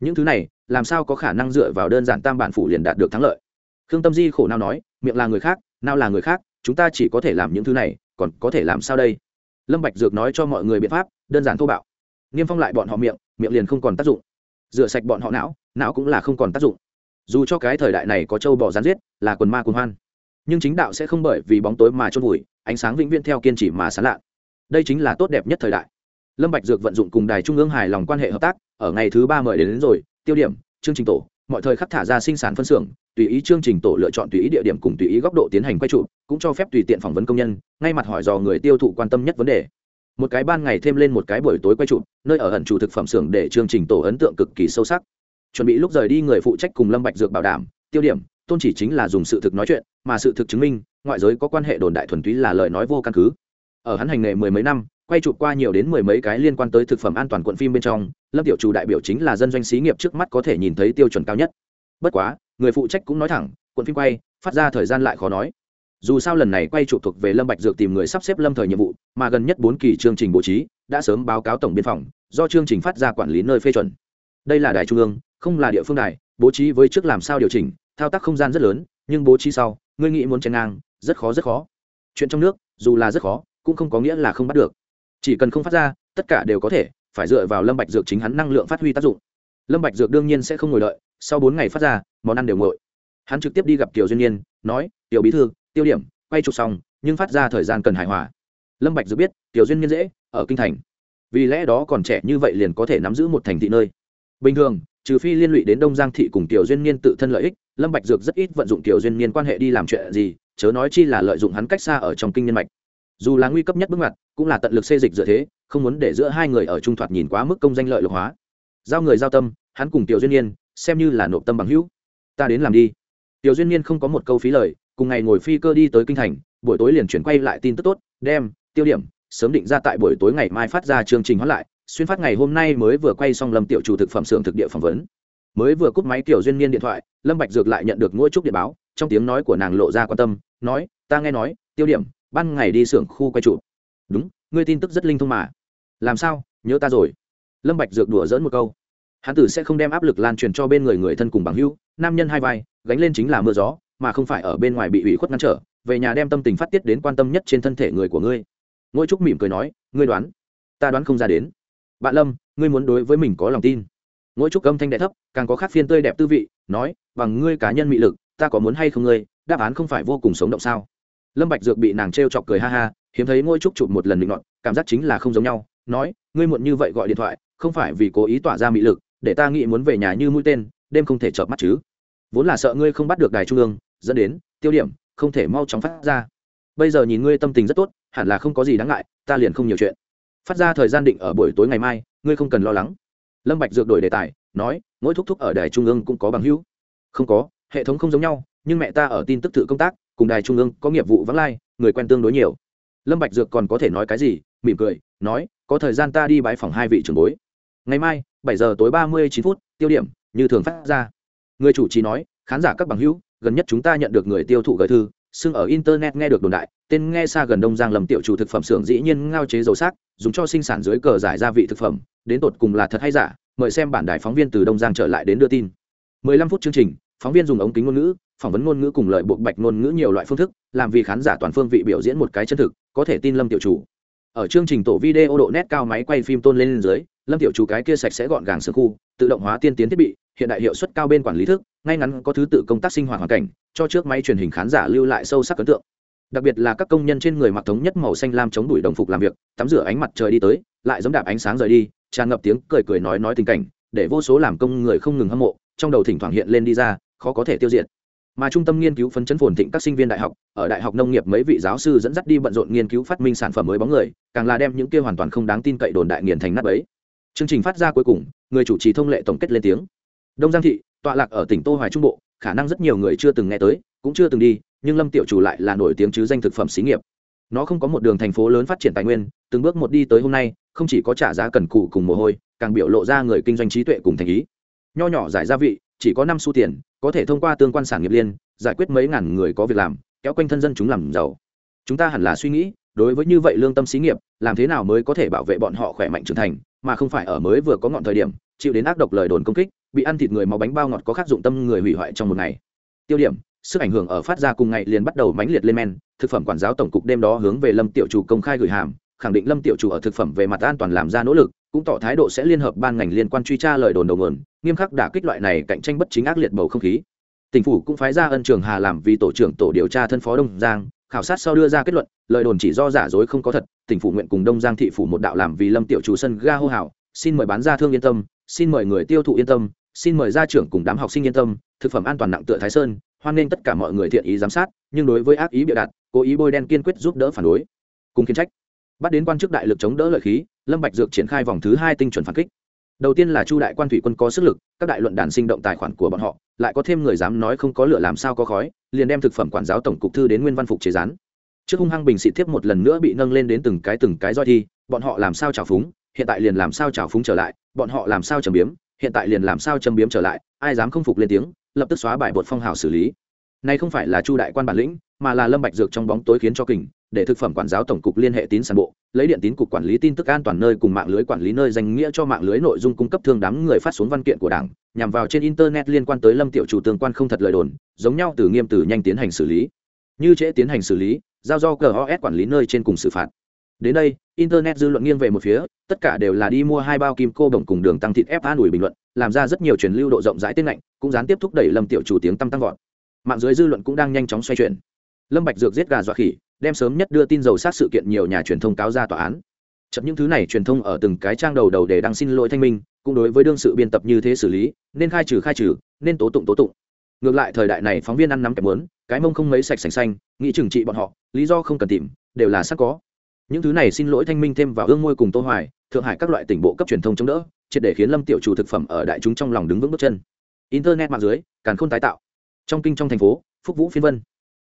những thứ này, làm sao có khả năng dựa vào đơn giản tam bản phủ liền đạt được thắng lợi? Khương tâm di khổ nào nói, miệng là người khác nào là người khác, chúng ta chỉ có thể làm những thứ này, còn có thể làm sao đây? Lâm bạch dược nói cho mọi người biện pháp, đơn giản thô bạo. Niêm phong lại bọn họ miệng miệng liền không còn tác dụng. Rửa sạch bọn họ não não cũng là không còn tác dụng. Dù cho cái thời đại này có châu bò rán giết, là quần ma quần hoan. Nhưng chính đạo sẽ không bởi vì bóng tối mà chôn vùi, ánh sáng vĩnh viễn theo kiên trì mà sáng lạ. Đây chính là tốt đẹp nhất thời đại lâm bạch dược vận dụng cùng đài trung ương hài lòng quan hệ hợp tác ở ngày thứ ba mời đến, đến rồi tiêu điểm chương trình tổ mọi thời khắc thả ra sinh sản phân xưởng tùy ý chương trình tổ lựa chọn tùy ý địa điểm cùng tùy ý góc độ tiến hành quay trụ cũng cho phép tùy tiện phỏng vấn công nhân ngay mặt hỏi dò người tiêu thụ quan tâm nhất vấn đề. Một cái ban ngày thêm lên một cái buổi tối quay trụ nơi ở ẩn chủ thực phẩm xưởng để chương trình tổ ấn tượng cực kỳ sâu sắc. Chuẩn bị lúc rời đi người phụ trách cùng lâm bạch dược bảo đảm tiêu điểm tôn chỉ chính là dùng sự thực nói chuyện mà sự thực chứng minh ngoại giới có quan hệ đồn đại thuần túy là lời nói vô căn cứ. Ở hắn hành nghề mười mấy năm quay chụp qua nhiều đến mười mấy cái liên quan tới thực phẩm an toàn quận phim bên trong, lâm tiểu chủ đại biểu chính là dân doanh xí nghiệp trước mắt có thể nhìn thấy tiêu chuẩn cao nhất. Bất quá, người phụ trách cũng nói thẳng quận phim quay, phát ra thời gian lại khó nói. Dù sao lần này quay chụp thuộc về lâm bạch dược tìm người sắp xếp lâm thời nhiệm vụ, mà gần nhất bốn kỳ chương trình bố trí đã sớm báo cáo tổng biên phòng, do chương trình phát ra quản lý nơi phê chuẩn. Đây là đài trung ương, không là địa phương đài, bố trí với trước làm sao điều chỉnh, thao tác không gian rất lớn, nhưng bố trí sau, ngươi nghĩ muốn chen ngang, rất khó rất khó. Chuyện trong nước, dù là rất khó, cũng không có nghĩa là không bắt được chỉ cần không phát ra, tất cả đều có thể, phải dựa vào lâm bạch dược chính hắn năng lượng phát huy tác dụng. Lâm bạch dược đương nhiên sẽ không ngồi đợi, sau bốn ngày phát ra, món ăn đều nguội. Hắn trực tiếp đi gặp tiểu duyên nhiên nói, tiểu bí thư, tiêu điểm, quay chụp xong, nhưng phát ra thời gian cần hài hòa. Lâm bạch dược biết tiểu duyên nhiên dễ, ở kinh thành. Vì lẽ đó còn trẻ như vậy liền có thể nắm giữ một thành thị nơi. Bình thường, trừ phi liên lụy đến đông giang thị cùng tiểu duyên niên tự thân lợi ích, lâm bạch dược rất ít vận dụng tiểu duyên niên quan hệ đi làm chuyện gì, chớ nói chi là lợi dụng hắn cách xa ở trong kinh nhân mạch dù là nguy cấp nhất bước ngoặt, cũng là tận lực xây dịch dựa thế, không muốn để giữa hai người ở trung thoạt nhìn quá mức công danh lợi lộc hóa. Giao người giao tâm, hắn cùng tiểu duyên niên, xem như là nộp tâm bằng hữu. Ta đến làm đi. Tiểu duyên niên không có một câu phí lời, cùng ngày ngồi phi cơ đi tới kinh thành, buổi tối liền chuyển quay lại tin tức tốt, đem, tiêu điểm, sớm định ra tại buổi tối ngày mai phát ra chương trình hóa lại, xuyên phát ngày hôm nay mới vừa quay xong lâm tiểu chủ thực phẩm xưởng thực địa phỏng vấn. Mới vừa cúp máy tiểu duyên niên điện thoại, lâm bạch dược lại nhận được ngôi trúc điện báo, trong tiếng nói của nàng lộ ra quan tâm, nói, ta nghe nói, tiêu điểm ban ngày đi xưởng khu quay trụ. Đúng, ngươi tin tức rất linh thông mà. Làm sao? Nhớ ta rồi. Lâm bạch dược đùa dỡn một câu. Hắn tử sẽ không đem áp lực lan truyền cho bên người người thân cùng bằng hữu, nam nhân hai vai, gánh lên chính là mưa gió, mà không phải ở bên ngoài bị ủy khuất ngăn trở, về nhà đem tâm tình phát tiết đến quan tâm nhất trên thân thể người của ngươi. Ngôi trúc mỉm cười nói, ngươi đoán, ta đoán không ra đến. Bạn lâm, ngươi muốn đối với mình có lòng tin. Ngỗi trúc âm thanh đệ thấp, càng có khác phiên tươi đẹp tư vị, nói, bằng ngươi cá nhân mị lực, ta có muốn hay không ngươi, đáp án không phải vô cùng sống động sao? Lâm bạch dược bị nàng trêu chọc cười ha ha, hiếm thấy ngôi trúc chụp một lần định nọt, cảm giác chính là không giống nhau, nói, ngươi muộn như vậy gọi điện thoại, không phải vì cố ý tỏa ra mị lực, để ta nghĩ muốn về nhà như mũi tên, đêm không thể chợp mắt chứ. Vốn là sợ ngươi không bắt được đài trung ương, dẫn đến tiêu điểm, không thể mau chóng phát ra. Bây giờ nhìn ngươi tâm tình rất tốt, hẳn là không có gì đáng ngại, ta liền không nhiều chuyện. Phát ra thời gian định ở buổi tối ngày mai, ngươi không cần lo lắng. Lâm bạch dược đổi đề tài, nói, mỗi thúc thúc ở đài trung ương cũng có bằng hữu. Không có, hệ thống không giống nhau, nhưng mẹ ta ở tin tức tự công tác cùng đài trung ương có nghiệp vụ vắng lai, người quen tương đối nhiều. Lâm bạch dược còn có thể nói cái gì? Mỉm cười, nói, có thời gian ta đi bái phòng hai vị trưởng bối. Ngày mai, bảy giờ tối ba mươi chín phút, tiêu điểm, như thường phát ra. Người chủ trì nói, khán giả các bằng hữu, gần nhất chúng ta nhận được người tiêu thụ gửi thư, xưng ở internet nghe được đồn đại, tên nghe xa gần đông giang lầm tiểu chủ thực phẩm xưởng dĩ nhiên ngao chế dầu sắc, dùng cho sinh sản dưới cờ giải gia vị thực phẩm, đến tột cùng là thật hay giả, mời xem bản đài phóng viên từ đông giang trở lại đến đưa tin. 15 phút chương trình, phóng viên dùng ống kính ngôn ngữ phỏng vấn ngôn ngữ cùng lợi buộc bạch ngôn ngữ nhiều loại phương thức làm vì khán giả toàn phương vị biểu diễn một cái chân thực có thể tin lâm tiểu chủ. Ở chương trình tổ video độ nét cao máy quay phim tôn lên, lên dưới lâm tiểu chủ cái kia sạch sẽ gọn gàng sơ khu tự động hóa tiên tiến thiết bị hiện đại hiệu suất cao bên quản lý thức ngay ngắn có thứ tự công tác sinh hoạt hoàn cảnh cho trước máy truyền hình khán giả lưu lại sâu sắc ấn tượng. Đặc biệt là các công nhân trên người mặc thống nhất màu xanh lam chống đuổi đồng phục làm việc tắm rửa ánh mặt trời đi tới lại giống đạp ánh sáng rời đi tràn ngập tiếng cười cười nói nói tình cảnh để vô số làm công người không ngừng hâm mộ trong đầu thỉnh thoảng hiện lên đi ra khó có thể tiêu diệt mà trung tâm nghiên cứu phấn chấn phồn thịnh các sinh viên đại học, ở đại học nông nghiệp mấy vị giáo sư dẫn dắt đi bận rộn nghiên cứu phát minh sản phẩm mới bóng người, càng là đem những kia hoàn toàn không đáng tin cậy đồn đại nghiền thành nắp ấy chương trình phát ra cuối cùng, người chủ trì thông lệ tổng kết lên tiếng. Đông giang thị, tọa lạc ở tỉnh tô hoài trung bộ, khả năng rất nhiều người chưa từng nghe tới, cũng chưa từng đi, nhưng lâm tiểu chủ lại là nổi tiếng chứ danh thực phẩm xí nghiệp. Nó không có một đường thành phố lớn phát triển tài nguyên, từng bước một đi tới hôm nay, không chỉ có trả giá cần cù cùng mồ hôi, càng biểu lộ ra người kinh doanh trí tuệ cùng thành ý. Nho nhỏ giải gia vị, chỉ có năm xu tiền có thể thông qua tương quan sản nghiệp liên, giải quyết mấy ngàn người có việc làm, kéo quanh thân dân chúng làm giàu. Chúng ta hẳn là suy nghĩ, đối với như vậy lương tâm xí nghiệp, làm thế nào mới có thể bảo vệ bọn họ khỏe mạnh trưởng thành, mà không phải ở mới vừa có ngọn thời điểm, chịu đến ác độc lời đồn công kích, bị ăn thịt người máu bánh bao ngọt có khắc dụng tâm người hủy hoại trong một ngày. Tiêu điểm, sức ảnh hưởng ở phát ra cùng ngày liền bắt đầu mãnh liệt lên men, thực phẩm quản giáo tổng cục đêm đó hướng về lâm tiểu chủ công khai gửi hàm, khẳng định lâm tiểu chủ ở thực phẩm về mặt an toàn làm ra nỗ lực, cũng tỏ thái độ sẽ liên hợp ban ngành liên quan truy tra lời đồn đầu nguồn nghiêm khắc đả kích loại này cạnh tranh bất chính ác liệt bầu không khí. Tỉnh phủ cũng phái ra ân trường hà làm vì tổ trưởng tổ điều tra thân phó đông giang, khảo sát sau đưa ra kết luận, lời đồn chỉ do giả dối không có thật, tỉnh phủ nguyện cùng đông giang thị phủ một đạo làm vì lâm tiểu chủ sân ga hô hào, xin mời bán ra thương yên tâm, xin mời người tiêu thụ yên tâm, xin mời gia trưởng cùng đám học sinh yên tâm, thực phẩm an toàn nặng tựa thái sơn, hoan nghênh tất cả mọi người thiện ý giám sát, nhưng đối với ác ý bịa đặt, cố ý bôi đen kiên quyết giúp đỡ phản đối. Cùng khiển trách. Bắt đến quan chức đại lực chống đỡ lợi khí, lâm bạch dược triển khai vòng thứ hai tinh chuẩn phản kích đầu tiên là chu đại quan thủy quân có sức lực, các đại luận đàn sinh động tài khoản của bọn họ, lại có thêm người dám nói không có lửa làm sao có khói, liền đem thực phẩm quản giáo tổng cục thư đến nguyên văn phục chế gián trước hung hăng bình xịt tiếp một lần nữa bị nâng lên đến từng cái từng cái roi thi, bọn họ làm sao trào phúng, hiện tại liền làm sao trào phúng trở lại, bọn họ làm sao trầm biếm, hiện tại liền làm sao châm biếm trở lại, ai dám không phục lên tiếng, lập tức xóa bài bột phong hào xử lý. Này không phải là chu đại quan bản lĩnh, mà là lâm bạch dược trong bóng tối khiến cho kình để thực phẩm quản giáo tổng cục liên hệ tín sản bộ, lấy điện tín cục quản lý tin tức an toàn nơi cùng mạng lưới quản lý nơi danh nghĩa cho mạng lưới nội dung cung cấp thương đám người phát xuống văn kiện của đảng, nhằm vào trên internet liên quan tới lâm tiểu chủ tương quan không thật lời đồn, giống nhau từ nghiêm từ nhanh tiến hành xử lý. Như trễ tiến hành xử lý, giao do gos quản lý nơi trên cùng xử phạt. Đến đây, internet dư luận nghiêng về một phía, tất cả đều là đi mua hai bao kim cô đồng cùng đường tăng thịt ép an ủi bình luận, làm ra rất nhiều truyền lưu độ rộng rãi tên lạnh cũng gián tiếp thúc đẩy lâm tiểu chủ tiếng tăng tăng vọt. Mạng dưới dư luận cũng đang nhanh chóng xoay chuyển. Lâm bạch dược giết gà dọa khỉ đem sớm nhất đưa tin dầu sát sự kiện nhiều nhà truyền thông cáo ra tòa án. Chậm những thứ này truyền thông ở từng cái trang đầu đầu để đăng xin lỗi thanh minh, cũng đối với đương sự biên tập như thế xử lý, nên khai trừ khai trừ, nên tố tụng tố tụng. Ngược lại thời đại này phóng viên ăn nắm kẹp muốn, cái mông không mấy sạch sành xanh, nghĩ trừng trị bọn họ, lý do không cần tìm, đều là sắc có. Những thứ này xin lỗi thanh minh thêm vào ương môi cùng tô hoài, thượng hải các loại tỉnh bộ cấp truyền thông chống đỡ, triệt để khiến lâm tiểu chủ thực phẩm ở đại chúng trong lòng đứng vững bước chân. Internet mạng dưới, càn khôn tái tạo. Trong kinh trong thành phố, phúc vũ phiên vân.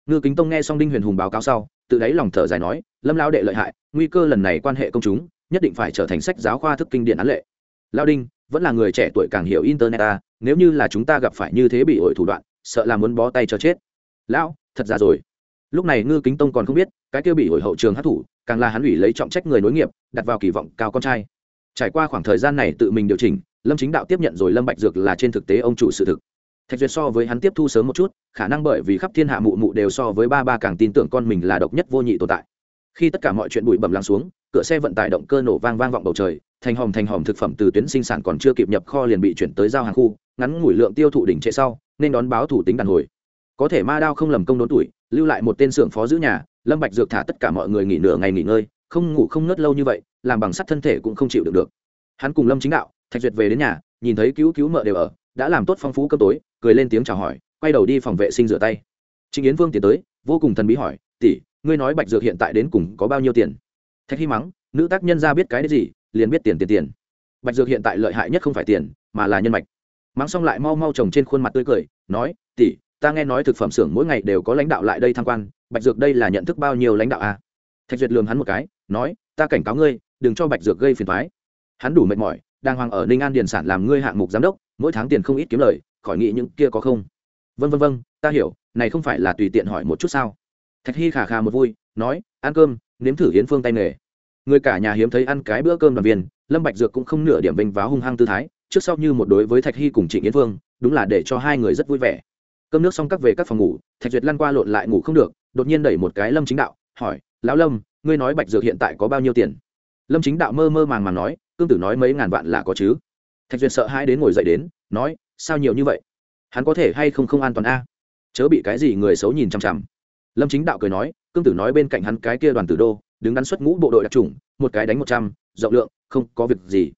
Ngư kính tông nghe xong đinh huyền hùng báo cáo sau tự đáy lòng thở dài nói, lâm lao đệ lợi hại, nguy cơ lần này quan hệ công chúng, nhất định phải trở thành sách giáo khoa thức kinh điển án lệ. Lao đinh, vẫn là người trẻ tuổi càng hiểu internet ta, nếu như là chúng ta gặp phải như thế bị ổi thủ đoạn, sợ là muốn bó tay cho chết. Lão, thật ra rồi. Lúc này ngư kính tông còn không biết, cái kia bị ổi hậu trường hát thủ càng là hắn ủy lấy trọng trách người nối nghiệp, đặt vào kỳ vọng cao con trai. Trải qua khoảng thời gian này tự mình điều chỉnh, lâm chính đạo tiếp nhận rồi lâm bạch dược là trên thực tế ông chủ sự thực thạch duyệt so với hắn tiếp thu sớm một chút, khả năng bởi vì khắp thiên hạ mụ mụ đều so với ba ba càng tin tưởng con mình là độc nhất vô nhị tồn tại. Khi tất cả mọi chuyện bụi bẩm lắng xuống, cửa xe vận tải động cơ nổ vang vang vọng bầu trời, thành hòm thành hòm thực phẩm từ tuyến sinh sản còn chưa kịp nhập kho liền bị chuyển tới giao hàng khu, ngắn ngủi lượng tiêu thụ đỉnh trệ sau, nên đón báo thủ tính đàn hồi. Có thể ma đao không lầm công đốn tuổi, lưu lại một tên xưởng phó giữ nhà, lâm bạch dược thả tất cả mọi người nghỉ nửa ngày nghỉ ngơi, không ngủ không nớt lâu như vậy, làm bằng sắt thân thể cũng không chịu được được. Hắn cùng lâm chính đạo, thạch duyệt về đến nhà, nhìn thấy cứu cứu mợ đều ở đã làm tốt phong phú cơm tối, cười lên tiếng chào hỏi, quay đầu đi phòng vệ sinh rửa tay. Trịnh yến vương tiến tới, vô cùng thần bí hỏi, tỷ, ngươi nói bạch dược hiện tại đến cùng có bao nhiêu tiền? Thạch hy mắng, nữ tác nhân ra biết cái đấy gì, liền biết tiền tiền tiền. Bạch dược hiện tại lợi hại nhất không phải tiền, mà là nhân mạch. Mắng xong lại mau mau trồng trên khuôn mặt tươi cười, nói, tỷ, ta nghe nói thực phẩm xưởng mỗi ngày đều có lãnh đạo lại đây tham quan, bạch dược đây là nhận thức bao nhiêu lãnh đạo à? thạch duyệt lường hắn một cái, nói, ta cảnh cáo ngươi, đừng cho bạch dược gây phiền thoái hắn đủ mệt mỏi đang hoàng ở ninh an điền sản làm ngươi hạng mục giám đốc, mỗi tháng tiền không ít kiếm lời, khỏi nghĩ những kia có không? Vân vân vân ta hiểu, này không phải là tùy tiện hỏi một chút sao? Thạch hy khả khà một vui, nói, ăn cơm, nếm thử hiến phương tay nghề. Người cả nhà hiếm thấy ăn cái bữa cơm đoàn viên, lâm bạch dược cũng không nửa điểm vinh váo hung hăng tư thái, trước sau như một đối với thạch hy cùng trịnh yến phương, đúng là để cho hai người rất vui vẻ. Cơm nước xong các về các phòng ngủ, thạch duyệt lăn qua lộn lại ngủ không được, đột nhiên đẩy một cái lâm chính đạo, hỏi, lão lâm, ngươi nói bạch dược hiện tại có bao nhiêu tiền? Lâm chính đạo mơ mơ màng màng nói cương tử nói mấy ngàn vạn là có chứ? Thạch duyệt sợ hai đến ngồi dậy đến, nói, sao nhiều như vậy? Hắn có thể hay không không an toàn a? Chớ bị cái gì người xấu nhìn chằm chằm. Lâm chính đạo cười nói, cương tử nói bên cạnh hắn cái kia đoàn tử đô, đứng đắn xuất ngũ bộ đội đặc trùng một cái đánh một trăm, rộng lượng, không có việc gì.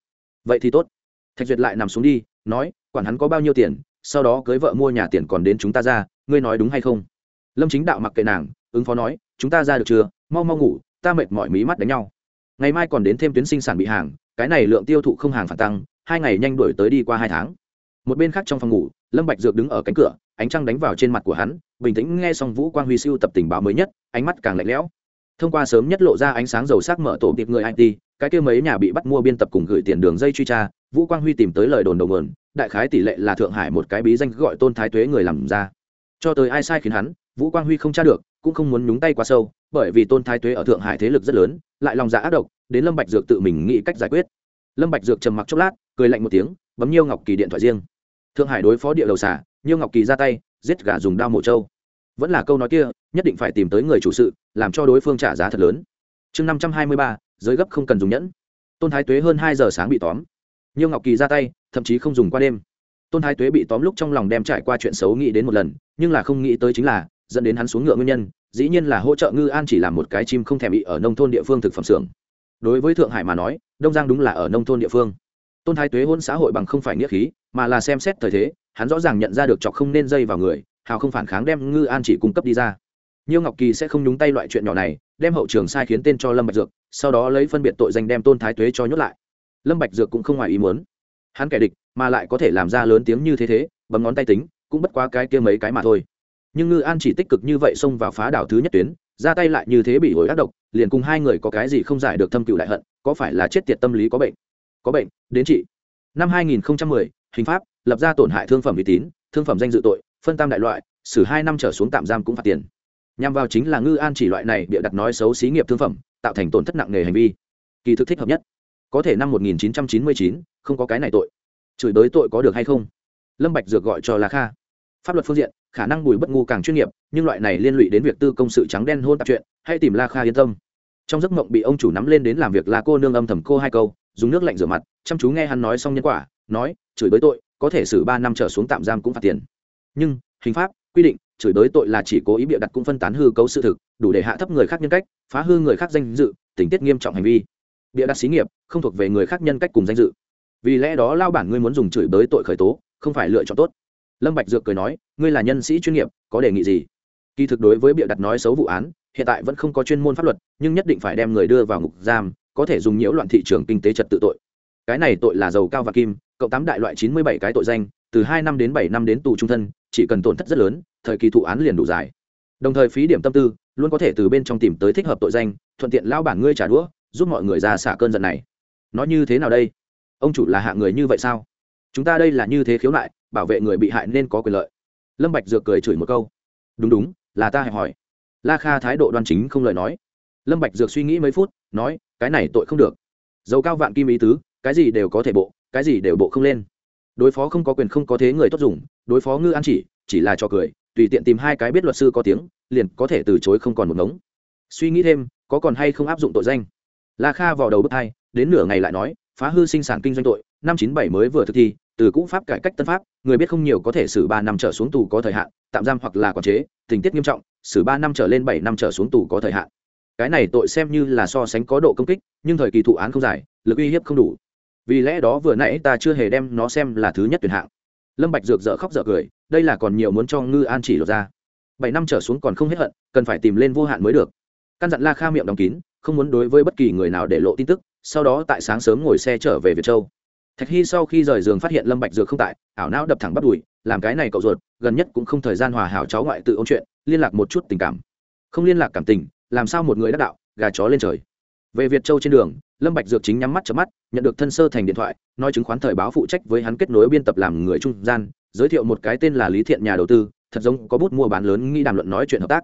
Vậy thì tốt. Thạch duyệt lại nằm xuống đi, nói, quản hắn có bao nhiêu tiền, sau đó cưới vợ mua nhà tiền còn đến chúng ta ra, ngươi nói đúng hay không? Lâm chính đạo mặc kệ nàng, ứng phó nói, chúng ta ra được chưa? Mau mau ngủ, ta mệt mỏi mí mắt đánh nhau. Ngày mai còn đến thêm tuyến sinh sản bị hàng cái này lượng tiêu thụ không hàng phản tăng, hai ngày nhanh đổi tới đi qua hai tháng. Một bên khác trong phòng ngủ, lâm bạch dược đứng ở cánh cửa, ánh trăng đánh vào trên mặt của hắn, bình tĩnh nghe xong vũ quang huy siêu tập tình báo mới nhất, ánh mắt càng lạnh lẽo. Thông qua sớm nhất lộ ra ánh sáng dầu sắc mở tổ tiệp người it cái kia mấy nhà bị bắt mua biên tập cùng gửi tiền đường dây truy tra, vũ quang huy tìm tới lời đồn đầu nguồn, đại khái tỷ lệ là thượng hải một cái bí danh gọi tôn thái tuế người làm ra. Cho tới ai sai khiến hắn, vũ quang huy không tra được, cũng không muốn nhúng tay quá sâu, bởi vì tôn thái tuế ở thượng hải thế lực rất lớn, lại lòng dạ ác độc đến lâm bạch dược tự mình nghĩ cách giải quyết. Lâm bạch dược trầm mặc chốc lát, cười lạnh một tiếng, bấm nhiêu ngọc kỳ điện thoại riêng. Thượng hải đối phó địa đầu xả nhiêu ngọc kỳ ra tay, giết gà dùng đao mổ trâu. Vẫn là câu nói kia, nhất định phải tìm tới người chủ sự, làm cho đối phương trả giá thật lớn. Chương năm trăm hai mươi ba, giới gấp không cần dùng nhẫn. Tôn thái tuế hơn hai giờ sáng bị tóm. Nhiêu ngọc kỳ ra tay, thậm chí không dùng qua đêm. Tôn thái tuế bị tóm lúc trong lòng đem trải qua chuyện xấu nghĩ đến một lần, nhưng là không nghĩ tới chính là, dẫn đến hắn xuống ngựa nguyên nhân, dĩ nhiên là hỗ trợ ngư an chỉ làm một cái chim không thèm bị ở nông thôn địa phương thực phẩm xưởng đối với thượng hải mà nói, đông giang đúng là ở nông thôn địa phương. Tôn thái tuế hôn xã hội bằng không phải nghĩa khí, mà là xem xét thời thế, hắn rõ ràng nhận ra được chọc không nên dây vào người, hào không phản kháng đem ngư an chỉ cung cấp đi ra. Nhiêu ngọc kỳ sẽ không nhúng tay loại chuyện nhỏ này, đem hậu trường sai khiến tên cho lâm bạch dược, sau đó lấy phân biệt tội danh đem tôn thái tuế cho nhốt lại. Lâm bạch dược cũng không ngoài ý muốn. Hắn kẻ địch, mà lại có thể làm ra lớn tiếng như thế thế, bấm ngón tay tính, cũng bất quá cái kia mấy cái mà thôi. Nhưng ngư an chỉ tích cực như vậy xông vào phá đảo thứ nhất tuyến ra tay lại như thế bị hồi ác độc liền cùng hai người có cái gì không giải được thâm cựu đại hận có phải là chết tiệt tâm lý có bệnh? Có bệnh đến trị năm 2010, hình pháp lập ra tổn hại thương phẩm uy tín thương phẩm danh dự tội phân tam đại loại xử hai năm trở xuống tạm giam cũng phạt tiền. Nhằm vào chính là ngư an chỉ loại này bịa đặt nói xấu xí nghiệp thương phẩm tạo thành tổn thất nặng nề hành vi. Kỳ thực thích hợp nhất. Có thể năm 1999, không có cái này tội. Chửi đới tội có được hay không? Lâm bạch dược gọi cho là kha pháp luật phương diện, khả năng bùi bất ngu càng chuyên nghiệp, nhưng loại này liên lụy đến việc tư công sự trắng đen hôn tạp chuyện, hãy tìm la kha yên tâm. Trong giấc mộng bị ông chủ nắm lên đến làm việc là cô nương âm thầm cô hai câu, dùng nước lạnh rửa mặt, chăm chú nghe hắn nói xong nhân quả, nói, chửi bới tội, có thể xử ba năm trở xuống tạm giam cũng phạt tiền. Nhưng, hình pháp, quy định, chửi bới tội là chỉ cố ý bịa đặt cũng phân tán hư cấu sự thực, đủ để hạ thấp người khác nhân cách, phá hư người khác danh dự, tình tiết nghiêm trọng hành vi. Bịa đặt xí nghiệp, không thuộc về người khác nhân cách cùng danh dự. Vì lẽ đó lao bản ngươi muốn dùng chửi bới tội khởi tố, không phải lựa chọn tốt lâm bạch dược cười nói, ngươi là nhân sĩ chuyên nghiệp, có đề nghị gì? Kỳ thực đối với bịa đặt nói xấu vụ án, hiện tại vẫn không có chuyên môn pháp luật, nhưng nhất định phải đem người đưa vào ngục giam, có thể dùng nhiễu loạn thị trường kinh tế trật tự tội. Cái này tội là dầu cao và kim, cộng tám đại loại chín mươi bảy cái tội danh, từ hai năm đến bảy năm đến tù trung thân, chỉ cần tổn thất rất lớn, thời kỳ thụ án liền đủ dài. Đồng thời phí điểm tâm tư, luôn có thể từ bên trong tìm tới thích hợp tội danh, thuận tiện lao bản ngươi trả đũa, giúp mọi người ra xả cơn giận này. Nói như thế nào đây? Ông chủ là hạ người như vậy sao? Chúng ta đây là như thế khiếu nại bảo vệ người bị hại nên có quyền lợi. Lâm bạch dược cười chửi một câu. Đúng đúng, là ta hẹp hỏi. La kha thái độ đoan chính không lời nói. Lâm bạch dược suy nghĩ mấy phút, nói, cái này tội không được. Dầu cao vạn kim ý tứ, cái gì đều có thể bộ, cái gì đều bộ không lên. Đối phó không có quyền không có thế người tốt dùng, đối phó ngư an chỉ chỉ là cho cười, tùy tiện tìm hai cái biết luật sư có tiếng, liền có thể từ chối không còn một ngống. Suy nghĩ thêm, có còn hay không áp dụng tội danh? La kha vào đầu bước hai, đến nửa ngày lại nói, phá hư sinh sản kinh doanh tội, năm chín bảy mới vừa thực thi, từ cũ pháp cải cách tân pháp người biết không nhiều có thể xử ba năm trở xuống tù có thời hạn, tạm giam hoặc là quản chế, tình tiết nghiêm trọng, xử ba năm trở lên bảy năm trở xuống tù có thời hạn. Cái này tội xem như là so sánh có độ công kích, nhưng thời kỳ thụ án không dài, lực uy hiếp không đủ. Vì lẽ đó vừa nãy ta chưa hề đem nó xem là thứ nhất tuyển hạng. Lâm bạch dược dở khóc dở cười, đây là còn nhiều muốn cho ngư an chỉ lột ra. Bảy năm trở xuống còn không hết hận, cần phải tìm lên vô hạn mới được. Căn dặn la kha miệng đóng kín, không muốn đối với bất kỳ người nào để lộ tin tức, sau đó tại sáng sớm ngồi xe trở về việt châu thạch hy sau khi rời giường phát hiện lâm bạch dược không tại, ảo não đập thẳng bắt đùi, làm cái này cậu ruột, gần nhất cũng không thời gian hòa hảo cháu ngoại tự ôn chuyện, liên lạc một chút tình cảm. Không liên lạc cảm tình, làm sao một người đắc đạo, gà chó lên trời. Về việt châu trên đường, lâm bạch dược chính nhắm mắt chớp mắt, nhận được thân sơ thành điện thoại, nói chứng khoán thời báo phụ trách với hắn kết nối biên tập làm người trung gian, giới thiệu một cái tên là lý thiện nhà đầu tư, thật giống có bút mua bán lớn nghĩ đàm luận nói chuyện hợp tác.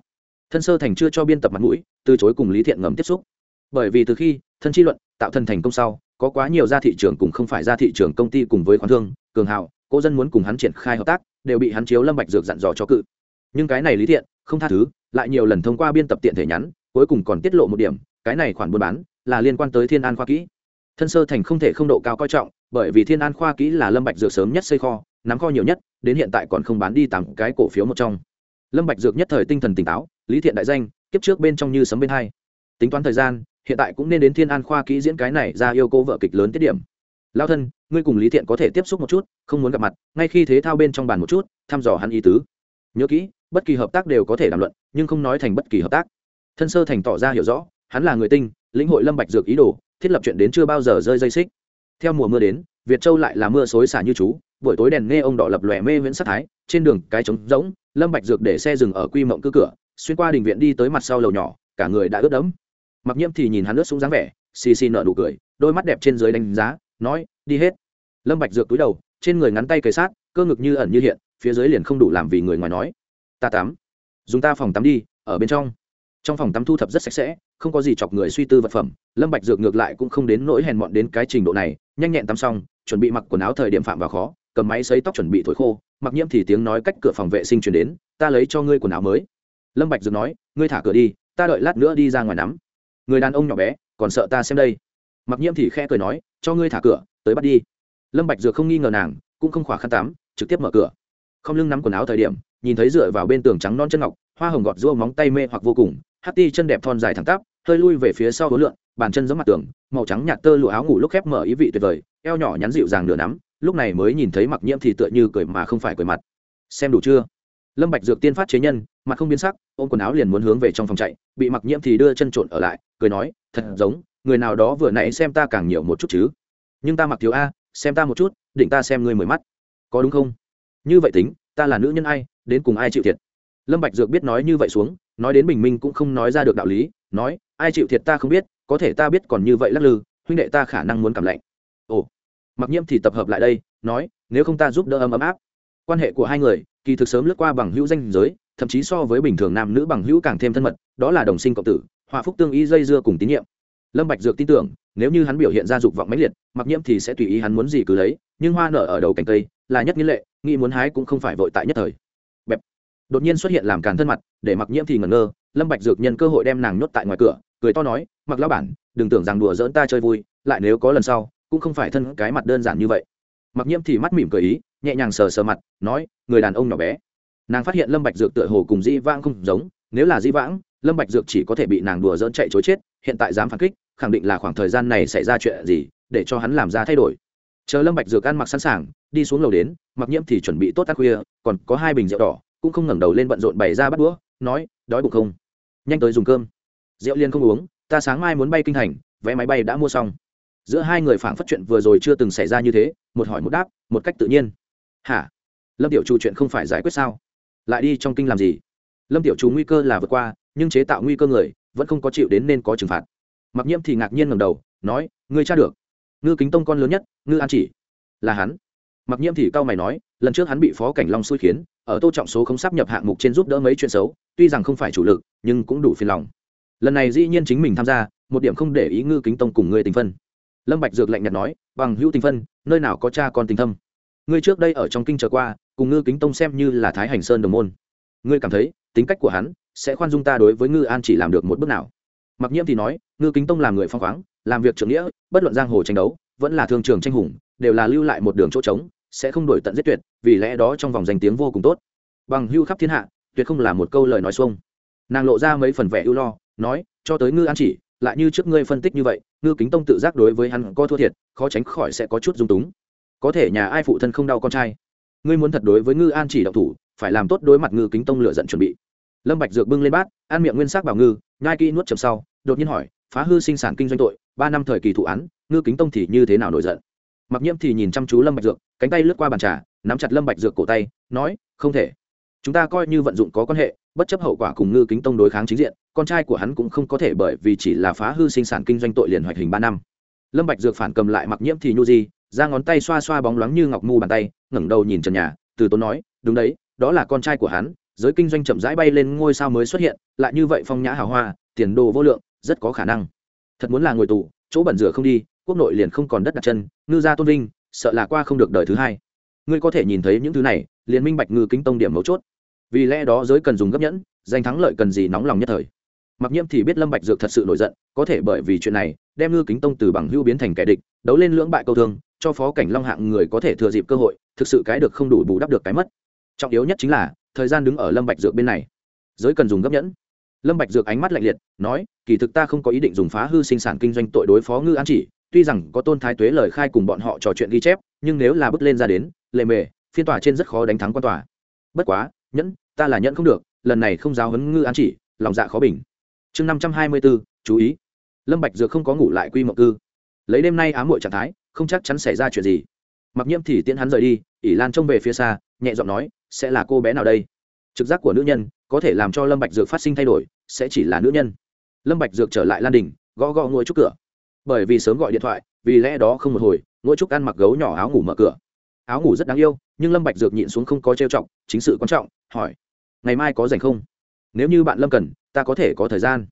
Thân sơ thành chưa cho biên tập mặt mũi, từ chối cùng lý thiện ngầm tiếp xúc. Bởi vì từ khi, thân chi luận, tạo thân thành công sau có quá nhiều ra thị trường cùng không phải ra thị trường công ty cùng với khoán thương, cường hào cô dân muốn cùng hắn triển khai hợp tác, đều bị hắn chiếu lâm bạch dược dặn dò cho cự. Nhưng cái này lý thiện, không tha thứ, lại nhiều lần thông qua biên tập tiện thể nhắn, cuối cùng còn tiết lộ một điểm, cái này khoản buôn bán là liên quan tới thiên an khoa kỹ. Thân sơ thành không thể không độ cao coi trọng, bởi vì thiên an khoa kỹ là lâm bạch dược sớm nhất xây kho, nắm kho nhiều nhất, đến hiện tại còn không bán đi tám cái cổ phiếu một trong. Lâm bạch dược nhất thời tinh thần tỉnh táo, lý thiện đại danh, kiếp trước bên trong như sấm bên hai. Tính toán thời gian hiện tại cũng nên đến thiên an khoa kỹ diễn cái này ra yêu cô vợ kịch lớn tiết điểm. Lao thân, ngươi cùng lý thiện có thể tiếp xúc một chút, không muốn gặp mặt, ngay khi thế thao bên trong bàn một chút, thăm dò hắn ý tứ. Nhớ kỹ, bất kỳ hợp tác đều có thể đàm luận, nhưng không nói thành bất kỳ hợp tác. Thân sơ thành tỏ ra hiểu rõ, hắn là người tinh, lĩnh hội lâm bạch dược ý đồ, thiết lập chuyện đến chưa bao giờ rơi dây xích. Theo mùa mưa đến, việt châu lại là mưa xối xả như chú, buổi tối đèn nghe ông đỏ lập lòe mê viễn sắc thái, trên đường cái trống rỗng, lâm bạch dược để xe dừng ở quy mộng cư cửa, xuyên qua đình viện đi tới mặt sau lầu nhỏ, cả người đã ướt đẫm mặc nhiễm thì nhìn hắn ướt xuống dáng vẻ, xì xì nở nụ cười, đôi mắt đẹp trên dưới đánh giá, nói, đi hết. Lâm bạch dược túi đầu, trên người ngắn tay cầy sát, cơ ngực như ẩn như hiện, phía dưới liền không đủ làm vì người ngoài nói, ta tắm, dùng ta phòng tắm đi, ở bên trong. Trong phòng tắm thu thập rất sạch sẽ, không có gì chọc người suy tư vật phẩm, lâm bạch dược ngược lại cũng không đến nỗi hèn mọn đến cái trình độ này, nhanh nhẹn tắm xong, chuẩn bị mặc quần áo thời điểm phạm vào khó, cầm máy sấy tóc chuẩn bị thổi khô, mặc nhiễm thì tiếng nói cách cửa phòng vệ sinh truyền đến, ta lấy cho ngươi quần áo mới. Lâm bạch dược nói, ngươi thả cửa đi, ta đợi lát nữa đi ra ngoài nắm người đàn ông nhỏ bé, còn sợ ta xem đây. Mặc nhiễm thì khẽ cười nói, cho ngươi thả cửa, tới bắt đi. Lâm bạch dược không nghi ngờ nàng, cũng không khỏa khăn tắm, trực tiếp mở cửa. Không lưng nắm quần áo thời điểm, nhìn thấy dựa vào bên tường trắng non chân ngọc, hoa hồng gọt rua móng tay mê hoặc vô cùng, hát ti chân đẹp thon dài thẳng tắp, hơi lui về phía sau hối lượn, bàn chân giống mặt tường, màu trắng nhạt tơ lụa áo ngủ lúc khép mở ý vị tuyệt vời, eo nhỏ nhắn dịu dàng nửa nắm, lúc này mới nhìn thấy mặc nhiễm thì tựa như cười mà không phải cười mặt. Xem đủ chưa? Lâm bạch dược tiên phát chế nhân mặt không biến sắc, ôm quần áo liền muốn hướng về trong phòng chạy, bị mặc nhiễm thì đưa chân trộn ở lại, cười nói, thật giống, người nào đó vừa nãy xem ta càng nhiều một chút chứ. Nhưng ta mặc thiếu a, xem ta một chút, định ta xem ngươi mười mắt. Có đúng không? Như vậy tính, ta là nữ nhân ai, đến cùng ai chịu thiệt? Lâm bạch dược biết nói như vậy xuống, nói đến bình minh cũng không nói ra được đạo lý, nói, ai chịu thiệt ta không biết, có thể ta biết còn như vậy lắc lư, huynh đệ ta khả năng muốn cảm lạnh. Ồ, mặc nhiễm thì tập hợp lại đây, nói, nếu không ta giúp đỡ ấm ấm áp. Quan hệ của hai người, kỳ thực sớm lướt qua bằng hữu danh giới thậm chí so với bình thường nam nữ bằng hữu càng thêm thân mật, đó là đồng sinh cộng tử hòa phúc tương y dây dưa cùng tín nhiệm. Lâm bạch dược tin tưởng, nếu như hắn biểu hiện ra dục vọng mãnh liệt, mặc nhiễm thì sẽ tùy ý hắn muốn gì cứ lấy, nhưng hoa nở ở đầu cành cây là nhất nghĩa lệ, nghĩ muốn hái cũng không phải vội tại nhất thời. Bẹp. Đột nhiên xuất hiện làm càn thân mặt, để mặc nhiễm thì ngẩn ngơ, lâm bạch dược nhân cơ hội đem nàng nhốt tại ngoài cửa, cười to nói, mặc lão bản, đừng tưởng rằng đùa giỡn ta chơi vui, lại nếu có lần sau, cũng không phải thân cái mặt đơn giản như vậy. Mặc nhiễm thì mắt mỉm cười ý, nhẹ nhàng sờ sờ mặt, nói, người đàn ông nhỏ bé nàng phát hiện lâm bạch dược tựa hồ cùng Di vãng không giống, nếu là Di vãng, lâm bạch dược chỉ có thể bị nàng đùa dỡn chạy chối chết, hiện tại dám phản kích, khẳng định là khoảng thời gian này xảy ra chuyện gì, để cho hắn làm ra thay đổi. Chờ lâm bạch dược ăn mặc sẵn sàng, đi xuống lầu đến, mặc nhiễm thì chuẩn bị tốt ăn khuya, còn có hai bình rượu đỏ, cũng không ngẩng đầu lên bận rộn bày ra bắt đũa, nói, đói bụng không? Nhanh tới dùng cơm. Rượu liên không uống, ta sáng mai muốn bay kinh thành, vé máy bay đã mua xong. Giữa hai người phảng phất chuyện vừa rồi chưa từng xảy ra như thế, một hỏi một đáp, một cách tự nhiên. Hả? Lâm tiểu chủ chuyện không phải giải quyết sao? Lại đi trong kinh làm gì? Lâm tiểu chủ nguy cơ là vượt qua, nhưng chế tạo nguy cơ người vẫn không có chịu đến nên có trừng phạt. Mặc nhiễm thì ngạc nhiên ngầm đầu, nói, ngươi cha được. Ngư kính tông con lớn nhất, ngư an chỉ, là hắn. Mặc nhiễm thì cao mày nói, lần trước hắn bị phó cảnh long xui khiến, ở tô trọng số không sắp nhập hạng mục trên giúp đỡ mấy chuyện xấu, tuy rằng không phải chủ lực, nhưng cũng đủ phiền lòng. Lần này dĩ nhiên chính mình tham gia, một điểm không để ý ngư kính tông cùng ngươi tình phân. Lâm bạch dược lạnh nhạt nói, bằng hữu tình phân, nơi nào có cha con tình thâm? Ngươi trước đây ở trong kinh trở qua, cùng ngư kính tông xem như là thái hành sơn đồng môn. Ngươi cảm thấy, tính cách của hắn sẽ khoan dung ta đối với ngư an chỉ làm được một bước nào? Mặc nhiễm thì nói, ngư kính tông làm người phong khoáng, làm việc trưởng nghĩa, bất luận giang hồ tranh đấu, vẫn là thương trường tranh hùng, đều là lưu lại một đường chỗ trống, sẽ không đổi tận giết tuyệt, vì lẽ đó trong vòng danh tiếng vô cùng tốt. Bằng hưu khắp thiên hạ, tuyệt không là một câu lời nói xuông. Nàng lộ ra mấy phần vẻ ưu lo, nói, cho tới ngư an chỉ, lại như trước ngươi phân tích như vậy, ngư kính tông tự giác đối với hắn có thua thiệt, khó tránh khỏi sẽ có chút dung túng có thể nhà ai phụ thân không đau con trai. Ngươi muốn thật đối với ngư an chỉ động thủ, phải làm tốt đối mặt ngư kính tông lựa giận chuẩn bị. Lâm bạch dược bưng lên bát, ăn miệng nguyên sắc bảo ngư, nhai kỹ nuốt chậm sau, đột nhiên hỏi, phá hư sinh sản kinh doanh tội, ba năm thời kỳ thụ án, ngư kính tông thì như thế nào nổi giận? Mặc nhiễm thì nhìn chăm chú lâm bạch dược, cánh tay lướt qua bàn trà, nắm chặt lâm bạch dược cổ tay, nói, không thể. Chúng ta coi như vận dụng có quan hệ, bất chấp hậu quả cùng ngư kính tông đối kháng chính diện, con trai của hắn cũng không có thể bởi vì chỉ là phá hư sinh sản kinh doanh tội liền hoạch hình ba năm. Lâm bạch dược phản cầm lại mặc nhiễm thì nhu gì ra ngón tay xoa xoa bóng loáng như ngọc mu bàn tay, ngẩng đầu nhìn trần nhà, từ tốn nói, đúng đấy, đó là con trai của hắn, giới kinh doanh chậm rãi bay lên ngôi sao mới xuất hiện, lại như vậy phong nhã hào hoa, tiền đồ vô lượng, rất có khả năng. Thật muốn là ngồi tù, chỗ bẩn rửa không đi, quốc nội liền không còn đất đặt chân, ngư gia tôn vinh, sợ là qua không được đời thứ hai. Ngươi có thể nhìn thấy những thứ này, liền minh bạch ngư kính tông điểm mấu chốt. Vì lẽ đó giới cần dùng gấp nhẫn giành thắng lợi cần gì nóng lòng nhất thời mặc nhiễm thì biết lâm bạch dược thật sự nổi giận, có thể bởi vì chuyện này, đem ngư kính tông từ bằng hưu biến thành kẻ địch, đấu lên lưỡng bại câu thương, cho phó cảnh long hạng người có thể thừa dịp cơ hội, thực sự cái được không đủ bù đắp được cái mất. Trọng yếu nhất chính là, thời gian đứng ở lâm bạch dược bên này. Giới cần dùng gấp nhẫn. Lâm bạch dược ánh mắt lạnh liệt, nói, kỳ thực ta không có ý định dùng phá hư sinh sản kinh doanh tội đối phó ngư an chỉ, tuy rằng có tôn thái tuế lời khai cùng bọn họ trò chuyện ghi chép, nhưng nếu là bước lên ra đến, lệ mề, phiên tòa trên rất khó đánh thắng quan tòa. Bất quá, nhẫn, ta là nhẫn không được, lần này không giáo huấn ngư an chỉ, lòng dạ khó bình chương năm trăm hai mươi bốn, chú ý. Lâm bạch dược không có ngủ lại quy mộng cư. Lấy đêm nay ám muội trạng thái, không chắc chắn xảy ra chuyện gì. Mặc nhiễm thì tiễn hắn rời đi ỷ lan trông về phía xa, nhẹ giọng nói, sẽ là cô bé nào đây? Trực giác của nữ nhân có thể làm cho lâm bạch dược phát sinh thay đổi, sẽ chỉ là nữ nhân. Lâm bạch dược trở lại lan đình, gõ gõ ngôi trúc cửa. Bởi vì sớm gọi điện thoại, vì lẽ đó không một hồi, ngôi trúc ăn mặc gấu nhỏ áo ngủ mở cửa. Áo ngủ rất đáng yêu, nhưng lâm bạch dược nhịn xuống không có trêu trọng chính sự quan trọng, hỏi, ngày mai có rảnh không? Nếu như bạn lâm cần ta có thể có thời gian.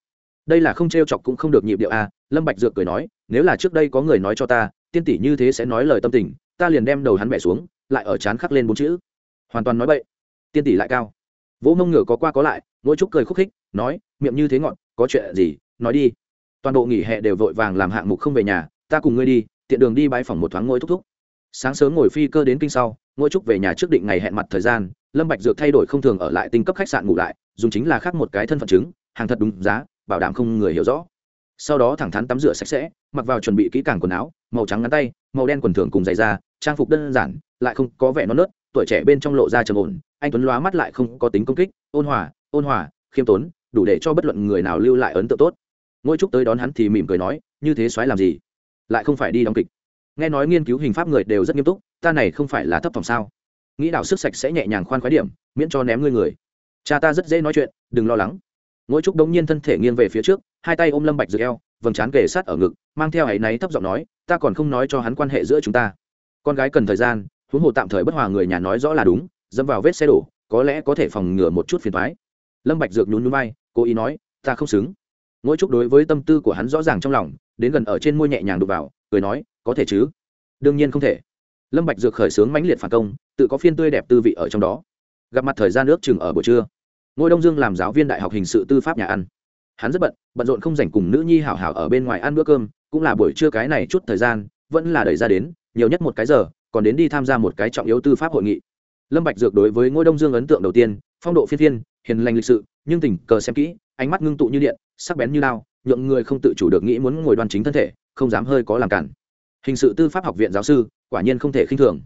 Đây là không t r e o chọc cũng không được nhịp điệu à lâm bạch dược cười nói, nếu là trước đây có người nói cho ta, tiên tỷ như thế sẽ nói lời tâm tình, ta liền đem đầu hắn bẻ xuống, lại ở chán khắc lên bốn chữ. Hoàn toàn nói bậy. Tiên tỷ lại cao. Vỗ mông ngựa có qua có lại, mỗi trúc cười khúc khích, nói, miệng như thế ngọn, có chuyện gì, nói đi. Toàn bộ nghỉ hè đều vội vàng làm hạng mục không về nhà, ta cùng ngươi đi, tiện đường đi bãi phòng một thoáng ngôi thúc thúc. Sáng sớm ngồi phi cơ đến kinh sau, ngôi trúc về nhà trước định ngày hẹn mặt thời gian, lâm bạch dược thay đổi không thường ở lại tinh cấp khách sạn ngủ lại dùng chính là khác một cái thân phận chứng, hàng thật đúng giá, bảo đảm không người hiểu rõ. Sau đó thẳng thắn tắm rửa sạch sẽ, mặc vào chuẩn bị kỹ càng quần áo, màu trắng ngắn tay, màu đen quần thường cùng giày da, trang phục đơn giản, lại không có vẻ non nớt, tuổi trẻ bên trong lộ ra trầm ổn, anh tuấn lóa mắt lại không có tính công kích, ôn hòa ôn hòa, khiêm tốn, đủ để cho bất luận người nào lưu lại ấn tượng tốt. Ngôi trúc tới đón hắn thì mỉm cười nói, như thế xoáy làm gì? Lại không phải đi đóng kịch. Nghe nói nghiên cứu hình pháp người đều rất nghiêm túc, ta này không phải là thấp phòng sao? Nghĩ đạo sức sạch sẽ nhẹ nhàng khoan khoái điểm, miễn cho ném ngươi người cha ta rất dễ nói chuyện, đừng lo lắng. Ngôi trúc đống nhiên thân thể nghiêng về phía trước, hai tay ôm lâm bạch dược eo, vầng trán kề sát ở ngực, mang theo áy náy thấp giọng nói, ta còn không nói cho hắn quan hệ giữa chúng ta. Con gái cần thời gian, huống hồ tạm thời bất hòa người nhà nói rõ là đúng dâm vào vết xe đổ, có lẽ có thể phòng ngừa một chút phiền toái. Lâm bạch dược nhún nhún vai, cố ý nói, ta không xứng. Ngỗi trúc đối với tâm tư của hắn rõ ràng trong lòng, đến gần ở trên môi nhẹ nhàng đụng vào, cười nói, có thể chứ. Đương nhiên không thể. Lâm bạch dược khởi sướng mãnh liệt phản công, tự có phiên tươi đẹp tư vị ở trong đó gặp mặt thời gian nước chừng ở buổi trưa. Ngôi đông dương làm giáo viên đại học hình sự tư pháp nhà ăn. Hắn rất bận bận rộn không dành cùng nữ nhi hảo hảo ở bên ngoài ăn bữa cơm, cũng là buổi trưa cái này chút thời gian, vẫn là đẩy ra đến, nhiều nhất một cái giờ, còn đến đi tham gia một cái trọng yếu tư pháp hội nghị. Lâm bạch dược đối với ngôi đông dương ấn tượng đầu tiên, phong độ phi thiên hiền lành lịch sự, nhưng tình cờ xem kỹ, ánh mắt ngưng tụ như điện, sắc bén như lao nhượng người không tự chủ được nghĩ muốn ngồi đoan chính thân thể, không dám hơi có làm cản. Hình sự tư pháp học viện giáo sư, quả nhiên không thể khinh thường.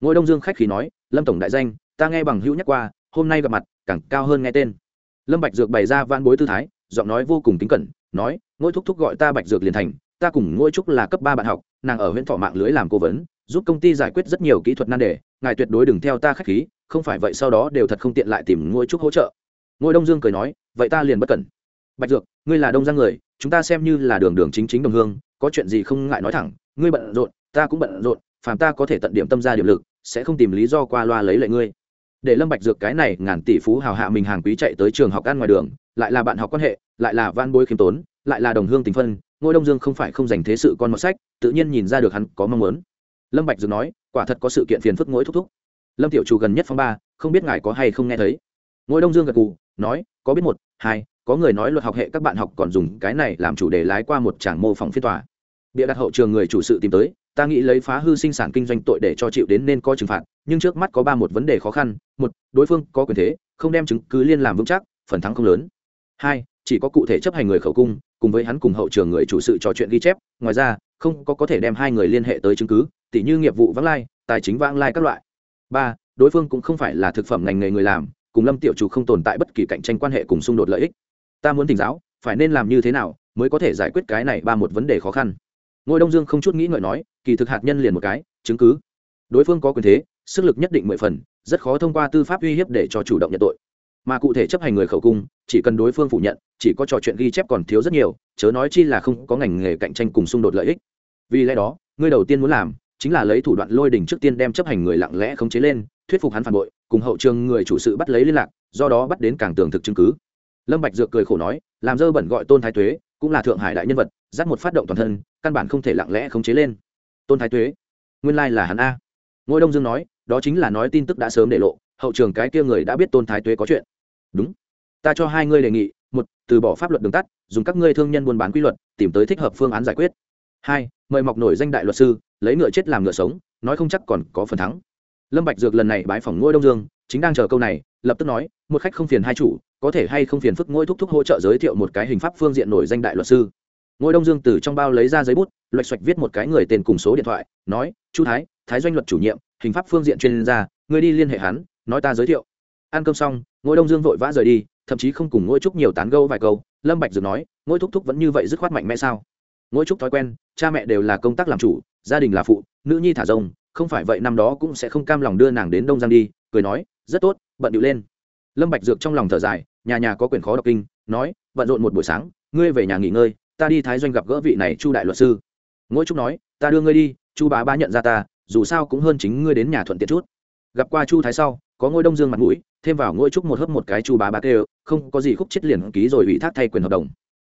Ngôi đông dương khách khí nói, lâm tổng đại danh ta nghe bằng hữu nhắc qua, hôm nay gặp mặt, càng cao hơn nghe tên. Lâm bạch dược bày ra van bối tư thái, giọng nói vô cùng kính cẩn, nói, ngôi thúc thúc gọi ta bạch dược liền thành, ta cùng ngôi trúc là cấp ba bạn học, nàng ở huyện thọ mạng lưới làm cố vấn, giúp công ty giải quyết rất nhiều kỹ thuật nan đề, ngài tuyệt đối đừng theo ta khách khí, không phải vậy sau đó đều thật không tiện lại tìm ngôi trúc hỗ trợ. Ngôi đông dương cười nói, vậy ta liền bất cẩn. Bạch dược, ngươi là đông giang người, chúng ta xem như là đường đường chính chính đồng hương, có chuyện gì không ngại nói thẳng, ngươi bận rộn, ta cũng bận rộn, phàm ta có thể tận điểm tâm ra điểm lực, sẽ không tìm lý do qua loa lấy lệ ngươi để lâm bạch dược cái này ngàn tỷ phú hào hạ mình hàng quý chạy tới trường học ăn ngoài đường, lại là bạn học quan hệ, lại là van bối khiêm tốn, lại là đồng hương tình phân, ngôi đông dương không phải không dành thế sự con một sách, tự nhiên nhìn ra được hắn có mong muốn. Lâm bạch dược nói, quả thật có sự kiện phiền phức ngỗi thúc thúc. Lâm tiểu chủ gần nhất phong ba, không biết ngài có hay không nghe thấy. Ngôi đông dương gật gù, nói, có biết một, hai, có người nói luật học hệ các bạn học còn dùng cái này làm chủ đề lái qua một tràng mô phỏng phiên tòa. Bịa đặt hậu trường người chủ sự tìm tới ta nghĩ lấy phá hư sinh sản kinh doanh tội để cho chịu đến nên có trừng phạt, nhưng trước mắt có ba một vấn đề khó khăn. Một, đối phương có quyền thế, không đem chứng cứ liên làm vững chắc, phần thắng không lớn. Hai, chỉ có cụ thể chấp hành người khẩu cung, cùng với hắn cùng hậu trường người chủ sự trò chuyện ghi chép. Ngoài ra, không có có thể đem hai người liên hệ tới chứng cứ, tỉ như nghiệp vụ vãng lai, tài chính vãng lai các loại. Ba, đối phương cũng không phải là thực phẩm ngành nghề người làm, cùng lâm tiểu chủ không tồn tại bất kỳ cạnh tranh quan hệ cùng xung đột lợi ích. Ta muốn tỉnh giáo, phải nên làm như thế nào mới có thể giải quyết cái này ba một vấn đề khó khăn? Ngôi đông dương không chút nghĩ ngợi nói, kỳ thực hạt nhân liền một cái, chứng cứ. Đối phương có quyền thế, sức lực nhất định mười phần, rất khó thông qua tư pháp uy hiếp để cho chủ động nhận tội. Mà cụ thể chấp hành người khẩu cung, chỉ cần đối phương phủ nhận, chỉ có trò chuyện ghi chép còn thiếu rất nhiều, chớ nói chi là không có ngành nghề cạnh tranh cùng xung đột lợi ích. Vì lẽ đó, ngươi đầu tiên muốn làm, chính là lấy thủ đoạn lôi đình trước tiên đem chấp hành người lặng lẽ khống chế lên, thuyết phục hắn phản bội, cùng hậu trường người chủ sự bắt lấy liên lạc, do đó bắt đến càng tường thực chứng cứ. Lâm bạch dược cười khổ nói, làm dơ bẩn gọi tôn thái tuế cũng là thượng hải đại nhân vật, dắt một phát động toàn thân, căn bản không thể lặng lẽ khống chế lên. Tôn thái tuế, nguyên lai là hắn a. Ngôi đông dương nói, đó chính là nói tin tức đã sớm để lộ, hậu trường cái kia người đã biết tôn thái tuế có chuyện. Đúng. Ta cho hai ngươi đề nghị, một, từ bỏ pháp luật đường tắt, dùng các ngươi thương nhân buôn bán quy luật, tìm tới thích hợp phương án giải quyết. Hai, mời mọc nổi danh đại luật sư, lấy ngựa chết làm ngựa sống, nói không chắc còn có phần thắng. Lâm bạch dược lần này bái phỏng ngôi đông dương chính đang chờ câu này, lập tức nói, một khách không phiền hai chủ, có thể hay không phiền phức ngôi thúc thúc hỗ trợ giới thiệu một cái hình pháp phương diện nổi danh đại luật sư. Ngôi đông dương từ trong bao lấy ra giấy bút, loạch xoạch viết một cái người tên cùng số điện thoại, nói, chu thái thái doanh luật chủ nhiệm, hình pháp phương diện chuyên gia người đi liên hệ hắn, nói ta giới thiệu. Ăn cơm xong, ngôi đông dương vội vã rời đi, thậm chí không cùng ngôi trúc nhiều tán gẫu vài câu, lâm bạch dược nói, ngôi thúc thúc vẫn như vậy dứt khoát mạnh mẽ sao? Ngôi trúc thói quen, cha mẹ đều là công tác làm chủ, gia đình là phụ, nữ nhi thả rồng không phải vậy năm đó cũng sẽ không cam lòng đưa nàng đến đông giang đi, cười nói rất tốt, bận điệu lên. Lâm bạch dược trong lòng thở dài, nhà nhà có quyền khó đọc kinh, nói, bận rộn một buổi sáng, ngươi về nhà nghỉ ngơi, ta đi thái doanh gặp gỡ vị này chu đại luật sư. Ngỗi trúc nói, ta đưa ngươi đi, chu bá ba nhận ra ta, dù sao cũng hơn chính ngươi đến nhà thuận tiện chút. Gặp qua chu thái sau, có ngôi đông dương mặt mũi, thêm vào ngôi trúc một hớp một cái chu bá bá kêu, không có gì khúc chết liền ký rồi ủy thác thay quyền hợp đồng.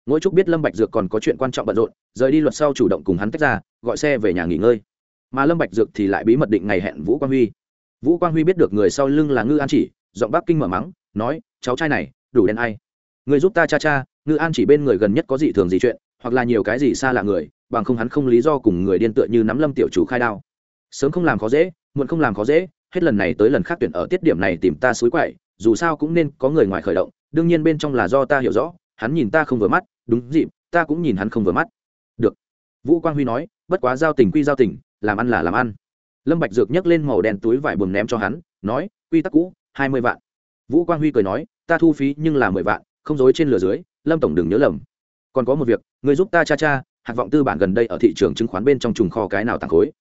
Ngôi trúc biết lâm bạch dược còn có chuyện quan trọng bận rộn, rời đi luật sau chủ động cùng hắn tách ra, gọi xe về nhà nghỉ ngơi. Mà lâm bạch dược thì lại bí mật định ngày hẹn vũ quang huy vũ quang huy biết được người sau lưng là ngư an chỉ, giọng bắc kinh mở mắng, nói, cháu trai này, đủ đen ai. Người giúp ta cha cha, ngư an chỉ bên người gần nhất có gì thường gì chuyện, hoặc là nhiều cái gì xa lạ người, bằng không hắn không lý do cùng người điên tựa như nắm lâm tiểu chủ khai đao. Sớm không làm khó dễ, muộn không làm khó dễ, hết lần này tới lần khác tuyển ở tiết điểm này tìm ta suối quậy, dù sao cũng nên có người ngoài khởi động, đương nhiên bên trong là do ta hiểu rõ, hắn nhìn ta không vừa mắt, đúng dịp, ta cũng nhìn hắn không vừa mắt. Được. Vũ quang huy nói, bất quá giao tình quy giao tình, làm ăn là làm ăn lâm bạch dược nhấc lên màu đen túi vải buồm ném cho hắn, nói, quy tắc cũ, hai mươi vạn. Vũ quang huy cười nói, ta thu phí nhưng là mười vạn, không dối trên lửa dưới, lâm tổng đừng nhớ lầm. Còn có một việc, người giúp ta cha cha, hạt vọng tư bản gần đây ở thị trường chứng khoán bên trong trùng kho cái nào tàng khối.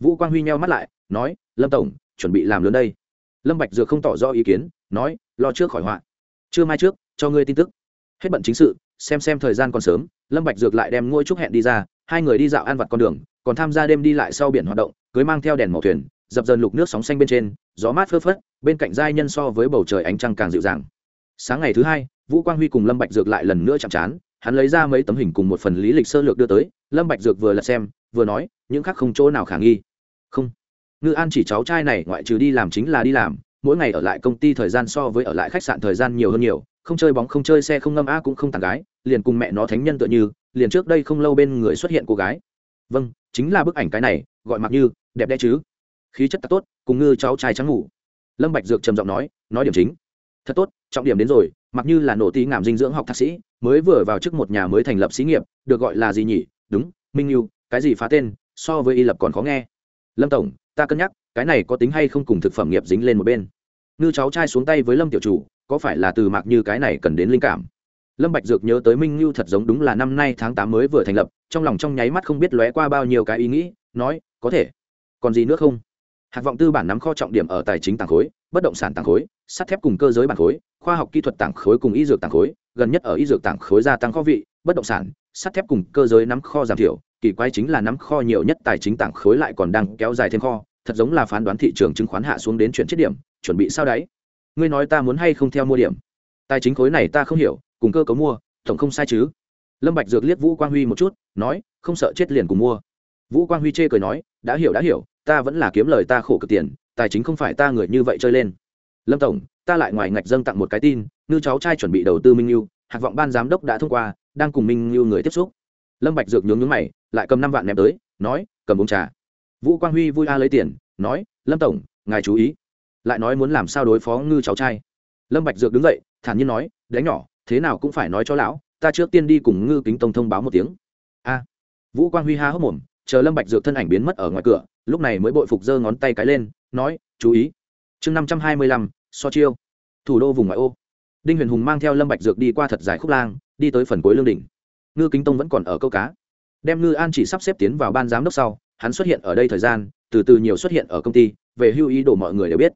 Vũ quang huy nheo mắt lại, nói, lâm tổng, chuẩn bị làm lớn đây. Lâm bạch dược không tỏ rõ ý kiến, nói, lo trước khỏi họa. Chưa mai trước, cho ngươi tin tức. Hết bận chính sự, xem xem thời gian còn sớm. Lâm bạch dược lại đem ngôi trúc hẹn đi ra hai người đi dạo ăn vặt con đường, còn tham gia đêm đi lại sau biển hoạt động, cưới mang theo đèn màu thuyền, dập dần lục nước sóng xanh bên trên, gió mát phơ phất, bên cạnh giai nhân so với bầu trời ánh trăng càng dịu dàng. Sáng ngày thứ hai, vũ quang huy cùng lâm bạch dược lại lần nữa chạm trán, hắn lấy ra mấy tấm hình cùng một phần lý lịch sơ lược đưa tới, lâm bạch dược vừa lật xem, vừa nói, những khác không chỗ nào khả nghi. Không. Ngư an chỉ cháu trai này ngoại trừ đi làm chính là đi làm, mỗi ngày ở lại công ty thời gian so với ở lại khách sạn thời gian nhiều hơn nhiều, không chơi bóng không chơi xe không ngâm a cũng không tàn gái, liền cùng mẹ nó thánh nhân tựa như liền trước đây không lâu bên người xuất hiện cô gái. Vâng chính là bức ảnh cái này, gọi mặc như, đẹp đẽ chứ? Khí chất tốt, cùng ngư cháu trai trắng ngủ. Lâm bạch dược trầm giọng nói nói điểm chính. Thật tốt, trọng điểm đến rồi mặc như là nổ tí ngảm dinh dưỡng học thạc sĩ, mới vừa vào trước một nhà mới thành lập xí nghiệp, được gọi là gì nhỉ? Đúng, minh lưu cái gì phá tên, so với y lập còn khó nghe. Lâm tổng, ta cân nhắc, cái này có tính hay không cùng thực phẩm nghiệp dính lên một bên. Ngư cháu trai xuống tay với lâm tiểu chủ, có phải là từ mạc như cái này cần đến linh cảm? Lâm bạch dược nhớ tới minh lưu thật giống đúng là năm nay tháng tám mới vừa thành lập, trong lòng trong nháy mắt không biết lóe qua bao nhiêu cái ý nghĩ, nói, có thể. Còn gì nữa không? Hạt vọng tư bản nắm kho trọng điểm ở tài chính tàng khối, bất động sản tàng khối, sắt thép cùng cơ giới bản khối, khoa học kỹ thuật tàng khối cùng y dược tàng khối, gần nhất ở y dược tàng khối gia tăng kho vị, bất động sản, sắt thép cùng cơ giới nắm kho giảm thiểu, kỳ quái chính là nắm kho nhiều nhất tài chính tàng khối lại còn đang kéo dài thêm kho, thật giống là phán đoán thị trường chứng khoán hạ xuống đến chuyển chết điểm, chuẩn bị sao đấy? Ngươi nói ta muốn hay không theo mua điểm? Tài chính khối này ta không hiểu cùng cơ cấu mua, tổng không sai chứ. Lâm bạch dược liếc vũ quang huy một chút, nói, không sợ chết liền cùng mua. Vũ quang huy chê cười nói, đã hiểu đã hiểu, ta vẫn là kiếm lời ta khổ cực tiền, tài chính không phải ta người như vậy chơi lên. Lâm tổng, ta lại ngoài ngạch dâng tặng một cái tin, ngư cháu trai chuẩn bị đầu tư minh lưu hạc vọng ban giám đốc đã thông qua, đang cùng minh lưu người tiếp xúc. Lâm bạch dược nhướng nhướng mày, lại cầm năm vạn ném tới, nói, cầm uống trà. Vũ quang huy vui a lấy tiền, nói, lâm tổng, ngài chú ý. Lại nói muốn làm sao đối phó ngư cháu trai. Lâm bạch dược đứng dậy, thản nhiên nói, đánh nhỏ thế nào cũng phải nói cho lão, ta trước tiên đi cùng ngư kính tông thông báo một tiếng. A. Vũ quang huy ha hốc mồm, chờ lâm bạch dược thân ảnh biến mất ở ngoài cửa, lúc này mới bội phục giơ ngón tay cái lên, nói, chú ý. Chương năm trăm hai mươi lăm, so chiêu. Thủ đô vùng ngoại ô. Đinh huyền hùng mang theo lâm bạch dược đi qua thật dài khúc lang, đi tới phần cuối lương đỉnh. Ngư kính tông vẫn còn ở câu cá. Đem ngư an chỉ sắp xếp tiến vào ban giám đốc sau, hắn xuất hiện ở đây thời gian, từ từ nhiều xuất hiện ở công ty, về hưu ý đồ mọi người đều biết.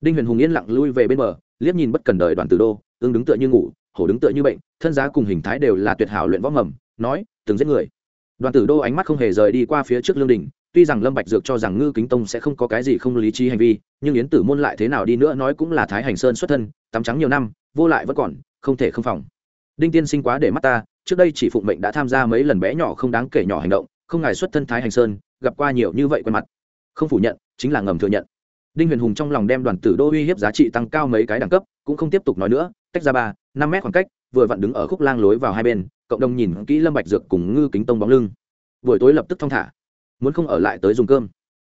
Đinh huyền hùng yên lặng lui về bên bờ, liếc nhìn bất cần đời đoàn từ đô ương đứng tựa như ngủ hổ đứng tựa như bệnh, thân giá cùng hình thái đều là tuyệt hảo luyện võ mầm, nói, từng giết người. Đoàn tử đô ánh mắt không hề rời đi qua phía trước lương đình tuy rằng lâm bạch dược cho rằng ngư kính tông sẽ không có cái gì không lý trí hành vi, nhưng yến tử môn lại thế nào đi nữa nói cũng là thái hành sơn xuất thân, tắm trắng nhiều năm, vô lại vẫn còn, không thể không phòng. Đinh tiên sinh quá để mắt ta, trước đây chỉ phụng mệnh đã tham gia mấy lần bé nhỏ không đáng kể nhỏ hành động, không ngài xuất thân thái hành sơn, gặp qua nhiều như vậy quen mặt. Không phủ nhận, chính là ngầm thừa nhận đinh huyền hùng trong lòng đem đoàn tử đô uy hiếp giá trị tăng cao mấy cái đẳng cấp, cũng không tiếp tục nói nữa, tách ra ba, năm mét khoảng cách, vừa vặn đứng ở khúc lang lối vào hai bên, cộng đồng nhìn kỹ lâm bạch dược cùng ngư kính tông bóng lưng. Buổi tối lập tức thong thả, muốn không ở lại tới dùng cơm.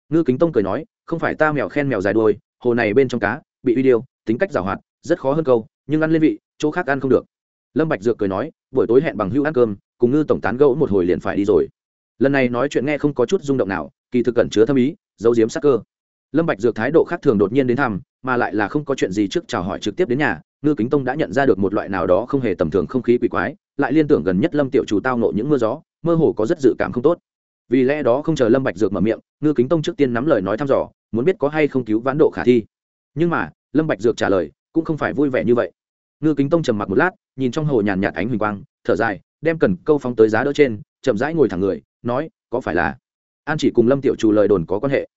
Ngư kính tông cười nói, không phải ta mèo khen mèo dài đuôi, hồ này bên trong cá, bị uy điêu, tính cách giàu hoạt, rất khó hơn câu, nhưng ăn lên vị, chỗ khác ăn không được. Lâm bạch dược cười nói, buổi tối hẹn bằng hữu ăn cơm, cùng ngư tổng tán gẫu một hồi liền phải đi rồi. Lần này nói chuyện nghe không có chút rung động nào, kỳ thực cẩn chứa thâm ý, giấu giếm sắc cơ lâm bạch dược thái độ khác thường đột nhiên đến thăm, mà lại là không có chuyện gì trước chào hỏi trực tiếp đến nhà, ngư kính tông đã nhận ra được một loại nào đó không hề tầm thường không khí quỷ quái, lại liên tưởng gần nhất lâm tiểu chủ tao nộ những mưa gió, mơ hồ có rất dự cảm không tốt. Vì lẽ đó không chờ lâm bạch dược mở miệng, ngư kính tông trước tiên nắm lời nói thăm dò, muốn biết có hay không cứu vãn độ khả thi. Nhưng mà, lâm bạch dược trả lời, cũng không phải vui vẻ như vậy. Ngư kính tông trầm mặc một lát, nhìn trong hồ nhàn nhạt ánh huỳnh quang, thở dài, đem cần câu phóng tới giá đỡ trên, chậm rãi ngồi thẳng người, nói, có phải là an chỉ cùng lâm tiểu chủ lời đồn có quan hệ?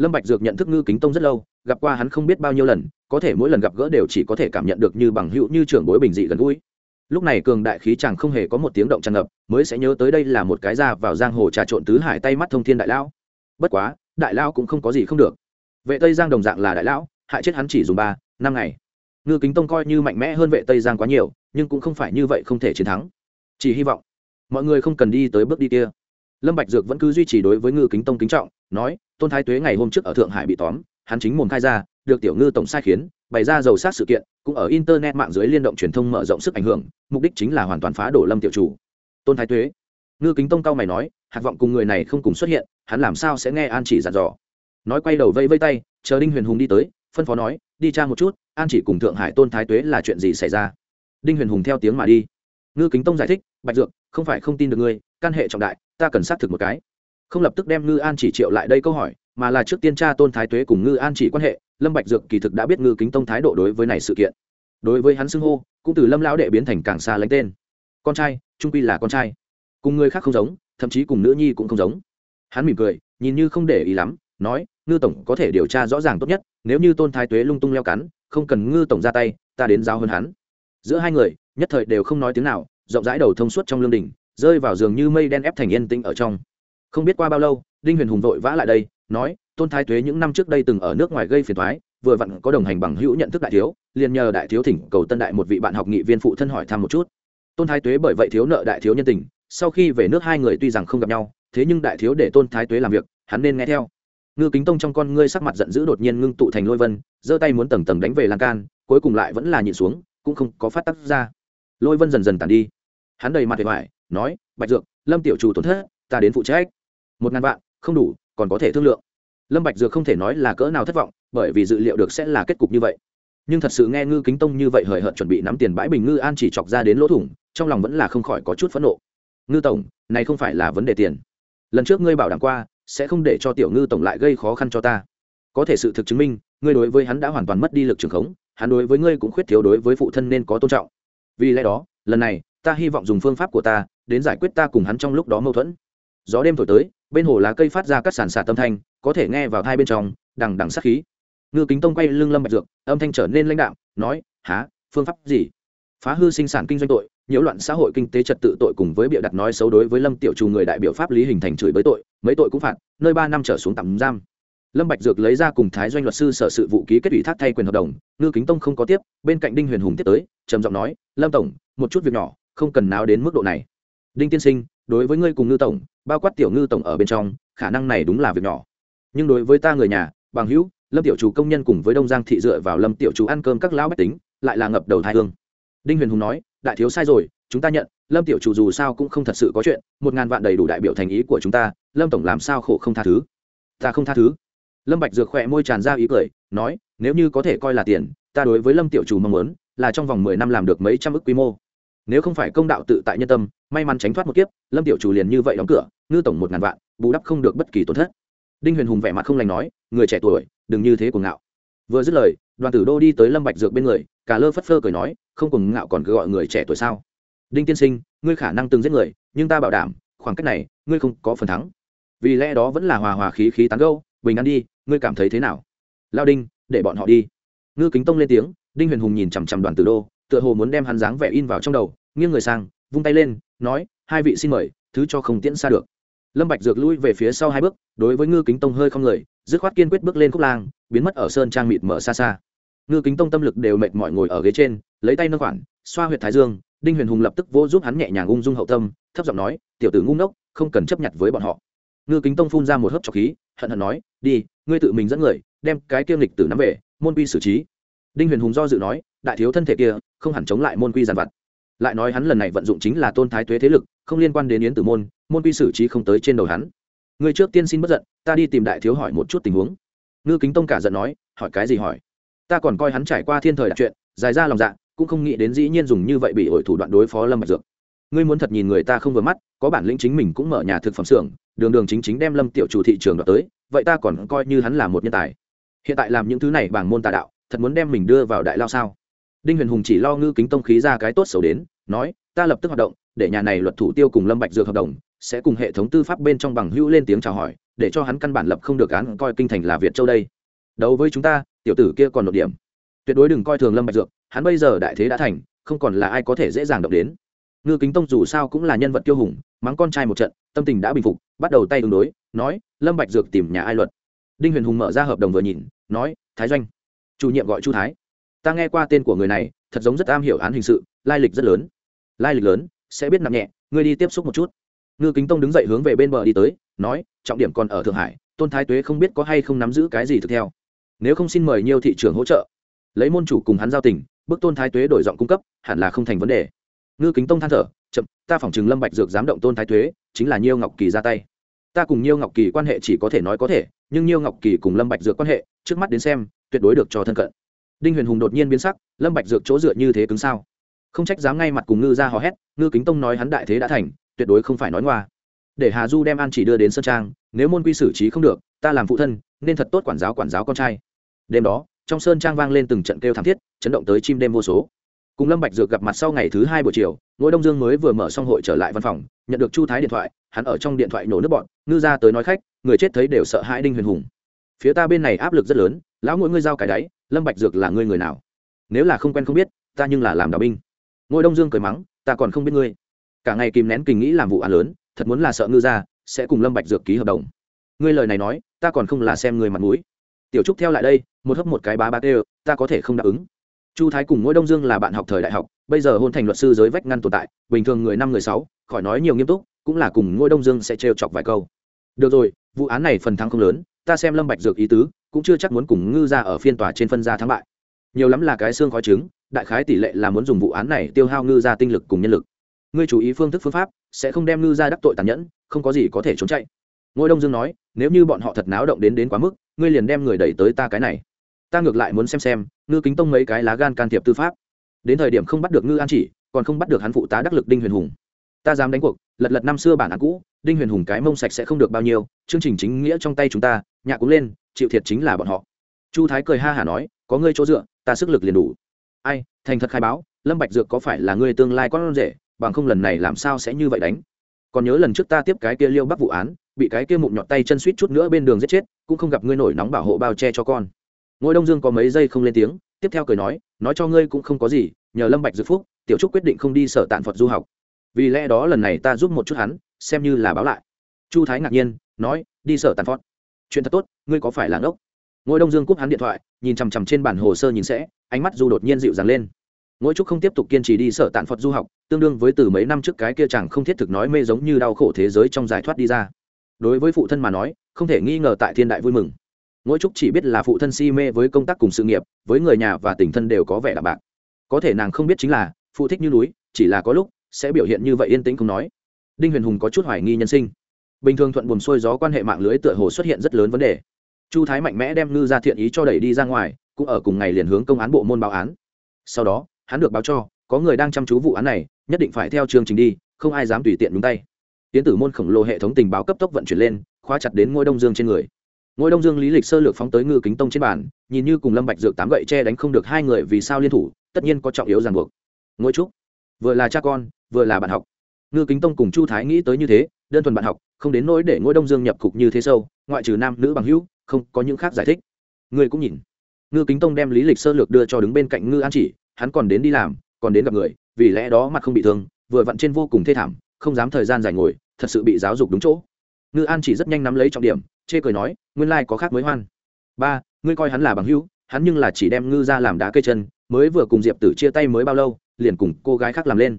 Lâm bạch dược nhận thức ngư kính tông rất lâu, gặp qua hắn không biết bao nhiêu lần, có thể mỗi lần gặp gỡ đều chỉ có thể cảm nhận được như bằng hữu như trưởng bối bình dị gần gũi. Lúc này cường đại khí chàng không hề có một tiếng động tràn ngập, mới sẽ nhớ tới đây là một cái ra vào giang hồ trà trộn tứ hải tay mắt thông thiên đại lão. Bất quá, đại lão cũng không có gì không được. Vệ tây giang đồng dạng là đại lão, hại chết hắn chỉ dùng ba, năm ngày. Ngư kính tông coi như mạnh mẽ hơn vệ tây giang quá nhiều, nhưng cũng không phải như vậy không thể chiến thắng. Chỉ hy vọng, mọi người không cần đi tới bước đi kia. Lâm bạch dược vẫn cứ duy trì đối với ngư kính tông kính trọng, nói tôn thái tuế ngày hôm trước ở thượng hải bị tóm, hắn chính mồm khai ra, được tiểu ngư tổng sai khiến, bày ra dầu sát sự kiện, cũng ở internet mạng dưới liên động truyền thông mở rộng sức ảnh hưởng, mục đích chính là hoàn toàn phá đổ lâm tiểu chủ. Tôn thái tuế, ngư kính tông cao mày nói hạt vọng cùng người này không cùng xuất hiện, hắn làm sao sẽ nghe an chỉ dặn dò? Nói quay đầu vây vây tay, chờ đinh huyền hùng đi tới, phân phó nói, đi tra một chút, an chỉ cùng thượng hải tôn thái tuế là chuyện gì xảy ra? Đinh huyền hùng theo tiếng mà đi. Ngư kính tông giải thích, bạch dược, không phải không tin được ngươi, căn hệ trọng đại, ta cần xác thực một cái không lập tức đem ngư an chỉ triệu lại đây câu hỏi, mà là trước tiên tra tôn thái tuế cùng ngư an chỉ quan hệ, lâm bạch dược kỳ thực đã biết ngư kính tông thái độ đối với này sự kiện. Đối với hắn xưng hô, cũng từ lâm lão đệ biến thành càng xa lánh tên. Con trai, trung quy là con trai. Cùng người khác không giống, thậm chí cùng nữ nhi cũng không giống. Hắn mỉm cười, nhìn như không để ý lắm, nói, ngư tổng có thể điều tra rõ ràng tốt nhất, nếu như tôn thái tuế lung tung leo cắn, không cần ngư tổng ra tay, ta đến giao hơn hắn. Giữa hai người, nhất thời đều không nói tiếng nào, rộng rãi đầu thông suốt trong lương đình, rơi vào giường như mây đen ép thành yên tĩnh ở trong không biết qua bao lâu, đinh huyền hùng vội vã lại đây, nói, tôn thái tuế những năm trước đây từng ở nước ngoài gây phiền thoái vừa vặn có đồng hành bằng hữu nhận thức đại thiếu, liền nhờ đại thiếu thỉnh cầu tân đại một vị bạn học nghị viên phụ thân hỏi thăm một chút. Tôn thái tuế bởi vậy thiếu nợ đại thiếu nhân tình, sau khi về nước hai người tuy rằng không gặp nhau, thế nhưng đại thiếu để tôn thái tuế làm việc, hắn nên nghe theo. Ngư kính tông trong con ngươi sắc mặt giận dữ đột nhiên ngưng tụ thành lôi vân, giơ tay muốn tầng tầng đánh về lan can, cuối cùng lại vẫn là nhịn xuống, cũng không có phát tác ra. Lôi vân dần dần tàn đi. Hắn đầy mặt vẻ vải nói, bạch dược, lâm tiểu chủ tổn thất, ta đến phụ trách một ngàn vạn, không đủ, còn có thể thương lượng. Lâm bạch dược không thể nói là cỡ nào thất vọng, bởi vì dự liệu được sẽ là kết cục như vậy. Nhưng thật sự nghe ngư kính tông như vậy hời hợt chuẩn bị nắm tiền bãi bình ngư an chỉ chọc ra đến lỗ thủng, trong lòng vẫn là không khỏi có chút phẫn nộ. Ngư tổng, này không phải là vấn đề tiền. Lần trước ngươi bảo đảm qua, sẽ không để cho tiểu ngư tổng lại gây khó khăn cho ta. Có thể sự thực chứng minh, ngươi đối với hắn đã hoàn toàn mất đi lực trường khống, hắn đối với ngươi cũng khuyết thiếu đối với phụ thân nên có tôn trọng. Vì lẽ đó, lần này, ta hy vọng dùng phương pháp của ta đến giải quyết ta cùng hắn trong lúc đó mâu thuẫn. Gió đêm thổi tới bên hồ lá cây phát ra các sản xả tâm thanh, có thể nghe vào hai bên trong, đằng đằng sát khí. Ngư kính tông quay lưng lâm bạch dược, âm thanh trở nên lãnh đạo nói há phương pháp gì? Phá hư sinh sản kinh doanh tội, nhiễu loạn xã hội kinh tế trật tự tội cùng với bịa đặt nói xấu đối với lâm tiểu trù người đại biểu pháp lý hình thành chửi bới tội, mấy tội cũng phạt, nơi ba năm trở xuống tạm giam. Lâm bạch dược lấy ra cùng thái doanh luật sư sở sự vụ ký kết ủy thác thay quyền hợp đồng, ngư kính tông không có tiếp, bên cạnh đinh huyền hùng tiếp tới, trầm giọng nói, lâm tổng, một chút việc nhỏ, không cần náo đến mức độ này đinh tiên sinh, đối với ngươi cùng ngư tổng, bao quát tiểu ngư tổng ở bên trong, khả năng này đúng là việc nhỏ. Nhưng đối với ta người nhà, bằng hữu, lâm tiểu chủ công nhân cùng với đông giang thị dựa vào lâm tiểu chủ ăn cơm các lão bách tính, lại là ngập đầu thai hương. Đinh huyền hùng nói, đại thiếu sai rồi, chúng ta nhận, lâm tiểu chủ dù sao cũng không thật sự có chuyện, một ngàn vạn đầy đủ đại biểu thành ý của chúng ta, lâm tổng làm sao khổ không tha thứ? Ta không tha thứ. Lâm bạch dược khỏe môi tràn ra ý cười, nói, nếu như có thể coi là tiền, ta đối với lâm tiểu chủ mong muốn, là trong vòng mười năm làm được mấy trăm ức quy mô nếu không phải công đạo tự tại nhân tâm, may mắn tránh thoát một kiếp, lâm tiểu chủ liền như vậy đóng cửa, ngư tổng một ngàn vạn, bù đắp không được bất kỳ tổn thất. Đinh huyền hùng vẻ mặt không lành nói, người trẻ tuổi, đừng như thế cuồng ngạo. Vừa dứt lời, đoàn tử đô đi tới lâm bạch dược bên người, cả lơ phất phơ cười nói, không cuồng ngạo còn cứ gọi người trẻ tuổi sao? Đinh tiên sinh, ngươi khả năng từng giết người, nhưng ta bảo đảm, khoảng cách này, ngươi không có phần thắng. Vì lẽ đó vẫn là hòa hòa khí khí tán gẫu, bình an đi, ngươi cảm thấy thế nào? Lao đinh, để bọn họ đi. Ngư kính tông lên tiếng, đinh huyền hùng nhìn chằm chằm đoàn tử đô tựa hồ muốn đem hắn dáng vẻ in vào trong đầu, nghiêng người sang, vung tay lên, nói, hai vị xin mời, thứ cho không tiễn xa được. Lâm bạch dược lui về phía sau hai bước, đối với ngư kính tông hơi không người, dứt khoát kiên quyết bước lên khúc lang, biến mất ở sơn trang mịt mở xa xa. Ngư kính tông tâm lực đều mệt mỏi ngồi ở ghế trên, lấy tay nâng khoản, xoa huyệt thái dương, đinh huyền hùng lập tức vô giúp hắn nhẹ nhàng ung dung hậu tâm, thấp giọng nói, tiểu tử ngu ngốc, không cần chấp nhận với bọn họ. Ngư kính tông phun ra một hớp trọc khí, hận hận nói, đi, ngươi tự mình dẫn người, đem cái kiêm lịch tử nắm về, môn quy xử trí. Đinh huyền hùng do dự nói đại thiếu thân thể kia không hẳn chống lại môn quy giàn vặt. Lại nói hắn lần này vận dụng chính là tôn thái tuế thế lực, không liên quan đến yến tử môn môn quy xử trí không tới trên đầu hắn. Người trước tiên xin bất giận, ta đi tìm đại thiếu hỏi một chút tình huống. Ngư kính tông cả giận nói, hỏi cái gì hỏi? Ta còn coi hắn trải qua thiên thời đặc chuyện, dài ra lòng dạ cũng không nghĩ đến dĩ nhiên dùng như vậy bị ổi thủ đoạn đối phó lâm bạch dược. Ngươi muốn thật nhìn người ta không vừa mắt, có bản lĩnh chính mình cũng mở nhà thực phẩm xưởng, đường đường chính chính đem lâm tiểu chủ thị trường đoạt tới, vậy ta còn coi như hắn là một nhân tài. Hiện tại làm những thứ này bằng môn tà đạo, thật muốn đem mình đưa vào đại lao sao? Đinh huyền hùng chỉ lo ngư kính tông khí ra cái tốt xấu đến, nói, ta lập tức hoạt động, để nhà này luật thủ tiêu cùng lâm bạch dược hợp đồng, sẽ cùng hệ thống tư pháp bên trong bằng hữu lên tiếng chào hỏi, để cho hắn căn bản lập không được án, coi kinh thành là việt châu đây. Đấu với chúng ta, tiểu tử kia còn một điểm. Tuyệt đối đừng coi thường lâm bạch dược, hắn bây giờ đại thế đã thành, không còn là ai có thể dễ dàng động đến. Ngư kính tông dù sao cũng là nhân vật tiêu hùng, mắng con trai một trận, tâm tình đã bình phục, bắt đầu tay ứng đối, nói, lâm bạch dược tìm nhà ai luật? Đinh huyền hùng mở ra hợp đồng vừa nhìn, nói, thái doanh. Chủ nhiệm gọi chu thái ta nghe qua tên của người này, thật giống rất am hiểu án hình sự, lai lịch rất lớn. Lai lịch lớn, sẽ biết nằm nhẹ, ngươi đi tiếp xúc một chút. Ngư kính tông đứng dậy hướng về bên bờ đi tới, nói, trọng điểm còn ở thượng hải, tôn thái tuế không biết có hay không nắm giữ cái gì thực theo. Nếu không xin mời nhiều thị trường hỗ trợ. Lấy môn chủ cùng hắn giao tình bức tôn thái tuế đổi giọng cung cấp, hẳn là không thành vấn đề. Ngư kính tông than thở, chậm, ta phỏng chừng lâm bạch dược dám động tôn thái tuế, chính là nhiêu ngọc kỳ ra tay. Ta cùng nhiêu ngọc kỳ quan hệ chỉ có thể nói có thể, nhưng nhiêu ngọc kỳ cùng lâm bạch dược quan hệ, trước mắt đến xem, tuyệt đối được cho thân cận đinh huyền hùng đột nhiên biến sắc, lâm bạch dược chỗ dựa như thế cứng sao? Không trách dám ngay mặt cùng ngư ra hò hét, ngư kính tông nói hắn đại thế đã thành, tuyệt đối không phải nói ngoa. Để hà du đem an chỉ đưa đến sơn trang, nếu môn quy xử trí không được, ta làm phụ thân, nên thật tốt quản giáo quản giáo con trai. Đêm đó, trong sơn trang vang lên từng trận kêu thảm thiết, chấn động tới chim đêm vô số. Cùng lâm bạch dược gặp mặt sau ngày thứ hai buổi chiều, ngôi đông dương mới vừa mở xong hội trở lại văn phòng, nhận được chu thái điện thoại, hắn ở trong điện thoại nổ nước bọn, ngư ra tới nói khách, người chết thấy đều sợ hãi đinh huyền hùng. Phía ta bên này áp lực rất lớn, lão ngôi ngươi giao cái đáy lâm bạch dược là ngươi người nào? Nếu là không quen không biết, ta nhưng là làm đạo binh. Ngôi đông dương cười mắng, ta còn không biết ngươi. Cả ngày kìm nén kinh nghĩ làm vụ án lớn, thật muốn là sợ ngư ra sẽ cùng lâm bạch dược ký hợp đồng. Ngươi lời này nói, ta còn không là xem người mặt mũi. Tiểu trúc theo lại đây, một hấp một cái bá ba kêu ta có thể không đáp ứng. Chu thái cùng ngôi đông dương là bạn học thời đại học, bây giờ hôn thành luật sư giới vách ngăn tồn tại, bình thường người năm người sáu, khỏi nói nhiều nghiêm túc, cũng là cùng ngôi đông dương sẽ trêu chọc vài câu. Được rồi, vụ án này phần thắng không lớn, ta xem lâm bạch dược ý tứ cũng chưa chắc muốn cùng ngư ra ở phiên tòa trên phân gia thắng bại. Nhiều lắm là cái xương khói trứng, đại khái tỷ lệ là muốn dùng vụ án này tiêu hao ngư ra tinh lực cùng nhân lực. Ngươi chú ý phương thức phương pháp, sẽ không đem ngư ra đắc tội tàn nhẫn, không có gì có thể trốn chạy. Ngôi đông dương nói, nếu như bọn họ thật náo động đến đến quá mức, ngươi liền đem người đẩy tới ta cái này. Ta ngược lại muốn xem xem, ngư kính tông mấy cái lá gan can thiệp tư pháp. Đến thời điểm không bắt được ngư an chỉ, còn không bắt được hắn phụ tá đắc lực đinh huyền hùng. Ta dám đánh cuộc, lật lật năm xưa bản án cũ, đinh huyền hùng cái mông sạch sẽ không được bao nhiêu, chương trình chính nghĩa trong tay chúng ta nhạ cũng lên, chịu thiệt chính là bọn họ. Chu thái cười ha hả nói, có ngươi chỗ dựa, ta sức lực liền đủ. Ai, thành thật khai báo, lâm bạch dược có phải là ngươi tương lai con rể, bằng không lần này làm sao sẽ như vậy đánh? Còn nhớ lần trước ta tiếp cái kia liêu bắc vụ án, bị cái kia mụn nhọt tay chân suýt chút nữa bên đường giết chết, cũng không gặp ngươi nổi nóng bảo hộ bao che cho con. Ngôi đông dương có mấy giây không lên tiếng, tiếp theo cười nói nói cho ngươi cũng không có gì, nhờ lâm bạch dược phúc, tiểu trúc quyết định không đi sở tạn phật du học. Vì lẽ đó lần này ta giúp một chút hắn, xem như là báo lại. Chu thái ngạc nhiên, nói, đi sở tàn phật chuyện thật tốt, ngươi có phải là ngốc? Ngôi đông dương cúp hắn điện thoại, nhìn chằm chằm trên bản hồ sơ nhìn sẽ, ánh mắt du đột nhiên dịu dàng lên. Ngôi trúc không tiếp tục kiên trì đi sở tạn phật du học, tương đương với từ mấy năm trước cái kia chẳng không thiết thực nói mê giống như đau khổ thế giới trong giải thoát đi ra. Đối với phụ thân mà nói, không thể nghi ngờ tại thiên đại vui mừng. Ngôi trúc chỉ biết là phụ thân si mê với công tác cùng sự nghiệp, với người nhà và tình thân đều có vẻ đạm bạc. Có thể nàng không biết chính là, phụ thích như núi, chỉ là có lúc sẽ biểu hiện như vậy yên tĩnh không nói. Đinh huyền hùng có chút hoài nghi nhân sinh bình thường thuận buồm xuôi gió quan hệ mạng lưới tựa hồ xuất hiện rất lớn vấn đề. Chu thái mạnh mẽ đem ngư ra thiện ý cho đẩy đi ra ngoài, cũng ở cùng ngày liền hướng công án bộ môn báo án. Sau đó, hắn được báo cho, có người đang chăm chú vụ án này, nhất định phải theo chương trình đi, không ai dám tùy tiện đúng tay. Tiến tử môn khổng lồ hệ thống tình báo cấp tốc vận chuyển lên, khóa chặt đến ngôi đông dương trên người. Ngôi đông dương lý lịch sơ lược phóng tới ngư kính tông trên bàn, nhìn như cùng lâm bạch dược tám gậy che đánh không được hai người vì sao liên thủ, tất nhiên có trọng yếu ràng buộc. Ngôi trúc, vừa là cha con, vừa là bạn học. Ngư kính tông cùng chu thái nghĩ tới như thế đơn thuần bạn học, không đến nỗi để ngôi đông dương nhập cục như thế sâu, ngoại trừ nam nữ bằng hữu, không có những khác giải thích. Ngươi cũng nhìn. Ngư kính tông đem lý lịch sơ lược đưa cho đứng bên cạnh ngư an chỉ, hắn còn đến đi làm, còn đến gặp người, vì lẽ đó mặt không bị thương, vừa vặn trên vô cùng thê thảm, không dám thời gian dài ngồi, thật sự bị giáo dục đúng chỗ. Ngư an chỉ rất nhanh nắm lấy trọng điểm, chê cười nói, nguyên lai、like、có khác mới hoan. Ba, ngươi coi hắn là bằng hữu, hắn nhưng là chỉ đem ngư ra làm đá cây chân, mới vừa cùng diệp tử chia tay mới bao lâu, liền cùng cô gái khác làm lên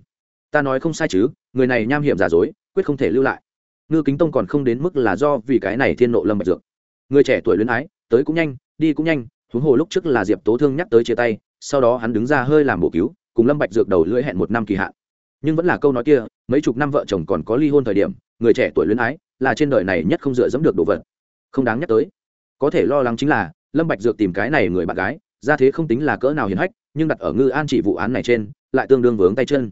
ta nói không sai chứ, người này nham hiểm giả dối, quyết không thể lưu lại. Ngư kính tông còn không đến mức là do vì cái này thiên nộ lâm bạch dược. Người trẻ tuổi luyến ái, tới cũng nhanh, đi cũng nhanh, huống hồ lúc trước là diệp tố thương nhắc tới chia tay, sau đó hắn đứng ra hơi làm bổ cứu, cùng lâm bạch dược đầu lưỡi hẹn một năm kỳ hạn. Nhưng vẫn là câu nói kia, mấy chục năm vợ chồng còn có ly hôn thời điểm, người trẻ tuổi luyến ái, là trên đời này nhất không dựa dẫm được đồ vật. Không đáng nhắc tới. Có thể lo lắng chính là, lâm bạch dược tìm cái này người bạn gái, ra thế không tính là cỡ nào hiền hách, nhưng đặt ở ngư an chỉ vụ án này trên, lại tương đương vướng tay chân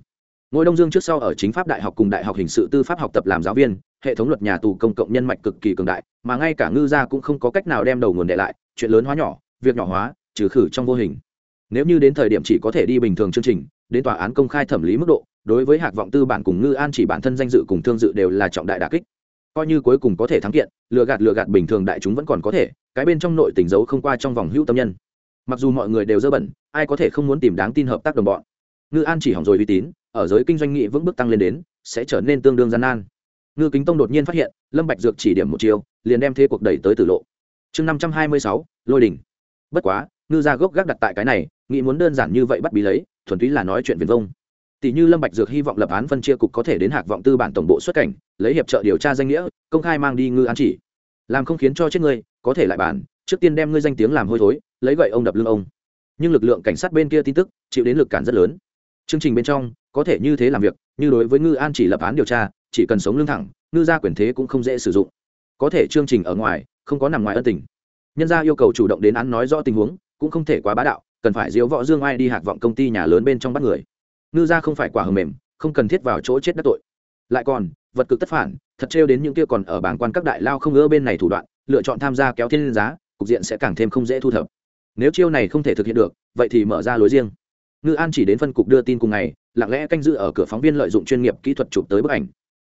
ngôi đông dương trước sau ở chính pháp đại học cùng đại học hình sự tư pháp học tập làm giáo viên, hệ thống luật nhà tù công cộng nhân mạch cực kỳ cường đại, mà ngay cả ngư gia cũng không có cách nào đem đầu nguồn đệ lại, chuyện lớn hóa nhỏ, việc nhỏ hóa, trừ khử trong vô hình. Nếu như đến thời điểm chỉ có thể đi bình thường chương trình, đến tòa án công khai thẩm lý mức độ, đối với hạc vọng tư bản cùng ngư an chỉ bản thân danh dự cùng thương dự đều là trọng đại đà kích. Coi như cuối cùng có thể thắng kiện, lừa gạt lừa gạt bình thường đại chúng vẫn còn có thể, cái bên trong nội tình giấu không qua trong vòng hữu tâm nhân. Mặc dù mọi người đều dơ bẩn, ai có thể không muốn tìm đáng tin hợp tác đồng bọn. Ngư an chỉ hỏng rồi uy tín ở giới kinh doanh nghị vững bước tăng lên đến, sẽ trở nên tương đương gian nan. Ngư kính tông đột nhiên phát hiện, lâm bạch dược chỉ điểm một chiều liền đem thế cuộc đẩy tới tử lộ. Chương năm trăm hai mươi sáu, lôi đỉnh. Bất quá, ngư ra gốc gác đặt tại cái này, nghĩ muốn đơn giản như vậy bắt bí lấy, thuần túy là nói chuyện viền vông. Tỷ như lâm bạch dược hy vọng lập án phân chia cục có thể đến hạc vọng tư bản tổng bộ xuất cảnh, lấy hiệp trợ điều tra danh nghĩa, công khai mang đi ngư án chỉ. Làm không khiến cho chết ngươi có thể lại bản trước tiên đem ngươi danh tiếng làm hôi thối, lấy gậy ông đập lưng ông. Nhưng lực lượng cảnh sát bên kia tin tức, chịu đến lực cản rất lớn chương trình bên trong, có thể như thế làm việc, như đối với ngư an chỉ lập án điều tra, chỉ cần sống lương thẳng, ngư gia quyền thế cũng không dễ sử dụng. Có thể chương trình ở ngoài, không có nằm ngoài ân tình. Nhân gia yêu cầu chủ động đến án nói rõ tình huống, cũng không thể quá bá đạo, cần phải diếu võ dương ai đi hạc vọng công ty nhà lớn bên trong bắt người. Ngư gia không phải quả hầm mềm, không cần thiết vào chỗ chết đất tội. Lại còn, vật cực tất phản, thật trêu đến những kia còn ở bảng quan các đại lao không ngỡ bên này thủ đoạn, lựa chọn tham gia kéo thiên giá, cục diện sẽ càng thêm không dễ thu thập. Nếu chiêu này không thể thực hiện được, vậy thì mở ra lối riêng ngư an chỉ đến phân cục đưa tin cùng ngày, lặng lẽ canh giữ ở cửa phóng viên lợi dụng chuyên nghiệp kỹ thuật chụp tới bức ảnh.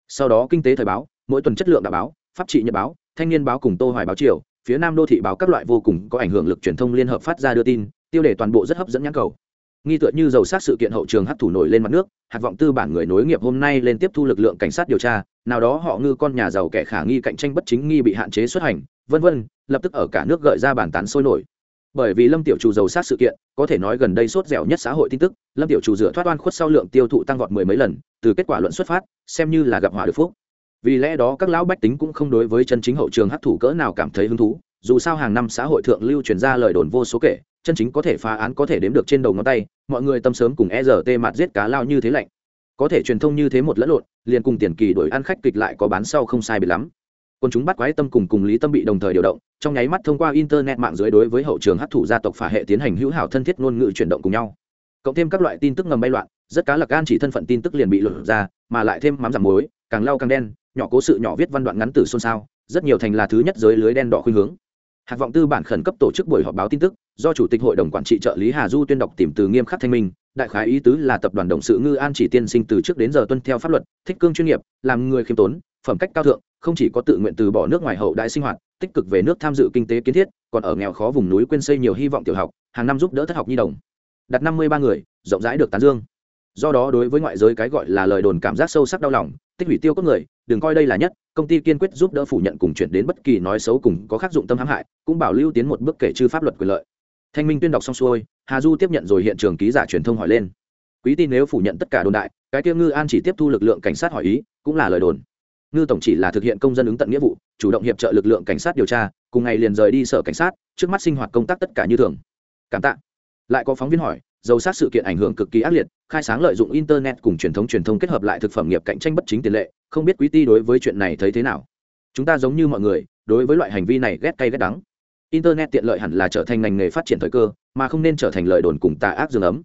Sau đó kinh tế thời báo, mỗi tuần chất lượng đạo báo, pháp trị nhật báo, thanh niên báo cùng tô hoài báo triều, phía nam đô thị báo các loại vô cùng có ảnh hưởng lực truyền thông liên hợp phát ra đưa tin, tiêu đề toàn bộ rất hấp dẫn nhãn cầu. Nghi tựa như dầu sát sự kiện hậu trường hấp thủ nổi lên mặt nước, hạt vọng tư bản người nối nghiệp hôm nay lên tiếp thu lực lượng cảnh sát điều tra, nào đó họ ngư con nhà giàu kẻ khả nghi cạnh tranh bất chính nghi bị hạn chế xuất hành, vân vân, lập tức ở cả nước gợi ra bàn tán sôi nổi bởi vì lâm tiểu chủ giàu sát sự kiện, có thể nói gần đây sốt dẻo nhất xã hội tin tức, lâm tiểu chủ dựa thoát oan khuất sau lượng tiêu thụ tăng vọt mười mấy lần, từ kết quả luận xuất phát, xem như là gặp hỏa được phúc. Vì lẽ đó, các lão bách tính cũng không đối với chân chính hậu trường hấp thủ cỡ nào cảm thấy hứng thú, dù sao hàng năm xã hội thượng lưu truyền ra lời đồn vô số kể, chân chính có thể phá án có thể đếm được trên đầu ngón tay, mọi người tâm sớm cùng e rờ tê mặt giết cá lao như thế lạnh. Có thể truyền thông như thế một lẫn lộn, liền cùng tiền kỳ đổi ăn khách kịch lại có bán sau không sai biệt lắm còn chúng bắt quái tâm cùng cùng lý tâm bị đồng thời điều động, trong nháy mắt thông qua internet mạng dưới đối với hậu trường hấp thụ gia tộc phả hệ tiến hành hữu hảo thân thiết ngôn ngữ chuyển động cùng nhau. Cộng thêm các loại tin tức ngầm bay loạn, rất cá lạc gan chỉ thân phận tin tức liền bị lột ra, mà lại thêm mắm giảm muối, càng lau càng đen, nhỏ cố sự nhỏ viết văn đoạn ngắn từ xôn xao, rất nhiều thành là thứ nhất giới lưới đen đỏ khuynh hướng. Hạc vọng tư bản khẩn cấp tổ chức buổi họp báo tin tức, do chủ tịch hội đồng quản trị trợ lý hà du tuyên đọc tìm từ nghiêm khắc thanh minh đại khái ý tứ là tập đoàn động sự ngư an chỉ tiên sinh từ trước đến giờ tuân theo pháp luật, thích cương chuyên nghiệp, làm người khiêm tốn, phẩm cách cao thượng, không chỉ có tự nguyện từ bỏ nước ngoài hậu đại sinh hoạt, tích cực về nước tham dự kinh tế kiến thiết, còn ở nghèo khó vùng núi quên xây nhiều hy vọng tiểu học, hàng năm giúp đỡ thất học nhi đồng. Đặt năm mươi ba người, rộng rãi được tán dương. Do đó đối với ngoại giới cái gọi là lời đồn cảm giác sâu sắc đau lòng, tích hủy tiêu cốt người, đừng coi đây là nhất, công ty kiên quyết giúp đỡ phủ nhận cùng chuyển đến bất kỳ nói xấu cùng có khắc dụng tâm hãm hại, cũng bảo lưu tiến một bước kể chư pháp luật quyền lợi thanh minh tuyên đọc xong xuôi, hà du tiếp nhận rồi hiện trường ký giả truyền thông hỏi lên. Quý tin nếu phủ nhận tất cả đồn đại, cái tiêu ngư an chỉ tiếp thu lực lượng cảnh sát hỏi ý, cũng là lời đồn. Ngư tổng chỉ là thực hiện công dân ứng tận nghĩa vụ, chủ động hiệp trợ lực lượng cảnh sát điều tra, cùng ngày liền rời đi sở cảnh sát, trước mắt sinh hoạt công tác tất cả như thường. Cảm tạ. Lại có phóng viên hỏi, dầu sát sự kiện ảnh hưởng cực kỳ ác liệt, khai sáng lợi dụng internet cùng truyền thống truyền thông kết hợp lại thực phẩm nghiệp cạnh tranh bất chính tiền lệ, không biết quý ty đối với chuyện này thấy thế nào? Chúng ta giống như mọi người, đối với loại hành vi này ghét cay ghét đắng internet tiện lợi hẳn là trở thành ngành nghề phát triển thời cơ, mà không nên trở thành lợi đồn cùng tà ác dương ấm.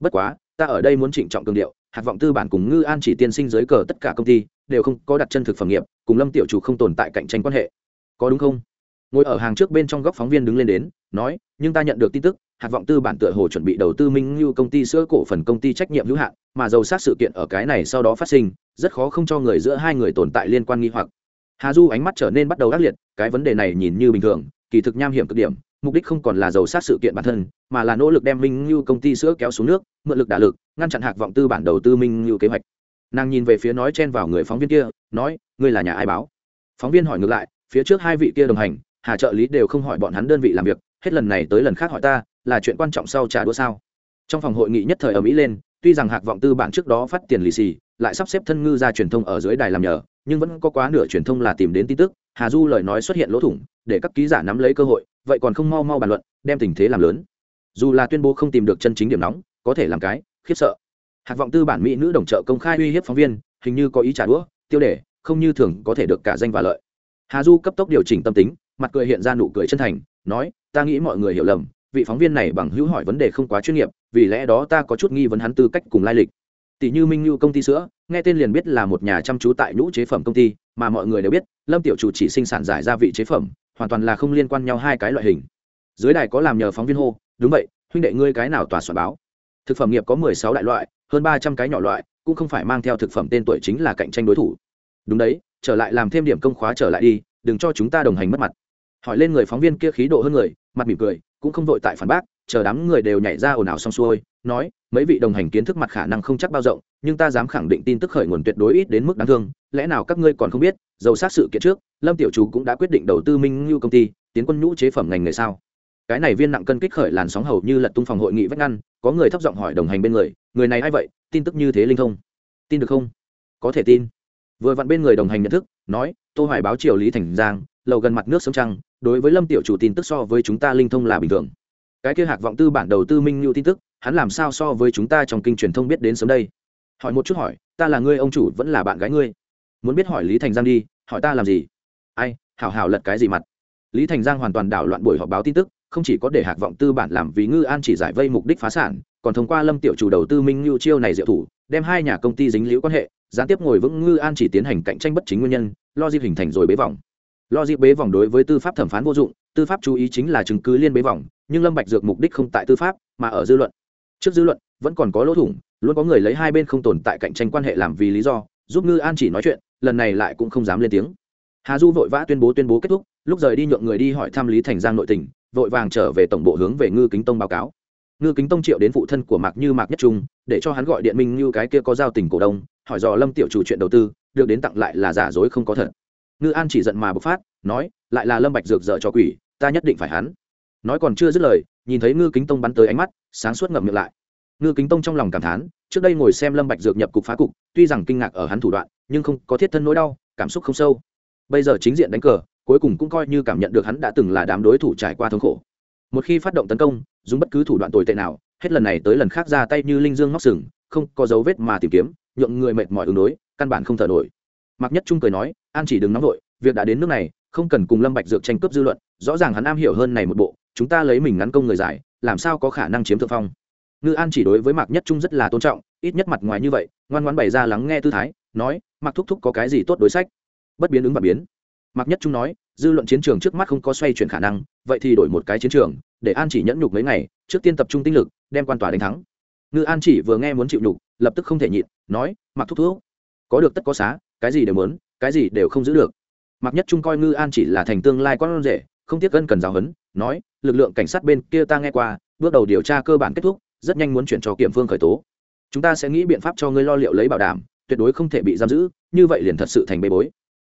Bất quá, ta ở đây muốn trịnh trọng cương điệu, hạt vọng tư bản cùng ngư an chỉ tiên sinh dưới cờ tất cả công ty, đều không có đặt chân thực phẩm nghiệp, cùng lâm tiểu chủ không tồn tại cạnh tranh quan hệ. Có đúng không? Ngồi ở hàng trước bên trong góc phóng viên đứng lên đến, nói, nhưng ta nhận được tin tức, hạt vọng tư bản tựa hồ chuẩn bị đầu tư minh như công ty sữa cổ phần công ty trách nhiệm hữu hạn, mà dầu sát sự kiện ở cái này sau đó phát sinh, rất khó không cho người giữa hai người tồn tại liên quan nghi hoặc. Hà du ánh mắt trở nên bắt đầu ác liệt, cái vấn đề này nhìn như bình thường kỳ thực nham hiểm cực điểm, mục đích không còn là giàu sát sự kiện bản thân, mà là nỗ lực đem minh như công ty sữa kéo xuống nước, mượn lực đả lực, ngăn chặn hạc vọng tư bản đầu tư minh như kế hoạch. Nàng nhìn về phía nói chen vào người phóng viên kia, nói, ngươi là nhà ai báo? Phóng viên hỏi ngược lại, phía trước hai vị kia đồng hành, hà trợ lý đều không hỏi bọn hắn đơn vị làm việc, hết lần này tới lần khác hỏi ta, là chuyện quan trọng sau trả đũa sao? Trong phòng hội nghị nhất thời ở mỹ lên, tuy rằng hạc vọng tư bản trước đó phát tiền lì xì, lại sắp xếp thân ngư ra truyền thông ở dưới đài làm nhờ, nhưng vẫn có quá nửa truyền thông là tìm đến tin tức hà du lời nói xuất hiện lỗ thủng, để các ký giả nắm lấy cơ hội, vậy còn không mau mau bàn luận, đem tình thế làm lớn. Dù là tuyên bố không tìm được chân chính điểm nóng, có thể làm cái, khiếp sợ. Hạc vọng tư bản mỹ nữ đồng trợ công khai uy hiếp phóng viên, hình như có ý trả đũa, tiêu đề, không như thường có thể được cả danh và lợi. Hà du cấp tốc điều chỉnh tâm tính, mặt cười hiện ra nụ cười chân thành, nói, ta nghĩ mọi người hiểu lầm, vị phóng viên này bằng hữu hỏi vấn đề không quá chuyên nghiệp, vì lẽ đó ta có chút nghi vấn hắn tư cách cùng lai lịch. Tỷ như minh như công ty sữa, nghe tên liền biết là một nhà chăm chú tại nhũ chế phẩm công ty mà mọi người đều biết, lâm tiểu chủ chỉ sinh sản giải gia vị chế phẩm, hoàn toàn là không liên quan nhau hai cái loại hình. Dưới đài có làm nhờ phóng viên hô, đúng vậy, huynh đệ ngươi cái nào tòa soạn báo? Thực phẩm nghiệp có mười sáu đại loại, hơn ba trăm cái nhỏ loại, cũng không phải mang theo thực phẩm tên tuổi chính là cạnh tranh đối thủ. Đúng đấy, trở lại làm thêm điểm công khóa trở lại đi, đừng cho chúng ta đồng hành mất mặt. Hỏi lên người phóng viên kia khí độ hơn người, mặt mỉm cười, cũng không vội tại phản bác, chờ đám người đều nhảy ra ồn ào xong xuôi, nói, mấy vị đồng hành kiến thức mặt khả năng không chắc bao rộng, nhưng ta dám khẳng định tin tức khởi nguồn tuyệt đối ít đến mức đáng thương lẽ nào các ngươi còn không biết, dầu sát sự kiện trước, lâm tiểu chủ cũng đã quyết định đầu tư minh ngưu công ty, tiến quân nhũ chế phẩm ngành nghề sao? Cái này viên nặng cân kích khởi làn sóng hầu như lật tung phòng hội nghị vách ngăn, có người thấp giọng hỏi đồng hành bên người người này a i vậy, tin tức như thế linh thông. Tin được không? Có thể tin. Vừa vặn bên người đồng hành nhận thức, nói, tô hoài báo triều lý thành giang, lầu gần mặt nước sông trăng, đối với lâm tiểu chủ tin tức so với chúng ta linh thông là bình thường. Cái kia hạc vọng tư bản đầu tư minh lưu tin tức, hắn làm sao so với chúng ta trong kinh truyền thông biết đến sớm đây? Hỏi một chút hỏi, ta là ngươi, ông chủ vẫn là bạn gái ngươi? Muốn biết hỏi lý thành giang đi, hỏi ta làm gì? Ai, hảo hảo lật cái gì mặt? Lý thành giang hoàn toàn đảo loạn buổi họp báo tin tức, không chỉ có để hạc vọng tư bản làm vì ngư an chỉ giải vây mục đích phá sản, còn thông qua lâm tiểu chủ đầu tư minh lưu chiêu này diệu thủ, đem hai nhà công ty dính liễu quan hệ, gián tiếp ngồi vững ngư an chỉ tiến hành cạnh tranh bất chính nguyên nhân, lo dịp hình thành rồi bế vòng lo dịp bế vòng đối với tư pháp thẩm phán vô dụng, tư pháp chú ý chính là chứng cứ liên bế vòng nhưng lâm bạch dược mục đích không tại tư pháp, mà ở dư luận. Trước dư luận, vẫn còn có lỗ thủng, luôn có người lấy hai bên không tồn tại cạnh tranh quan hệ làm vì lý do, giúp ngư an chỉ nói chuyện lần này lại cũng không dám lên tiếng. Hà du vội vã tuyên bố tuyên bố kết thúc, lúc rời đi nhượng người đi hỏi thăm lý thành giang nội tình, vội vàng trở về tổng bộ hướng về ngư kính tông báo cáo. Ngư kính tông triệu đến phụ thân của mạc như mạc nhất trung, để cho hắn gọi điện minh như cái kia có giao tình cổ đông, hỏi dò lâm tiểu chủ chuyện đầu tư, được đến tặng lại là giả dối không có thật. Ngư an chỉ giận mà bộc phát, nói, lại là lâm bạch dược dở cho quỷ, ta nhất định phải hắn. Nói còn chưa dứt lời, nhìn thấy ngư kính tông bắn tới ánh mắt, sáng suốt ngậm miệng lại ngư kính tông trong lòng cảm thán, trước đây ngồi xem lâm bạch dược nhập cục phá cục, tuy rằng kinh ngạc ở hắn thủ đoạn, nhưng không có thiết thân nỗi đau, cảm xúc không sâu. Bây giờ chính diện đánh cờ, cuối cùng cũng coi như cảm nhận được hắn đã từng là đám đối thủ trải qua thống khổ. Một khi phát động tấn công, dùng bất cứ thủ đoạn tồi tệ nào, hết lần này tới lần khác ra tay như linh dương móc sừng, không có dấu vết mà tìm kiếm, nhượng người mệt mỏi ứng đối, căn bản không thở nổi. Mặc nhất trung cười nói, an chỉ đừng nóng vội, việc đã đến nước này, không cần cùng lâm bạch dược tranh cướp dư luận, rõ ràng hắn am hiểu hơn này một bộ, chúng ta lấy mình ngắn công người giải làm sao có khả năng chiếm thượng phong? Ngư an chỉ đối với mạc nhất trung rất là tôn trọng ít nhất mặt ngoài như vậy ngoan ngoãn bày ra lắng nghe tư thái nói mạc thúc thúc có cái gì tốt đối sách? Bất biến ứng và biến. Mạc nhất trung nói dư luận chiến trường trước mắt không có xoay chuyển khả năng vậy thì đổi một cái chiến trường để an chỉ nhẫn nhục mấy ngày trước tiên tập trung tinh lực đem quan tòa đánh thắng. Ngư an chỉ vừa nghe muốn chịu nhục lập tức không thể nhịn nói mặc thúc thúc, có được tất có xá cái gì đều muốn cái gì đều không giữ được. Mặc nhất trung coi ngư an chỉ là thành tương lai con rể không tiếc gân cần giáo huấn nói lực lượng cảnh sát bên kia ta nghe qua bước đầu điều tra cơ bản kết thúc rất nhanh muốn chuyển cho kiểm phương khởi tố. Chúng ta sẽ nghĩ biện pháp cho ngươi lo liệu lấy bảo đảm, tuyệt đối không thể bị giam giữ, như vậy liền thật sự thành bê bối.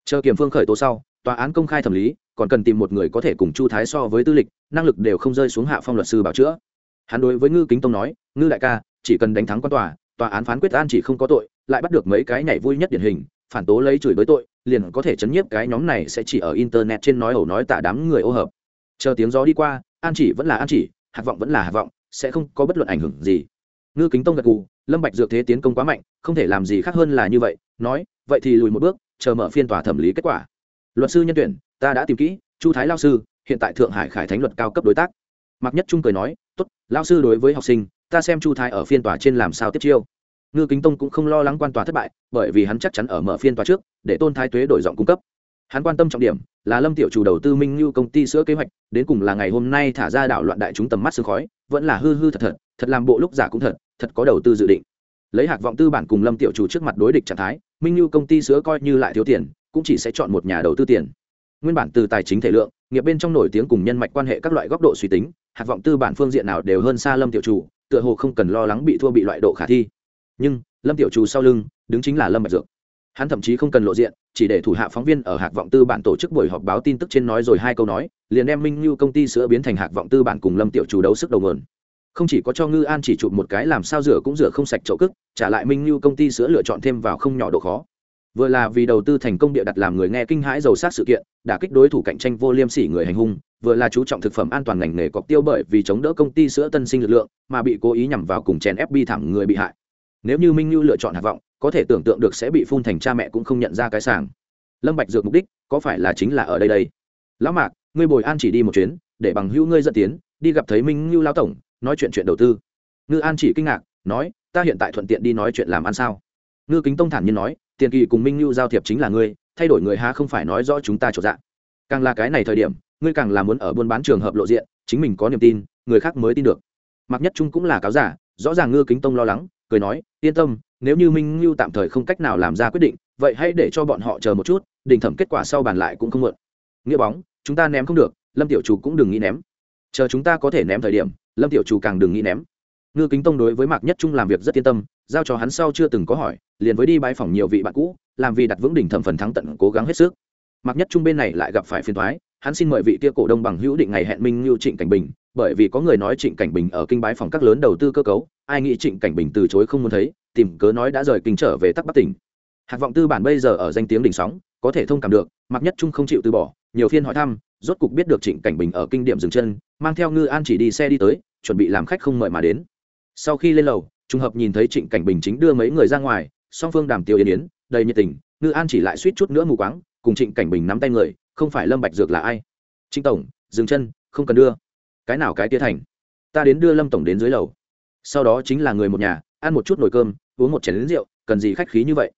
Chờ kiểm phương khởi tố sau, tòa án công khai thẩm lý, còn cần tìm một người có thể cùng chu thái so với tư lịch, năng lực đều không rơi xuống hạ phong luật sư bảo chữa. Hắn đối với ngư kính tông nói, ngư đại ca, chỉ cần đánh thắng quan tòa tòa án phán quyết an chỉ không có tội, lại bắt được mấy cái nhảy vui nhất điển hình, phản tố lấy chửi với tội, liền có thể chấn nhiếp cái nhóm này sẽ chỉ ở internet trên nói ẩu nói tả đám người ô hợp. Chờ tiếng gió đi qua, an chỉ vẫn là an chỉ, hạt vọng vẫn là hạt vọng sẽ không có bất luận ảnh hưởng gì. Ngư kính tông gật gù, lâm bạch dược thế tiến công quá mạnh, không thể làm gì khác hơn là như vậy, nói, vậy thì lùi một bước, chờ mở phiên tòa thẩm lý kết quả. Luật sư nhân tuyển, ta đã tìm kỹ, chu thái lao sư, hiện tại thượng hải khải thánh luật cao cấp đối tác. Mạc nhất trung cười nói, tốt, lao sư đối với học sinh, ta xem chu thái ở phiên tòa trên làm sao tiếp chiêu. Ngư kính tông cũng không lo lắng quan tòa thất bại, bởi vì hắn chắc chắn ở mở phiên tòa trước, để tôn thái tuế đổi giọng cung cấp. Hắn quan tâm trọng điểm là lâm tiểu chủ đầu tư minh như công ty sữa kế hoạch, đến cùng là ngày hôm nay thả ra đảo loạn đại chúng tầm mắt sương khói vẫn là hư hư thật thật thật làm bộ lúc giả cũng thật thật có đầu tư dự định. Lấy hạc vọng tư bản cùng lâm tiểu chủ trước mặt đối địch trạng thái, minh như công ty sữa coi như lại thiếu tiền, cũng chỉ sẽ chọn một nhà đầu tư tiền. Nguyên bản từ tài chính thể lượng, nghiệp bên trong nổi tiếng cùng nhân mạch quan hệ các loại góc độ suy tính hạt vọng tư bản phương diện nào đều hơn xa lâm tiểu chủ, tựa hồ không cần lo lắng bị thua bị loại độ khả thi. Nhưng, lâm tiểu chủ sau lưng, đứng chính là lâm bạch dược. Hắn thậm chí không cần lộ diện chỉ để thủ hạ phóng viên ở hạc vọng tư bản tổ chức buổi họp báo tin tức trên nói rồi hai câu nói, liền đem minh như công ty sữa biến thành hạc vọng tư bản cùng lâm tiểu chủ đấu sức đầu nguồn. Không chỉ có cho ngư an chỉ chụp một cái làm sao rửa cũng rửa không sạch chậu cức, trả lại minh như công ty sữa lựa chọn thêm vào không nhỏ độ khó. Vừa là vì đầu tư thành công địa đặt làm người nghe kinh hãi dầu sát sự kiện đã kích đối thủ cạnh tranh vô liêm sỉ người hành hung, vừa là chú trọng thực phẩm an toàn ngành nghề cọc tiêu bởi vì chống đỡ công ty sữa tân sinh lực lượng, mà bị cố ý nhằm vào cùng chèn ép bi thẳng người bị hại. Nếu như minh như lựa chọn hạt vọng có thể tưởng tượng được sẽ bị phun thành cha mẹ cũng không nhận ra cái sàng. Lâm bạch dược mục đích có phải là chính là ở đây đây? Lão mạc, ngươi bồi an chỉ đi một chuyến, để bằng hữu ngươi dẫn tiến, đi gặp thấy minh lưu lao tổng, nói chuyện chuyện đầu tư. Ngư an chỉ kinh ngạc, nói, ta hiện tại thuận tiện đi nói chuyện làm ăn sao? Ngư kính tông thản nhiên nói, tiền kỳ cùng minh lưu giao thiệp chính là ngươi, thay đổi người há không phải nói rõ chúng ta chỗ dạng. Càng là cái này thời điểm, ngươi càng là muốn ở buôn bán trường hợp lộ diện, chính mình có niềm tin, người khác mới tin được. Mặc nhất trung cũng là cáo giả rõ ràng ngư kính tông lo lắng, cười nói, yên tâm, nếu như minh lưu tạm thời không cách nào làm ra quyết định, vậy hãy để cho bọn họ chờ một chút đình thẩm kết quả sau bàn lại cũng không mượn nghĩa bóng, chúng ta ném không được, lâm tiểu chủ cũng đừng nghĩ ném. Chờ chúng ta có thể ném thời điểm, lâm tiểu chủ càng đừng nghĩ ném. Ngư kính tông đối với mạc nhất trung làm việc rất yên tâm, giao cho hắn sau chưa từng có hỏi, liền với đi bãi phòng nhiều vị bạn cũ, làm vì đặt vững đỉnh thẩm phần thắng tận cố gắng hết sức. Mạc nhất trung bên này lại gặp phải phiền thoái hắn xin mời vị kia cổ đông bằng hữu định ngày hẹn minh lưu trịnh cảnh bình bởi vì có người nói trịnh cảnh bình ở kinh bái phòng các lớn đầu tư cơ cấu, ai nghĩ trịnh cảnh bình từ chối không muốn thấy, tìm cớ nói đã rời kinh trở về tắc bắc tỉnh. Hạc vọng tư bản bây giờ ở danh tiếng đỉnh sóng, có thể thông cảm được mặc nhất trung không chịu từ bỏ, nhiều phiên hỏi thăm, rốt cục biết được trịnh cảnh bình ở kinh điểm dừng chân, mang theo ngư an chỉ đi xe đi tới, chuẩn bị làm khách không mời mà đến. Sau khi lên lầu, trùng hợp nhìn thấy trịnh cảnh bình chính đưa mấy người ra ngoài, song phương đàm tiêu yên yến, đầy nhiệt tình, ngư an chỉ lại suýt chút nữa mù quáng, cùng trịnh cảnh bình nắm tay người, không phải lâm bạch dược là ai? Trịnh tổng, dừng chân, không cần đưa cái nào cái tia thành? Ta đến đưa lâm tổng đến dưới lầu. Sau đó chính là người một nhà, ăn một chút nồi cơm, uống một chén lính rượu, cần gì khách khí như vậy?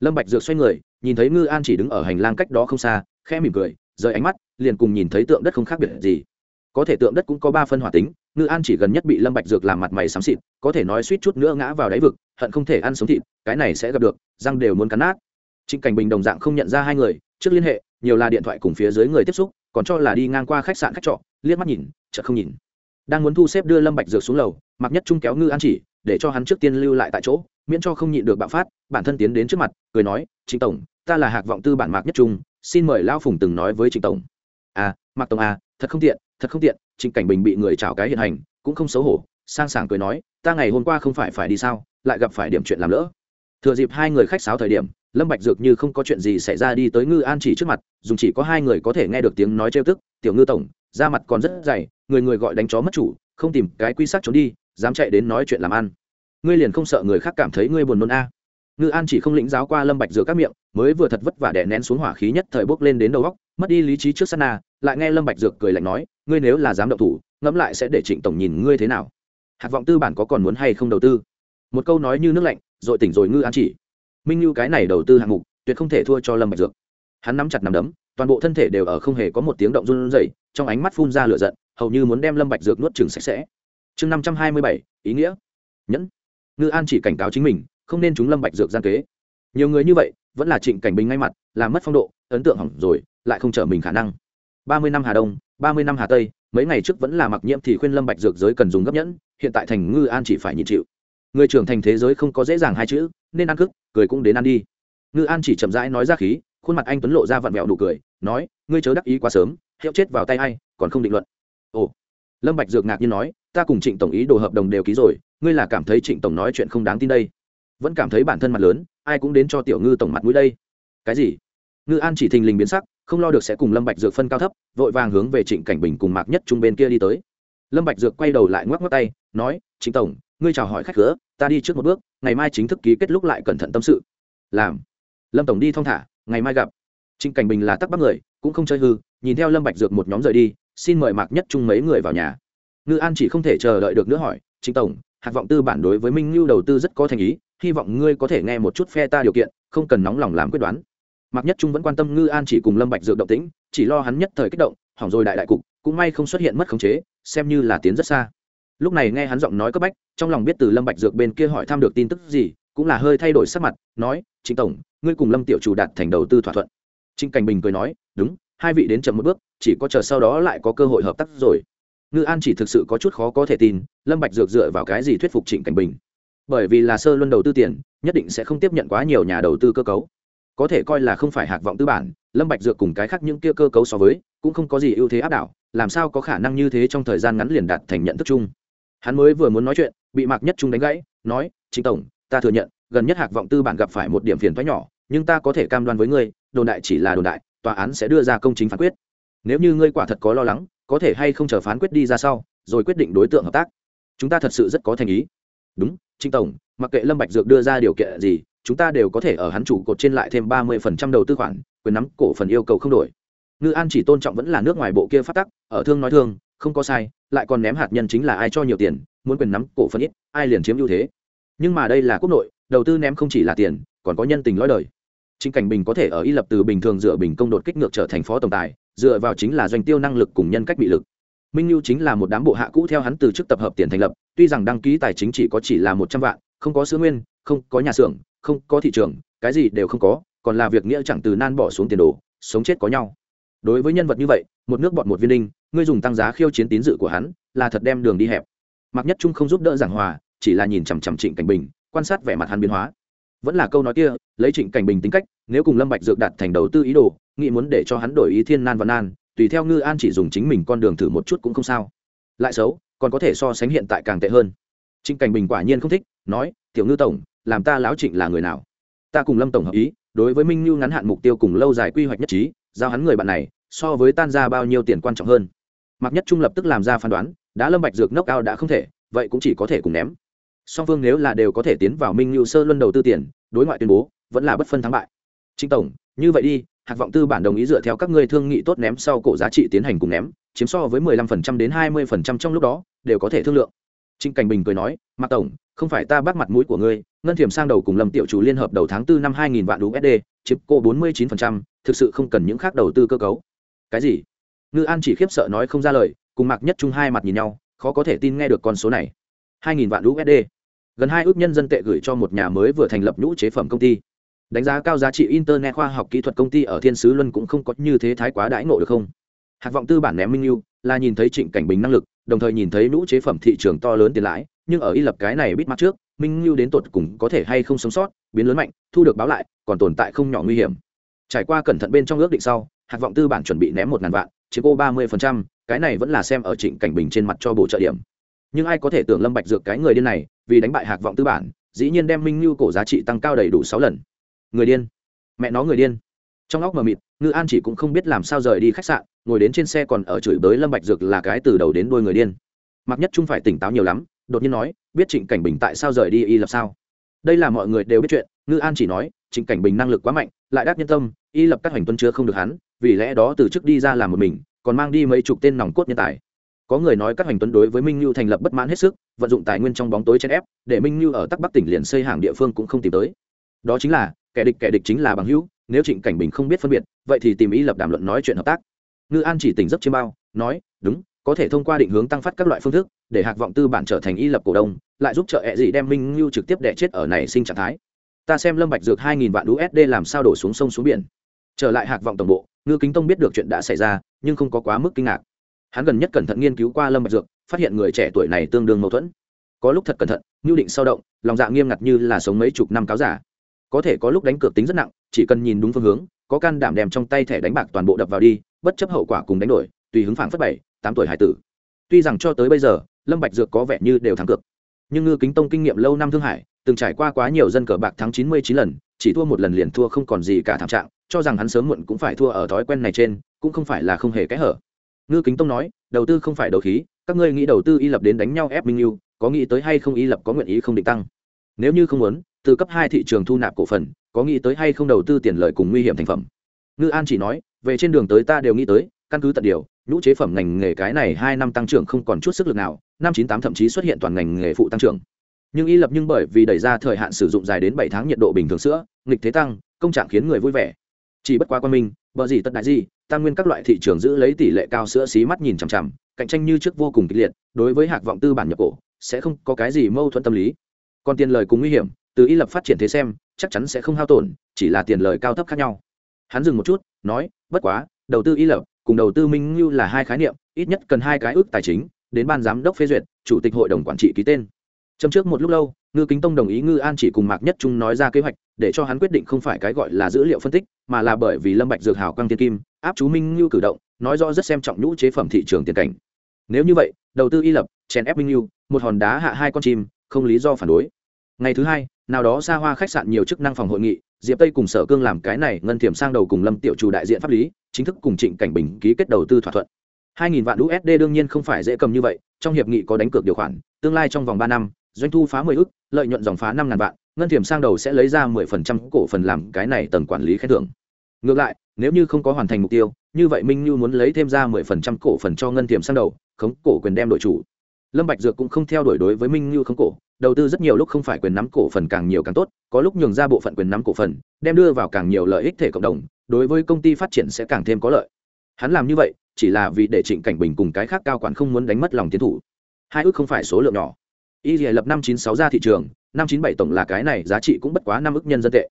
Lâm bạch dược xoay người, nhìn thấy ngư an chỉ đứng ở hành lang cách đó không xa, khẽ mỉm cười, rời ánh mắt, liền cùng nhìn thấy tượng đất không khác biệt gì. Có thể tượng đất cũng có ba phân hỏa tính, ngư an chỉ gần nhất bị lâm bạch dược làm mặt mày xám xịt, có thể nói suýt chút nữa ngã vào đáy vực, hận không thể ăn sống thịt, cái này sẽ gặp được, răng đều muốn cắn nát. Trịnh cảnh bình đồng dạng không nhận ra hai người, trước liên hệ, nhiều là điện thoại cùng phía dưới người tiếp xúc, còn cho là đi ngang qua khách sạn khách trọ, liếc mắt nhìn chợt không nhìn. Đang muốn thu xếp đưa lâm bạch dược xuống lầu mặc nhất trung kéo ngư an chỉ, để cho hắn trước tiên lưu lại tại chỗ, miễn cho không nhịn được bạo phát, bản thân tiến đến trước mặt, cười nói, trịnh tổng, ta là hạc vọng tư bản mạc nhất trung, xin mời lão phùng từng nói với trịnh tổng. À mạc tổng à thật không tiện, thật không tiện, trịnh cảnh bình bị người chào cái hiện hành, cũng không xấu hổ. Sang sảng cười nói, ta ngày hôm qua không phải phải đi sao, lại gặp phải điểm chuyện làm lỡ. Thừa dịp hai người khách sáo thời điểm, lâm bạch dược như không có chuyện gì xảy ra đi tới ngư an chỉ trước mặt dùng chỉ có hai người có thể nghe được tiếng nói trêu tức, tiểu ngư tổng da mặt còn rất dày, người người gọi đánh chó mất chủ, không tìm cái quy sắc trốn đi, dám chạy đến nói chuyện làm ăn. Ngươi liền không sợ người khác cảm thấy ngươi buồn nôn a? À. ngư an chỉ không lĩnh giáo qua lâm bạch dược các miệng, mới vừa thật vất vả đè nén xuống hỏa khí nhất thời bốc lên đến đầu góc mất đi lý trí trước sát na, lại nghe lâm bạch dược cười lạnh nói, ngươi nếu là dám động thủ, ngẫm lại sẽ để trịnh tổng nhìn ngươi thế nào. Hạt vọng tư bản có còn muốn hay không đầu tư? Một câu nói như nước lạnh, rồi tỉnh rồi ngư an chỉ. Minh lưu cái này đầu tư hạng mục, tuyệt không thể thua cho lâm bạch dược hắn nắm chặt nắm đấm toàn bộ thân thể đều ở không hề có một tiếng động run rẩy, trong ánh mắt phun ra lửa giận, hầu như muốn đem lâm bạch dược nuốt chửng sạch sẽ. Chương năm trăm hai mươi bảy, ý nghĩa. Nhẫn. Ngư an chỉ cảnh cáo chính mình, không nên chúng lâm bạch dược gian kế. Nhiều người như vậy, vẫn là trịnh cảnh bình ngay mặt, làm mất phong độ, ấn tượng hỏng rồi, lại không trở mình khả năng. ba mươi năm hà đông, ba mươi năm hà tây, mấy ngày trước vẫn là mặc nhiễm thì khuyên lâm bạch dược giới cần dùng gấp nhẫn, hiện tại thành ngư an chỉ phải nhịn chịu. Người trưởng thành thế giới không có dễ dàng hai chữ, nên ăn cức cười cũng đến ăn đi. Ngư an chỉ chậm rãi nói ra khí khuôn mặt anh tuấn lộ ra vặn vẹo nụ cười, nói, ngươi chớ đắc ý quá sớm, hiệu chết vào tay ai, còn không định luận. Ồ. Lâm bạch dược ngạc nhiên nói, ta cùng trịnh tổng ý đồ hợp đồng đều ký rồi, ngươi là cảm thấy trịnh tổng nói chuyện không đáng tin đây? Vẫn cảm thấy bản thân mặt lớn, ai cũng đến cho tiểu ngư tổng mặt mũi đây. Cái gì? Ngư an chỉ thình lình biến sắc, không lo được sẽ cùng lâm bạch dược phân cao thấp, vội vàng hướng về trịnh cảnh bình cùng mạc nhất trung bên kia đi tới. Lâm bạch dược quay đầu lại ngoắc ngoắc tay, nói, trịnh tổng, ngươi chào hỏi khách cửa ta đi trước một bước, ngày mai chính thức ký kết lúc lại cẩn thận tâm sự. Làm. Lâm tổng đi thong thả ngày mai gặp. Trịnh cảnh bình là tắc bắc người, cũng không chơi hư, nhìn theo lâm bạch dược một nhóm rời đi, xin mời mạc nhất trung mấy người vào nhà. Ngư an chỉ không thể chờ đợi được nữa hỏi, trịnh tổng, hạt vọng tư bản đối với minh lưu đầu tư rất có thành ý, hy vọng ngươi có thể nghe một chút phe ta điều kiện, không cần nóng lòng làm quyết đoán. Mạc nhất trung vẫn quan tâm ngư an chỉ cùng lâm bạch dược động tĩnh, chỉ lo hắn nhất thời kích động, hỏng rồi đại đại cục, cũng may không xuất hiện mất khống chế, xem như là tiến rất xa. Lúc này nghe hắn giọng nói cấp bách, trong lòng biết từ lâm bạch dược bên kia hỏi thăm được tin tức gì cũng là hơi thay đổi sắc mặt, nói, trịnh tổng, ngươi cùng lâm tiểu chủ đạt thành đầu tư thỏa thuận. Trịnh cảnh bình cười nói, đúng, hai vị đến chậm một bước, chỉ có chờ sau đó lại có cơ hội hợp tác rồi. Ngư an chỉ thực sự có chút khó có thể tin, lâm bạch dược dựa vào cái gì thuyết phục trịnh cảnh bình? Bởi vì là sơ luân đầu tư tiền, nhất định sẽ không tiếp nhận quá nhiều nhà đầu tư cơ cấu. Có thể coi là không phải hạc vọng tư bản, lâm bạch dược cùng cái khác những kia cơ cấu so với, cũng không có gì ưu thế áp đảo, làm sao có khả năng như thế trong thời gian ngắn liền đạt thành nhận thức chung. Hắn mới vừa muốn nói chuyện, bị mạc nhất trung đánh gãy, nói chính tổng ta thừa nhận, gần nhất hạc vọng tư bản gặp phải một điểm phiền toái nhỏ, nhưng ta có thể cam đoan với ngươi, đồn đại chỉ là đồn đại, tòa án sẽ đưa ra công chính phán quyết. Nếu như ngươi quả thật có lo lắng, có thể hay không chờ phán quyết đi ra sau, rồi quyết định đối tượng hợp tác. Chúng ta thật sự rất có thành ý. Đúng trinh tổng, mặc kệ lâm bạch dược đưa ra điều kiện gì, chúng ta đều có thể ở hắn chủ cột trên lại thêm ba mươi phần trăm đầu tư khoản, quyền nắm cổ phần yêu cầu không đổi. Ngư an chỉ tôn trọng vẫn là nước ngoài bộ kia phát tắc, ở thương nói thương, không có sai, lại còn ném hạt nhân chính là ai cho nhiều tiền, muốn quyền nắm cổ phần ít, ai liền chiếm ưu thế nhưng mà đây là quốc nội đầu tư ném không chỉ là tiền còn có nhân tình lõi đời chính Cảnh Bình có thể ở Y Lập từ bình thường dựa bình công đột kích ngược trở thành phó tổng tài, dựa vào chính là doanh tiêu năng lực cùng nhân cách bị lực. Minh lưu chính là một đám bộ hạ cũ theo hắn từ chức tập hợp tiền thành lập, tuy rằng đăng ký tài chính chỉ có chỉ là một trăm vạn, không có sứ nguyên, không có nhà xưởng, không có thị trường, cái gì đều không có, còn là việc nghĩa chẳng từ nan bỏ xuống tiền đồ, sống chết có nhau. Đối với nhân vật như vậy, một nước bọn một viên đinh, ngươi dùng tăng giá khiêu chiến tín dự của hắn, là thật đem đường đi hẹp. mặc nhất trung không giúp đỡ giảng hòa chỉ là nhìn chằm chằm trịnh cảnh bình, quan sát vẻ mặt hắn biến hóa. Vẫn là câu nói kia, lấy trịnh cảnh bình tính cách, nếu cùng lâm bạch dược đạt thành đầu tư ý đồ, nghĩ muốn để cho hắn đổi ý thiên nan và nan tùy theo ngư an chỉ dùng chính mình con đường thử một chút cũng không sao. Lại xấu, còn có thể so sánh hiện tại càng tệ hơn. Trịnh cảnh bình quả nhiên không thích, nói, tiểu ngư tổng, làm ta láo trịnh là người nào? Ta cùng lâm tổng hợp ý, đối với minh lưu ngắn hạn mục tiêu cùng lâu dài quy hoạch nhất trí, giao hắn người bạn này, so với tan ra bao nhiêu tiền quan trọng hơn? Mặc nhất trung lập tức làm ra phán đoán, đã lâm bạch dược nốc ao đã không thể, vậy cũng chỉ có thể cùng ném song phương nếu là đều có thể tiến vào minh lưu sơ luân đầu tư tiền đối ngoại tuyên bố vẫn là bất phân thắng bại. Trịnh tổng như vậy đi Hạc vọng tư bản đồng ý dựa theo các ngươi thương nghị tốt ném sau cổ giá trị tiến hành cùng ném chiếm so với 15% đến 20% trong lúc đó đều có thể thương lượng. Trịnh cảnh bình cười nói mạc tổng không phải ta bắt mặt mũi của ngươi ngân thiểm sang đầu cùng lâm tiểu chủ liên hợp đầu tháng 4 năm 2000 vạn usd chiếm cô 49%, thực sự không cần những khác đầu tư cơ cấu. Cái gì? Ngư an chỉ khiếp sợ nói không ra lời cùng mạc nhất trung hai mặt nhìn nhau khó có thể tin nghe được con số này. 2000 vạn usd gần hai ước nhân dân tệ gửi cho một nhà mới vừa thành lập nhũ chế phẩm công ty. Đánh giá cao giá trị internet khoa học kỹ thuật công ty ở thiên sứ luân cũng không có như thế thái quá đãi ngộ được không? Hạt vọng tư bản ném minh yêu, là nhìn thấy trịnh cảnh bình năng lực, đồng thời nhìn thấy nhũ chế phẩm thị trường to lớn tiền lãi, nhưng ở y lập cái này biết mắt trước, minh yêu đến tột cùng có thể hay không sống sót, biến lớn mạnh, thu được báo lại, còn tồn tại không nhỏ nguy hiểm. Trải qua cẩn thận bên trong ước định sau, hạt vọng tư bản chuẩn bị ném một ngàn vạn, chiếm cô ba mươi cái này vẫn là xem ở trịnh cảnh bình trên mặt cho bổ trợ điểm nhưng ai có thể tưởng lâm bạch dược cái người điên này, vì đánh bại hạc vọng tư bản, dĩ nhiên đem minh lưu cổ giá trị tăng cao đầy đủ sáu lần. Người điên. Mẹ nó người điên. Trong óc mờ mịt, ngư an chỉ cũng không biết làm sao rời đi khách sạn, ngồi đến trên xe còn ở chửi bới lâm bạch dược là cái từ đầu đến đuôi người điên. Mặc nhất trung phải tỉnh táo nhiều lắm, đột nhiên nói, biết trịnh cảnh bình tại sao rời đi y lập sao? Đây là mọi người đều biết chuyện, ngư an chỉ nói, trịnh cảnh bình năng lực quá mạnh, lại đắc nhân tâm, y lập các hành tuân chưa không được hắn, vì lẽ đó từ trước đi ra làm một mình, còn mang đi mấy chục tên nòng cốt nhân tài có người nói các hành tuấn đối với minh lưu thành lập bất mãn hết sức, vận dụng tài nguyên trong bóng tối chen ép, để minh lưu ở tắc bắc tỉnh liền xây hàng địa phương cũng không tìm tới. Đó chính là, kẻ địch kẻ địch chính là bằng hữu, nếu trịnh cảnh bình không biết phân biệt, vậy thì tìm ý lập đàm luận nói chuyện hợp tác. Ngư an chỉ tỉnh giấc chiêm bao, nói, đúng, có thể thông qua định hướng tăng phát các loại phương thức, để hạc vọng tư bản trở thành y lập cổ đông, lại giúp trợ hẹ dị đem minh lưu trực tiếp đẻ chết ở này sinh trạng thái. Ta xem lâm bạch dược hai nghìn vạn usd làm sao đổ xuống sông xuống biển. Trở lại hạc vọng tổng bộ, ngư kính tông biết được chuyện đã xảy ra, nhưng không có quá mức kinh ngạc hắn gần nhất cẩn thận nghiên cứu qua lâm bạch dược, phát hiện người trẻ tuổi này tương đương mâu thuẫn. Có lúc thật cẩn thận nhu định sao động, lòng dạ nghiêm ngặt như là sống mấy chục năm cáo giả. Có thể có lúc đánh cược tính rất nặng, chỉ cần nhìn đúng phương hướng, có can đảm đem trong tay thẻ đánh bạc toàn bộ đập vào đi, bất chấp hậu quả cùng đánh đổi, tùy hứng phảng phất bảy, tám tuổi hải tử. Tuy rằng cho tới bây giờ, lâm bạch dược có vẻ như đều thắng cược. Nhưng ngư kính tông kinh nghiệm lâu năm thương hải, từng trải qua quá nhiều dân cờ bạc thắng chín mươi chín lần, chỉ thua một lần liền thua không còn gì cả thảm trạng, cho rằng hắn sớm muộn cũng phải thua ở thói quen này trên, cũng không phải là không hề kẽ hở ngư kính tông nói, đầu tư không phải đầu khí, các ngươi nghĩ đầu tư y lập đến đánh nhau ép minh yêu, có nghĩ tới hay không y lập có nguyện ý không định tăng? Nếu như không muốn, từ cấp hai thị trường thu nạp cổ phần, có nghĩ tới hay không đầu tư tiền lợi cùng nguy hiểm thành phẩm? Ngư an chỉ nói, về trên đường tới ta đều nghĩ tới, căn cứ tận điều, nhũ chế phẩm ngành nghề cái này hai năm tăng trưởng không còn chút sức lực nào, năm chín tám thậm chí xuất hiện toàn ngành nghề phụ tăng trưởng. Nhưng y lập nhưng bởi vì đẩy ra thời hạn sử dụng dài đến bảy tháng nhiệt độ bình thường sữa, nghịch thế tăng, công trạng khiến người vui vẻ. Chỉ bất quá quan minh bờ gì tất đại gì, tam nguyên các loại thị trường giữ lấy tỷ lệ cao sữa xí mắt nhìn chằm chằm, cạnh tranh như trước vô cùng kịch liệt, đối với hạc vọng tư bản nhập cổ, sẽ không có cái gì mâu thuẫn tâm lý. Còn tiền lời cùng nguy hiểm, từ y lập phát triển thế xem, chắc chắn sẽ không hao tổn, chỉ là tiền lời cao thấp khác nhau. Hắn dừng một chút, nói, bất quá, đầu tư y lập, cùng đầu tư minh như là hai khái niệm, ít nhất cần hai cái ước tài chính, đến ban giám đốc phê duyệt, chủ tịch hội đồng quản trị ký tên châm trước một lúc lâu ngư kính tông đồng ý ngư an chỉ cùng mạc nhất trung nói ra kế hoạch để cho hắn quyết định không phải cái gọi là dữ liệu phân tích mà là bởi vì lâm bạch dược hảo quang tiên kim áp chú minh ngưu cử động nói rõ rất xem trọng nhũ chế phẩm thị trường tiền cảnh. Nếu như vậy đầu tư y lập chèn ép minh ngưu một hòn đá hạ hai con chim không lý do phản đối. Ngày thứ hai nào đó xa hoa khách sạn nhiều chức năng phòng hội nghị diệp tây cùng sở cương làm cái này ngân thiểm sang đầu cùng lâm tiểu chủ đại diện pháp lý chính thức cùng trịnh cảnh bình ký kết đầu tư thỏa thuận. 2.000 vạn USD đương nhiên không phải dễ cầm như vậy, trong hiệp nghị có đánh cược điều khoản, tương lai trong vòng 3 năm, doanh thu phá mười ước, lợi nhuận dòng phá năm ngàn vạn, ngân thiểm sang đầu sẽ lấy ra 10% cổ phần làm cái này tầng quản lý khen thưởng. Ngược lại, nếu như không có hoàn thành mục tiêu, như vậy Minh như muốn lấy thêm ra 10% cổ phần cho ngân thiểm sang đầu, khống cổ quyền đem đội chủ. Lâm Bạch Dược cũng không theo đuổi đối với Minh như khống cổ, đầu tư rất nhiều lúc không phải quyền nắm cổ phần càng nhiều càng tốt, có lúc nhường ra bộ phận quyền nắm cổ phần, đem đưa vào càng nhiều lợi ích thể cộng đồng, đối với công ty phát triển sẽ càng thêm có lợi. Hắn làm như vậy, chỉ là vì để Trịnh Cảnh Bình cùng cái khác cao quản không muốn đánh mất lòng tiến thủ. Hai ước không phải số lượng nhỏ. Y lập năm chín sáu ra thị trường, năm chín bảy tổng là cái này giá trị cũng bất quá năm ước nhân dân tệ.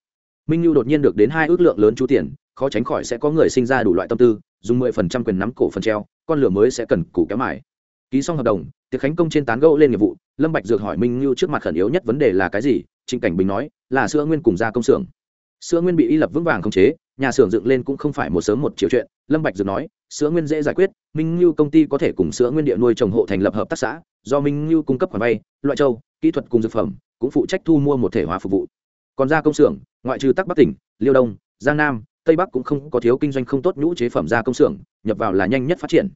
Minh lưu đột nhiên được đến hai ước lượng lớn chú tiền khó tránh khỏi sẽ có người sinh ra đủ loại tâm tư dùng mười phần trăm quyền nắm cổ phần treo con lửa mới sẽ cần củ kéo mải ký xong hợp đồng tiệc khánh công trên tán gẫu lên nghiệp vụ lâm bạch dược hỏi minh Lưu trước mặt khẩn yếu nhất vấn đề là cái gì trịnh cảnh bình nói là sữa nguyên cùng gia công xưởng. Sữa nguyên bị y lập vững vàng khống chế nhà xưởng dựng lên cũng không phải một sớm một chiều chuyện, lâm bạch dược nói, sữa nguyên dễ giải quyết, minh Lưu công ty có thể cùng sữa nguyên địa nuôi trồng hộ thành lập hợp tác xã, do minh Lưu cung cấp khoản vay, loại châu, kỹ thuật cùng dược phẩm, cũng phụ trách thu mua một thể hóa phục vụ. Còn gia công xưởng, ngoại trừ tắc bắc tỉnh, liêu đông, giang nam, tây bắc cũng không có thiếu kinh doanh không tốt nhũ chế phẩm gia công xưởng, nhập vào là nhanh nhất phát triển.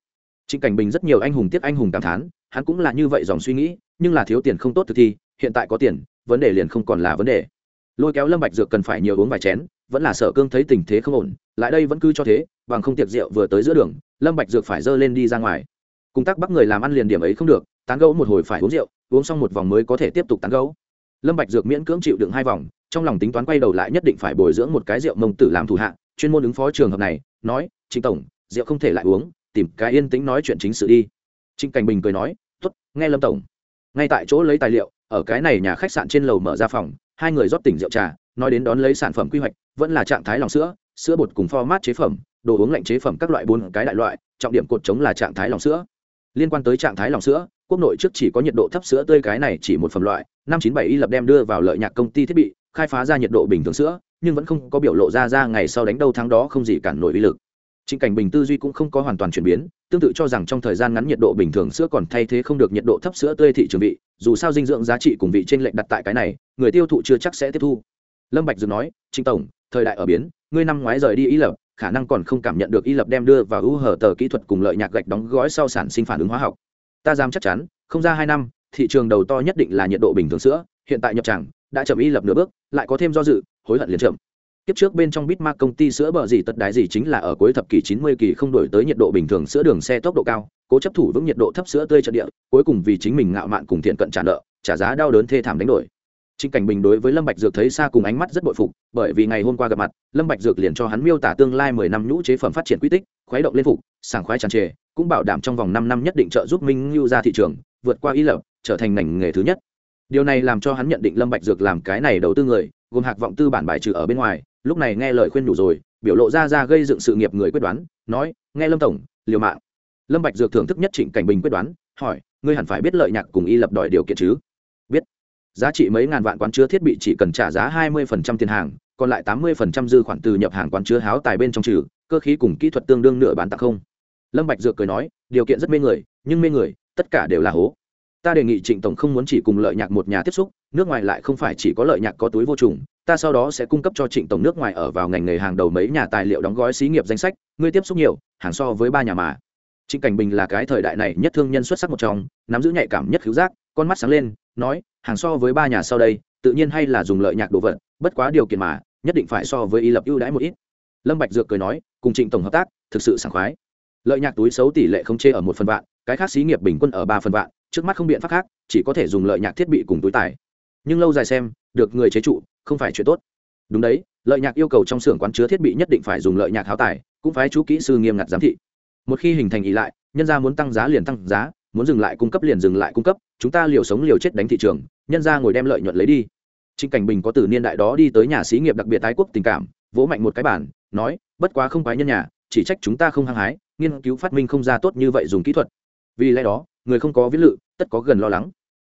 Trịnh cảnh bình rất nhiều anh hùng tiếc anh hùng cảm thán, hắn cũng là như vậy dòng suy nghĩ, nhưng là thiếu tiền không tốt thực thi, hiện tại có tiền, vấn đề liền không còn là vấn đề. Lôi kéo lâm bạch dược cần phải nhiều uống vài chén vẫn là sở cương thấy tình thế không ổn, lại đây vẫn cứ cho thế, bằng không tiệc rượu vừa tới giữa đường, lâm bạch dược phải dơ lên đi ra ngoài. Cùng tác bắt người làm ăn liền điểm ấy không được, tán gẫu một hồi phải uống rượu, uống xong một vòng mới có thể tiếp tục tán gẫu. Lâm bạch dược miễn cưỡng chịu đựng hai vòng, trong lòng tính toán quay đầu lại nhất định phải bồi dưỡng một cái rượu mông tử làm thủ hạ, chuyên môn ứng phó trường hợp này, nói, trịnh tổng, rượu không thể lại uống, tìm cái yên tĩnh nói chuyện chính sự đi. Trịnh cảnh bình cười nói, tốt, nghe lâm tổng. Ngay tại chỗ lấy tài liệu, ở cái này nhà khách sạn trên lầu mở ra phòng, hai người rót tỉnh rượu trà nói đến đón lấy sản phẩm quy hoạch vẫn là trạng thái lòng sữa sữa bột cùng format chế phẩm đồ uống lạnh chế phẩm các loại bốn cái đại loại trọng điểm cột chống là trạng thái lòng sữa liên quan tới trạng thái lòng sữa quốc nội trước chỉ có nhiệt độ thấp sữa tươi cái này chỉ một phẩm loại năm chín bảy y lập đem đưa vào lợi nhạc công ty thiết bị khai phá ra nhiệt độ bình thường sữa nhưng vẫn không có biểu lộ ra ra ngày sau đánh đâu tháng đó không gì cản nổi uy lực Trịnh Cảnh Bình tư duy cũng không có hoàn toàn chuyển biến, tương tự cho rằng trong thời gian ngắn nhiệt độ bình thường sữa còn thay thế không được nhiệt độ thấp sữa tươi thị trường vị, dù sao dinh dưỡng giá trị cùng vị trên lệnh đặt tại cái này, người tiêu thụ chưa chắc sẽ tiếp thu. Lâm Bạch dừng nói, "Trịnh tổng, thời đại ở biến, ngươi năm ngoái rời đi ý lập, khả năng còn không cảm nhận được y lập đem đưa vào ưu hở tờ kỹ thuật cùng lợi nhạc gạch đóng gói sau sản sinh phản ứng hóa học. Ta dám chắc chắn không ra hai năm thị trường đầu to nhất định là nhiệt độ bình thường sữa hiện tại nhập tràng đã chậm y lập nửa bước lại có thêm do dự hối hận liền chậm. Kiếp trước bên trong bitmark công ty sữa bờ gì tật đái gì chính là ở cuối thập kỷ 90 kỳ không đổi tới nhiệt độ bình thường sữa đường xe tốc độ cao cố chấp thủ vững nhiệt độ thấp sữa tươi trận địa cuối cùng vì chính mình ngạo mạn cùng thiện cận trả nợ trả giá đau đớn thê thảm đánh đổi. Trịnh Cảnh Bình đối với Lâm Bạch Dược thấy xa cùng ánh mắt rất bội phục, bởi vì ngày hôm qua gặp mặt, Lâm Bạch Dược liền cho hắn miêu tả tương lai 10 năm nhũ chế phẩm phát triển quy tích, khuấy động lên phục, sảng khoái tràn trề, cũng bảo đảm trong vòng 5 năm nhất định trợ giúp Minh Nưu ra thị trường, vượt qua ý lập, trở thành ngành nghề thứ nhất. Điều này làm cho hắn nhận định Lâm Bạch Dược làm cái này đầu tư người, gồm hạc vọng tư bản bài trừ ở bên ngoài, lúc này nghe lời khuyên đủ rồi, biểu lộ ra ra gây dựng sự nghiệp người quyết đoán, nói: "Nghe Lâm tổng, liều mạng." Lâm Bạch Dược thưởng thức nhất Trịnh Cảnh Bình quyết đoán, hỏi: "Ngươi hẳn phải biết lợi nhạc cùng y lập đòi điều kiện chứ?" Giá trị mấy ngàn vạn quán chứa thiết bị chỉ cần trả giá 20% tiền hàng, còn lại 80% dư khoản từ nhập hàng quán chứa háo tài bên trong trừ, cơ khí cùng kỹ thuật tương đương nửa bán tặng không. Lâm bạch dược cười nói, điều kiện rất mê người, nhưng mê người, tất cả đều là hố. Ta đề nghị trịnh tổng không muốn chỉ cùng lợi nhạc một nhà tiếp xúc, nước ngoài lại không phải chỉ có lợi nhạc có túi vô trùng, ta sau đó sẽ cung cấp cho trịnh tổng nước ngoài ở vào ngành nghề hàng đầu mấy nhà tài liệu đóng gói xí nghiệp danh sách, ngươi tiếp xúc nhiều, hàng so với ba nhà mà. Trịnh cảnh bình là cái thời đại này nhất thương nhân xuất sắc một trong, nắm giữ nhạy cảm nhất khiếu giác, con mắt sáng lên nói, hàng so với ba nhà sau đây, tự nhiên hay là dùng lợi nhạc đồ vật, bất quá điều kiện mà, nhất định phải so với y lập ưu đãi một ít. Lâm bạch dược cười nói, cùng trịnh tổng hợp tác, thực sự sảng khoái. Lợi nhạc túi xấu tỷ lệ không chê ở một phần vạn, cái khác xí nghiệp bình quân ở ba phần vạn, trước mắt không biện pháp khác, chỉ có thể dùng lợi nhạc thiết bị cùng túi tải. Nhưng lâu dài xem, được người chế trụ, không phải chuyện tốt. Đúng đấy, lợi nhạc yêu cầu trong xưởng quán chứa thiết bị nhất định phải dùng lợi nhạc háo tải, cũng phải chú kỹ sư nghiêm ngặt giám thị. Một khi hình thành ý lại, nhân gia muốn tăng giá liền tăng giá, muốn dừng lại cung cấp liền dừng lại cung cấp chúng ta liều sống liều chết đánh thị trường, nhân ra ngồi đem lợi nhuận lấy đi. Trịnh cảnh bình có từ niên đại đó đi tới nhà xí nghiệp đặc biệt tái quốc tình cảm, vỗ mạnh một cái bản nói, bất quá không quái nhân nhà, chỉ trách chúng ta không hăng hái, nghiên cứu phát minh không ra tốt như vậy dùng kỹ thuật. Vì lẽ đó, người không có viết lự, tất có gần lo lắng.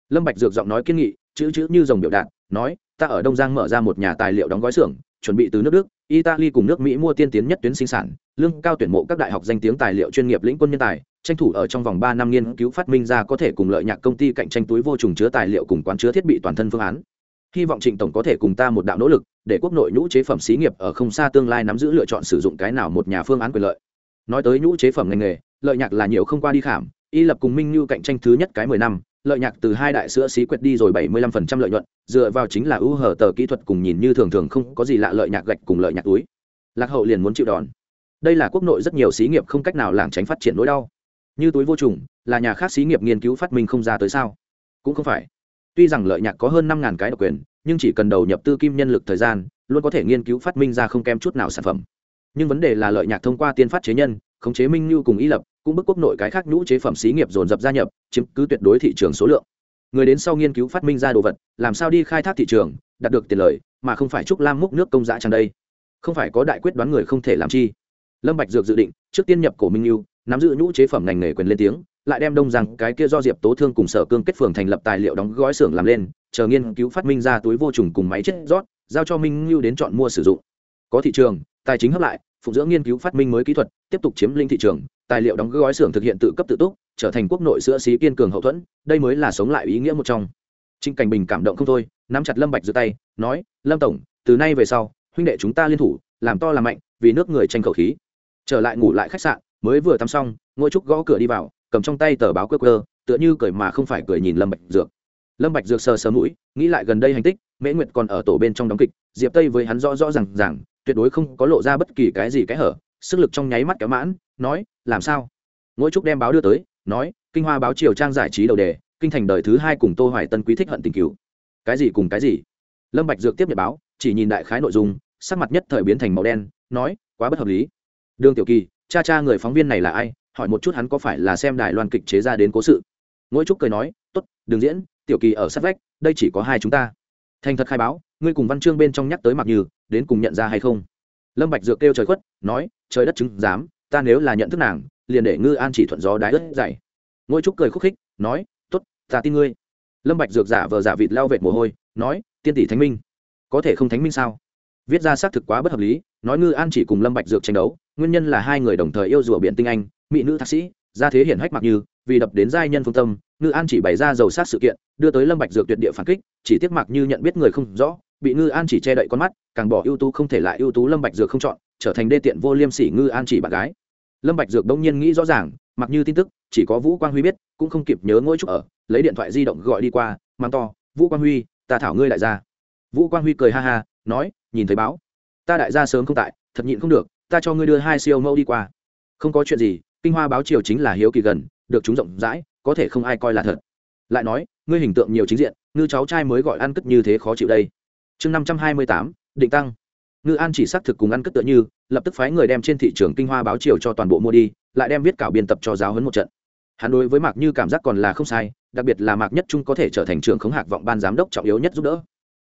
Lâm bạch dược giọng nói kiên nghị, chữ chữ như dòng biểu đạt, nói, ta ở đông giang mở ra một nhà tài liệu đóng gói xưởng chuẩn bị từ nước đức, italy cùng nước mỹ mua tiên tiến nhất tuyến sinh sản, lương cao tuyển mộ các đại học danh tiếng tài liệu chuyên nghiệp lĩnh quân nhân tài, tranh thủ ở trong vòng ba năm nghiên cứu phát minh ra có thể cùng lợi nhạc công ty cạnh tranh túi vô trùng chứa tài liệu cùng quán chứa thiết bị toàn thân phương án. Hy vọng trịnh tổng có thể cùng ta một đạo nỗ lực, để quốc nội nhũ chế phẩm xí nghiệp ở không xa tương lai nắm giữ lựa chọn sử dụng cái nào một nhà phương án quyền lợi. Nói tới nhũ chế phẩm ngành nghề, lợi nhạc là nhiều không qua đi khảm, y lập cùng minh như cạnh tranh thứ nhất cái mười năm lợi nhạc từ hai đại sữa xí quẹt đi rồi bảy mươi lăm phần trăm lợi nhuận, dựa vào chính là ưu hở tờ kỹ thuật cùng nhìn như thường thường không có gì lạ lợi nhạc gạch cùng lợi nhạc túi. Lạc hậu liền muốn chịu đòn. Đây là quốc nội rất nhiều xí nghiệp không cách nào lảng tránh phát triển nỗi đau. Như túi vô trùng, là nhà khác xí nghiệp nghiên cứu phát minh không ra tới sao? Cũng không phải. Tuy rằng lợi nhạc có hơn năm cái độc quyền, nhưng chỉ cần đầu nhập tư kim nhân lực thời gian, luôn có thể nghiên cứu phát minh ra không kém chút nào sản phẩm. Nhưng vấn đề là lợi nhạc thông qua tiên phát chế nhân, khống chế minh lưu cùng y lập cũng bức quốc nội cái khác nhũ chế phẩm xí nghiệp dồn dập gia nhập, chiếm cứ tuyệt đối thị trường số lượng. Người đến sau nghiên cứu phát minh ra đồ vật, làm sao đi khai thác thị trường, đạt được tiền lời, mà không phải chúc lam múc nước công giá chẳng đây. Không phải có đại quyết đoán người không thể làm chi. Lâm bạch dược dự định, trước tiên nhập cổ minh lưu nắm giữ nhũ chế phẩm ngành nghề quyền lên tiếng, lại đem đông rằng cái kia do diệp tố thương cùng sở cương kết phường thành lập tài liệu đóng gói xưởng làm lên, chờ nghiên cứu phát minh ra túi vô trùng cùng máy chết rót, giao cho minh lưu đến chọn mua sử dụng. Có thị trường, tài chính hấp lại, phụng dưỡng nghiên cứu phát minh mới kỹ thuật, tiếp tục chiếm lĩnh thị trường tài liệu đóng gói xưởng thực hiện tự cấp tự túc, trở thành quốc nội sữa xí kiên cường hậu thuẫn, đây mới là sống lại ý nghĩa một trong. Trịnh cảnh bình cảm động không thôi, nắm chặt lâm bạch giữa tay, nói, lâm tổng, từ nay về sau, huynh đệ chúng ta liên thủ, làm to làm mạnh, vì nước người tranh khẩu khí. Trở lại ngủ lại khách sạn, mới vừa tắm xong ngôi trúc gõ cửa đi vào, cầm trong tay tờ báo cơ cơ tựa như cười mà không phải cười nhìn lâm bạch dược. Lâm bạch dược sờ sờ mũi, nghĩ lại gần đây hành tích, mễ nguyệt còn ở tổ bên trong đóng kịch, diệp tây với hắn rõ rõ ràng ràng, tuyệt đối không có lộ ra bất kỳ cái gì cái hở sức lực trong nháy mắt kéo mãn, nói, làm sao? Ngôi trúc đem báo đưa tới, nói, kinh hoa báo triều trang giải trí đầu đề, kinh thành đời thứ hai cùng tô hoài tân quý thích hận tình cứu cái gì cùng cái gì? Lâm bạch dược tiếp nhận báo, chỉ nhìn đại khái nội dung, sắc mặt nhất thời biến thành màu đen, nói, quá bất hợp lý. Đường tiểu kỳ, cha cha người phóng viên này là ai? Hỏi một chút hắn có phải là xem đài loan kịch chế ra đến cố sự. Ngỗi trúc cười nói, tốt, đừng diễn, tiểu kỳ ở sát vách, đây chỉ có hai chúng ta. Thành thật khai báo, ngươi cùng văn chương bên trong nhắc tới mặc như, đến cùng nhận ra hay không? Lâm bạch dược kêu trời khuất, nói, trời đất chứng dám ta nếu là nhận thức nàng, liền để ngư an chỉ thuận gió đái ướt dày. Ngôi trúc cười khúc khích, nói, tốt, ta tin ngươi. Lâm bạch dược giả vờ giả vịt lao vệt mồ hôi, nói, tiên tỷ thánh minh, có thể không thánh minh sao? Viết ra xác thực quá bất hợp lý, nói ngư an chỉ cùng lâm bạch dược tranh đấu, nguyên nhân là hai người đồng thời yêu rùa biển tinh anh, mỹ nữ thạc sĩ, gia thế hiển hách mặc như, vì đập đến giai nhân phương tâm, ngư an chỉ bày ra dầu sát sự kiện, đưa tới lâm bạch dược tuyệt địa phản kích, chỉ tiếc mặc như nhận biết người không rõ bị ngư an chỉ che đậy con mắt, càng bỏ ưu tú không thể lại ưu tú lâm bạch dược không chọn, trở thành đê tiện vô liêm sỉ ngư an chỉ bạn gái. Lâm bạch dược đông nhiên nghĩ rõ ràng, mặc như tin tức, chỉ có vũ quang huy biết, cũng không kịp nhớ ngôi chút ở, lấy điện thoại di động gọi đi qua mang to, vũ quang huy, ta thảo ngươi lại ra vũ quang huy cười ha ha, nói, nhìn thấy báo, ta đại gia sớm không tại, thật nhịn không được, ta cho ngươi đưa hai siêu mẫu đi qua. Không có chuyện gì, kinh hoa báo triều chính là hiếu kỳ gần, được chúng rộng rãi, có thể không ai coi là thật. Lại nói, ngươi hình tượng nhiều chính diện, ngư cháu trai mới gọi ăn cất như thế khó chịu đây chương năm trăm hai mươi tám, định tăng. Ngư an chỉ xác thực cùng ăn cất tựa như, lập tức phái người đem trên thị trường kinh hoa báo chiều cho toàn bộ mua đi, lại đem viết cảo biên tập cho giáo hấn một trận. Hắn đối với mạc như cảm giác còn là không sai, đặc biệt là mạc nhất trung có thể trở thành trường khống hạc vọng ban giám đốc trọng yếu nhất giúp đỡ.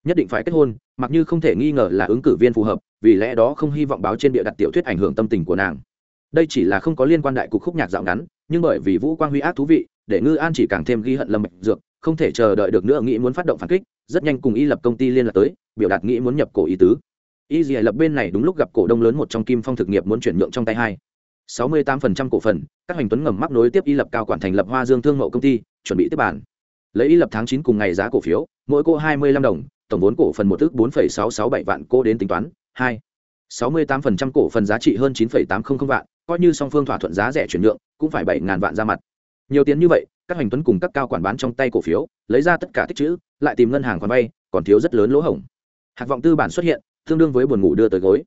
Nhất định phải kết hôn mặc như không thể nghi ngờ là ứng cử viên phù hợp, vì lẽ đó không hy vọng báo trên địa đặt tiểu thuyết ảnh hưởng tâm tình của nàng. Đây chỉ là không có liên quan đại cục khúc nhạc dạo ngắn, nhưng bởi vì vũ quang huy ác thú vị, để ngư an chỉ càng thêm ghi hận lâm mạch dược, không thể chờ đợi được nữa nghĩ muốn phát động phản kích rất nhanh cùng y lập công ty liên lạc tới, biểu đạt nghĩ muốn nhập cổ ý tứ. Y dì lập bên này đúng lúc gặp cổ đông lớn một trong kim phong thực nghiệp muốn chuyển nhượng trong tay hai. Sáu mươi tám phần trăm cổ phần, các hành tuấn ngầm mắc nối tiếp y lập cao quản thành lập hoa dương thương mậu công ty, chuẩn bị tiếp bản. Lấy y lập tháng chín cùng ngày giá cổ phiếu, mỗi cô hai mươi lăm đồng, tổng vốn cổ phần một ước bốn sáu sáu bảy vạn cô đến tính toán, hai. Sáu mươi tám phần trăm cổ phần giá trị hơn chín tám trăm linh vạn, coi như song phương thỏa thuận giá rẻ chuyển nhượng, cũng phải bảy ngàn vạn ra mặt. Nhiều tiền như vậy, các hành tuấn cùng các cao quản bán trong tay cổ phiếu, lấy ra tất cả tích chữ lại tìm ngân hàng khoản vay, còn thiếu rất lớn lỗ hổng. Hạc vọng tư bản xuất hiện, tương đương với buồn ngủ đưa tới gối.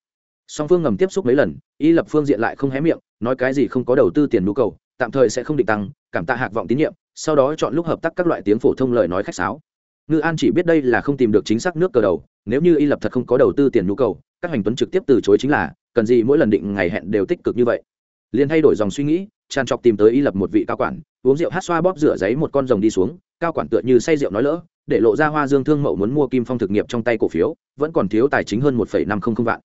Song phương ngầm tiếp xúc mấy lần, y lập phương diện lại không hé miệng, nói cái gì không có đầu tư tiền nhu cầu, tạm thời sẽ không định tăng, cảm tạ Hạc vọng tín nhiệm, sau đó chọn lúc hợp tác các loại tiếng phổ thông lời nói khách sáo. Ngư an chỉ biết đây là không tìm được chính xác nước cờ đầu, nếu như y lập thật không có đầu tư tiền nhu cầu, các hành tuấn trực tiếp từ chối chính là, cần gì mỗi lần định ngày hẹn đều tích cực như vậy. Liền thay đổi dòng suy nghĩ, tràn trọc tìm tới y lập một vị cao quản uống rượu hát xoa bóp rửa giấy một con rồng đi xuống cao quản tựa như say rượu nói lỡ để lộ ra hoa dương thương mậu muốn mua kim phong thực nghiệp trong tay cổ phiếu vẫn còn thiếu tài chính hơn một năm không không vạn.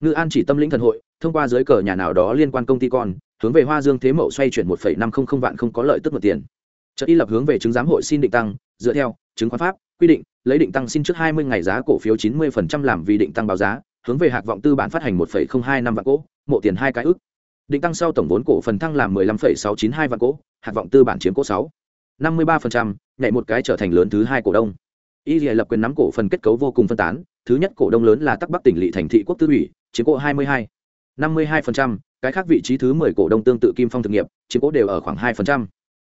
Ngư an chỉ tâm lĩnh thần hội thông qua giới cờ nhà nào đó liên quan công ty con hướng về hoa dương thế mậu xoay chuyển một năm không không vạn không có lợi tức một tiền. Trợ y lập hướng về chứng giám hội xin định tăng dựa theo chứng khoán pháp quy định lấy định tăng xin trước 20 ngày giá cổ phiếu 90% làm vì định tăng báo giá hướng về hạc vọng tư bản phát hành 1,025 vạn cổ mộ tiền hai cái ức định tăng sau tổng vốn cổ phần thăng làm 15,692 vạn cổ hạc vọng tư bản chiếm cổ 6 53%, nhảy một cái trở thành lớn thứ hai cổ đông y lập quyền nắm cổ phần kết cấu vô cùng phân tán thứ nhất cổ đông lớn là tắc bắc tỉnh lỵ thành thị quốc tư ủy chiếm cổ 22 52%, cái khác vị trí thứ 10 cổ đông tương tự kim phong thực nghiệp chiếm cổ đều ở khoảng 2%.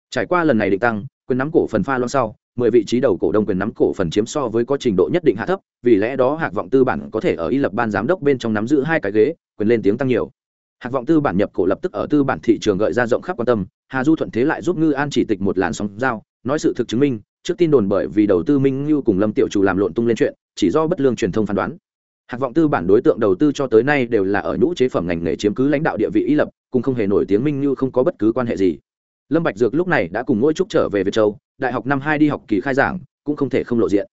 trải qua lần này định tăng quyền nắm cổ phần pha loãng sau mười vị trí đầu cổ đông quyền nắm cổ phần chiếm so với có trình độ nhất định hạ thấp vì lẽ đó hạc vọng tư bản có thể ở y lập ban giám đốc bên trong nắm giữ hai cái ghế quyền lên tiếng tăng nhiều hạc vọng tư bản nhập cổ lập tức ở tư bản thị trường gợi ra rộng khắp quan tâm, hà du thuận thế lại giúp ngư an chỉ tịch một làn sóng giao, nói sự thực chứng minh, trước tin đồn bởi vì đầu tư minh như cùng lâm tiểu chủ làm lộn tung lên chuyện, chỉ do bất lương truyền thông phán đoán. Hạc vọng tư bản đối tượng đầu tư cho tới nay đều là ở nhũ chế phẩm ngành nghề chiếm cứ lãnh đạo địa vị y lập cùng không hề nổi tiếng minh như không có bất cứ quan hệ gì. Lâm bạch dược lúc này đã cùng ngôi trúc trở về việt châu, đại học năm hai đi học kỳ khai giảng, cũng không thể không lộ diện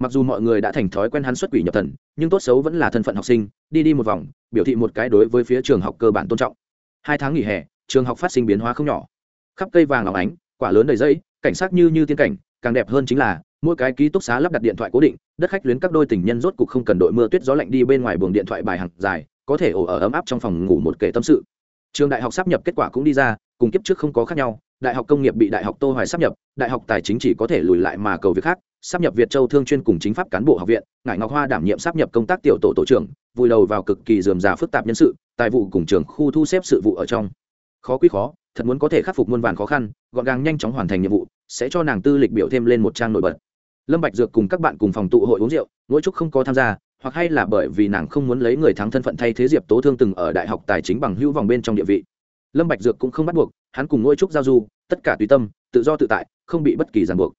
mặc dù mọi người đã thành thói quen hắn xuất quỷ nhập thần, nhưng tốt xấu vẫn là thân phận học sinh, đi đi một vòng, biểu thị một cái đối với phía trường học cơ bản tôn trọng. Hai tháng nghỉ hè, trường học phát sinh biến hóa không nhỏ. Khắp cây vàng óng ánh, quả lớn đầy dây cảnh sát như như tiên cảnh, càng đẹp hơn chính là, mỗi cái ký túc xá lắp đặt điện thoại cố định, đất khách luyến các đôi tình nhân rốt cục không cần đội mưa tuyết gió lạnh đi bên ngoài buồng điện thoại bài hàng dài, có thể ổ ở ấm áp trong phòng ngủ một kể tâm sự. Trường đại học sắp nhập kết quả cũng đi ra, cùng kiếp trước không có khác nhau đại học công nghiệp bị đại học tô hoài sắp nhập, đại học tài chính chỉ có thể lùi lại mà cầu việc khác sắp nhập việt châu thương chuyên cùng chính pháp cán bộ học viện, ngải ngọc hoa đảm nhiệm sắp nhập công tác tiểu tổ tổ trưởng, vùi đầu vào cực kỳ dườm già phức tạp nhân sự, tài vụ cùng trường khu thu xếp sự vụ ở trong. Khó quý khó, thật muốn có thể khắc phục muôn vàn khó khăn, gọn gàng nhanh chóng hoàn thành nhiệm vụ, sẽ cho nàng tư lịch biểu thêm lên một trang nổi bật. Lâm bạch dược cùng các bạn cùng phòng tụ hội uống rượu ngỗi chút không có tham gia, hoặc hay là bởi vì nàng không muốn lấy người thắng thân phận thay thế diệp tố thương từng ở đại học tài chính bằng hữu vòng bên trong địa vị. Lâm bạch dược cũng không bắt buộc hắn cùng ngôi trúc giao du, tất cả tùy tâm, tự do tự tại, không bị bất kỳ ràng buộc.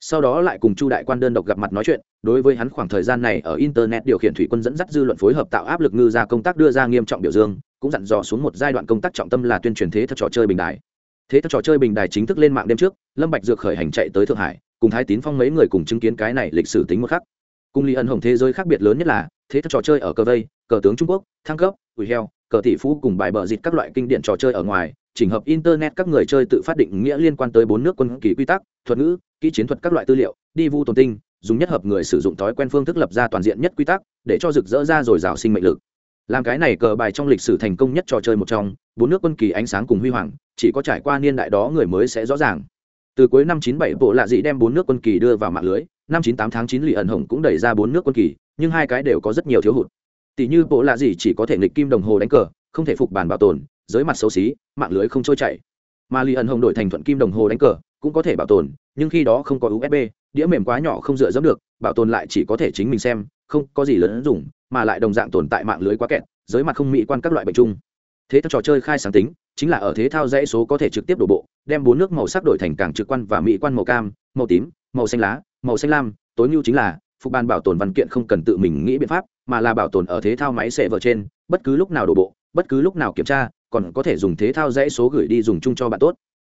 Sau đó lại cùng chu đại quan đơn độc gặp mặt nói chuyện, đối với hắn khoảng thời gian này ở internet điều khiển thủy quân dẫn dắt dư luận phối hợp tạo áp lực ngư ra công tác đưa ra nghiêm trọng biểu dương, cũng dặn dò xuống một giai đoạn công tác trọng tâm là tuyên truyền thế thật trò chơi bình đài. Thế thật trò chơi bình đài chính thức lên mạng đêm trước, lâm bạch dược khởi hành chạy tới thượng hải, cùng thái tín phong mấy người cùng chứng kiến cái này lịch sử tính một khắc. Cùng lý ân hồng thế giới khác biệt lớn nhất là, thế thật trò chơi ở cờ vây, cờ tướng trung quốc, thăng cấp ủi heo cờ tỷ phú cùng bài bờ dịt các loại kinh điển trò chơi ở ngoài, chỉnh hợp internet các người chơi tự phát định nghĩa liên quan tới bốn nước quân kỳ quy tắc, thuật ngữ, kỹ chiến thuật các loại tư liệu, đi vu tồn tinh, dùng nhất hợp người sử dụng thói quen phương thức lập ra toàn diện nhất quy tắc, để cho rực rỡ ra rồi rào sinh mệnh lực. Làm cái này cờ bài trong lịch sử thành công nhất trò chơi một trong, bốn nước quân kỳ ánh sáng cùng huy hoàng, chỉ có trải qua niên đại đó người mới sẽ rõ ràng. Từ cuối năm chín bảy, bộ lạ dị đem bốn nước quân kỳ đưa vào mạng lưới, năm chín tám tháng 9 lì ẩn hồng cũng đẩy ra bốn nước quân kỳ, nhưng hai cái đều có rất nhiều thiếu hụt tỷ như bộ lạ gì chỉ có thể nghịch kim đồng hồ đánh cờ, không thể phục bàn bảo tồn, giới mặt xấu xí, mạng lưới không trôi chảy. Mà lì ẩn hồng đổi thành thuận kim đồng hồ đánh cờ, cũng có thể bảo tồn, nhưng khi đó không có usb đĩa mềm quá nhỏ không dựa dẫm được, bảo tồn lại chỉ có thể chính mình xem, không có gì lớn dùng, mà lại đồng dạng tồn tại mạng lưới quá kẹt, giới mặt không mỹ quan các loại bệnh chung. Thế trò chơi khai sáng tính, chính là ở thế thao dãy số có thể trực tiếp đổ bộ, đem bốn nước màu sắc đổi thành càng trực quan và mỹ quan màu cam, màu tím, màu xanh lá, màu xanh lam, tối ưu chính là, phục ban bảo tồn văn kiện không cần tự mình nghĩ biện pháp mà là bảo tồn ở thế thao máy xệ vở trên, bất cứ lúc nào đổ bộ, bất cứ lúc nào kiểm tra, còn có thể dùng thế thao dãy số gửi đi dùng chung cho bạn tốt.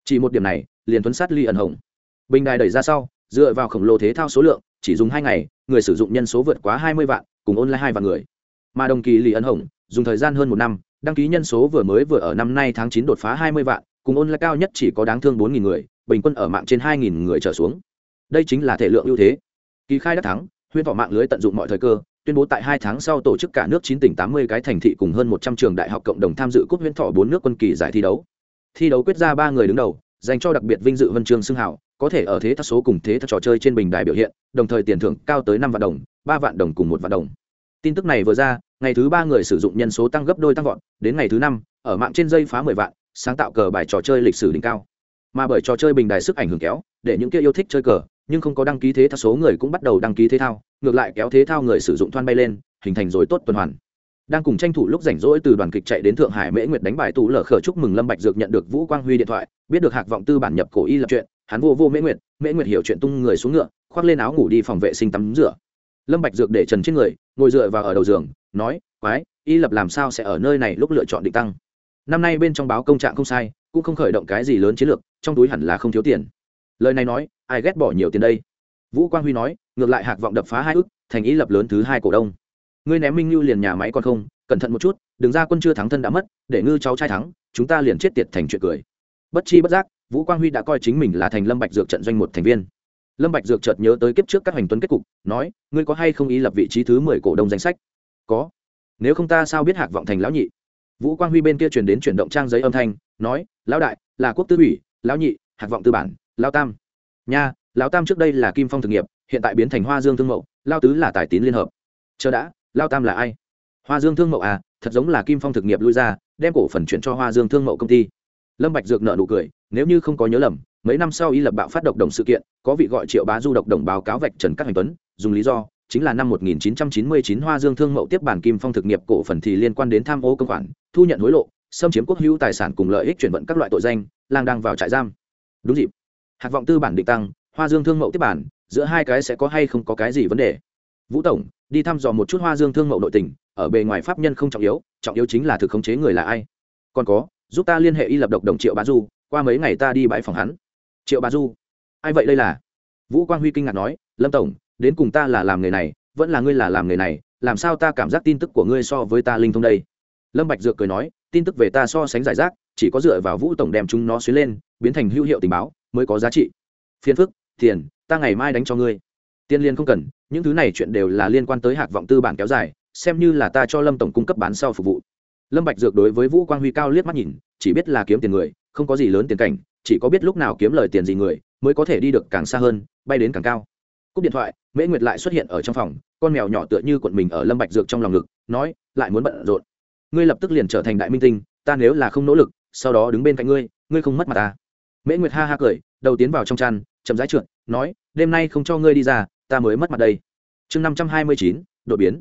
Chỉ một điểm này, liền tuấn sát ly ẩn hồng. Bình đài đẩy ra sau, dựa vào khổng lồ thế thao số lượng, chỉ dùng hai ngày, người sử dụng nhân số vượt quá hai mươi vạn, cùng online hai vạn người. Mà đồng kỳ ly ẩn hồng, dùng thời gian hơn một năm, đăng ký nhân số vừa mới vừa ở năm nay tháng chín đột phá hai mươi vạn, cùng online cao nhất chỉ có đáng thương bốn người, bình quân ở mạng trên hai người trở xuống. Đây chính là thể lượng ưu thế. Kỳ khai đắc thắng, huyên võ mạng lưới tận dụng mọi thời cơ tuyên bố tại hai tháng sau tổ chức cả nước chín tỉnh tám mươi cái thành thị cùng hơn một trăm trường đại học cộng đồng tham dự cúp huyễn thọ bốn nước quân kỳ giải thi đấu. Thi đấu quyết ra ba người đứng đầu, dành cho đặc biệt vinh dự huân chương xưng hào, có thể ở thế thao số cùng thế thao trò chơi trên bình đài biểu hiện, đồng thời tiền thưởng cao tới năm vạn đồng, ba vạn đồng cùng một vạn đồng. Tin tức này vừa ra, ngày thứ ba người sử dụng nhân số tăng gấp đôi tăng vọt, đến ngày thứ năm, ở mạng trên dây phá mười vạn, sáng tạo cờ bài trò chơi lịch sử đỉnh cao. Mà bởi trò chơi bình đài sức ảnh hưởng kéo, để những kia yêu thích chơi cờ, nhưng không có đăng ký thế thao số người cũng bắt đầu đăng ký thế thao, ngược lại kéo thế thao người sử dụng thoan bay lên hình thành rồi tốt tuần hoàn. Đang cùng tranh thủ lúc rảnh rỗi từ đoàn kịch chạy đến thượng hải mễ nguyệt đánh bài tủ lở khở chúc mừng lâm bạch dược nhận được vũ quang huy điện thoại biết được hạc vọng tư bản nhập cổ y lập chuyện hắn vô vô mễ nguyệt mễ nguyệt hiểu chuyện tung người xuống ngựa khoác lên áo ngủ đi phòng vệ sinh tắm rửa. Lâm bạch dược để trần trên người ngồi dựa vào ở đầu giường nói quái y lập làm sao sẽ ở nơi này lúc lựa chọn định tăng? Năm nay bên trong báo công trạng không sai cũng không khởi động cái gì lớn chiến lược trong túi hẳn là không thiếu tiền lời này nói, ai ghét bỏ nhiều tiền đây? Vũ quang huy nói, ngược lại hạc vọng đập phá hai ức thành ý lập lớn thứ hai cổ đông. Ngươi ném minh lưu liền nhà máy còn không, cẩn thận một chút, đừng ra quân chưa thắng thân đã mất, để ngư cháu trai thắng, chúng ta liền chết tiệt thành chuyện cười. Bất chi bất giác, vũ quang huy đã coi chính mình là thành lâm bạch dược trận doanh một thành viên. Lâm bạch dược chợt nhớ tới kiếp trước các hành tuấn kết cục, nói, ngươi có hay không ý lập vị trí thứ mười cổ đông danh sách? Có. Nếu không ta sao biết hạc vọng thành lão nhị? Vũ quang huy bên kia truyền đến chuyển động trang giấy âm thanh, nói, lão đại, là quốc tư ủy, lão nhị, hạc vọng tư bản lão tam. Nha lão tam trước đây là kim phong thực nghiệp, hiện tại biến thành hoa dương thương mậu, lao tứ là tài tín liên hợp. Chờ đã, lao tam là ai? Hoa dương thương mậu à thật giống là kim phong thực nghiệp lui ra, đem cổ phần chuyển cho hoa dương thương mậu công ty. Lâm bạch dược nợ nụ cười, nếu như không có nhớ lầm, mấy năm sau y lập bạo phát độc đồng sự kiện, có vị gọi triệu bá du độc đồng báo cáo vạch trần các hành tuấn, dùng lý do, chính là năm 1999 hoa dương thương mậu tiếp bản kim phong thực nghiệp cổ phần thì liên quan đến tham ô công khoản, thu nhận hối lộ, xâm chiếm quốc hữu tài sản cùng lợi ích chuyển vận các loại tội danh lang đang vào trại giam. Đúng dịp hạt vọng tư bản định tăng, hoa dương thương mậu tiếp bản, giữa hai cái sẽ có hay không có cái gì vấn đề? Vũ tổng, đi thăm dò một chút hoa dương thương mậu nội tình, ở bề ngoài pháp nhân không trọng yếu trọng yếu chính là thực khống chế người là ai. Còn có, giúp ta liên hệ y lập độc đồng triệu bá du, qua mấy ngày ta đi bãi phòng hắn. Triệu bá du, ai vậy đây là? Vũ quang huy kinh ngạc nói, lâm tổng, đến cùng ta là làm nghề này, vẫn là ngươi là làm nghề này, làm sao ta cảm giác tin tức của ngươi so với ta linh thông đây? Lâm bạch dược cười nói, tin tức về ta so sánh giải rác, chỉ có dựa vào vũ tổng đem chúng nó xuyến lên, biến thành hữu hiệu tình báo mới có giá trị. Phiền phức, tiền, ta ngày mai đánh cho ngươi. Tiên liên không cần, những thứ này chuyện đều là liên quan tới hạc vọng tư bản kéo dài, xem như là ta cho lâm tổng cung cấp bán sau phục vụ. Lâm bạch dược đối với vũ quang huy cao liếc mắt nhìn, chỉ biết là kiếm tiền người, không có gì lớn tiền cảnh, chỉ có biết lúc nào kiếm lời tiền gì người, mới có thể đi được càng xa hơn, bay đến càng cao. Cúp điện thoại, mễ nguyệt lại xuất hiện ở trong phòng, con mèo nhỏ tựa như cuộn mình ở lâm bạch dược trong lòng ngực, nói, lại muốn bận rộn. Ngươi lập tức liền trở thành đại minh tinh, ta nếu là không nỗ lực, sau đó đứng bên cạnh ngươi ngươi không mất mặt ta mễ nguyệt ha ha cười, đầu tiến vào trong chăn, chậm rãi trượt, nói, đêm nay không cho ngươi đi ra, ta mới mất mặt đây. Chương năm trăm hai mươi chín, đột biến.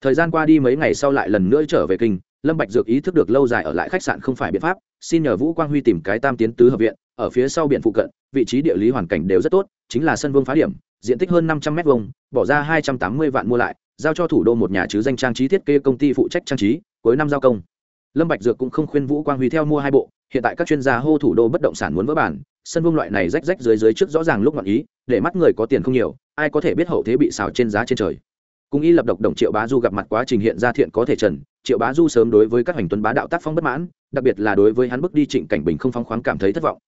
Thời gian qua đi mấy ngày sau lại lần nữa trở về kinh, lâm bạch dược ý thức được lâu dài ở lại khách sạn không phải biện pháp, xin nhờ vũ quang huy tìm cái tam tiến tứ hợp viện, ở phía sau biển phụ cận, vị trí địa lý hoàn cảnh đều rất tốt, chính là sân vương phá điểm, diện tích hơn năm trăm mét vuông, bỏ ra hai trăm tám mươi vạn mua lại, giao cho thủ đô một nhà chứ danh trang trí thiết kế công ty phụ trách trang trí, cuối năm giao công lâm bạch dược cũng không khuyên vũ quang huy theo mua hai bộ, hiện tại các chuyên gia hô thủ đô bất động sản muốn vỡ bản, sân vương loại này rách rách dưới dưới trước rõ ràng lúc ngọn ý, để mắt người có tiền không nhiều, ai có thể biết hậu thế bị xào trên giá trên trời. Cùng y lập độc đồng triệu bá du gặp mặt quá trình hiện ra thiện có thể trần, triệu bá du sớm đối với các hành tuấn bá đạo tác phong bất mãn, đặc biệt là đối với hắn bước đi trịnh cảnh bình không phóng khoáng cảm thấy thất vọng.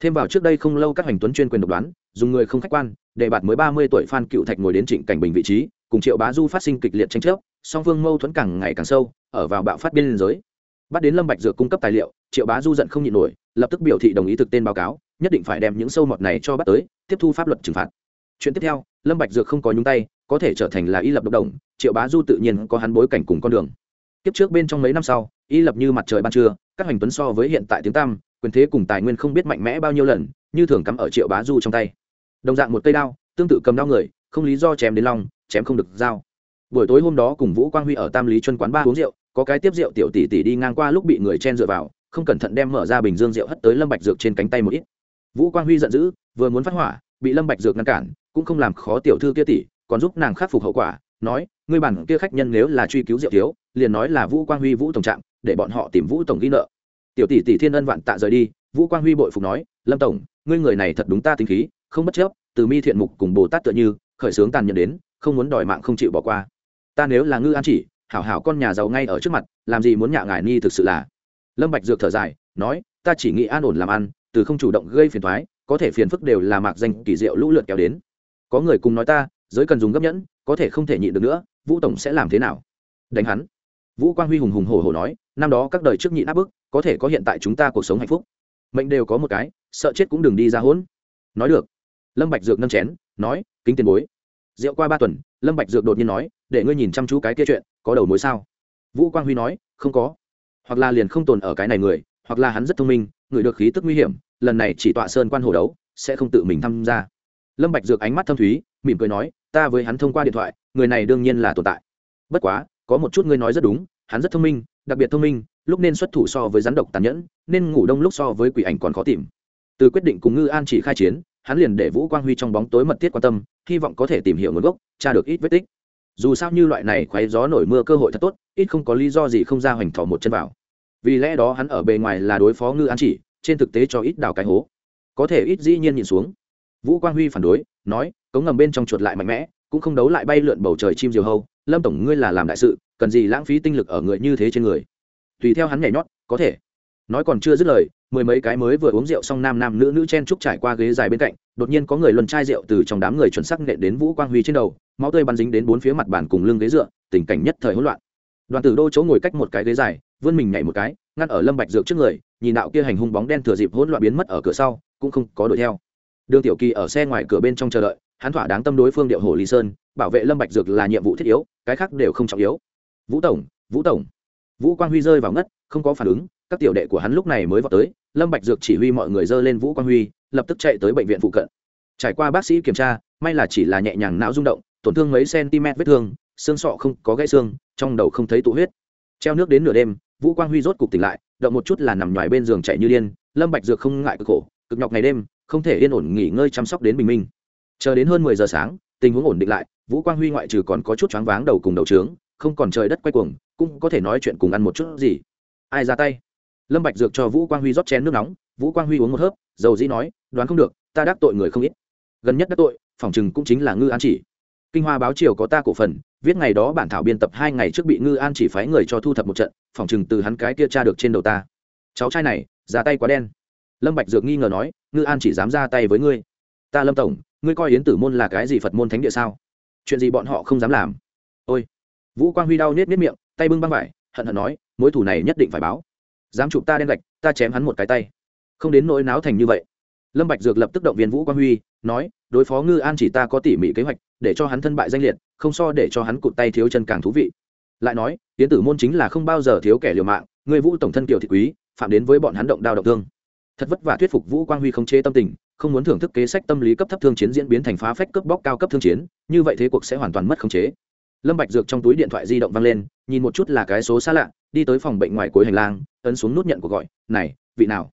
Thêm vào trước đây không lâu các hành tuấn chuyên quyền độc đoán, dùng người không khách quan, để bạt mới ba mươi tuổi phan cựu thạch ngồi đến trịnh cảnh bình vị trí, cùng triệu bá du phát sinh kịch liệt tranh chấp, song phương mâu thuẫn càng ngày càng sâu, ở vào bạo phát biên giới bắt đến lâm bạch dược cung cấp tài liệu, triệu bá du giận không nhịn nổi, lập tức biểu thị đồng ý thực tên báo cáo, nhất định phải đem những sâu mọt này cho bắt tới, tiếp thu pháp luật trừng phạt. Chuyện tiếp theo, lâm bạch dược không có nhúng tay, có thể trở thành là y lập độc đồng, triệu bá du tự nhiên có hắn bối cảnh cùng con đường. Tiếp trước bên trong mấy năm sau, y lập như mặt trời ban trưa, các hành tuấn so với hiện tại tiếng tam quyền thế cùng tài nguyên không biết mạnh mẽ bao nhiêu lần, như thường cắm ở triệu bá du trong tay. Đồng dạng một cây đao, tương tự cầm đao người, không lý do chém đến long, chém không được dao. Buổi tối hôm đó cùng vũ quang huy ở tam lý chuyên quán ba uống rượu có cái tiếp rượu tiểu tỷ tỷ đi ngang qua lúc bị người chen dựa vào, không cẩn thận đem mở ra bình dương rượu hất tới lâm bạch dược trên cánh tay một ít. Vũ quang huy giận dữ, vừa muốn phát hỏa, bị lâm bạch dược ngăn cản, cũng không làm khó tiểu thư kia tỷ, còn giúp nàng khắc phục hậu quả, nói, ngươi bản kia khách nhân nếu là truy cứu rượu thiếu, liền nói là vũ quang huy vũ tổng trạng để bọn họ tìm vũ tổng ghi nợ. Tiểu tỷ tỷ thiên ân vạn tạ rời đi, vũ quang huy bội phục nói, lâm tổng, ngươi người này thật đúng ta tính khí, không bất chấp, từ mi thiện mục cùng bồ tát tựa như, khởi sướng tàn nhẫn đến, không muốn đòi mạng không chịu bỏ qua. Ta nếu là ngư an chỉ hảo hảo con nhà giàu ngay ở trước mặt, làm gì muốn nhạ ngài ni thực sự là. Lâm bạch dược thở dài, nói, ta chỉ nghĩ an ổn làm ăn, từ không chủ động gây phiền toái, có thể phiền phức đều là mạc danh kỳ diệu lũ lượt kéo đến. Có người cùng nói ta, giới cần dùng gấp nhẫn, có thể không thể nhịn được nữa, vũ tổng sẽ làm thế nào? Đánh hắn. Vũ quang huy hùng hùng hổ hổ nói, năm đó các đời trước nhịn áp bức, có thể có hiện tại chúng ta cuộc sống hạnh phúc. Mệnh đều có một cái, sợ chết cũng đừng đi ra hỗn. Nói được. Lâm bạch dược nâng chén, nói, kính tiền bối. Rượu qua ba tuần, lâm bạch dược đột nhiên nói để ngươi nhìn chăm chú cái kia chuyện, có đầu mối sao? Vũ quang huy nói, không có. Hoặc là liền không tồn ở cái này người, hoặc là hắn rất thông minh, người được khí tức nguy hiểm, lần này chỉ tọa sơn quan hồ đấu, sẽ không tự mình tham gia. Lâm bạch dược ánh mắt thâm thúy, mỉm cười nói, ta với hắn thông qua điện thoại, người này đương nhiên là tồn tại. Bất quá, có một chút ngươi nói rất đúng, hắn rất thông minh, đặc biệt thông minh, lúc nên xuất thủ so với rắn độc tàn nhẫn, nên ngủ đông lúc so với quỷ ảnh còn khó tìm. Từ quyết định cùng ngư an chỉ khai chiến, hắn liền để vũ quang huy trong bóng tối mật thiết quan tâm, hy vọng có thể tìm hiểu nguồn gốc, tra được ít vết tích dù sao như loại này khoáy gió nổi mưa cơ hội thật tốt, ít không có lý do gì không ra hoành thỏ một chân vào. Vì lẽ đó hắn ở bề ngoài là đối phó ngư an chỉ, trên thực tế cho ít đào cái hố. Có thể ít dĩ nhiên nhìn xuống. Vũ quang huy phản đối, nói, cống ngầm bên trong chuột lại mạnh mẽ, cũng không đấu lại bay lượn bầu trời chim diều hâu. Lâm tổng ngươi là làm đại sự, cần gì lãng phí tinh lực ở người như thế trên người? Tùy theo hắn nhảy nhót, có thể nói còn chưa dứt lời, mười mấy cái mới vừa uống rượu xong nam nam nữ nữ chen trúc trải qua ghế dài bên cạnh, đột nhiên có người luân chai rượu từ trong đám người chuẩn sắc nện đến vũ quang huy trên đầu, máu tươi bắn dính đến bốn phía mặt bàn cùng lưng ghế dựa, tình cảnh nhất thời hỗn loạn. Đoàn tử đô chỗ ngồi cách một cái ghế dài, vươn mình nhảy một cái ngăn ở lâm bạch dược trước người, nhìn đạo kia hành hung bóng đen thừa dịp hỗn loạn biến mất ở cửa sau, cũng không có đuổi theo. Đường tiểu kỳ ở xe ngoài cửa bên trong chờ đợi, hắn thỏa đáng tâm đối phương điệu hồ lý sơn, bảo vệ lâm bạch dược là nhiệm vụ thiết yếu, cái khác đều không trọng yếu. Vũ tổng vũ tổng. Vũ quang huy rơi vào ngất, không có phản ứng các tiểu đệ của hắn lúc này mới vào tới, lâm bạch dược chỉ huy mọi người dơ lên vũ quang huy, lập tức chạy tới bệnh viện phụ cận. Trải qua bác sĩ kiểm tra, may là chỉ là nhẹ nhàng não rung động, tổn thương mấy cm vết thương, xương sọ không có gãy xương, trong đầu không thấy tụ huyết. Treo nước đến nửa đêm, vũ quang huy rốt cục tỉnh lại, động một chút là nằm ngoài bên giường chạy như điên, lâm bạch dược không ngại cực khổ, cực nhọc ngày đêm, không thể yên ổn nghỉ ngơi chăm sóc đến bình minh. Chờ đến hơn mười giờ sáng, tình huống ổn định lại, vũ quang huy ngoại trừ còn có chút choáng váng đầu cùng đầu trướng, không còn trời đất quay cuồng, cũng có thể nói chuyện cùng ăn một chút gì. Ai ra tay? Lâm bạch dược cho vũ quang huy rót chén nước nóng, vũ quang huy uống một hớp, dầu dĩ nói, đoán không được, ta đắc tội người không ít. Gần nhất đắc tội, phỏng chừng cũng chính là ngư an chỉ. Kinh hoa báo Triều có ta cổ phần, viết ngày đó bản thảo biên tập hai ngày trước bị ngư an chỉ phái người cho thu thập một trận, phỏng chừng từ hắn cái kia tra được trên đầu ta. Cháu trai này ra tay quá đen. Lâm bạch dược nghi ngờ nói, ngư an chỉ dám ra tay với ngươi? Ta lâm tổng, ngươi coi yến tử môn là cái gì phật môn thánh địa sao? Chuyện gì bọn họ không dám làm? Ôi. Vũ quang huy đau nết nết miệng, tay bưng băng vải, hận hận nói, mối thủ này nhất định phải báo dám chụp ta đen gạch, ta chém hắn một cái tay. Không đến nỗi náo thành như vậy. Lâm bạch dược lập tức động viên vũ quang huy, nói, đối phó ngư an chỉ ta có tỉ mỉ kế hoạch, để cho hắn thân bại danh liệt, không so để cho hắn cụt tay thiếu chân càng thú vị. Lại nói tiến tử môn chính là không bao giờ thiếu kẻ liều mạng, người vũ tổng thân kiều thị quý, phạm đến với bọn hắn động đao động thương. Thật vất vả thuyết phục vũ quang huy không chế tâm tình, không muốn thưởng thức kế sách tâm lý cấp thấp thương chiến diễn biến thành phá phách cướp bóc cao cấp thương chiến, như vậy thế cuộc sẽ hoàn toàn mất khống chế lâm bạch dược trong túi điện thoại di động văng lên, nhìn một chút là cái số xa lạ, đi tới phòng bệnh ngoài cuối hành lang, ấn xuống nút nhận cuộc gọi, này, vị nào?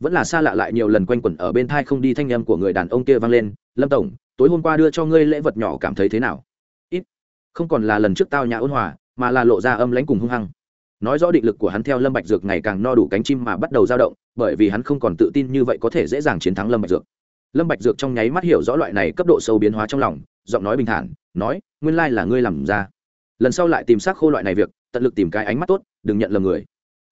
Vẫn là xa lạ lại nhiều lần quanh quẩn ở bên thai không đi thanh âm của người đàn ông kia vang lên, lâm tổng, tối hôm qua đưa cho ngươi lễ vật nhỏ cảm thấy thế nào? Ít, không còn là lần trước tao nhà ôn hòa, mà là lộ ra âm lãnh cùng hung hăng. Nói rõ định lực của hắn theo lâm bạch dược ngày càng no đủ cánh chim mà bắt đầu dao động, bởi vì hắn không còn tự tin như vậy có thể dễ dàng chiến thắng lâm bạch dược. Lâm bạch dược trong nháy mắt hiểu rõ loại này cấp độ sâu biến hóa trong lòng, giọng nói bình thản nói, nguyên lai là ngươi làm ra. Lần sau lại tìm xác khô loại này việc, tận lực tìm cái ánh mắt tốt, đừng nhận lầm người.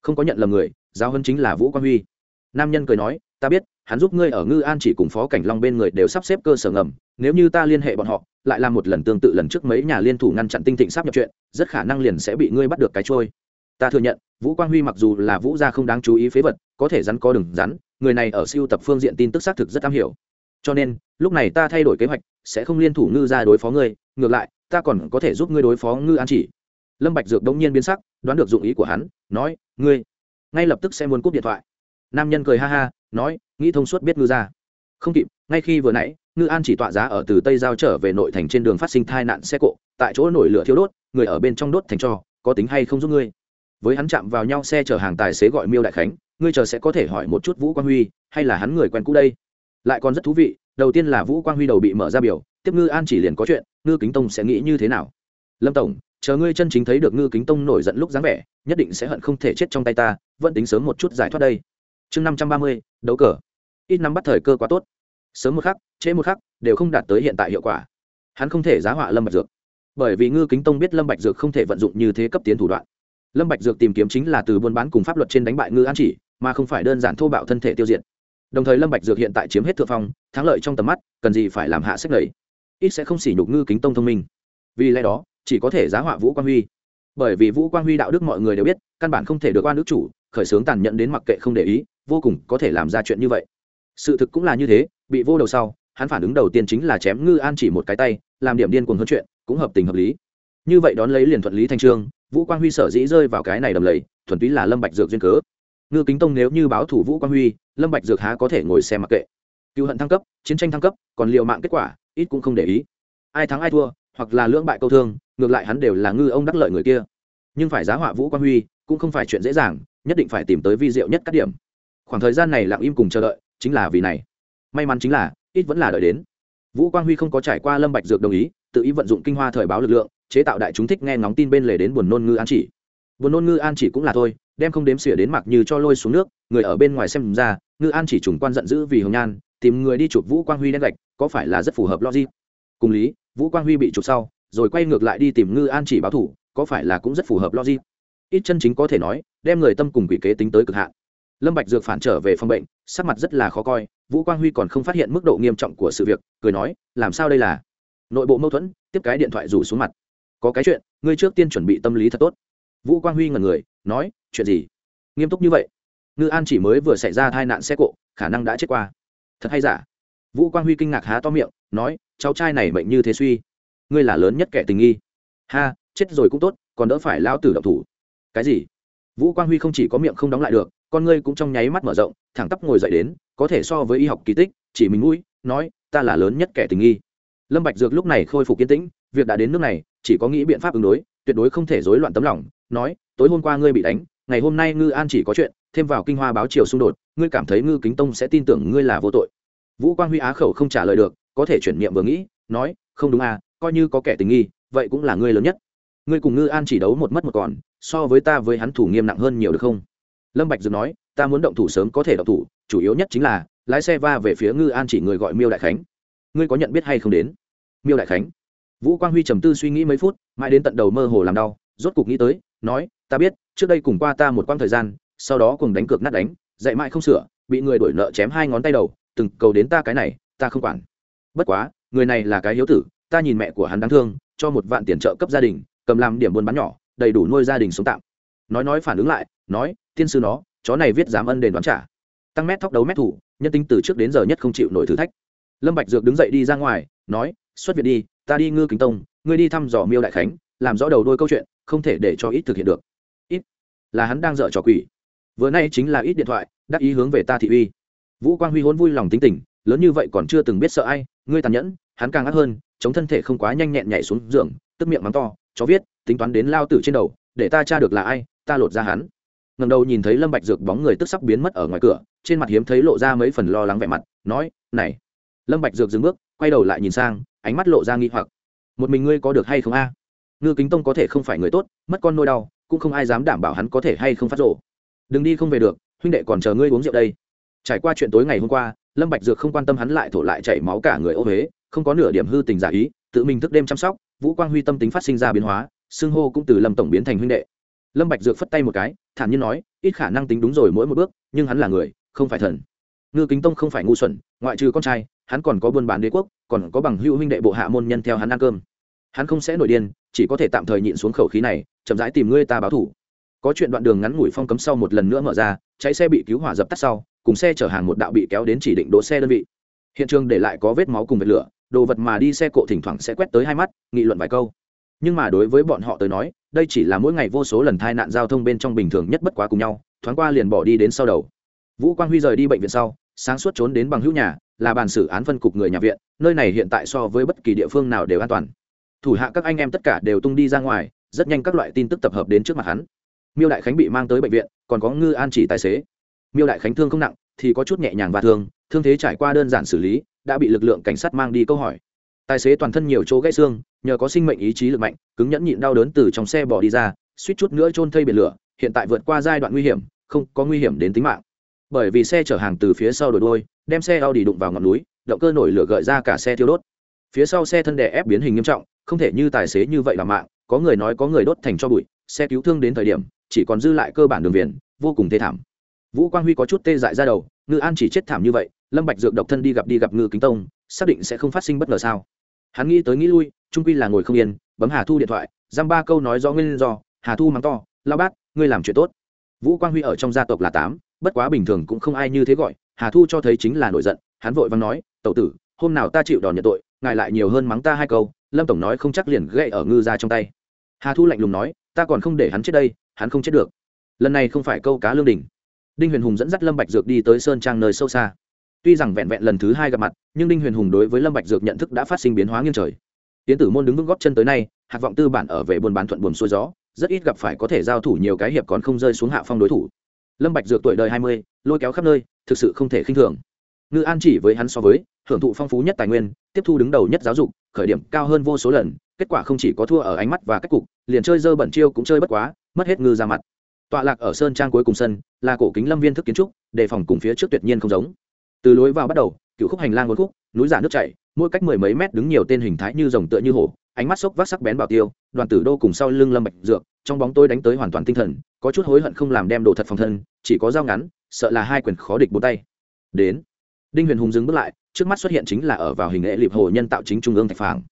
Không có nhận lầm người, giáo hơn chính là vũ quang huy. Nam nhân cười nói, ta biết, hắn giúp ngươi ở ngư an chỉ cùng phó cảnh long bên người đều sắp xếp cơ sở ngầm, nếu như ta liên hệ bọn họ, lại làm một lần tương tự lần trước mấy nhà liên thủ ngăn chặn tinh thịnh sắp nhập chuyện, rất khả năng liền sẽ bị ngươi bắt được cái trôi. Ta thừa nhận, vũ quang huy mặc dù là vũ gia không đáng chú ý phế vật, có thể rắn có đừng rắn, người này ở siêu tập phương diện tin tức xác thực rất am hiểu. Cho nên, lúc này ta thay đổi kế hoạch, sẽ không liên thủ ngư ra đối phó ngươi ngược lại, ta còn có thể giúp ngươi đối phó ngư an chỉ. Lâm bạch dược đống nhiên biến sắc, đoán được dụng ý của hắn, nói, ngươi. Ngay lập tức sẽ muốn cúp điện thoại. Nam nhân cười ha ha, nói, nghĩ thông suốt biết ngư ra. Không kịp, ngay khi vừa nãy, ngư an chỉ tọa giá ở từ tây giao trở về nội thành trên đường phát sinh tai nạn xe cộ, tại chỗ nổi lửa thiếu đốt, người ở bên trong đốt thành trò có tính hay không giúp ngươi? Với hắn chạm vào nhau xe chở hàng tài xế gọi miêu đại khánh, ngươi chờ sẽ có thể hỏi một chút vũ quang huy, hay là hắn người quen cũ đây? Lại còn rất thú vị, đầu tiên là vũ quang huy đầu bị mở ra biểu tiếp ngư an chỉ liền có chuyện, ngư kính tông sẽ nghĩ như thế nào? Lâm tổng, chờ ngươi chân chính thấy được ngư kính tông nổi giận lúc dáng vẻ, nhất định sẽ hận không thể chết trong tay ta, vẫn tính sớm một chút giải thoát đây. Chương năm trăm ba mươi, đấu cờ. Ít năm bắt thời cơ quá tốt. Sớm một khắc, trễ một khắc, đều không đạt tới hiện tại hiệu quả. Hắn không thể giá họa lâm bạch dược. Bởi vì ngư kính tông biết lâm bạch dược không thể vận dụng như thế cấp tiến thủ đoạn. Lâm bạch dược tìm kiếm chính là từ buôn bán cùng pháp luật trên đánh bại ngư an chỉ, mà không phải đơn giản thô bạo thân thể tiêu diệt. Đồng thời lâm bạch dược hiện tại chiếm hết thượng phong, thắng lợi trong tầm mắt, cần gì phải làm hạ sách lầy ít sẽ không xỉ nhục ngư kính tông thông minh. Vì lẽ đó, chỉ có thể giá họa vũ quang huy. Bởi vì vũ quang huy đạo đức mọi người đều biết, căn bản không thể được quan đức chủ, khởi sướng tàn nhẫn đến mặc kệ không để ý, vô cùng có thể làm ra chuyện như vậy. Sự thực cũng là như thế, bị vô đầu sau, hắn phản ứng đầu tiên chính là chém ngư an chỉ một cái tay, làm điểm điên cuồng hơn chuyện, cũng hợp tình hợp lý. Như vậy đón lấy liền thuận lý thanh trương, vũ quang huy sở dĩ rơi vào cái này đầm lầy, thuần túy là lâm bạch dược duyên cớ. Ngư kính tông nếu như báo thủ vũ quang huy, lâm bạch dược há có thể ngồi xem mặc kệ. Cựu hận thăng cấp, chiến tranh thăng cấp, còn liều mạng kết quả ít cũng không để ý. Ai thắng ai thua, hoặc là lưỡng bại câu thương, ngược lại hắn đều là ngư ông đắc lợi người kia. Nhưng phải giá họa vũ quang huy, cũng không phải chuyện dễ dàng, nhất định phải tìm tới vi diệu nhất các điểm. Khoảng thời gian này lặng im cùng chờ đợi, chính là vì này. May mắn chính là, ít vẫn là đợi đến. Vũ quang huy không có trải qua lâm bạch dược đồng ý, tự ý vận dụng kinh hoa thời báo lực lượng, chế tạo đại chúng thích nghe ngóng tin bên lề đến buồn nôn ngư an chỉ. Buồn nôn ngư an chỉ cũng là thôi, đem không đếm xỉa đến mặc như cho lôi xuống nước, người ở bên ngoài xem ra, ngư an chỉ trùng quan giận dữ vì hồng nhan tìm người đi chụp vũ quang huy đen gạch, có phải là rất phù hợp logic? Cùng lý, vũ quang huy bị chụp sau, rồi quay ngược lại đi tìm ngư an chỉ báo thủ, có phải là cũng rất phù hợp logic? Ít chân chính có thể nói, đem người tâm cùng quỷ kế tính tới cực hạn. Lâm bạch dược phản trở về phòng bệnh, sắc mặt rất là khó coi, vũ quang huy còn không phát hiện mức độ nghiêm trọng của sự việc, cười nói, làm sao đây là? Nội bộ mâu thuẫn, tiếp cái điện thoại rủ xuống mặt. Có cái chuyện, ngươi trước tiên chuẩn bị tâm lý thật tốt. Vũ quang huy ngẩn người, nói, chuyện gì? Nghiêm túc như vậy. Ngư an chỉ mới vừa xảy ra tai nạn xe cộ, khả năng đã chết qua thật hay giả? Vũ quang huy kinh ngạc há to miệng, nói, cháu trai này mệnh như thế suy. Ngươi là lớn nhất kẻ tình nghi. Ha, chết rồi cũng tốt, còn đỡ phải lao tử động thủ. Cái gì? Vũ quang huy không chỉ có miệng không đóng lại được, con ngươi cũng trong nháy mắt mở rộng, thẳng tắp ngồi dậy đến, có thể so với y học kỳ tích, chỉ mình mũi, nói, ta là lớn nhất kẻ tình nghi. Lâm bạch dược lúc này khôi phục kiên tĩnh, việc đã đến nước này, chỉ có nghĩ biện pháp ứng đối, tuyệt đối không thể rối loạn tấm lòng, nói, tối hôm qua ngươi bị đánh, ngày hôm nay ngư an chỉ có chuyện thêm vào kinh hoa báo chiều xung đột, ngươi cảm thấy ngư kính tông sẽ tin tưởng ngươi là vô tội. Vũ quang huy á khẩu không trả lời được, có thể chuyển niệm vừa nghĩ, nói, không đúng à coi như có kẻ tình nghi, vậy cũng là ngươi lớn nhất. Ngươi cùng ngư an chỉ đấu một mất một còn, so với ta với hắn thủ nghiêm nặng hơn nhiều được không? Lâm bạch dừng nói, ta muốn động thủ sớm có thể động thủ, chủ yếu nhất chính là, lái xe va về phía ngư an chỉ người gọi miêu đại khánh. Ngươi có nhận biết hay không đến? Miêu đại khánh. Vũ quang huy trầm tư suy nghĩ mấy phút, mãi đến tận đầu mơ hồ làm đau, rốt cục nghĩ tới, nói, ta biết, trước đây cùng qua ta một quãng thời gian sau đó cùng đánh cược nát đánh, dạy mãi không sửa, bị người đổi nợ chém hai ngón tay đầu, từng cầu đến ta cái này, ta không quản. Bất quá, người này là cái hiếu tử, ta nhìn mẹ của hắn đáng thương, cho một vạn tiền trợ cấp gia đình, cầm làm điểm buôn bán nhỏ, đầy đủ nuôi gia đình sống tạm. Nói nói phản ứng lại, nói, tiên sư nó, chó này viết dám ân đền đoán trả. Tăng mét thóc đấu mét thủ, nhân tính từ trước đến giờ nhất không chịu nổi thử thách. Lâm bạch dược đứng dậy đi ra ngoài, nói, xuất viện đi, ta đi ngư kính tông, ngươi đi thăm dò miêu đại khánh, làm rõ đầu đôi câu chuyện, không thể để cho ít thực hiện được. Ít, là hắn đang dở trò quỷ vừa nay chính là ít điện thoại, đắc ý hướng về ta thị uy. Vũ quang huy hôn vui lòng tính tình, lớn như vậy còn chưa từng biết sợ ai, ngươi tàn nhẫn, hắn càng ác hơn, chống thân thể không quá nhanh nhẹn nhảy xuống giường, tức miệng mắng to, chó viết, tính toán đến lao tử trên đầu, để ta tra được là ai, ta lột ra hắn. Ngầm đầu nhìn thấy lâm bạch dược bóng người tức sắp biến mất ở ngoài cửa, trên mặt hiếm thấy lộ ra mấy phần lo lắng vẻ mặt, nói, này. Lâm bạch dược dừng bước, quay đầu lại nhìn sang, ánh mắt lộ ra nghi hoặc. Một mình ngươi có được hay không a? Ngư kính tông có thể không phải người tốt, mất con nôi đau, cũng không ai dám đảm bảo hắn có thể hay không phát rộ đừng đi không về được, huynh đệ còn chờ ngươi uống rượu đây. Trải qua chuyện tối ngày hôm qua, lâm bạch dược không quan tâm hắn lại thổ lại chảy máu cả người ô huế không có nửa điểm hư tình giả ý, tự mình thức đêm chăm sóc, vũ quang huy tâm tính phát sinh ra biến hóa xương hô cũng từ lâm tổng biến thành huynh đệ. Lâm bạch dược phất tay một cái, thản nhiên nói, ít khả năng tính đúng rồi mỗi một bước, nhưng hắn là người, không phải thần. Ngư kính tông không phải ngu xuẩn, ngoại trừ con trai, hắn còn có buôn bán đế quốc, còn có bằng hữu huynh đệ bộ hạ môn nhân theo hắn ăn cơm. Hắn không sẽ nổi điên, chỉ có thể tạm thời nhịn xuống khẩu khí này, chậm rãi tìm ngươi ta báo thủ có chuyện đoạn đường ngắn ngủi phong cấm sau một lần nữa mở ra, cháy xe bị cứu hỏa dập tắt sau, cùng xe chở hàng một đạo bị kéo đến chỉ định đỗ xe đơn vị. Hiện trường để lại có vết máu cùng vết lửa, đồ vật mà đi xe cộ thỉnh thoảng sẽ quét tới hai mắt, nghị luận vài câu. Nhưng mà đối với bọn họ tới nói, đây chỉ là mỗi ngày vô số lần tai nạn giao thông bên trong bình thường nhất bất quá cùng nhau, thoáng qua liền bỏ đi đến sau đầu. Vũ quang huy rời đi bệnh viện sau, sáng suốt trốn đến bằng hữu nhà, là bàn xử án phân cục người nhà viện, nơi này hiện tại so với bất kỳ địa phương nào đều an toàn. Thủ hạ các anh em tất cả đều tung đi ra ngoài, rất nhanh các loại tin tức tập hợp đến trước mặt hắn miêu đại khánh bị mang tới bệnh viện, còn có ngư an chỉ tài xế. Miêu đại khánh thương không nặng, thì có chút nhẹ nhàng và thương thương thế trải qua đơn giản xử lý, đã bị lực lượng cảnh sát mang đi câu hỏi. Tài xế toàn thân nhiều chỗ gãy xương, nhờ có sinh mệnh ý chí lực mạnh, cứng nhẫn nhịn đau đớn từ trong xe bỏ đi ra, suýt chút nữa trôn thây biển lửa, hiện tại vượt qua giai đoạn nguy hiểm, không có nguy hiểm đến tính mạng. Bởi vì xe chở hàng từ phía sau đổi đôi đem xe Audi đụng vào ngọn núi, động cơ nổi lửa gợi ra cả xe thiêu đốt. Phía sau xe thân đè ép biến hình nghiêm trọng, không thể như tài xế như vậy là mạng, có người nói có người đốt thành cho bụi, xe cứu thương đến thời điểm chỉ còn dư lại cơ bản đường viền, vô cùng thê thảm. Vũ quang huy có chút tê dại ra đầu, ngư an chỉ chết thảm như vậy, lâm bạch dược độc thân đi gặp đi gặp ngư kính tông, xác định sẽ không phát sinh bất ngờ sao? Hắn nghĩ tới nghĩ lui trung quy là ngồi không yên, bấm hà thu điện thoại, giam ba câu nói do nguyên do, hà thu mắng to lao bác, ngươi làm chuyện tốt. Vũ quang huy ở trong gia tộc là tám, bất quá bình thường cũng không ai như thế gọi, hà thu cho thấy chính là nổi giận, hắn vội vàng nói, tẩu tử, hôm nào ta chịu đòn nhận tội, ngài lại nhiều hơn mắng ta hai câu, lâm tổng nói không chắc liền gậy ở ngư ra trong tay. Hà thu lạnh lùng nói, ta còn không để hắn chết đây hắn không chết được. Lần này không phải câu cá lương đình đinh huyền hùng dẫn dắt lâm bạch dược đi tới sơn trang nơi sâu xa. Tuy rằng vẹn vẹn lần thứ hai gặp mặt nhưng đinh huyền hùng đối với lâm bạch dược nhận thức đã phát sinh biến hóa nghiêng trời. Tiến tử môn đứng vững góp chân tới nay hạt vọng tư bản ở về buôn bán thuận buồm xuôi gió rất ít gặp phải có thể giao thủ nhiều cái hiệp còn không rơi xuống hạ phong đối thủ. Lâm bạch dược tuổi đời hai mươi, lôi kéo khắp nơi thực sự không thể khinh thường. Ngư an chỉ với hắn so với hưởng thụ phong phú nhất tài nguyên tiếp thu đứng đầu nhất giáo dục khởi điểm cao hơn vô số lần kết quả không chỉ có thua ở ánh mắt và cách cục liền chơi dơ bẩn chiêu cũng chơi bất quá mất hết ngư ra mặt. Tọa lạc ở sơn trang cuối cùng sân, là cổ kính lâm viên thức kiến trúc, đề phòng cùng phía trước tuyệt nhiên không giống. Từ lối vào bắt đầu, cựu khúc hành lang một khúc, núi giả nước chảy, mỗi cách mười mấy mét đứng nhiều tên hình thái như rồng tựa như hổ, ánh mắt sốc vác sắc bén bảo tiêu, đoàn tử đô cùng sau lưng lâm bạch dược, trong bóng tôi đánh tới hoàn toàn tinh thần, có chút hối hận không làm đem đồ thật phòng thân, chỉ có dao ngắn, sợ là hai quyền khó địch bốn tay. Đến, đinh huyền hùng dừng bước lại, trước mắt xuất hiện chính là ở vào hình nghệ liệp hồ nhân tạo chính trung ương thạch phàng.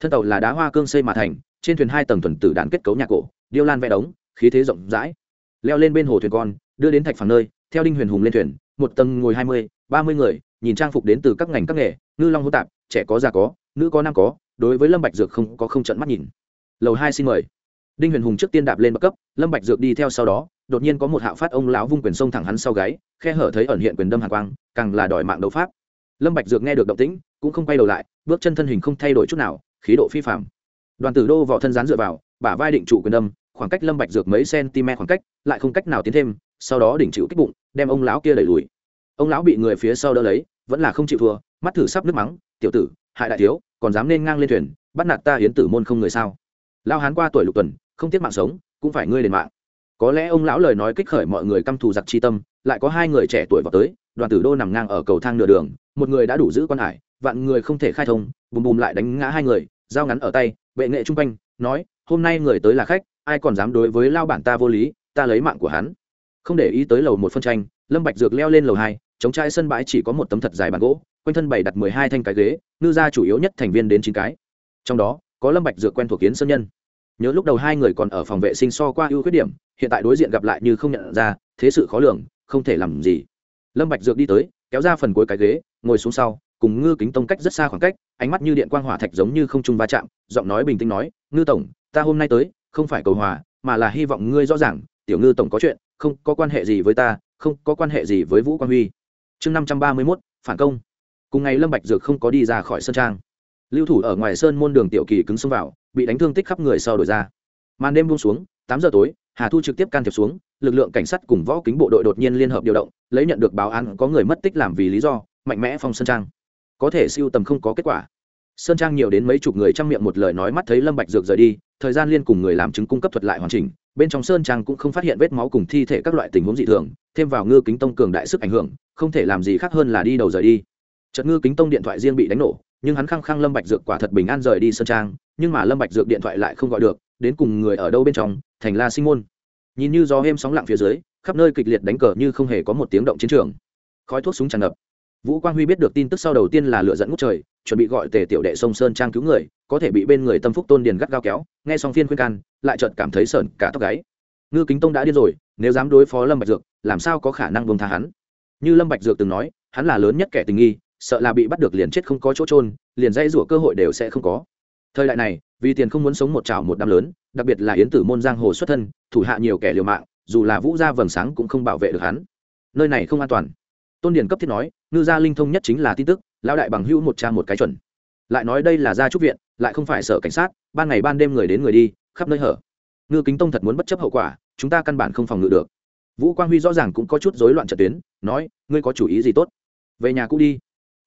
Thân tàu là đá hoa cương xây mà thành, trên thuyền hai tầng thuần tử đạn kết cấu nhà cổ, điêu lan vẽ đống khí thế rộng rãi. Leo lên bên hồ thuyền con, đưa đến thạch phẳng nơi, theo đinh huyền hùng lên thuyền, một tầng ngồi hai mươi, ba mươi người, nhìn trang phục đến từ các ngành các nghề, ngư long hô tạp, trẻ có già có, nữ có nam có, đối với lâm bạch dược không có không trận mắt nhìn. Lầu hai xin mời. Đinh huyền hùng trước tiên đạp lên bậc cấp, lâm bạch dược đi theo sau đó, đột nhiên có một hạo phát ông lão vung quyền sông thẳng hắn sau gáy, khe hở thấy ẩn hiện quyền đâm hàn quang, càng là đòi mạng đấu pháp. Lâm bạch dược nghe được động tĩnh, cũng không quay đầu lại, bước chân thân hình không thay đổi chút nào, khí độ phi phàm. Đoàn tử đô vỏ thân dán dựa vào, bả vai định trụ quyền đâm khoảng cách lâm bạch dược mấy cm khoảng cách, lại không cách nào tiến thêm, sau đó đỉnh chịu kích bụng, đem ông lão kia đẩy lùi. Ông lão bị người phía sau đỡ lấy, vẫn là không chịu thua, mắt thử sắp nước mắng, tiểu tử, hại đại thiếu, còn dám nên ngang lên thuyền, bắt nạt ta hiến tử môn không người sao? Lao hán qua tuổi lục tuần, không tiếc mạng sống, cũng phải ngươi lên mạng. Có lẽ ông lão lời nói kích khởi mọi người căm thù giặc chi tâm, lại có hai người trẻ tuổi vào tới, đoàn tử đô nằm ngang ở cầu thang nửa đường, một người đã đủ giữ quan hải, vạn người không thể khai thông, bùm bùm lại đánh ngã hai người, dao ngắn ở tay, bệ nghệ chung quanh, nói, hôm nay người tới là khách ai còn dám đối với lao bản ta vô lý, ta lấy mạng của hắn. Không để ý tới lầu một phân tranh, lâm bạch dược leo lên lầu hai, chống trai sân bãi chỉ có một tấm thật dài bàn gỗ, quanh thân bày đặt mười hai thanh cái ghế, ngư gia chủ yếu nhất thành viên đến chín cái. Trong đó, có lâm bạch dược quen thuộc kiến sơn nhân. Nhớ lúc đầu hai người còn ở phòng vệ sinh so qua ưu khuyết điểm, hiện tại đối diện gặp lại như không nhận ra, thế sự khó lường, không thể làm gì. Lâm bạch dược đi tới, kéo ra phần cuối cái ghế, ngồi xuống sau, cùng ngư kính tông cách rất xa khoảng cách, ánh mắt như điện quang hỏa thạch giống như không trung va chạm, giọng nói bình tĩnh nói, ngư tổng, ta hôm nay tới không phải cầu hòa, mà là hy vọng ngươi rõ ràng, tiểu ngư tổng có chuyện, không có quan hệ gì với ta, không có quan hệ gì với vũ quang huy. Chương năm trăm ba mươi mốt, phản công. Cùng ngày lâm bạch dược không có đi ra khỏi sơn trang. Lưu thủ ở ngoài sơn môn đường tiểu kỳ cứng xông vào, bị đánh thương tích khắp người sau đổi ra. Màn đêm buông xuống, tám giờ tối, hà thu trực tiếp can thiệp xuống, lực lượng cảnh sát cùng võ kính bộ đội đột nhiên liên hợp điều động, lấy nhận được báo án có người mất tích làm vì lý do, mạnh mẽ phong sơn trang. Có thể siêu tầm không có kết quả. Sơn trang nhiều đến mấy chục người trong miệng một lời nói mắt thấy lâm bạch dược rời đi thời gian liên cùng người làm chứng cung cấp thuật lại hoàn chỉnh, bên trong sơn trang cũng không phát hiện vết máu cùng thi thể các loại tình huống dị thường, thêm vào ngư kính tông cường đại sức ảnh hưởng, không thể làm gì khác hơn là đi đầu rời đi. Chợt ngư kính tông điện thoại riêng bị đánh nổ, nhưng hắn khăng khăng lâm bạch dược quả thật bình an rời đi sơn trang, nhưng mà lâm bạch dược điện thoại lại không gọi được, đến cùng người ở đâu bên trong, thành la sinh môn. Nhìn như gió êm sóng lặng phía dưới, khắp nơi kịch liệt đánh cờ như không hề có một tiếng động chiến trường. Khói thuốc súng tràn ngập vũ quang huy biết được tin tức sau đầu tiên là lựa dẫn ngút trời, chuẩn bị gọi tề tiểu đệ sông sơn trang cứu người, có thể bị bên người tâm phúc tôn điền gắt gao kéo, nghe xong phiên khuyên can, lại chợt cảm thấy sợn cả tóc gáy. Ngư kính tông đã điên rồi, nếu dám đối phó lâm bạch dược, làm sao có khả năng buông tha hắn? Như lâm bạch dược từng nói, hắn là lớn nhất kẻ tình nghi, sợ là bị bắt được liền chết không có chỗ trôn liền dây rủa cơ hội đều sẽ không có. Thời đại này, vì tiền không muốn sống một trào một đám lớn, đặc biệt là yến tử môn giang hồ xuất thân, thủ hạ nhiều kẻ liều mạng, dù là vũ gia vầng sáng cũng không bảo vệ được hắn. Nơi này không an toàn tôn điền cấp thiết nói, ngư gia linh thông nhất chính là tin tức, lão đại bằng hữu một cha một cái chuẩn. Lại nói đây là gia trúc viện, lại không phải sở cảnh sát, ban ngày ban đêm người đến người đi, khắp nơi hở. Ngư kính tông thật muốn bất chấp hậu quả, chúng ta căn bản không phòng ngự được. Vũ quang huy rõ ràng cũng có chút rối loạn trận tuyến, nói, ngươi có chủ ý gì tốt? Về nhà cũ đi.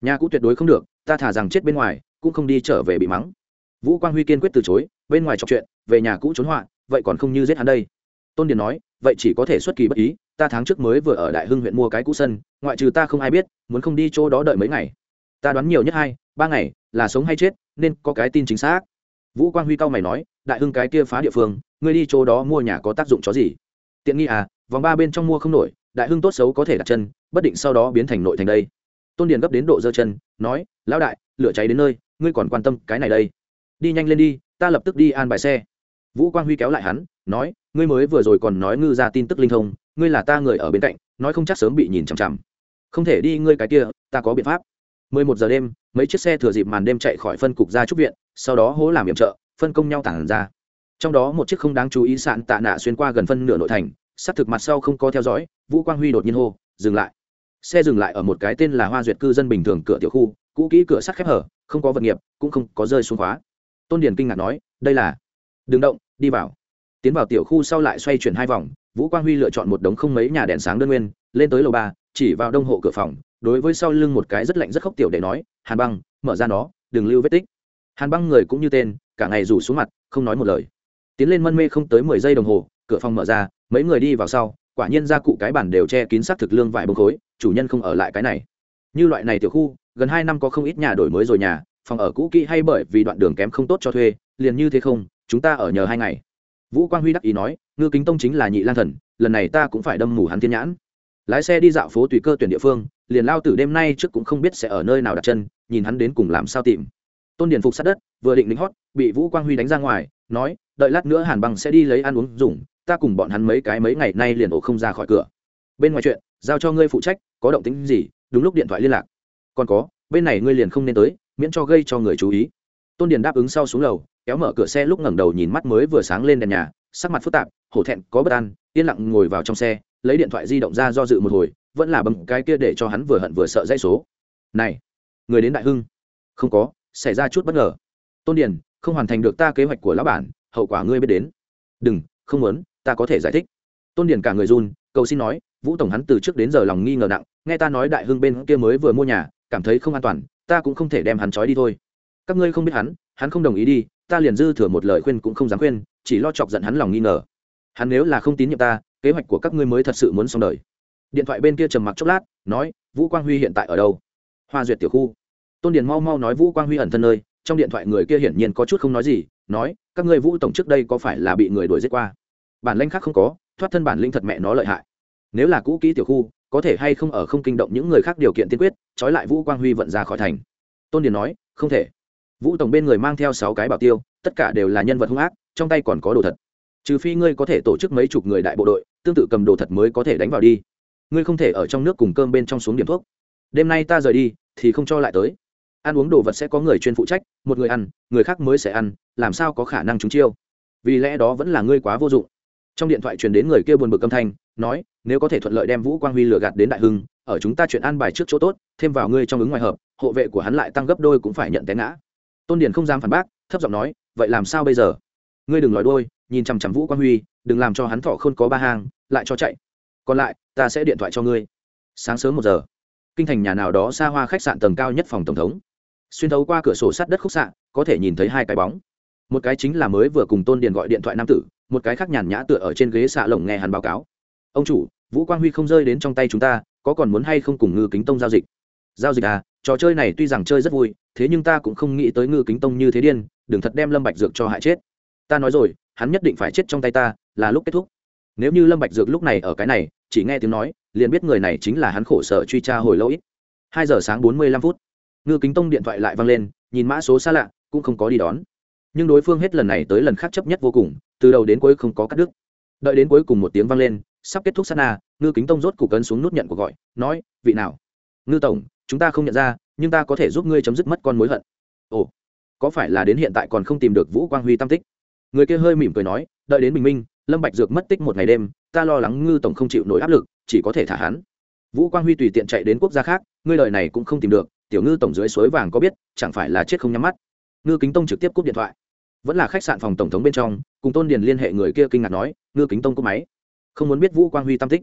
Nhà cũ tuyệt đối không được, ta thả rằng chết bên ngoài, cũng không đi trở về bị mắng. Vũ quang huy kiên quyết từ chối, bên ngoài trò chuyện, về nhà cũ trốn họa, vậy còn không như giết hắn đây? Tôn điền nói, vậy chỉ có thể xuất kỳ bất ý ta tháng trước mới vừa ở đại hưng huyện mua cái cũ sân, ngoại trừ ta không ai biết, muốn không đi chỗ đó đợi mấy ngày. Ta đoán nhiều nhất hai, ba ngày, là sống hay chết, nên có cái tin chính xác. Vũ quang huy cao mày nói, đại hưng cái kia phá địa phương, ngươi đi chỗ đó mua nhà có tác dụng chó gì? Tiện nghi à vòng ba bên trong mua không nổi, đại hưng tốt xấu có thể đặt chân, bất định sau đó biến thành nội thành đây. Tôn điền gấp đến độ dơ chân, nói, lão đại, lửa cháy đến nơi, ngươi còn quan tâm cái này đây. Đi nhanh lên đi, ta lập tức đi an bài xe. Vũ quang huy kéo lại hắn, nói, ngươi mới vừa rồi còn nói ngư ra tin tức linh thông ngươi là ta người ở bên cạnh, nói không chắc sớm bị nhìn chằm chằm. Không thể đi ngươi cái kia, ta có biện pháp. Mười một giờ đêm, mấy chiếc xe thừa dịp màn đêm chạy khỏi phân cục ra trúc viện, sau đó hố làm nhiệm trợ, phân công nhau tản ra. Trong đó một chiếc không đáng chú ý sạn tạ nạ xuyên qua gần phân nửa nội thành sát thực mặt sau không có theo dõi, vũ quang huy đột nhiên hô, dừng lại. Xe dừng lại ở một cái tên là hoa duyệt cư dân bình thường cửa tiểu khu, cũ kỹ cửa sắt khép hở, không có vật nghiệp, cũng không có rơi xuống khóa. Tôn điền kinh ngạc nói, đây là, đừng động, đi vào. Tiến vào tiểu khu sau lại xoay chuyển hai vòng vũ quang huy lựa chọn một đống không mấy nhà đèn sáng đơn nguyên, lên tới lầu ba, chỉ vào đông hộ cửa phòng, đối với sau lưng một cái rất lạnh rất khốc tiểu để nói, hàn băng, mở ra nó, đừng lưu vết tích. Hàn băng người cũng như tên, cả ngày rủ xuống mặt, không nói một lời. Tiến lên mân mê không tới mười giây đồng hồ, cửa phòng mở ra, mấy người đi vào sau, quả nhiên gia cụ cái bản đều che kín xác thực lương vải bông khối, chủ nhân không ở lại cái này. Như loại này tiểu khu, gần hai năm có không ít nhà đổi mới rồi nhà, phòng ở cũ kỹ hay bởi vì đoạn đường kém không tốt cho thuê, liền như thế không, chúng ta ở nhờ hai ngày vũ quang huy đắc ý nói, ngư kính tông chính là nhị lan thần, lần này ta cũng phải đâm mù hắn thiên nhãn. Lái xe đi dạo phố tùy cơ tuyển địa phương, liền lao tử đêm nay trước cũng không biết sẽ ở nơi nào đặt chân, nhìn hắn đến cùng làm sao tìm. Tôn điền phục sát đất, vừa định lính hót, bị vũ quang huy đánh ra ngoài, nói, đợi lát nữa hàn băng sẽ đi lấy ăn uống dùng, ta cùng bọn hắn mấy cái mấy ngày nay liền ổ không ra khỏi cửa. Bên ngoài chuyện, giao cho ngươi phụ trách, có động tính gì, đúng lúc điện thoại liên lạc. Còn có, bên này ngươi liền không nên tới, miễn cho gây cho người chú ý. Tôn điền đáp ứng sau xuống lầu kéo mở cửa xe lúc ngẩng đầu nhìn mắt mới vừa sáng lên đèn nhà, sắc mặt phức tạp, hổ thẹn, có bất an, yên lặng ngồi vào trong xe, lấy điện thoại di động ra do dự một hồi, vẫn là bấm cái kia để cho hắn vừa hận vừa sợ dãy số. Này, người đến đại hưng. Không có, xảy ra chút bất ngờ. Tôn điền, không hoàn thành được ta kế hoạch của lão bản, hậu quả ngươi biết đến. Đừng, không muốn, ta có thể giải thích. Tôn điền cả người run, cầu xin nói, vũ tổng hắn từ trước đến giờ lòng nghi ngờ nặng, nghe ta nói đại hưng bên kia mới vừa mua nhà, cảm thấy không an toàn, ta cũng không thể đem hắn trói đi thôi. Các ngươi không biết hắn hắn không đồng ý đi ta liền dư thừa một lời khuyên cũng không dám khuyên, chỉ lo chọc giận hắn lòng nghi ngờ. Hắn nếu là không tín nhiệm ta, kế hoạch của các ngươi mới thật sự muốn xong đời. Điện thoại bên kia trầm mặc chốc lát, nói, vũ quang huy hiện tại ở đâu? Hoa duyệt tiểu khu. Tôn điền mau mau nói vũ quang huy ẩn thân nơi, trong điện thoại người kia hiển nhiên có chút không nói gì, nói, các ngươi vũ tổng trước đây có phải là bị người đuổi giết qua? Bản lanh khác không có, thoát thân bản linh thật mẹ nó lợi hại. Nếu là cũ kỹ tiểu khu, có thể hay không ở không kinh động những người khác điều kiện tiên quyết, trói lại vũ quang huy vận ra khỏi thành. Tôn điền nói, không thể vũ tổng bên người mang theo sáu cái bảo tiêu, tất cả đều là nhân vật hung ác, trong tay còn có đồ thật. Trừ phi ngươi có thể tổ chức mấy chục người đại bộ đội, tương tự cầm đồ thật mới có thể đánh vào đi. Ngươi không thể ở trong nước cùng cơm bên trong xuống điểm thuốc. Đêm nay ta rời đi, thì không cho lại tới. Ăn uống đồ vật sẽ có người chuyên phụ trách, một người ăn, người khác mới sẽ ăn, làm sao có khả năng trúng chiêu? Vì lẽ đó vẫn là ngươi quá vô dụng. Trong điện thoại truyền đến người kia buồn bực âm thanh, nói, nếu có thể thuận lợi đem vũ quang huy lừa gạt đến đại hưng, ở chúng ta chuyện ăn bài trước chỗ tốt, thêm vào ngươi trong ứng ngoài hợp, hộ vệ của hắn lại tăng gấp đôi cũng phải nhận té ngã tôn điền không dám phản bác, thấp giọng nói, vậy làm sao bây giờ? Ngươi đừng nói đôi nhìn chằm chằm vũ quang huy, đừng làm cho hắn thọ không có ba hàng lại cho chạy. Còn lại, ta sẽ điện thoại cho ngươi. Sáng sớm một giờ, kinh thành nhà nào đó xa hoa khách sạn tầng cao nhất phòng tổng thống. Xuyên thấu qua cửa sổ sắt đất khúc xạ, có thể nhìn thấy hai cái bóng. Một cái chính là mới vừa cùng tôn điền gọi điện thoại nam tử, một cái khác nhàn nhã tựa ở trên ghế xạ lồng nghe hắn báo cáo. Ông chủ, vũ quang huy không rơi đến trong tay chúng ta, có còn muốn hay không cùng ngư kính tông giao dịch? Giao dịch à? Trò chơi này tuy rằng chơi rất vui, thế nhưng ta cũng không nghĩ tới ngư kính tông như thế điên, đừng thật đem lâm bạch dược cho hại chết. Ta nói rồi, hắn nhất định phải chết trong tay ta, là lúc kết thúc. Nếu như lâm bạch dược lúc này ở cái này, chỉ nghe tiếng nói, liền biết người này chính là hắn khổ sở truy tra hồi lâu ít. Hai giờ sáng bốn mươi lăm phút, ngư kính tông điện thoại lại vang lên, nhìn mã số xa lạ, cũng không có đi đón. Nhưng đối phương hết lần này tới lần khác chấp nhất vô cùng, từ đầu đến cuối không có cắt đứt. Đợi đến cuối cùng một tiếng vang lên, sắp kết thúc sát na, ngư kính tông rốt cục cấn xuống nút nhận cuộc gọi, nói, vị nào? Ngư tổng chúng ta không nhận ra, nhưng ta có thể giúp ngươi chấm dứt mất con mối hận. Ồ, có phải là đến hiện tại còn không tìm được vũ quang huy tam tích? Người kia hơi mỉm cười nói, đợi đến bình minh, lâm bạch dược mất tích một ngày đêm, ta lo lắng ngư tổng không chịu nổi áp lực, chỉ có thể thả hắn. Vũ quang huy tùy tiện chạy đến quốc gia khác, ngươi lời này cũng không tìm được, tiểu ngư tổng dưới suối vàng có biết, chẳng phải là chết không nhắm mắt. Ngư kính tông trực tiếp cúp điện thoại. Vẫn là khách sạn phòng tổng thống bên trong, cùng tôn điền liên hệ người kia kinh ngạc nói, ngư kính tông cúp máy. Không muốn biết vũ quang huy tam tích.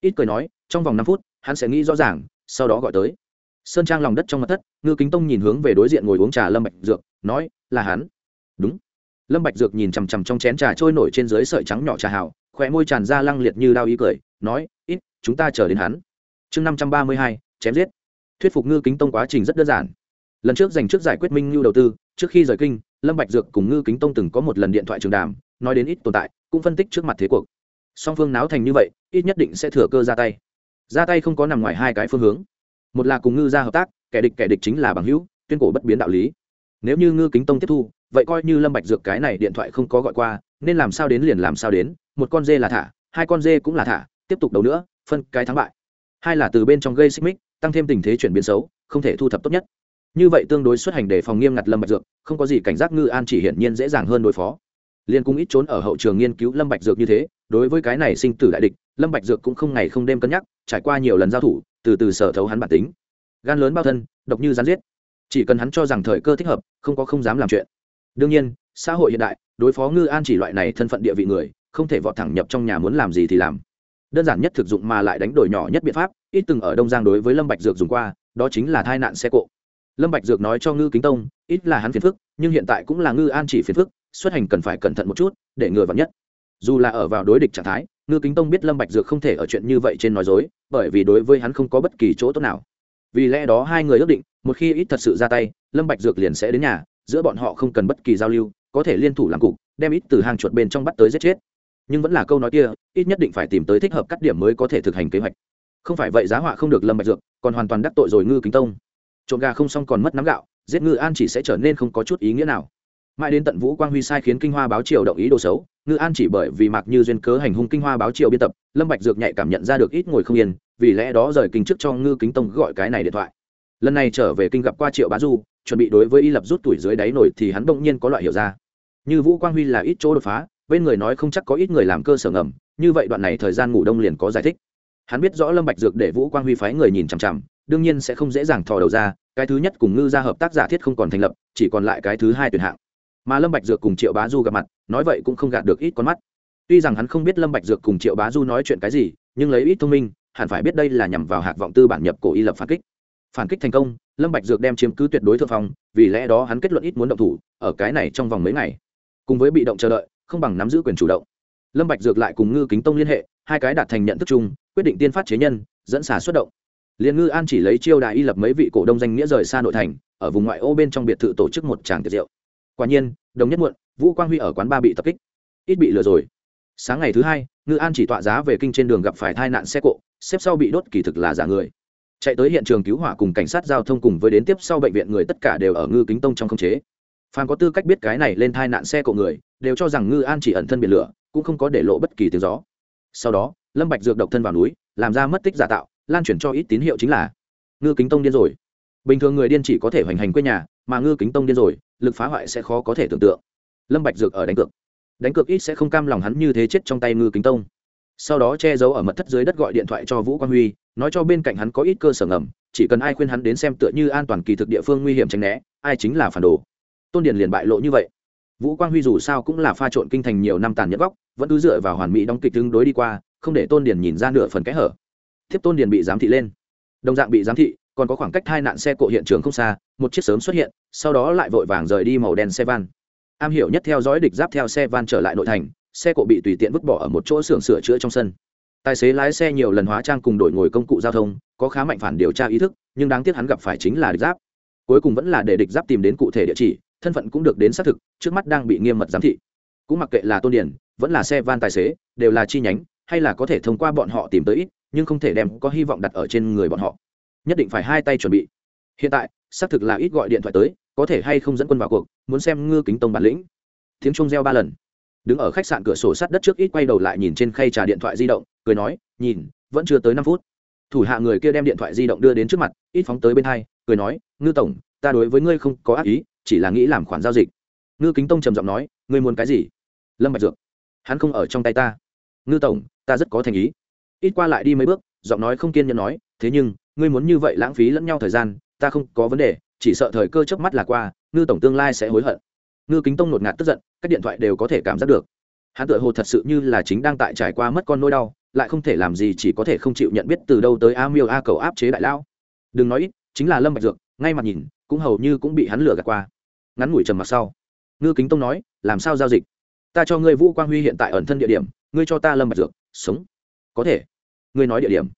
Ít cười nói, trong vòng năm phút, hắn sẽ nghĩ rõ ràng, sau đó gọi tới sơn trang lòng đất trong mặt thất, ngư kính tông nhìn hướng về đối diện ngồi uống trà lâm bạch dược, nói, là hắn. Đúng. Lâm bạch dược nhìn chằm chằm trong chén trà trôi nổi trên dưới sợi trắng nhỏ trà hào khỏe môi tràn ra lăng liệt như đao ý cười, nói, ít, chúng ta chờ đến hắn. Chương năm trăm ba mươi hai, chém giết. Thuyết phục ngư kính tông quá trình rất đơn giản. Lần trước dành trước giải quyết minh lưu đầu tư, trước khi rời kinh, lâm bạch dược cùng ngư kính tông từng có một lần điện thoại trường đàm, nói đến ít tồn tại, cũng phân tích trước mặt thế cuộc. Song phương náo thành như vậy, ít nhất định sẽ thừa cơ ra tay. Ra tay không có nằm ngoài hai cái phương hướng một là cùng ngư gia hợp tác, kẻ địch kẻ địch chính là bằng hữu, tuyên cổ bất biến đạo lý. Nếu như ngư kính tông tiếp thu, vậy coi như lâm bạch dược cái này điện thoại không có gọi qua, nên làm sao đến liền làm sao đến, một con dê là thả, hai con dê cũng là thả, tiếp tục đấu nữa, phân cái thắng bại. Hai là từ bên trong gây xích mích, tăng thêm tình thế chuyển biến xấu, không thể thu thập tốt nhất. Như vậy tương đối xuất hành để phòng nghiêm ngặt lâm bạch dược, không có gì cảnh giác ngư an chỉ hiển nhiên dễ dàng hơn đối phó. Liên cung ít trốn ở hậu trường nghiên cứu lâm bạch dược như thế, đối với cái này sinh tử đại địch lâm bạch dược cũng không ngày không đêm cân nhắc, trải qua nhiều lần giao thủ, từ từ sở thấu hắn bản tính. Gan lớn bao thân, độc như rắn giết. Chỉ cần hắn cho rằng thời cơ thích hợp, không có không dám làm chuyện. Đương nhiên, xã hội hiện đại, đối phó ngư an chỉ loại này thân phận địa vị người, không thể vọt thẳng nhập trong nhà muốn làm gì thì làm. Đơn giản nhất thực dụng mà lại đánh đổi nhỏ nhất biện pháp, ít từng ở đông giang đối với lâm bạch dược dùng qua, đó chính là tai nạn xe cộ. Lâm bạch dược nói cho ngư kính tông, ít là hắn phiền phức, nhưng hiện tại cũng là ngư an chỉ phiền phức, xuất hành cần phải cẩn thận một chút, để ngừa vặn nhất. Dù là ở vào đối địch trạng thái ngư kính tông biết lâm bạch dược không thể ở chuyện như vậy trên nói dối, bởi vì đối với hắn không có bất kỳ chỗ tốt nào. Vì lẽ đó hai người ước định, một khi ít thật sự ra tay, lâm bạch dược liền sẽ đến nhà, giữa bọn họ không cần bất kỳ giao lưu, có thể liên thủ làm cục, đem ít từ hàng chuột bên trong bắt tới giết chết. Nhưng vẫn là câu nói kia, ít nhất định phải tìm tới thích hợp cắt điểm mới có thể thực hành kế hoạch. Không phải vậy giá họa không được lâm bạch dược, còn hoàn toàn đắc tội rồi ngư kính tông. Trộm gà không xong còn mất nắm gạo, giết ngư an chỉ sẽ trở nên không có chút ý nghĩa nào mãi đến tận vũ quang huy sai khiến kinh hoa báo triều động ý đồ xấu, ngư an chỉ bởi vì mặc như duyên cớ hành hung kinh hoa báo triều biên tập, lâm bạch dược nhạy cảm nhận ra được ít ngồi không yên, vì lẽ đó rời kinh trước cho ngư kính tông gọi cái này điện thoại. Lần này trở về kinh gặp qua triệu bá du, chuẩn bị đối với y lập rút tuổi dưới đáy nổi thì hắn động nhiên có loại hiểu ra. Như vũ quang huy là ít chỗ đột phá, bên người nói không chắc có ít người làm cơ sở ngầm, như vậy đoạn này thời gian ngủ đông liền có giải thích. Hắn biết rõ lâm bạch dược để vũ quang huy phái người nhìn chằm chằm, đương nhiên sẽ không dễ dàng thò đầu ra, cái thứ nhất cùng ngư gia hợp tác giả thiết không còn thành lập, chỉ còn lại cái thứ hai tuyển hạng mà lâm bạch dược cùng triệu bá du gặp mặt, nói vậy cũng không gạt được ít con mắt. Tuy rằng hắn không biết lâm bạch dược cùng triệu bá du nói chuyện cái gì, nhưng lấy ít thông minh, hẳn phải biết đây là nhằm vào hạc vọng tư bản nhập cổ y lập phản kích. Phản kích thành công, lâm bạch dược đem chiếm cứ tuyệt đối thượng phong, vì lẽ đó hắn kết luận ít muốn động thủ, ở cái này trong vòng mấy ngày. Cùng với bị động chờ đợi, không bằng nắm giữ quyền chủ động. Lâm bạch dược lại cùng ngư kính tông liên hệ, hai cái đạt thành nhận thức chung, quyết định tiên phát chế nhân, dẫn xả xuất động. Liên ngư an chỉ lấy chiêu đại y lập mấy vị cổ đông danh nghĩa rời xa nội thành, ở vùng ngoại ô bên trong biệt thự tổ chức một tràng tiệc rượu quả nhiên, đồng nhất muộn, vũ quang huy ở quán ba bị tập kích. Ít bị lừa rồi. Sáng ngày thứ hai, ngư an chỉ tọa giá về kinh trên đường gặp phải tai nạn xe cộ, xếp sau bị đốt kỳ thực là giả người. Chạy tới hiện trường cứu hỏa cùng cảnh sát giao thông cùng với đến tiếp sau bệnh viện người tất cả đều ở ngư kính tông trong không chế. Phan có tư cách biết cái này lên tai nạn xe cộ người, đều cho rằng ngư an chỉ ẩn thân biển lửa, cũng không có để lộ bất kỳ tiếng gió. Sau đó, lâm bạch dược độc thân vào núi, làm ra mất tích giả tạo, lan truyền cho ít tín hiệu chính là, ngư kính tông điên rồi. Bình thường người điên chỉ có thể hoành hành quê nhà mà ngư kính tông điên rồi, lực phá hoại sẽ khó có thể tưởng tượng. Lâm bạch dược ở đánh cược. Đánh cược ít sẽ không cam lòng hắn như thế chết trong tay ngư kính tông. Sau đó che giấu ở mật thất dưới đất gọi điện thoại cho vũ quang huy, nói cho bên cạnh hắn có ít cơ sở ngầm, chỉ cần ai khuyên hắn đến xem tựa như an toàn kỳ thực địa phương nguy hiểm tránh né, ai chính là phản đồ. Tôn điền liền bại lộ như vậy. Vũ quang huy dù sao cũng là pha trộn kinh thành nhiều năm tàn nhẫn góc vẫn cứ dựa vào hoàn mỹ đóng kịch tương đối đi qua, không để tôn điền nhìn ra nửa phần kẽ hở. Tiếp tôn điền bị giám thị lên. Đồng dạng bị giám thị còn có khoảng cách hai nạn xe cộ hiện trường không xa, một chiếc sớm xuất hiện, sau đó lại vội vàng rời đi màu đen xe van. Am hiểu nhất theo dõi địch giáp theo xe van trở lại nội thành, xe cộ bị tùy tiện vứt bỏ ở một chỗ xưởng sửa chữa trong sân. Tài xế lái xe nhiều lần hóa trang cùng đổi ngồi công cụ giao thông, có khá mạnh phản điều tra ý thức, nhưng đáng tiếc hắn gặp phải chính là địch giáp. Cuối cùng vẫn là để địch giáp tìm đến cụ thể địa chỉ, thân phận cũng được đến xác thực, trước mắt đang bị nghiêm mật giám thị. Cũng mặc kệ là tôn điển vẫn là xe van tài xế, đều là chi nhánh, hay là có thể thông qua bọn họ tìm tới nhưng không thể đem có hy vọng đặt ở trên người bọn họ nhất định phải hai tay chuẩn bị. Hiện tại, xác thực là ít gọi điện thoại tới, có thể hay không dẫn quân vào cuộc, muốn xem ngư kính tông bản lĩnh. Tiếng trung reo ba lần. Đứng ở khách sạn cửa sổ sát đất trước ít quay đầu lại nhìn trên khay trà điện thoại di động, cười nói, nhìn, vẫn chưa tới năm phút. Thủ hạ người kia đem điện thoại di động đưa đến trước mặt, ít phóng tới bên hai, cười nói, ngư tổng, ta đối với ngươi không có ác ý, chỉ là nghĩ làm khoản giao dịch. Ngư kính tông trầm giọng nói, ngươi muốn cái gì? Lâm bạch dược, hắn không ở trong tay ta. Ngư tổng, ta rất có thành ý. Ít qua lại đi mấy bước, giọng nói không kiên nhẫn nói, thế nhưng ngươi muốn như vậy lãng phí lẫn nhau thời gian, ta không có vấn đề, chỉ sợ thời cơ chớp mắt là qua, ngư tổng tương lai sẽ hối hận. Ngư kính tông nột ngạt tức giận các điện thoại đều có thể cảm giác được. Hắn tự hồ thật sự như là chính đang tại trải qua mất con nỗi đau, lại không thể làm gì chỉ có thể không chịu nhận biết từ đâu tới a miêu a cầu áp chế đại lão. Đừng nói ít, chính là lâm bạch dược, ngay mặt nhìn, cũng hầu như cũng bị hắn lừa gạt qua. Ngắn ngủi trầm mặc sau, ngư kính tông nói, làm sao giao dịch? Ta cho ngươi vũ quang huy hiện tại ẩn thân địa điểm, ngươi cho ta lâm bạch dược, sống. Có thể. Ngươi nói địa điểm.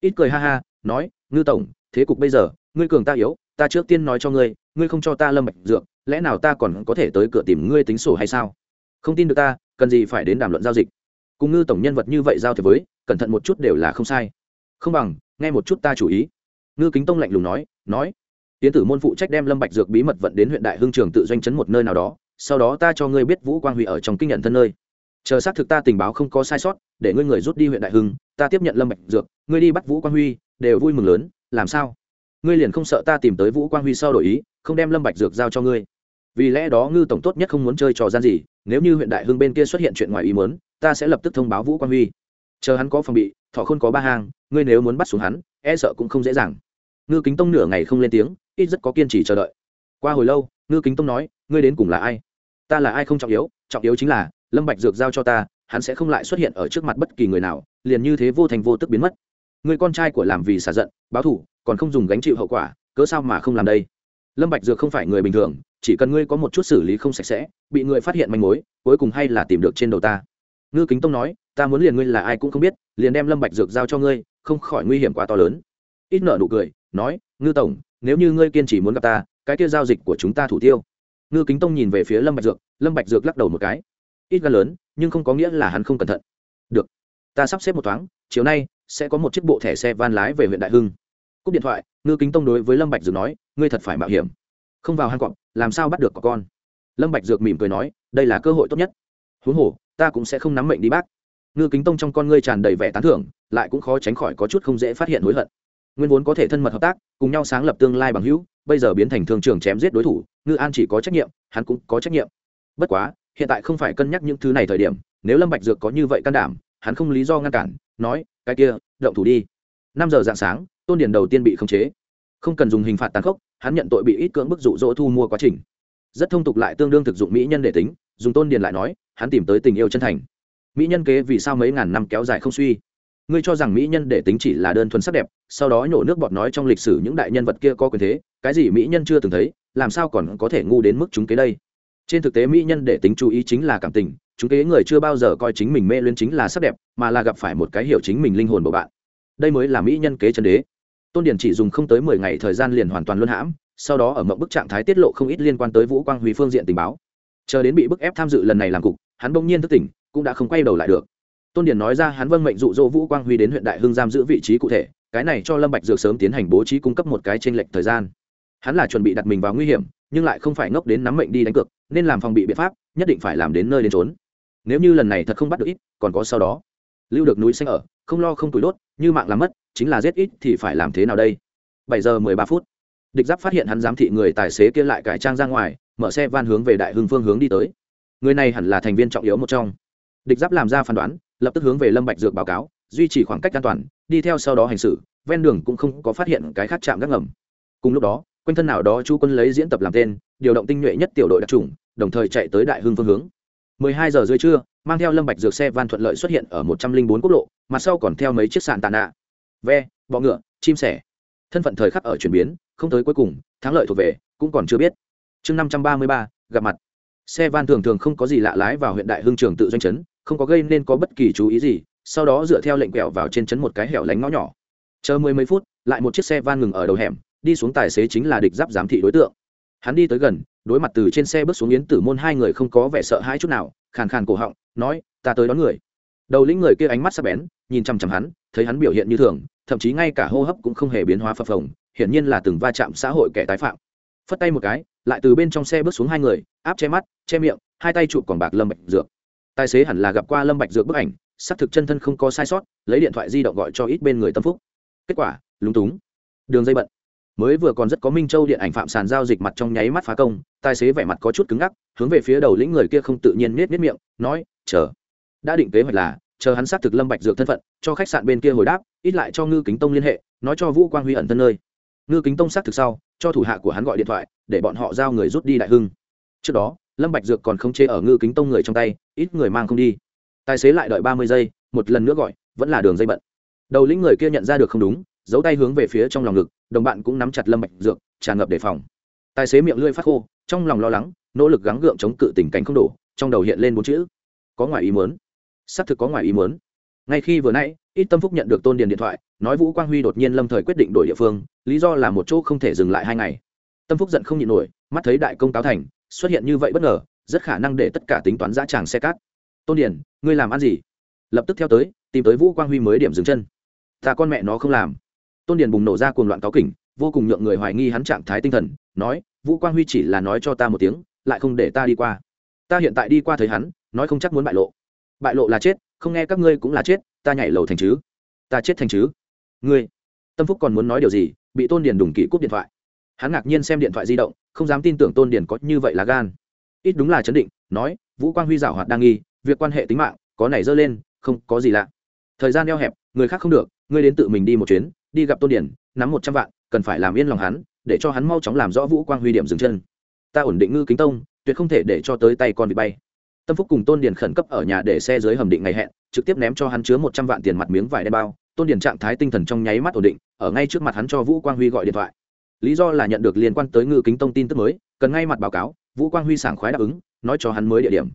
Ít cười ha ha nói, ngư tổng, thế cục bây giờ, ngươi cường ta yếu, ta trước tiên nói cho ngươi ngươi không cho ta lâm bạch dược, lẽ nào ta còn có thể tới cửa tìm ngươi tính sổ hay sao? Không tin được ta, cần gì phải đến đàm luận giao dịch? Cùng ngư tổng nhân vật như vậy giao thiệp với, cẩn thận một chút đều là không sai. Không bằng, nghe một chút ta chủ ý. Ngư kính tông lạnh lùng nói nói. Tiến tử môn phụ trách đem lâm bạch dược bí mật vận đến huyện đại hương trường tự doanh chấn một nơi nào đó, sau đó ta cho ngươi biết vũ quang huy ở trong kinh nhận thân nơi. Chờ xác thực ta tình báo không có sai sót để ngươi người rút đi huyện đại hưng ta tiếp nhận lâm bạch dược ngươi đi bắt vũ quang huy đều vui mừng lớn làm sao? Ngươi liền không sợ ta tìm tới vũ quang huy sau đổi ý không đem lâm bạch dược giao cho ngươi? Vì lẽ đó ngư tổng tốt nhất không muốn chơi trò gian gì nếu như huyện đại hưng bên kia xuất hiện chuyện ngoài ý muốn ta sẽ lập tức thông báo vũ quang huy. Chờ hắn có phòng bị thọ khôn có ba hàng, ngươi nếu muốn bắt xuống hắn e sợ cũng không dễ dàng. Ngư kính tông nửa ngày không lên tiếng ít rất có kiên trì chờ đợi. Qua hồi lâu ngư kính tông nói ngươi đến cùng là ai? Ta là ai không trọng yếu trọng yếu chính là lâm bạch dược giao cho ta hắn sẽ không lại xuất hiện ở trước mặt bất kỳ người nào, liền như thế vô thành vô tức biến mất. Người con trai của làm vì xả giận, báo thủ, còn không dùng gánh chịu hậu quả, cớ sao mà không làm đây? Lâm bạch dược không phải người bình thường, chỉ cần ngươi có một chút xử lý không sạch sẽ, bị người phát hiện manh mối, cuối cùng hay là tìm được trên đầu ta. Ngư kính tông nói, ta muốn liền ngươi là ai cũng không biết, liền đem lâm bạch dược giao cho ngươi, không khỏi nguy hiểm quá to lớn. Ít nợ nụ cười, nói, ngư tổng, nếu như ngươi kiên trì muốn gặp ta, cái kia giao dịch của chúng ta thủ tiêu. Ngư kính tông nhìn về phía lâm bạch dược, lâm bạch dược lắc đầu một cái. Ít gan lớn nhưng không có nghĩa là hắn không cẩn thận. Được, ta sắp xếp một thoáng, chiều nay sẽ có một chiếc bộ thẻ xe van lái về huyện đại hưng. Cúp điện thoại, ngư kính tông đối với lâm bạch dược nói, ngươi thật phải mạo hiểm. Không vào hang cọp, làm sao bắt được có con? Lâm bạch dược mỉm cười nói, đây là cơ hội tốt nhất. Huống hồ, ta cũng sẽ không nắm mệnh đi bác. Ngư kính tông trong con ngươi tràn đầy vẻ tán thưởng, lại cũng khó tránh khỏi có chút không dễ phát hiện hối hận. Nguyên vốn có thể thân mật hợp tác, cùng nhau sáng lập tương lai bằng hữu, bây giờ biến thành thương trường chém giết đối thủ, ngư an chỉ có trách nhiệm, hắn cũng có trách nhiệm. Bất quá hiện tại không phải cân nhắc những thứ này thời điểm, nếu lâm bạch dược có như vậy can đảm, hắn không lý do ngăn cản, nói, cái kia, động thủ đi. Năm giờ dạng sáng, tôn điển đầu tiên bị khống chế. Không cần dùng hình phạt tàn khốc, hắn nhận tội bị ít cưỡng bức dụ dỗ thu mua quá trình. Rất thông tục lại tương đương thực dụng mỹ nhân để tính, dùng tôn điền lại nói, hắn tìm tới tình yêu chân thành. Mỹ nhân kế vì sao mấy ngàn năm kéo dài không suy? Ngươi cho rằng mỹ nhân để tính chỉ là đơn thuần sắc đẹp, sau đó nhổ nước bọt nói trong lịch sử những đại nhân vật kia có quyền thế, cái gì mỹ nhân chưa từng thấy, làm sao còn có thể ngu đến mức chúng kế đây? Trên thực tế mỹ nhân để tính chú ý chính là cảm tình, chúng kế người chưa bao giờ coi chính mình mê luyến chính là sắc đẹp, mà là gặp phải một cái hiểu chính mình linh hồn của bạn. Đây mới là mỹ nhân kế chân đế. Tôn điển chỉ dùng không tới mười ngày thời gian liền hoàn toàn luân hãm, sau đó ở mộng bức trạng thái tiết lộ không ít liên quan tới vũ quang huy phương diện tình báo. Chờ đến bị bức ép tham dự lần này làm cục, hắn bỗng nhiên thức tỉnh, cũng đã không quay đầu lại được. Tôn điển nói ra hắn vâng mệnh dụ dỗ vũ quang huy đến huyện đại hưng giam giữ vị trí cụ thể, cái này cho lâm bạch dược sớm tiến hành bố trí cung cấp một cái trên lệch thời gian hắn là chuẩn bị đặt mình vào nguy hiểm, nhưng lại không phải ngốc đến nắm mệnh đi đánh cược, nên làm phòng bị biện pháp, nhất định phải làm đến nơi đến trốn nếu như lần này thật không bắt được ít, còn có sau đó. Lưu được núi xanh ở, không lo không tuổi đốt, như mạng làm mất, chính là giết ít thì phải làm thế nào đây? Bảy giờ mười ba phút. Địch giáp phát hiện hắn giám thị người tài xế kia lại cải trang ra ngoài, mở xe van hướng về đại hưng phương hướng đi tới. Người này hẳn là thành viên trọng yếu một trong. Địch giáp làm ra phán đoán, lập tức hướng về lâm bạch dược báo cáo, duy trì khoảng cách an toàn, đi theo sau đó hành xử, ven đường cũng không có phát hiện cái khác chạm gác ngầm. Cùng lúc đó quanh thân nào đó chu quân lấy diễn tập làm tên điều động tinh nhuệ nhất tiểu đội đặc trùng đồng thời chạy tới đại hưng phương hướng. 12 giờ dưới trưa mang theo lâm bạch dược xe van thuận lợi xuất hiện ở 104 quốc lộ mặt sau còn theo mấy chiếc sạn tàn nạ. Ve bọ ngựa chim sẻ. Thân phận thời khắc ở chuyển biến không tới cuối cùng thắng lợi thuộc về cũng còn chưa biết. Chương 533, gặp mặt. Xe van thường thường không có gì lạ lái vào huyện đại hưng trường tự doanh chấn không có gây nên có bất kỳ chú ý gì sau đó dựa theo lệnh quẹo vào trên chấn một cái hẻo lánh ngõ nhỏ. Chờ mười mấy phút lại một chiếc xe van ngừng ở đầu hẻm đi xuống tài xế chính là địch giáp giám thị đối tượng. Hắn đi tới gần, đối mặt từ trên xe bước xuống yến tử môn hai người không có vẻ sợ hãi chút nào, khàn khàn cổ họng, nói, ta tới đón người. Đầu lĩnh người kia ánh mắt sắc bén, nhìn chằm chằm hắn, thấy hắn biểu hiện như thường, thậm chí ngay cả hô hấp cũng không hề biến hóa phập phồng, hiển nhiên là từng va chạm xã hội kẻ tái phạm. Phất tay một cái, lại từ bên trong xe bước xuống hai người, áp che mắt, che miệng, hai tay chụp quảng bạc lâm bạch dược. Tài xế hẳn là gặp qua lâm bạch dược bức ảnh, xác thực chân thân không có sai sót, lấy điện thoại di động gọi cho ít bên người tâm phúc. Kết quả, lúng túng. Đường dây bận mới vừa còn rất có minh châu điện ảnh phạm sàn giao dịch mặt trong nháy mắt phá công, tài xế vẻ mặt có chút cứng ngắc, hướng về phía đầu lĩnh người kia không tự nhiên nết nết miệng, nói, chờ, đã định kế hoạch là, chờ hắn xác thực lâm bạch dược thân phận, cho khách sạn bên kia hồi đáp, ít lại cho ngư kính tông liên hệ, nói cho vũ quang huy ẩn thân nơi. Ngư kính tông xác thực sau, cho thủ hạ của hắn gọi điện thoại, để bọn họ giao người rút đi đại hưng. Trước đó, lâm bạch dược còn không chế ở ngư kính tông người trong tay, ít người mang không đi. Tài xế lại đợi ba mươi giây, một lần nữa gọi, vẫn là đường dây bận. Đầu lĩnh người kia nhận ra được không đúng, giấu tay hướng về phía trong lòng ngực đồng bạn cũng nắm chặt lâm bạch dược tràn ngập đề phòng. Tài xế miệng lưỡi phát khô trong lòng lo lắng nỗ lực gắng gượng chống cự tình cảnh không đủ, trong đầu hiện lên bốn chữ. Có ngoài ý muốn. Xác thực có ngoài ý muốn. Ngay khi vừa nãy ít tâm phúc nhận được tôn điền điện thoại nói vũ quang huy đột nhiên lâm thời quyết định đổi địa phương lý do là một chỗ không thể dừng lại hai ngày. Tâm phúc giận không nhịn nổi mắt thấy đại công táo thành xuất hiện như vậy bất ngờ rất khả năng để tất cả tính toán dã tràng xe cát. Tôn điền ngươi làm ăn gì? Lập tức theo tới tìm tới vũ quang huy mới điểm dừng chân. Ta con mẹ nó không làm tôn điền bùng nổ ra cuồng loạn cáo kỉnh, vô cùng nhượng người hoài nghi hắn trạng thái tinh thần, nói, vũ quang huy chỉ là nói cho ta một tiếng, lại không để ta đi qua. Ta hiện tại đi qua thấy hắn, nói không chắc muốn bại lộ. Bại lộ là chết, không nghe các ngươi cũng là chết, ta nhảy lầu thành chứ. Ta chết thành chứ. Ngươi. Tâm phúc còn muốn nói điều gì, bị tôn điền đùng kỹ cúp điện thoại. Hắn ngạc nhiên xem điện thoại di động, không dám tin tưởng tôn điền có như vậy là gan. Ít đúng là chấn định, nói, vũ quang huy giảo hoạt đang nghi, việc quan hệ tính mạng, có này dơ lên, không có gì lạ. Thời gian eo hẹp, người khác không được, ngươi đến tự mình đi một chuyến đi gặp tôn điển, nắm một trăm vạn, cần phải làm yên lòng hắn, để cho hắn mau chóng làm rõ vũ quang huy điểm dừng chân. Ta ổn định ngư kính tông, tuyệt không thể để cho tới tay con bị bay. Tâm phúc cùng tôn điển khẩn cấp ở nhà để xe dưới hầm định ngày hẹn, trực tiếp ném cho hắn chứa một trăm vạn tiền mặt miếng vải đen bao. Tôn điển trạng thái tinh thần trong nháy mắt ổn định, ở ngay trước mặt hắn cho vũ quang huy gọi điện thoại. Lý do là nhận được liên quan tới ngư kính tông tin tức mới, cần ngay mặt báo cáo, vũ quang huy sảng khoái đáp ứng, nói cho hắn mới địa điểm.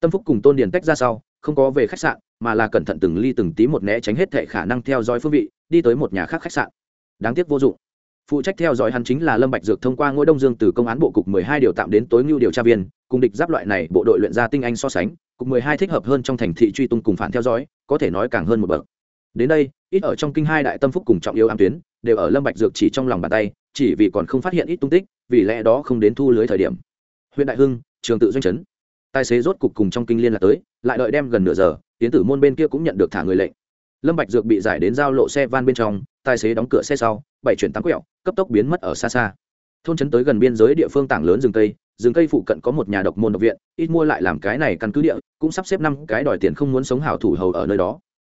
Tâm phúc cùng tôn điền tách ra sau, không có về khách sạn, mà là cẩn thận từng ly từng tí một né tránh hết thệ khả năng theo dõi phương vị đi tới một nhà khác khách sạn. Đáng tiếc vô dụng. Phụ trách theo dõi hắn chính là lâm bạch dược thông qua ngôi đông dương từ công án bộ cục 12 điều tạm đến tối ngưu điều tra viên, cùng địch giáp loại này bộ đội luyện ra tinh anh so sánh, cục 12 thích hợp hơn trong thành thị truy tung cùng phản theo dõi, có thể nói càng hơn một bậc. Đến đây, ít ở trong kinh hai đại tâm phúc cùng trọng yếu ám tuyến, đều ở lâm bạch dược chỉ trong lòng bàn tay, chỉ vì còn không phát hiện ít tung tích, vì lẽ đó không đến thu lưới thời điểm. Huyện đại hưng, trường tự doanh chấn tài xế rốt cục cùng trong kinh liên là tới, lại đợi đem gần nửa giờ, tiến tử môn bên kia cũng nhận được thả người lệnh lâm bạch dược bị giải đến giao lộ xe van bên trong, tài xế đóng cửa xe sau, bảy chuyển tám quẹo, cấp tốc biến mất ở xa xa. Thôn trấn tới gần biên giới địa phương tảng lớn rừng cây rừng cây phụ cận có một nhà độc môn độc viện, ít mua lại làm cái này căn cứ địa, cũng sắp xếp năm cái đòi tiền không muốn sống hảo thủ hầu ở nơi đó.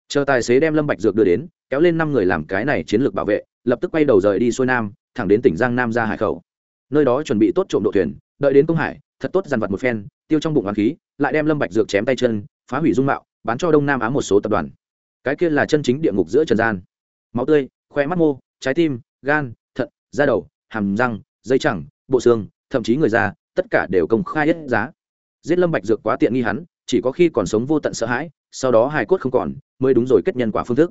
Chờ tài xế đem lâm bạch dược đưa đến, kéo lên năm người làm cái này chiến lược bảo vệ, lập tức quay đầu rời đi xuôi nam, thẳng đến tỉnh giang nam ra hải khẩu. Nơi đó chuẩn bị tốt trộm độ thuyền, đợi đến công hải, thật tốt dàn vật một phen, tiêu trong bụng oán khí, lại đem lâm bạch dược chém tay chân, phá hủy dung mạo, bán cho đông nam á một số tập đoàn cái kia là chân chính địa ngục giữa trần gian. Máu tươi, khoe mắt mô, trái tim, gan, thận, da đầu, hàm răng, dây chẳng, bộ xương, thậm chí người già, tất cả đều công khai hết giá. Giết lâm bạch dược quá tiện nghi hắn, chỉ có khi còn sống vô tận sợ hãi, sau đó hài cốt không còn, mới đúng rồi kết nhân quả phương thức.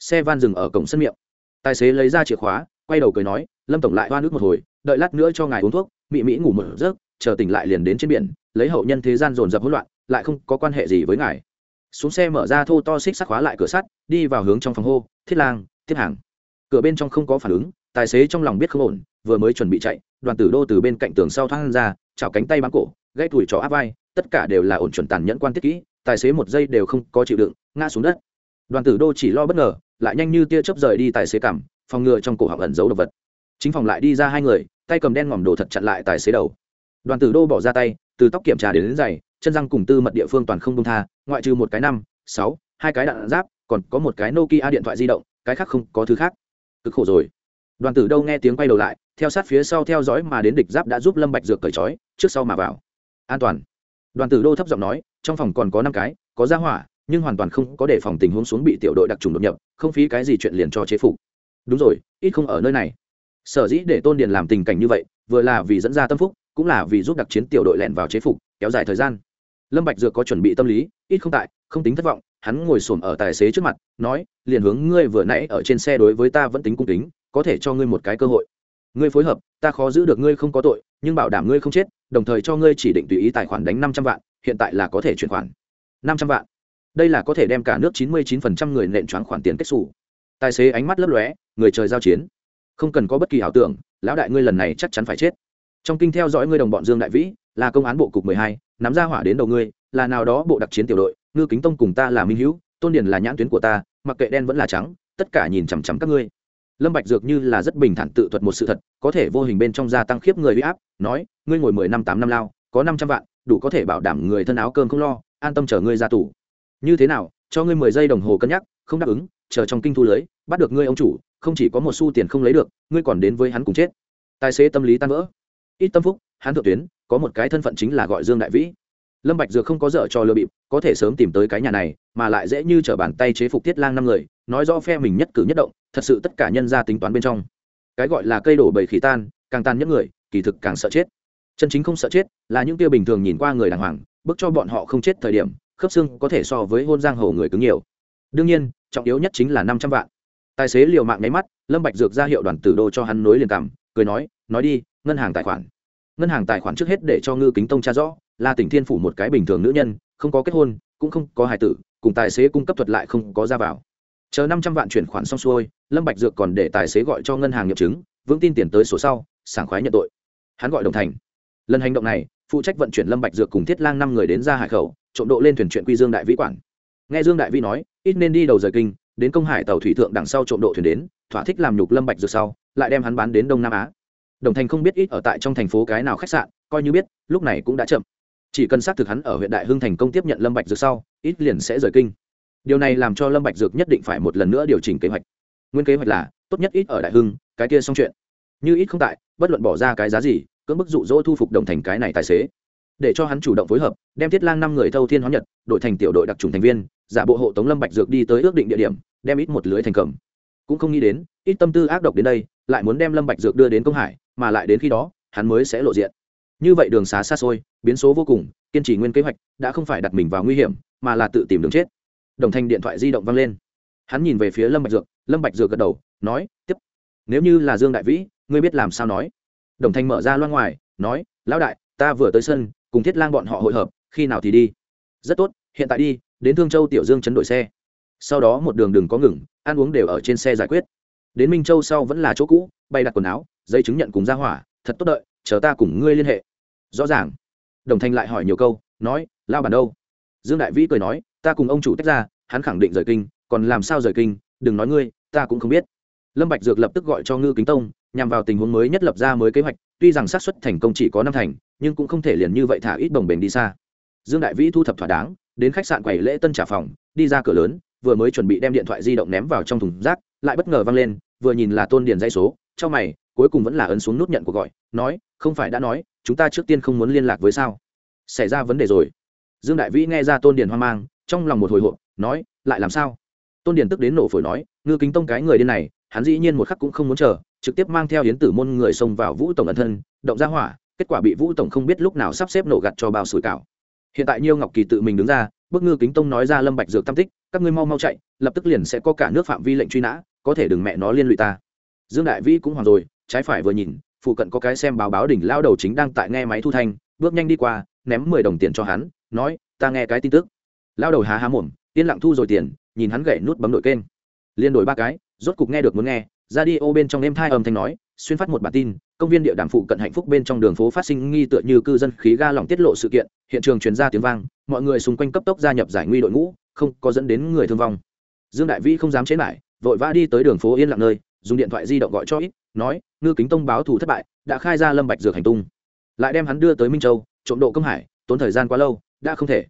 Xe van dừng ở cổng sân miệng. Tài xế lấy ra chìa khóa, quay đầu cười nói, lâm tổng lại hoa nước một hồi, đợi lát nữa cho ngài uống thuốc. Mị mỹ ngủ một giấc, chờ tỉnh lại liền đến trên biển, lấy hậu nhân thế gian dồn dập hỗn loạn, lại không có quan hệ gì với ngài xuống xe mở ra thô to xích sắt khóa lại cửa sắt đi vào hướng trong phòng hô thiết lang tiếp hàng. Cửa bên trong không có phản ứng tài xế trong lòng biết không ổn vừa mới chuẩn bị chạy đoàn tử đô từ bên cạnh tường sau thoát ra chảo cánh tay bám cổ gãy tuổi trò áp vai tất cả đều là ổn chuẩn tàn nhẫn quan tiết kỹ tài xế một giây đều không có chịu đựng ngã xuống đất. Đoàn tử đô chỉ lo bất ngờ lại nhanh như tia chớp rời đi tài xế cảm phòng ngừa trong cổ họng ẩn giấu đồ vật. Chính phòng lại đi ra hai người tay cầm đen ngòm đồ thật chặn lại tài xế đầu. Đoàn tử đô bỏ ra tay từ tóc kiểm tra đến, đến giày chân răng cùng tư mật địa phương toàn không công tha, ngoại trừ một cái năm, sáu, hai cái đạn giáp, còn có một cái nokia điện thoại di động, cái khác không có thứ khác. Cực khổ rồi. Đoàn tử đâu nghe tiếng quay đầu lại, theo sát phía sau theo dõi mà đến địch giáp đã giúp lâm bạch dược cởi trói, trước sau mà vào. An toàn. Đoàn tử đô thấp giọng nói, trong phòng còn có năm cái, có ra hỏa, nhưng hoàn toàn không có để phòng tình huống xuống bị tiểu đội đặc trùng đột nhập, không phí cái gì chuyện liền cho chế phục. Đúng rồi, ít không ở nơi này. Sở dĩ để tôn điền làm tình cảnh như vậy, vừa là vì dẫn ra tâm phúc, cũng là vì giúp đặc chiến tiểu đội lẻn vào chế phục, kéo dài thời gian lâm bạch dược có chuẩn bị tâm lý, ít không tại, không tính thất vọng, hắn ngồi xổm ở tài xế trước mặt, nói, liền hướng ngươi vừa nãy ở trên xe đối với ta vẫn tính cung kính, có thể cho ngươi một cái cơ hội. Ngươi phối hợp, ta khó giữ được ngươi không có tội, nhưng bảo đảm ngươi không chết, đồng thời cho ngươi chỉ định tùy ý tài khoản đánh năm trăm vạn, hiện tại là có thể chuyển khoản. Năm trăm vạn? Đây là có thể đem cả nước chín mươi chín phần trăm người nện choáng khoản tiền kết xù. Tài xế ánh mắt lấp lóe, người trời giao chiến. Không cần có bất kỳ ảo tưởng, lão đại ngươi lần này chắc chắn phải chết. Trong kinh theo dõi ngươi đồng bọn dương đại vĩ là công án bộ cục mười hai, nắm ra hỏa đến đầu ngươi, là nào đó bộ đặc chiến tiểu đội, ngư kính tông cùng ta là minh hữu, tôn điền là nhãn tuyến của ta, mặc kệ đen vẫn là trắng, tất cả nhìn chằm chằm các ngươi. Lâm bạch dược như là rất bình thản tự thuật một sự thật, có thể vô hình bên trong gia tăng khiếp người uy áp, nói, ngươi ngồi mười năm tám năm lao, có năm trăm vạn, đủ có thể bảo đảm người thân áo cơm không lo, an tâm chờ ngươi ra tù. Như thế nào, cho ngươi mười giây đồng hồ cân nhắc, không đáp ứng, chờ trong kinh thu lưới, bắt được ngươi ông chủ, không chỉ có một xu tiền không lấy được, ngươi còn đến với hắn cùng chết. Tài xế tâm lý tan vỡ. Ít tâm phúc, hắn thượng tuyến có một cái thân phận chính là gọi dương đại vĩ. Lâm bạch dược không có dở cho lừa bịp, có thể sớm tìm tới cái nhà này, mà lại dễ như trở bàn tay chế phục tiết lang năm người, nói rõ phe mình nhất cử nhất động, thật sự tất cả nhân ra tính toán bên trong. Cái gọi là cây đổ bầy khỉ tan, càng tan nhất người, kỳ thực càng sợ chết. Chân chính không sợ chết là những kia bình thường nhìn qua người đàng hoàng bức cho bọn họ không chết thời điểm, khớp xương có thể so với hôn giang hồ người cứng nhiều. Đương nhiên, trọng yếu nhất chính là năm trăm vạn. Tài xế liều mạng nháy mắt, lâm bạch dược ra hiệu đoàn tử đô cho hắn nối liền cảm, cười nói nói đi, ngân hàng tài khoản ngân hàng tài khoản trước hết để cho ngư kính tông tra rõ, là tỉnh thiên phủ một cái bình thường nữ nhân, không có kết hôn, cũng không có hài tử, cùng tài xế cung cấp thuật lại không có ra vào. Chờ năm trăm vạn chuyển khoản xong xuôi, lâm bạch dược còn để tài xế gọi cho ngân hàng nghiệm chứng, vững tin tiền tới sổ sau, sảng khoái nhận tội. Hắn gọi đồng thành. Lần hành động này, phụ trách vận chuyển lâm bạch dược cùng thiết lang năm người đến ra hải khẩu, trộm độ lên thuyền chuyện quy dương đại vĩ quản. Nghe dương đại vĩ nói, ít nên đi đầu rời kinh, đến công hải tàu thủy thượng đằng sau trộm độ thuyền đến, thỏa thích làm nhục lâm bạch dược sau, lại đem hắn bán đến đông nam á đồng thành không biết ít ở tại trong thành phố cái nào khách sạn, coi như biết, lúc này cũng đã chậm. Chỉ cần xác thực hắn ở huyện đại hưng thành công tiếp nhận lâm bạch dược sau, ít liền sẽ rời kinh. Điều này làm cho lâm bạch dược nhất định phải một lần nữa điều chỉnh kế hoạch. Nguyên kế hoạch là, tốt nhất ít ở đại hưng, cái kia xong chuyện. Như ít không tại, bất luận bỏ ra cái giá gì, cưỡng bức dụ dỗ thu phục đồng thành cái này tài xế. Để cho hắn chủ động phối hợp, đem thiết lang năm người thâu thiên hóa nhật đội thành tiểu đội đặc trùng thành viên, giả bộ hộ tống lâm bạch dược đi tới ước định địa điểm, đem ít một lưới thành cầm. Cũng không nghĩ đến, ít tâm tư ác độc đến đây, lại muốn đem lâm bạch dược đưa đến công hải mà lại đến khi đó, hắn mới sẽ lộ diện. Như vậy đường xá xa xôi, biến số vô cùng, kiên trì nguyên kế hoạch đã không phải đặt mình vào nguy hiểm, mà là tự tìm đường chết. Đồng thanh điện thoại di động vang lên. Hắn nhìn về phía lâm bạch dược, lâm bạch dược gật đầu, nói, tiếp. Nếu như là dương đại vĩ, ngươi biết làm sao nói? Đồng thanh mở ra loan ngoài, nói, lão đại, ta vừa tới sân, cùng thiết lang bọn họ hội hợp, khi nào thì đi? Rất tốt, hiện tại đi, đến thương châu tiểu dương chấn đổi xe. Sau đó một đường đừng có ngừng, ăn uống đều ở trên xe giải quyết. Đến minh châu sau vẫn là chỗ cũ bay đặt quần áo giấy chứng nhận cùng ra hỏa, thật tốt đợi, chờ ta cùng ngươi liên hệ. Rõ ràng. Đồng thanh lại hỏi nhiều câu, nói lao bản đâu? Dương đại vĩ cười nói, ta cùng ông chủ tách ra, hắn khẳng định rời kinh, còn làm sao rời kinh, đừng nói ngươi, ta cũng không biết. Lâm bạch dược lập tức gọi cho ngư kính tông, nhằm vào tình huống mới nhất lập ra mới kế hoạch, tuy rằng xác suất thành công chỉ có năm thành, nhưng cũng không thể liền như vậy thả ít đồng bền đi xa. Dương đại vĩ thu thập thỏa đáng, đến khách sạn quầy lễ tân trả phòng, đi ra cửa lớn, vừa mới chuẩn bị đem điện thoại di động ném vào trong thùng rác, lại bất ngờ văng lên, vừa nhìn là tôn điền dây số trong mày cuối cùng vẫn là ấn xuống nút nhận cuộc gọi, nói, không phải đã nói, chúng ta trước tiên không muốn liên lạc với sao? Xảy ra vấn đề rồi. Dương đại vĩ nghe ra tôn điền hoang mang, trong lòng một hồi hộp, nói, lại làm sao? Tôn điền tức đến nổ phổi nói, ngư kính tông cái người điên này, hắn dĩ nhiên một khắc cũng không muốn chờ, trực tiếp mang theo hiến tử môn người xông vào vũ tổng ẩn thân, động ra hỏa, kết quả bị vũ tổng không biết lúc nào sắp xếp nổ gặt cho bao sủi cảo. Hiện tại nhiêu ngọc kỳ tự mình đứng ra bức ngư kính tông nói ra lâm bạch dược tam tích, các ngươi mau mau chạy, lập tức liền sẽ có cả nước phạm vi lệnh truy nã, có thể đừng mẹ nó liên lụy ta. Dương đại vĩ cũng hoàng rồi trái phải vừa nhìn, phụ cận có cái xem báo báo đỉnh lao đầu chính đang tại nghe máy thu thanh, bước nhanh đi qua, ném mười đồng tiền cho hắn, nói, ta nghe cái tin tức. Lao đầu há há mồm, yên lặng thu rồi tiền, nhìn hắn gậy nút bấm đội kênh. Liên đổi ba cái, rốt cục nghe được muốn nghe, ra đi ô bên trong em thai âm thanh nói, xuyên phát một bản tin, công viên địa đàm phụ cận hạnh phúc bên trong đường phố phát sinh nghi tựa như cư dân khí ga lỏng tiết lộ sự kiện, hiện trường truyền ra tiếng vang, mọi người xung quanh cấp tốc gia nhập giải nguy đội ngũ, không có dẫn đến người thương vong. Dương đại vĩ không dám chế lại, vội vã đi tới đường phố yên lặng nơi dùng điện thoại di động gọi cho ít, nói, ngư kính tông báo thù thất bại, đã khai ra lâm bạch dược hành tung. Lại đem hắn đưa tới minh châu, trộm độ công hải, tốn thời gian quá lâu, đã không thể.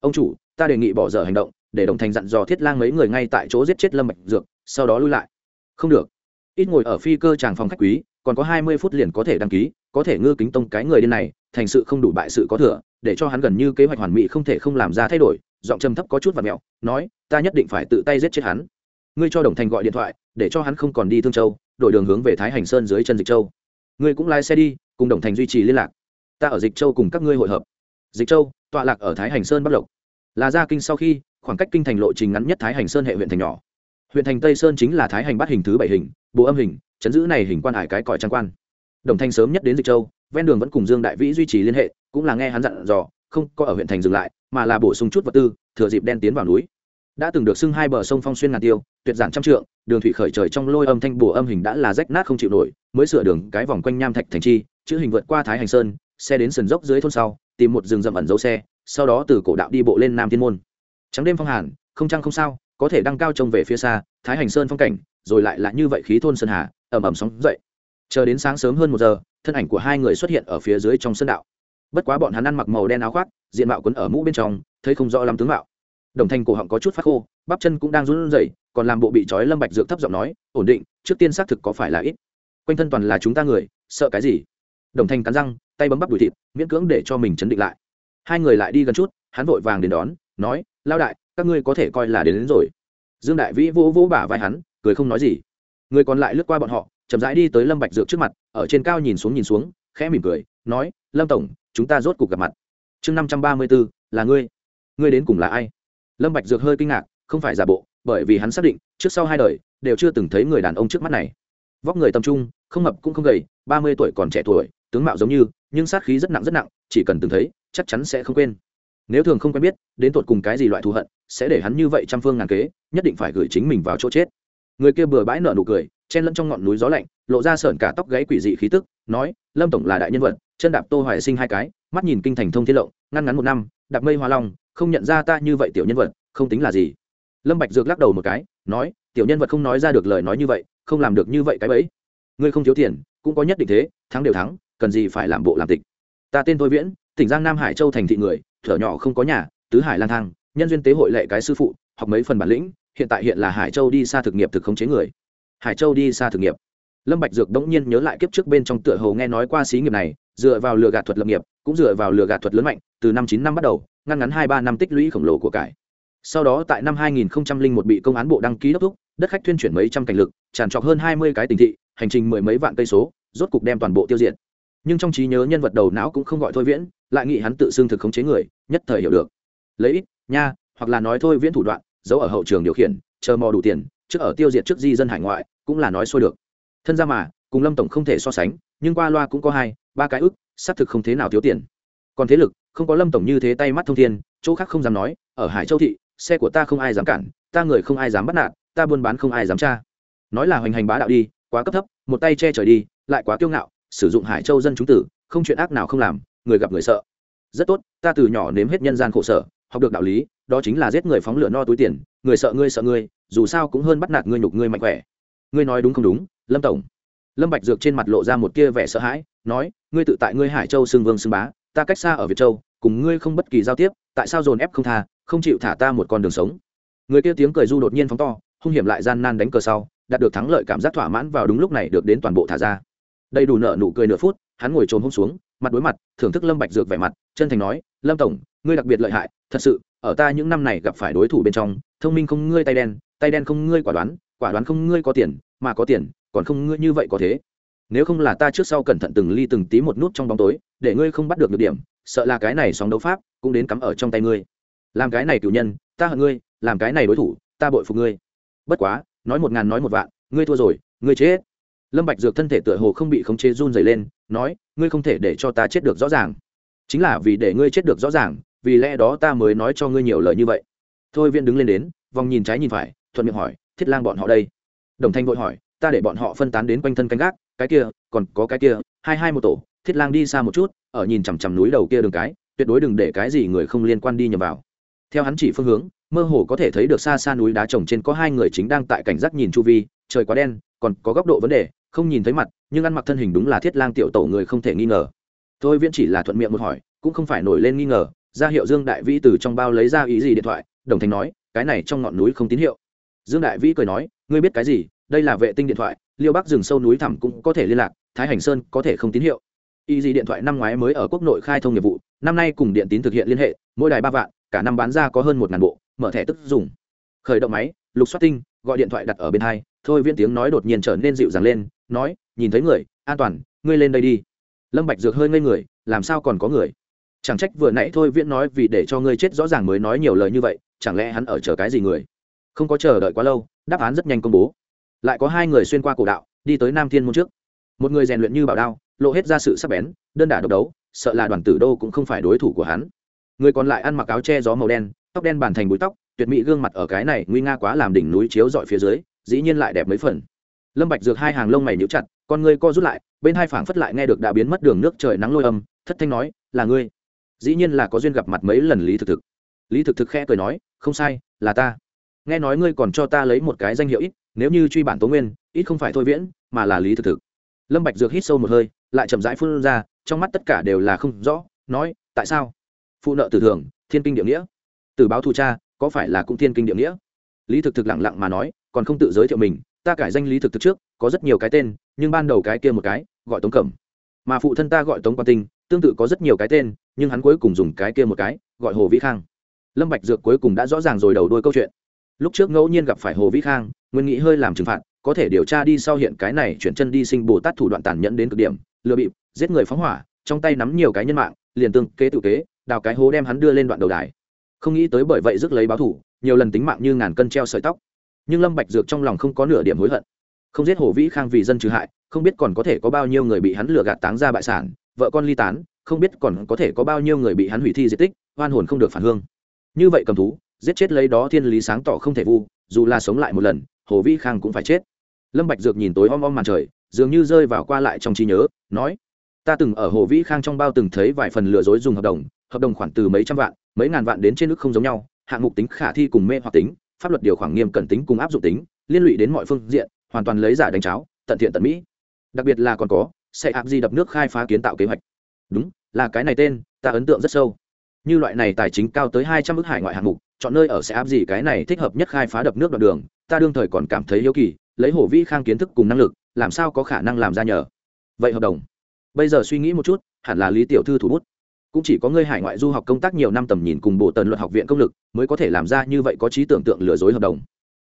Ông chủ, ta đề nghị bỏ dở hành động, để đồng thành dặn dò thiết lang mấy người ngay tại chỗ giết chết lâm bạch dược, sau đó lui lại. Không được. Ít ngồi ở phi cơ tràng phòng khách quý, còn có hai mươi phút liền có thể đăng ký, có thể ngư kính tông cái người điên này, thành sự không đủ bại sự có thừa, để cho hắn gần như kế hoạch hoàn mỹ không thể không làm ra thay đổi, giọng trầm thấp có chút và mẹo, nói, ta nhất định phải tự tay giết chết hắn ngươi cho đồng thành gọi điện thoại, để cho hắn không còn đi thương châu, đổi đường hướng về thái hành sơn dưới chân dịch châu. Ngươi cũng lái xe đi, cùng đồng thành duy trì liên lạc. Ta ở dịch châu cùng các ngươi hội hợp. Dịch châu, tọa lạc ở thái hành sơn bắc lộc. Là gia kinh sau khi, khoảng cách kinh thành lộ trình ngắn nhất thái hành sơn hệ huyện thành nhỏ. Huyện thành tây sơn chính là thái hành bắt hình thứ bảy hình, bộ âm hình, chấn giữ này hình quan hải cái cõi trang quan. Đồng thanh sớm nhất đến dịch châu, ven đường vẫn cùng dương đại vĩ duy trì liên hệ, cũng là nghe hắn dặn dò, không có ở huyện thành dừng lại, mà là bổ sung chút vật tư, thừa dịp đen tiến vào núi đã từng được xưng hai bờ sông phong xuyên ngàn tiêu, tuyệt giản trăm trượng, đường thủy khởi trời trong lôi âm thanh bùa âm hình đã là rách nát không chịu nổi, mới sửa đường cái vòng quanh nham thạch thành chi, chữ hình vượt qua thái hành sơn, xe đến sườn dốc dưới thôn sau, tìm một rừng rậm ẩn dấu xe, sau đó từ cổ đạo đi bộ lên nam thiên môn. Trắng đêm phong hàn, không trăng không sao, có thể đăng cao trông về phía xa, thái hành sơn phong cảnh, rồi lại là như vậy khí thôn sơn hà, ẩm ẩm sóng dậy. Chờ đến sáng sớm hơn một giờ, thân ảnh của hai người xuất hiện ở phía dưới trong sân đạo. Bất quá bọn hắn ăn mặc màu đen áo khoác, diện mạo quấn ở mũ bên trong, thấy không rõ lắm tướng mạo đồng thanh cổ họng có chút phát khô bắp chân cũng đang run rẩy còn làm bộ bị trói lâm bạch dược thấp giọng nói ổn định trước tiên xác thực có phải là ít. Quanh thân toàn là chúng ta người sợ cái gì? Đồng thanh cắn răng tay bấm bắp đùi thịt miễn cưỡng để cho mình chấn định lại. Hai người lại đi gần chút hắn vội vàng đến đón nói lao đại các ngươi có thể coi là đến, đến rồi. Dương đại vĩ vỗ vỗ bả vai hắn cười không nói gì. Người còn lại lướt qua bọn họ chậm rãi đi tới lâm bạch dược trước mặt ở trên cao nhìn xuống nhìn xuống khẽ mỉm cười nói lâm tổng chúng ta rốt cuộc gặp mặt. Chương năm trăm ba mươi 534, là ngươi. Ngươi đến cùng là ai? Lâm bạch dược hơi kinh ngạc, không phải giả bộ, bởi vì hắn xác định, trước sau hai đời, đều chưa từng thấy người đàn ông trước mắt này. Vóc người tầm trung, không mập cũng không gầy, ba mươi tuổi còn trẻ tuổi, tướng mạo giống như, nhưng sát khí rất nặng rất nặng, chỉ cần từng thấy, chắc chắn sẽ không quên. Nếu thường không quen biết, đến tột cùng cái gì loại thù hận, sẽ để hắn như vậy trăm phương ngàn kế, nhất định phải gửi chính mình vào chỗ chết. Người kia bừa bãi nở nụ cười, chen lẫn trong ngọn núi gió lạnh, lộ ra sởn cả tóc gáy quỷ dị khí tức, nói, lâm tổng là đại nhân vật, chân đạp tô hoài sinh hai cái, mắt nhìn kinh thành thông thiên lộng, ngăn ngắn một năm, đạp mây hoa long không nhận ra ta như vậy tiểu nhân vật, không tính là gì. Lâm bạch dược lắc đầu một cái, nói, tiểu nhân vật không nói ra được lời nói như vậy, không làm được như vậy cái bấy ngươi không thiếu tiền, cũng có nhất định thế, thắng đều thắng, cần gì phải làm bộ làm tịch. Ta tên tôi viễn, tỉnh giang nam hải châu thành thị người, thở nhỏ không có nhà, tứ hải lang thang, nhân duyên tế hội lệ cái sư phụ, học mấy phần bản lĩnh, hiện tại hiện là hải châu đi xa thực nghiệp thực khống chế người. Hải châu đi xa thực nghiệp. Lâm bạch dược đống nhiên nhớ lại kiếp trước bên trong tựa hồ nghe nói qua xí nghiệp này, dựa vào lừa gạt thuật lập nghiệp, cũng dựa vào lừa gạt thuật lớn mạnh, từ năm chín năm bắt đầu ngăn ngắn hai ba năm tích lũy khổng lồ của cải. Sau đó tại năm 2001 bị công án bộ đăng ký đốc thúc, đất khách tuyên chuyển mấy trăm cảnh lực, tràn trọc hơn 20 cái tỉnh thị, hành trình mười mấy vạn cây số, rốt cục đem toàn bộ tiêu diệt. Nhưng trong trí nhớ nhân vật đầu não cũng không gọi thôi viễn, lại nghĩ hắn tự xưng thực khống chế người, nhất thời hiểu được. Lấy ít, nha, hoặc là nói thôi viễn thủ đoạn, giấu ở hậu trường điều khiển, chờ mò đủ tiền, trước ở tiêu diệt trước di dân hải ngoại, cũng là nói xôi được. Thân ra mà, cùng lâm tổng không thể so sánh, nhưng qua loa cũng có hai, ba cái ức, xác thực không thế nào thiếu tiền còn thế lực, không có lâm tổng như thế tay mắt thông thiên, chỗ khác không dám nói, ở hải châu thị, xe của ta không ai dám cản, ta người không ai dám bắt nạt, ta buôn bán không ai dám tra. Nói là hoành hành bá đạo đi, quá cấp thấp, một tay che trời đi, lại quá kiêu ngạo, sử dụng hải châu dân chúng tử, không chuyện ác nào không làm, người gặp người sợ. Rất tốt, ta từ nhỏ nếm hết nhân gian khổ sở, học được đạo lý, đó chính là giết người phóng lửa no túi tiền, người sợ ngươi sợ ngươi, dù sao cũng hơn bắt nạt ngươi nhục ngươi mạnh khỏe. Ngươi nói đúng không đúng, lâm tổng? Lâm bạch dược trên mặt lộ ra một tia vẻ sợ hãi, nói, ngươi tự tại ngươi hải châu xưng vương xưng bá ta cách xa ở việt châu, cùng ngươi không bất kỳ giao tiếp, tại sao dồn ép không tha, không chịu thả ta một con đường sống? Người kia tiếng cười du đột nhiên phóng to, hung hiểm lại gian nan đánh cờ sau, đạt được thắng lợi cảm giác thỏa mãn vào đúng lúc này được đến toàn bộ thả ra. Đầy đủ nợ nụ cười nửa phút, hắn ngồi trồn hôm xuống, mặt đối mặt, thưởng thức lâm bạch dược vẻ mặt, chân thành nói, lâm tổng, ngươi đặc biệt lợi hại, thật sự, ở ta những năm này gặp phải đối thủ bên trong, thông minh không ngươi tay đen tay đen không ngươi quả đoán quả đoán không ngươi có tiền, mà có tiền, còn không ngươi như vậy có thế. Nếu không là ta trước sau cẩn thận từng ly từng tí một nút trong bóng tối để ngươi không bắt được nhược điểm, sợ là cái này sóng đấu pháp cũng đến cắm ở trong tay ngươi. Làm cái này cử nhân, ta hận ngươi, làm cái này đối thủ, ta bội phục ngươi. Bất quá, nói một ngàn nói một vạn, ngươi thua rồi, ngươi chết. Lâm bạch dược thân thể tựa hồ không bị khống chế run rẩy lên, nói, ngươi không thể để cho ta chết được rõ ràng. Chính là vì để ngươi chết được rõ ràng, vì lẽ đó ta mới nói cho ngươi nhiều lời như vậy. Thôi viên đứng lên đến, vòng nhìn trái nhìn phải, thuận miệng hỏi, thiết lang bọn họ đây? Đồng thanh vội hỏi, ta để bọn họ phân tán đến quanh thân canh gác, cái kia, còn có cái kia, hai hai một tổ thiết lang đi xa một chút, ở nhìn chằm chằm núi đầu kia đường cái, tuyệt đối đừng để cái gì người không liên quan đi nhầm vào. Theo hắn chỉ phương hướng, mơ hồ có thể thấy được xa xa núi đá trồng trên có hai người chính đang tại cảnh giác nhìn chu vi, trời quá đen, còn có góc độ vấn đề, không nhìn thấy mặt, nhưng ăn mặc thân hình đúng là thiết lang tiểu tổ người không thể nghi ngờ. Thôi viễn chỉ là thuận miệng một hỏi, cũng không phải nổi lên nghi ngờ, ra hiệu dương đại vĩ từ trong bao lấy ra ý gì điện thoại, đồng thành nói, cái này trong ngọn núi không tín hiệu. Dương đại vĩ cười nói, ngươi biết cái gì, đây là vệ tinh điện thoại, liêu bắc rừng sâu núi thẳm cũng có thể liên lạc, thái hành sơn có thể không tín hiệu y gì điện thoại năm ngoái mới ở quốc nội khai thông nghiệp vụ, năm nay cùng điện tín thực hiện liên hệ, mỗi đài ba vạn, cả năm bán ra có hơn một ngàn bộ, mở thẻ tức dùng. Khởi động máy, lục xoát tinh, gọi điện thoại đặt ở bên hai, thôi viên tiếng nói đột nhiên trở nên dịu dàng lên, nói, nhìn thấy người, an toàn, ngươi lên đây đi. Lâm bạch dược hơi ngây người, làm sao còn có người? Chẳng trách vừa nãy thôi viễn nói vì để cho ngươi chết rõ ràng mới nói nhiều lời như vậy, chẳng lẽ hắn ở chờ cái gì người? Không có chờ đợi quá lâu, đáp án rất nhanh công bố. Lại có hai người xuyên qua cổ đạo, đi tới nam thiên môn trước. Một người rèn luyện như bảo đao lộ hết ra sự sắc bén, đơn đả độc đấu, sợ là đoàn tử đô cũng không phải đối thủ của hắn. Người còn lại ăn mặc áo che gió màu đen, tóc đen bàn thành búi tóc, tuyệt mỹ gương mặt ở cái này nguy nga quá làm đỉnh núi chiếu dọi phía dưới, dĩ nhiên lại đẹp mấy phần. Lâm bạch dược hai hàng lông mày nhíu chặt, con ngươi co rút lại, bên hai phảng phất lại nghe được đã biến mất đường nước trời nắng lôi âm, thất thanh nói, là ngươi. Dĩ nhiên là có duyên gặp mặt mấy lần lý thực thực. Lý thực thực khẽ cười nói, không sai, là ta. Nghe nói ngươi còn cho ta lấy một cái danh hiệu ít, nếu như truy bản tố nguyên, ít không phải thôi viễn, mà là lý thực thực. Lâm bạch dược hít sâu một hơi lại chậm rãi phun ra, trong mắt tất cả đều là không rõ, nói, tại sao? Phụ nợ tử thường, thiên kinh địa nghĩa. Từ báo thù cha, có phải là cũng thiên kinh địa nghĩa? Lý thực thực lặng lặng mà nói, còn không tự giới thiệu mình, ta cải danh lý thực thực trước, có rất nhiều cái tên, nhưng ban đầu cái kia một cái, gọi tống cẩm. Mà phụ thân ta gọi tống quan tinh, tương tự có rất nhiều cái tên, nhưng hắn cuối cùng dùng cái kia một cái, gọi hồ vĩ khang. Lâm bạch dược cuối cùng đã rõ ràng rồi đầu đuôi câu chuyện. Lúc trước ngẫu nhiên gặp phải hồ vĩ khang, nguyên nghĩ hơi làm trừng phạt, có thể điều tra đi sau hiện cái này chuyển chân đi sinh bồ tát thủ đoạn tàn nhẫn đến cực điểm lừa bịp, giết người phóng hỏa, trong tay nắm nhiều cái nhân mạng, liền tương kế tự kế, đào cái hố đem hắn đưa lên đoạn đầu đài. Không nghĩ tới bởi vậy rước lấy báo thủ, nhiều lần tính mạng như ngàn cân treo sợi tóc. Nhưng lâm bạch dược trong lòng không có nửa điểm hối hận. Không giết hồ vĩ khang vì dân trừ hại, không biết còn có thể có bao nhiêu người bị hắn lừa gạt táng ra bại sản, vợ con ly tán, không biết còn có thể có bao nhiêu người bị hắn hủy thi di tích, oan hồn không được phản hương. Như vậy cầm thú, giết chết lấy đó thiên lý sáng tỏ không thể vu, dù là sống lại một lần, hồ vĩ khang cũng phải chết. Lâm bạch dược nhìn tối om om màn trời dường như rơi vào qua lại trong trí nhớ, nói, ta từng ở hồ vĩ khang trong bao từng thấy vài phần lừa dối dùng hợp đồng hợp đồng khoản từ mấy trăm vạn, mấy ngàn vạn đến trên nước không giống nhau, hạng mục tính khả thi cùng mê hoặc tính, pháp luật điều khoản nghiêm cẩn tính cùng áp dụng tính, liên lụy đến mọi phương diện, hoàn toàn lấy giả đánh cháo, tận thiện tận mỹ. Đặc biệt là còn có, sẽ áp di đập nước khai phá kiến tạo kế hoạch. Đúng, là cái này tên, ta ấn tượng rất sâu. Như loại này tài chính cao tới hai trăm ước hải ngoại hạng mục, chọn nơi ở sẽ áp gì cái này thích hợp nhất khai phá đập nước đoạn đường, ta đương thời còn cảm thấy hiếu kỳ, lấy hồ vĩ khang kiến thức cùng năng lực làm sao có khả năng làm ra nhờ? Vậy hợp đồng. Bây giờ suy nghĩ một chút, hẳn là lý tiểu thư thủ bút. Cũng chỉ có người hải ngoại du học công tác nhiều năm tầm nhìn cùng bộ tần luật học viện công lực, mới có thể làm ra như vậy có trí tưởng tượng lừa dối hợp đồng.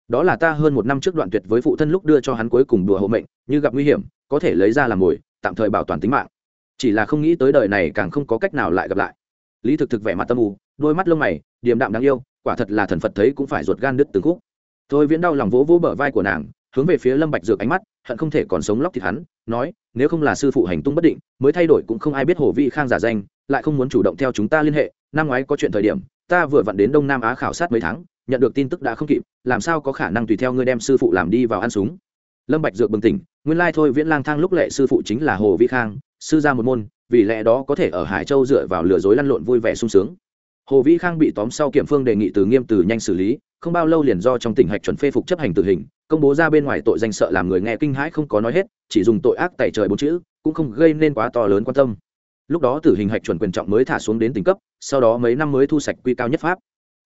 Đó là ta hơn một năm trước đoạn tuyệt với phụ thân lúc đưa cho hắn cuối cùng đùa hộ mệnh, như gặp nguy hiểm, có thể lấy ra làm mồi, tạm thời bảo toàn tính mạng. Chỉ là không nghĩ tới đời này càng không có cách nào lại gặp lại. Lý thực thực vẻ mặt tâm u, đôi mắt lông mày, điềm đạm đáng yêu, quả thật là thần phật thấy cũng phải ruột gan đứt từng khúc. Thôi viễn đau lòng vỗ vỗ bờ vai của nàng, hướng về phía lâm bạch dược ánh mắt hận không thể còn sống lóc thịt hắn, nói, nếu không là sư phụ hành tung bất định, mới thay đổi cũng không ai biết hồ vi khang giả danh, lại không muốn chủ động theo chúng ta liên hệ, năm ngoái có chuyện thời điểm, ta vừa vặn đến đông nam á khảo sát mấy tháng, nhận được tin tức đã không kịp, làm sao có khả năng tùy theo ngươi đem sư phụ làm đi vào ăn súng? Lâm bạch dược bừng tỉnh, nguyên lai thôi viễn lang thang lúc lệ sư phụ chính là hồ vi khang, sư gia một môn, vì lẽ đó có thể ở hải châu dựa vào lừa dối lăn lộn vui vẻ sung sướng. Hồ Vi khang bị tóm sau kiểm phương đề nghị từ nghiêm từ nhanh xử lý không bao lâu liền do trong tỉnh hạch chuẩn phê phục chấp hành tử hình, công bố ra bên ngoài tội danh sợ làm người nghe kinh hãi không có nói hết, chỉ dùng tội ác tại trời bốn chữ, cũng không gây nên quá to lớn quan tâm. Lúc đó tử hình hạch chuẩn quyền trọng mới thả xuống đến tỉnh cấp, sau đó mấy năm mới thu sạch quy cao nhất pháp.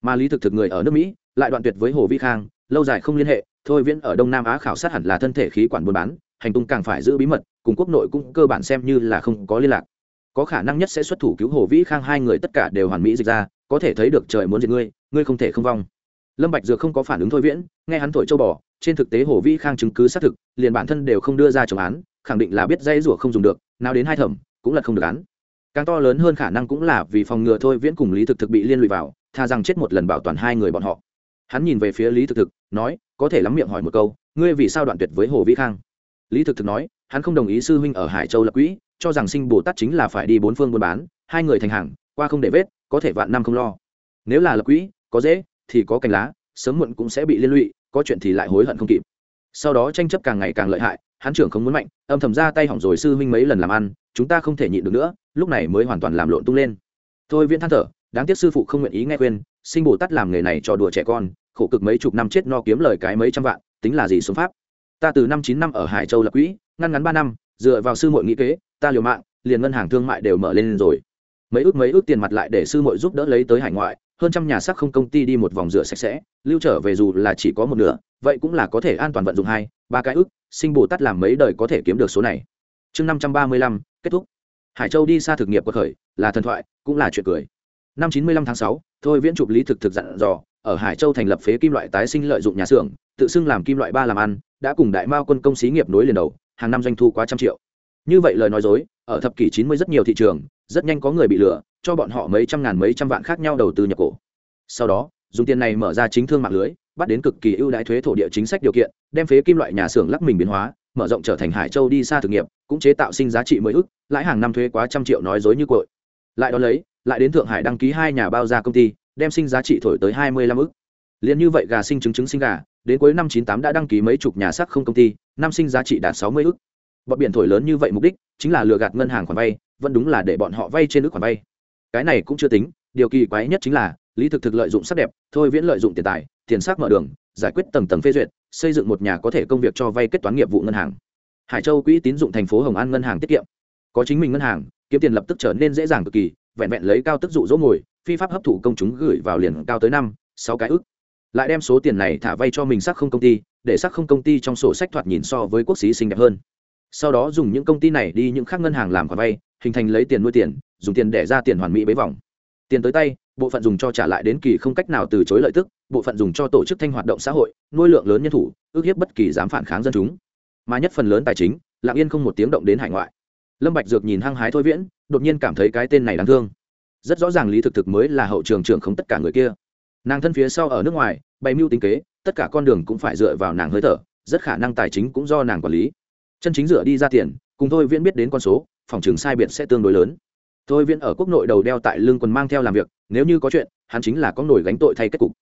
Mà lý thực thực người ở nước mỹ, lại đoạn tuyệt với hồ vi khang, lâu dài không liên hệ, thôi viễn ở đông nam á khảo sát hẳn là thân thể khí quản buôn bán, hành tung càng phải giữ bí mật, cùng quốc nội cũng cơ bản xem như là không có liên lạc. Có khả năng nhất sẽ xuất thủ cứu hồ vĩ khang, hai người tất cả đều hoàn mỹ dịch ra, có thể thấy được trời muốn diệt ngươi ngươi không thể không vong lâm bạch dược không có phản ứng thôi viễn, nghe hắn thổi châu bò, trên thực tế hồ vĩ khang chứng cứ xác thực, liền bản thân đều không đưa ra chống án, khẳng định là biết dây rủa không dùng được, nào đến hai thẩm, cũng là không được án. Càng to lớn hơn khả năng cũng là vì phòng ngừa thôi viễn cùng lý thực thực bị liên lụy vào, tha rằng chết một lần bảo toàn hai người bọn họ. Hắn nhìn về phía lý thực thực, nói, có thể lắm miệng hỏi một câu, ngươi vì sao đoạn tuyệt với hồ vĩ khang? Lý thực thực nói, hắn không đồng ý sư huynh ở hải châu lập quỹ, cho rằng sinh bồ tát chính là phải đi bốn phương buôn bán, hai người thành hàng, qua không để vết, có thể vạn năm không lo. Nếu là lập quỹ, có dễ thì có cành lá, sớm muộn cũng sẽ bị liên lụy, có chuyện thì lại hối hận không kịp. Sau đó tranh chấp càng ngày càng lợi hại, hắn trưởng không muốn mạnh, âm thầm ra tay hỏng rồi sư huynh mấy lần làm ăn, chúng ta không thể nhịn được nữa, lúc này mới hoàn toàn làm lộn tung lên. Thôi viễn than thở, đáng tiếc sư phụ không nguyện ý nghe khuyên, sinh bồ tát làm nghề này cho đùa trẻ con, khổ cực mấy chục năm chết no kiếm lời cái mấy trăm vạn, tính là gì xuống pháp? Ta từ năm chín năm ở hải châu lập quỹ, ngăn ngắn ba năm, dựa vào sư muội nghĩ kế, ta liều mạng, liền ngân hàng thương mại đều mở lên rồi mấy ước mấy ước tiền mặt lại để sư muội giúp đỡ lấy tới hải ngoại, hơn trăm nhà sắc không công ty đi một vòng rửa sạch sẽ, lưu trở về dù là chỉ có một nửa, vậy cũng là có thể an toàn vận dụng hai, ba cái ước, sinh bồ tát làm mấy đời có thể kiếm được số này. Chương năm trăm ba mươi lăm, kết thúc. Hải châu đi xa thực nghiệp của khởi, là thần thoại, cũng là chuyện cười. Năm chín mươi lăm tháng sáu, thôi viễn chụp lý thực thực dặn dò, ở hải châu thành lập phế kim loại tái sinh lợi dụng nhà xưởng, tự xưng làm kim loại ba làm ăn, đã cùng đại mao quân công xí nghiệp nối liền đầu, hàng năm doanh thu quá trăm triệu. Như vậy lời nói dối ở thập kỷ chín mươi rất nhiều thị trường, rất nhanh có người bị lừa, cho bọn họ mấy trăm ngàn mấy trăm vạn khác nhau đầu tư nhập cổ. Sau đó, dùng tiền này mở ra chính thương mạng lưới, bắt đến cực kỳ ưu đãi thuế thổ địa chính sách điều kiện, đem phế kim loại nhà xưởng lắc mình biến hóa, mở rộng trở thành hải châu đi xa thực nghiệp cũng chế tạo sinh giá trị mới ức, lãi hàng năm thuế quá trăm triệu nói dối như cội. Lại đó lấy, lại đến thượng hải đăng ký hai nhà bao gia công ty, đem sinh giá trị thổi tới hai mươi lăm ức. Liên như vậy gà sinh trứng trứng sinh gà, đến cuối năm chín tám đã đăng ký mấy chục nhà sắc không công ty, năm sinh giá trị đạt sáu mươi ức bọn biển thổi lớn như vậy mục đích chính là lừa gạt ngân hàng khoản vay, vẫn đúng là để bọn họ vay trên nước khoản vay. Cái này cũng chưa tính, điều kỳ quái nhất chính là, lý thực thực lợi dụng sắc đẹp, thôi viễn lợi dụng tiền tài, tiền sắc mở đường, giải quyết tầng tầng phê duyệt, xây dựng một nhà có thể công việc cho vay kết toán nghiệp vụ ngân hàng. Hải châu quỹ tín dụng thành phố hồng an ngân hàng tiết kiệm. Có chính mình ngân hàng, kiếm tiền lập tức trở nên dễ dàng cực kỳ, vẹn vẹn lấy cao tức dụ dỗ ngồi, phi pháp hấp thụ công chúng gửi vào liền cao tới năm, sáu cái ức. Lại đem số tiền này thả vay cho mình sắc không công ty, để sắc không công ty trong sổ sách thoạt nhìn so với quốc xí xinh đẹp hơn sau đó dùng những công ty này đi những khác ngân hàng làm khoản vay, hình thành lấy tiền nuôi tiền, dùng tiền để ra tiền hoàn mỹ bấy vòng. Tiền tới tay, bộ phận dùng cho trả lại đến kỳ không cách nào từ chối lợi tức, bộ phận dùng cho tổ chức thanh hoạt động xã hội, nuôi lượng lớn nhân thủ, ước hiếp bất kỳ dám phản kháng dân chúng. Mà nhất phần lớn tài chính lạng yên không một tiếng động đến hải ngoại. Lâm bạch dược nhìn hăng hái thôi viễn, đột nhiên cảm thấy cái tên này đáng thương. Rất rõ ràng lý thực thực mới là hậu trường trưởng không tất cả người kia. Nàng thân phía sau ở nước ngoài, bày mưu tính kế, tất cả con đường cũng phải dựa vào nàng hơi thở, rất khả năng tài chính cũng do nàng quản lý chân chính dựa đi ra tiền, cùng thôi viễn biết đến con số, phòng trường sai biệt sẽ tương đối lớn. Thôi viễn ở quốc nội đầu đeo tại lưng quần mang theo làm việc, nếu như có chuyện, hắn chính là có nổi gánh tội thay kết cục.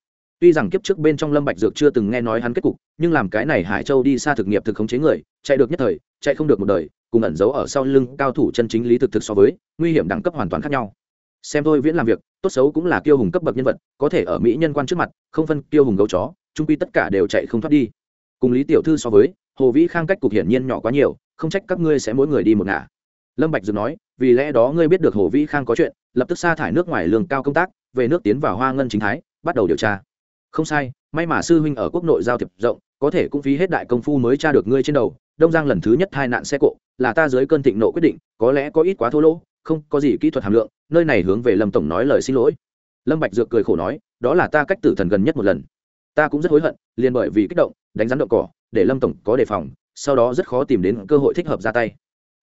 Tuy rằng kiếp trước bên trong lâm bạch dược chưa từng nghe nói hắn kết cục, nhưng làm cái này hải châu đi xa thực nghiệp thực khống chế người, chạy được nhất thời, chạy không được một đời, cùng ẩn giấu ở sau lưng cao thủ chân chính lý thực thực so với, nguy hiểm đẳng cấp hoàn toàn khác nhau. Xem thôi viễn làm việc, tốt xấu cũng là kiêu hùng cấp bậc nhân vật, có thể ở mỹ nhân quan trước mặt, không phân kiêu hùng gấu chó, trung quy tất cả đều chạy không thoát đi. Cùng lý tiểu thư so với hồ vĩ khang cách cục hiển nhiên nhỏ quá nhiều, không trách các ngươi sẽ mỗi người đi một ngả. Lâm bạch dược nói, vì lẽ đó ngươi biết được hồ vĩ khang có chuyện, lập tức sa thải nước ngoài lương cao công tác, về nước tiến vào hoa ngân chính thái, bắt đầu điều tra. Không sai, may mà sư huynh ở quốc nội giao thiệp rộng, có thể cũng phí hết đại công phu mới tra được ngươi trên đầu, đông giang lần thứ nhất hai nạn xe cộ, là ta dưới cơn thịnh nộ quyết định, có lẽ có ít quá thô lỗ, không có gì kỹ thuật hàm lượng, nơi này hướng về lâm tổng nói lời xin lỗi. Lâm bạch dược cười khổ nói, đó là ta cách tử thần gần nhất một lần. Ta cũng rất hối hận, liền bởi vì kích động, đánh rắn động cỏ để lâm tổng có đề phòng, sau đó rất khó tìm đến cơ hội thích hợp ra tay.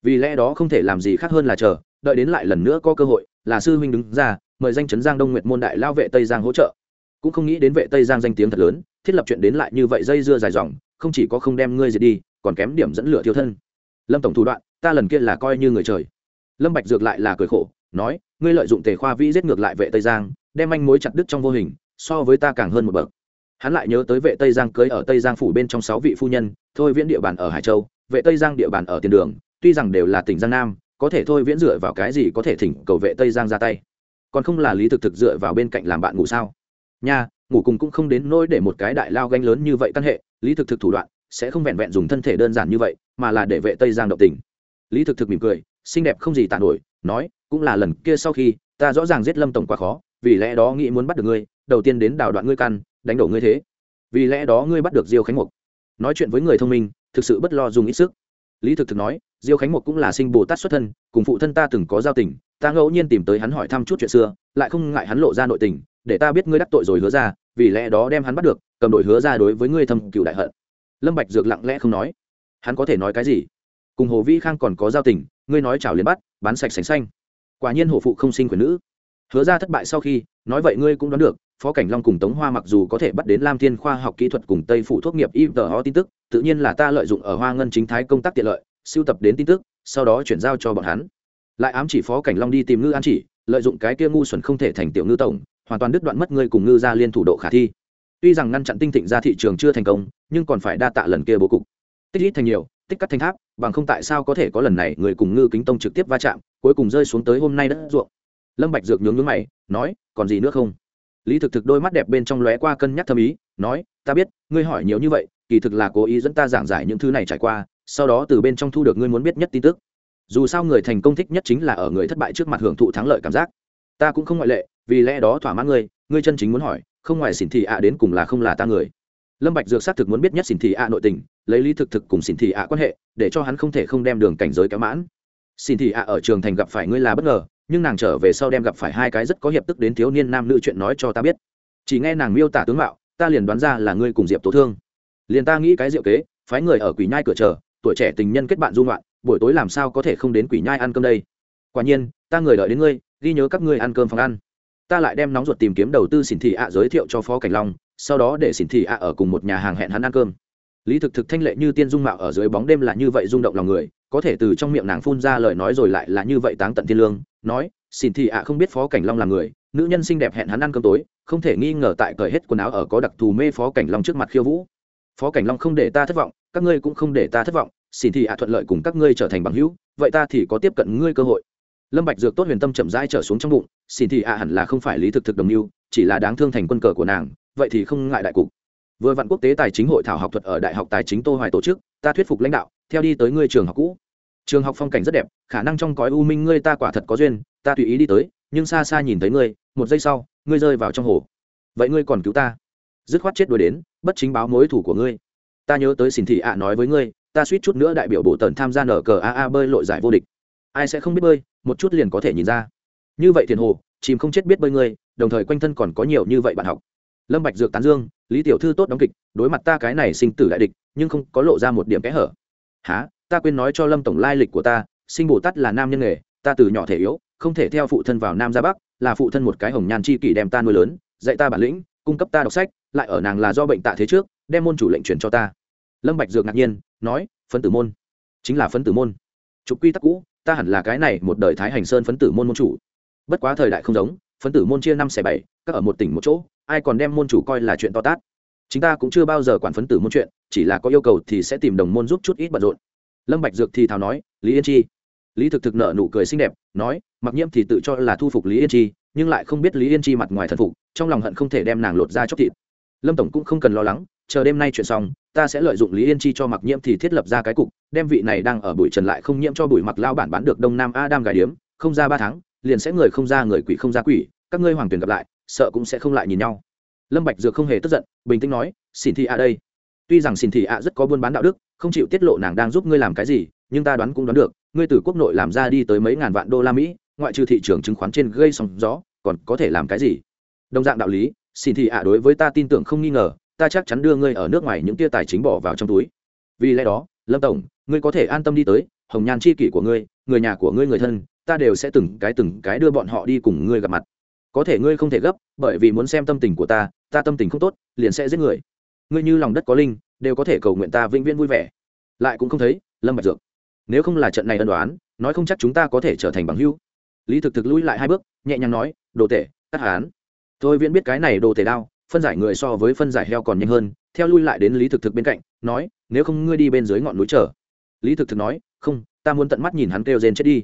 Vì lẽ đó không thể làm gì khác hơn là chờ, đợi đến lại lần nữa có cơ hội, là sư huynh đứng ra, mời danh chấn giang đông nguyệt môn đại lao vệ tây giang hỗ trợ. Cũng không nghĩ đến vệ tây giang danh tiếng thật lớn, thiết lập chuyện đến lại như vậy dây dưa dài dòng, không chỉ có không đem ngươi diệt đi, còn kém điểm dẫn lửa thiếu thân. Lâm tổng thủ đoạn, ta lần kia là coi như người trời. Lâm bạch dược lại là cười khổ, nói, ngươi lợi dụng tề khoa vĩ giết ngược lại vệ tây giang, đem anh mối chặt đứt trong vô hình, so với ta càng hơn một bậc hắn lại nhớ tới vệ tây giang cưới ở tây giang phủ bên trong sáu vị phu nhân, thôi viễn địa bàn ở hải châu, vệ tây giang địa bàn ở tiền đường, tuy rằng đều là tỉnh giang nam, có thể thôi viễn dựa vào cái gì có thể thỉnh cầu vệ tây giang ra tay? Còn không là lý thực thực dựa vào bên cạnh làm bạn ngủ sao? Nha, ngủ cùng cũng không đến nỗi để một cái đại lao ganh lớn như vậy căn hệ, lý thực thực thủ đoạn sẽ không vẹn vẹn dùng thân thể đơn giản như vậy, mà là để vệ tây giang động tình. Lý thực thực mỉm cười, xinh đẹp không gì tàn nổi, nói, cũng là lần kia sau khi, ta rõ ràng giết lâm tổng quá khó, vì lẽ đó nghĩ muốn bắt được ngươi, đầu tiên đến đào đoạn ngươi căn đánh đổ ngươi thế. Vì lẽ đó ngươi bắt được diêu khánh mục. Nói chuyện với người thông minh, thực sự bất lo dùng ít sức. Lý thực thực nói, diêu khánh mục cũng là sinh bồ tát xuất thân, cùng phụ thân ta từng có giao tình, ta ngẫu nhiên tìm tới hắn hỏi thăm chút chuyện xưa, lại không ngại hắn lộ ra nội tình, để ta biết ngươi đắc tội rồi hứa ra, vì lẽ đó đem hắn bắt được, cầm đội hứa ra đối với ngươi thâm cựu đại hận. Lâm bạch dược lặng lẽ không nói. Hắn có thể nói cái gì? Cùng hồ vĩ khang còn có giao tình, ngươi nói chào liền bắt, bán sạch sành xanh. Quả nhiên hổ phụ không sinh quyền nữ. Hứa ra thất bại sau khi, nói vậy ngươi cũng đoán được phó cảnh long cùng tống hoa mặc dù có thể bắt đến lam thiên khoa học kỹ thuật cùng tây phụ thuốc nghiệp y tờ ho tin tức, tự nhiên là ta lợi dụng ở hoa ngân chính thái công tác tiện lợi, sưu tập đến tin tức, sau đó chuyển giao cho bọn hắn. Lại ám chỉ phó cảnh long đi tìm ngư an chỉ, lợi dụng cái kia ngu xuẩn không thể thành tiểu ngư tổng, hoàn toàn đứt đoạn mất ngươi cùng ngư ra liên thủ độ khả thi. Tuy rằng ngăn chặn tinh thịnh ra thị trường chưa thành công, nhưng còn phải đa tạ lần kia bố cục. Tích ít thành nhiều, tích cắt thành tháp, bằng không tại sao có thể có lần này người cùng ngư kính tông trực tiếp va chạm, cuối cùng rơi xuống tới hôm nay đất ruộng. Lâm bạch dược nhướng nhướng mày, nói, còn gì nữa không? Lý thực thực đôi mắt đẹp bên trong lóe qua cân nhắc thâm ý, nói, ta biết, ngươi hỏi nhiều như vậy, kỳ thực là cố ý dẫn ta giảng giải những thứ này trải qua, sau đó từ bên trong thu được ngươi muốn biết nhất tin tức. Dù sao người thành công thích nhất chính là ở người thất bại trước mặt hưởng thụ thắng lợi cảm giác. Ta cũng không ngoại lệ, vì lẽ đó thỏa mãn ngươi ngươi chân chính muốn hỏi, không ngoài xỉn thị ạ đến cùng là không là ta người. Lâm bạch dược xác thực muốn biết nhất xỉn thị ạ nội tình, lấy lý thực thực cùng xỉn thị ạ quan hệ, để cho hắn không thể không đem đường cảnh giới kéo mãn. Xỉn thị ạ ở trường thành gặp phải ngươi là bất ngờ nhưng nàng trở về sau đem gặp phải hai cái rất có hiệp tức đến thiếu niên nam nữ chuyện nói cho ta biết. Chỉ nghe nàng miêu tả tướng mạo, ta liền đoán ra là ngươi cùng diệp tố thương. Liền ta nghĩ cái diệu kế, phái người ở quỷ nhai cửa chờ, tuổi trẻ tình nhân kết bạn dung loạn buổi tối làm sao có thể không đến quỷ nhai ăn cơm đây? Quả nhiên, ta người đợi đến ngươi, ghi nhớ các ngươi ăn cơm phòng ăn. Ta lại đem nóng ruột tìm kiếm đầu tư xỉn thị ạ giới thiệu cho phó cảnh long, sau đó để xỉn thị ạ ở cùng một nhà hàng hẹn hắn ăn cơm. Lý thực thực thanh lệ như tiên dung mạo ở dưới bóng đêm là như vậy rung động lòng người có thể từ trong miệng nàng phun ra lời nói rồi lại là như vậy táng tận thiên lương, nói, xin thị ạ, không biết phó cảnh long là người, nữ nhân xinh đẹp hẹn hắn ăn cơm tối, không thể nghi ngờ tại cởi hết quần áo ở có đặc thù mê phó cảnh long trước mặt khiêu vũ. Phó cảnh long không để ta thất vọng, các ngươi cũng không để ta thất vọng, xin thị ạ thuận lợi cùng các ngươi trở thành bằng hữu, vậy ta thì có tiếp cận ngươi cơ hội. Lâm bạch dược tốt huyền tâm chậm rãi trở xuống trong bụng, xin thị ạ hẳn là không phải lý thực thực đồng lưu chỉ là đáng thương thành quân cờ của nàng, vậy thì không ngại đại cục. Vừa vạn quốc tế tài chính hội thảo học thuật ở đại học tài chính tô hoài tổ chức, ta thuyết phục lãnh đạo, theo đi tới ngươi trường học cũ trường học phong cảnh rất đẹp, khả năng trong cõi u minh ngươi ta quả thật có duyên, ta tùy ý đi tới, nhưng xa xa nhìn thấy ngươi, một giây sau, ngươi rơi vào trong hồ. Vậy ngươi còn cứu ta? Dứt khoát chết đuổi đến, bất chính báo mối thủ của ngươi. Ta nhớ tới xin thị ạ nói với ngươi, ta suýt chút nữa đại biểu bộ tần tham gia nở cờ aa bơi lội giải vô địch. Ai sẽ không biết bơi, một chút liền có thể nhìn ra. Như vậy thiền hồ, chìm không chết biết bơi ngươi, đồng thời quanh thân còn có nhiều như vậy bạn học. Lâm bạch dược tán dương, lý tiểu thư tốt đóng kịch, đối mặt ta cái này sinh tử đại địch, nhưng không có lộ ra một điểm kẽ hở. Há ta quên nói cho lâm tổng lai lịch của ta, sinh bồ tát là nam nhân nghề, ta từ nhỏ thể yếu, không thể theo phụ thân vào nam ra bắc, là phụ thân một cái hồng nhan chi kỷ đem ta nuôi lớn, dạy ta bản lĩnh, cung cấp ta đọc sách, lại ở nàng là do bệnh tạ thế trước, đem môn chủ lệnh truyền cho ta. Lâm bạch dược ngạc nhiên, nói, phấn tử môn. Chính là phấn tử môn. Trục quy tắc cũ, ta hẳn là cái này một đời thái hành sơn phấn tử môn môn chủ. Bất quá thời đại không giống, phấn tử môn chia năm xẻ bảy, các ở một tỉnh một chỗ, ai còn đem môn chủ coi là chuyện to tát? Chúng ta cũng chưa bao giờ quản phấn tử môn chuyện, chỉ là có yêu cầu thì sẽ tìm đồng môn giúp chút ít bận rộn lâm bạch dược thì thào nói, lý yên chi. Lý thực thực nở nụ cười xinh đẹp, nói, mặc nhiễm thì tự cho là thu phục lý yên chi, nhưng lại không biết lý yên chi mặt ngoài thần phục, trong lòng hận không thể đem nàng lột ra chóc thịt. Lâm tổng cũng không cần lo lắng, chờ đêm nay chuyện xong, ta sẽ lợi dụng lý yên chi cho mặc nhiễm thì thiết lập ra cái cục, đem vị này đang ở bụi trần lại không nhiễm cho bụi mặc lao bản bán được đông nam A đam gài điếm, không ra ba tháng, liền sẽ người không ra người quỷ không ra quỷ, các ngươi hoàng tuyển gặp lại, sợ cũng sẽ không lại nhìn nhau. Lâm bạch dược không hề tức giận, bình tĩnh nói, xin thị ạ đây. Tuy rằng xin thị ạ rất có buôn bán đạo đức không chịu tiết lộ nàng đang giúp ngươi làm cái gì, nhưng ta đoán cũng đoán được, ngươi từ quốc nội làm ra đi tới mấy ngàn vạn đô la mỹ, ngoại trừ thị trường chứng khoán trên gây sóng gió, còn có thể làm cái gì? Đồng dạng đạo lý, xin thị ạ đối với ta tin tưởng không nghi ngờ, ta chắc chắn đưa ngươi ở nước ngoài những tia tài chính bỏ vào trong túi. Vì lẽ đó, lâm tổng, ngươi có thể an tâm đi tới, hồng nhan chi kỷ của ngươi, người nhà của ngươi người thân, ta đều sẽ từng cái từng cái đưa bọn họ đi cùng ngươi gặp mặt. Có thể ngươi không thể gấp, bởi vì muốn xem tâm tình của ta ta tâm tình không tốt, liền sẽ giết người. Ngươi như lòng đất có linh đều có thể cầu nguyện ta vĩnh viễn vui vẻ. Lại cũng không thấy lâm bạch dược. Nếu không là trận này ân đoán, nói không chắc chúng ta có thể trở thành bằng hữu. Lý thực thực lui lại hai bước, nhẹ nhàng nói, đồ tể, tắt hán. Tôi viễn biết cái này đồ tể đao phân giải người so với phân giải heo còn nhanh hơn, theo lui lại đến lý thực thực bên cạnh, nói, nếu không ngươi đi bên dưới ngọn núi chờ. Lý thực thực nói, không, ta muốn tận mắt nhìn hắn kêu rên chết đi.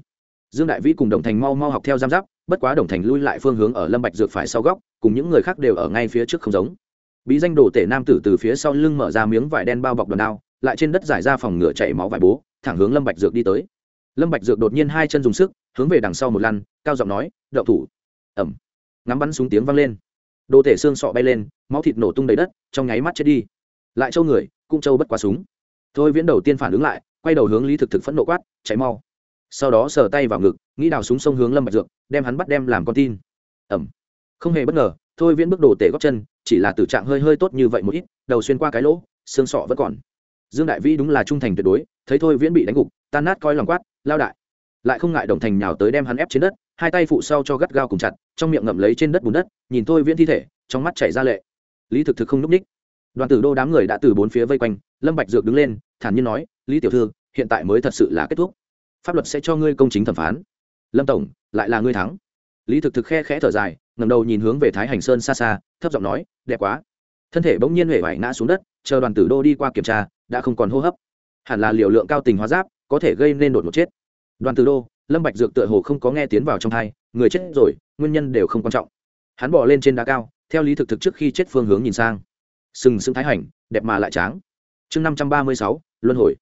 Dương đại vĩ cùng đồng thành mau mau học theo giam giáp, bất quá đồng thành lui lại phương hướng ở lâm bạch dược phải sau góc, cùng những người khác đều ở ngay phía trước không giống bí danh đồ tể nam tử từ phía sau lưng mở ra miếng vải đen bao bọc đòn đao, lại trên đất giải ra phòng ngựa chảy máu vải bố, thẳng hướng lâm bạch dược đi tới. Lâm bạch dược đột nhiên hai chân dùng sức, hướng về đằng sau một lăn, cao giọng nói, đậu thủ. Ầm. Ngắm bắn súng tiếng vang lên. Đồ tể xương sọ bay lên, máu thịt nổ tung đầy đất, trong nháy mắt chết đi. Lại châu người, cũng châu bất quá súng. Thôi viễn đầu tiên phản ứng lại, quay đầu hướng lý thực thực phẫn nộ quát cháy mau. Sau đó sờ tay vào ngực, nghĩ đào súng sông hướng lâm bạch dược, đem hắn bắt đem làm con tin. Ẩm không hề bất ngờ, thôi viễn bước đồ tể góp chân chỉ là tử trạng hơi hơi tốt như vậy một ít, đầu xuyên qua cái lỗ, xương sọ vẫn còn. Dương đại vĩ đúng là trung thành tuyệt đối, thấy thôi viễn bị đánh gục, tan nát coi lòng quát, lao đại. Lại không ngại đồng thành nhào tới đem hắn ép trên đất, hai tay phụ sau cho gắt gao cùng chặt, trong miệng ngậm lấy trên đất bùn đất, nhìn thôi viễn thi thể, trong mắt chảy ra lệ. Lý thực thực không núp ních. Đoàn tử đô đám người đã từ bốn phía vây quanh, lâm bạch dược đứng lên, thản nhiên nói, lý tiểu thư, hiện tại mới thật sự là kết thúc. Pháp luật sẽ cho ngươi công chính thẩm phán. Lâm tổng, lại là ngươi thắng. Lý thực thực khe khẽ thở dài ngầm đầu nhìn hướng về thái hành sơn xa xa, thấp giọng nói, đẹp quá. Thân thể bỗng nhiên huệ vải ngã xuống đất, chờ đoàn tử đô đi qua kiểm tra, đã không còn hô hấp. Hẳn là liều lượng cao tình hóa giáp, có thể gây nên đột một chết. Đoàn tử đô, lâm bạch dược tựa hồ không có nghe tiến vào trong thai, người chết rồi, nguyên nhân đều không quan trọng. Hắn bò lên trên đá cao, theo lý thực thực trước khi chết phương hướng nhìn sang. Sừng sững thái hành, đẹp mà lại tráng. Chương năm trăm ba mươi sáu, luân hồi.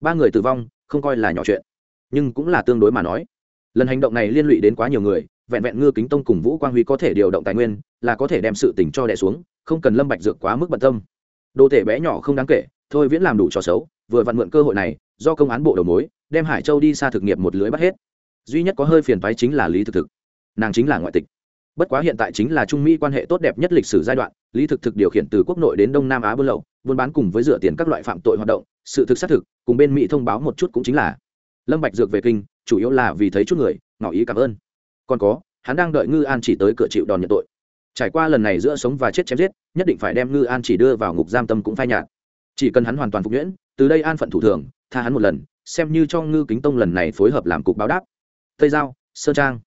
Ba người tử vong, không coi là nhỏ chuyện, nhưng cũng là tương đối mà nói. Lần hành động này liên lụy đến quá nhiều người vẹn vẹn ngư kính tông cùng vũ quang huy có thể điều động tài nguyên, là có thể đem sự tình cho đẻ xuống, không cần lâm bạch dược quá mức bận tâm. Đồ thể bé nhỏ không đáng kể, thôi viễn làm đủ trò xấu, vừa vặn mượn cơ hội này, do công án bộ đầu mối, đem hải châu đi xa thực nghiệp một lưới bắt hết. Duy nhất có hơi phiền toái chính là lý thực thực. Nàng chính là ngoại tịch. Bất quá hiện tại chính là trung mỹ quan hệ tốt đẹp nhất lịch sử giai đoạn, lý thực thực điều khiển từ quốc nội đến đông nam á buôn lậu, buôn bán cùng với dựa tiền các loại phạm tội hoạt động, sự thực xác thực, cùng bên mỹ thông báo một chút cũng chính là. Lâm bạch dược về kinh, chủ yếu là vì thấy chút người, ngỏ ý cảm ơn còn có, hắn đang đợi ngư an chỉ tới cửa chịu đòn nhận tội. Trải qua lần này giữa sống và chết chém giết, nhất định phải đem ngư an chỉ đưa vào ngục giam tâm cũng phai nhạt. Chỉ cần hắn hoàn toàn phục nhuyễn, từ đây an phận thủ thường, tha hắn một lần, xem như cho ngư kính tông lần này phối hợp làm cục báo đáp. Tây giao, sơn trang.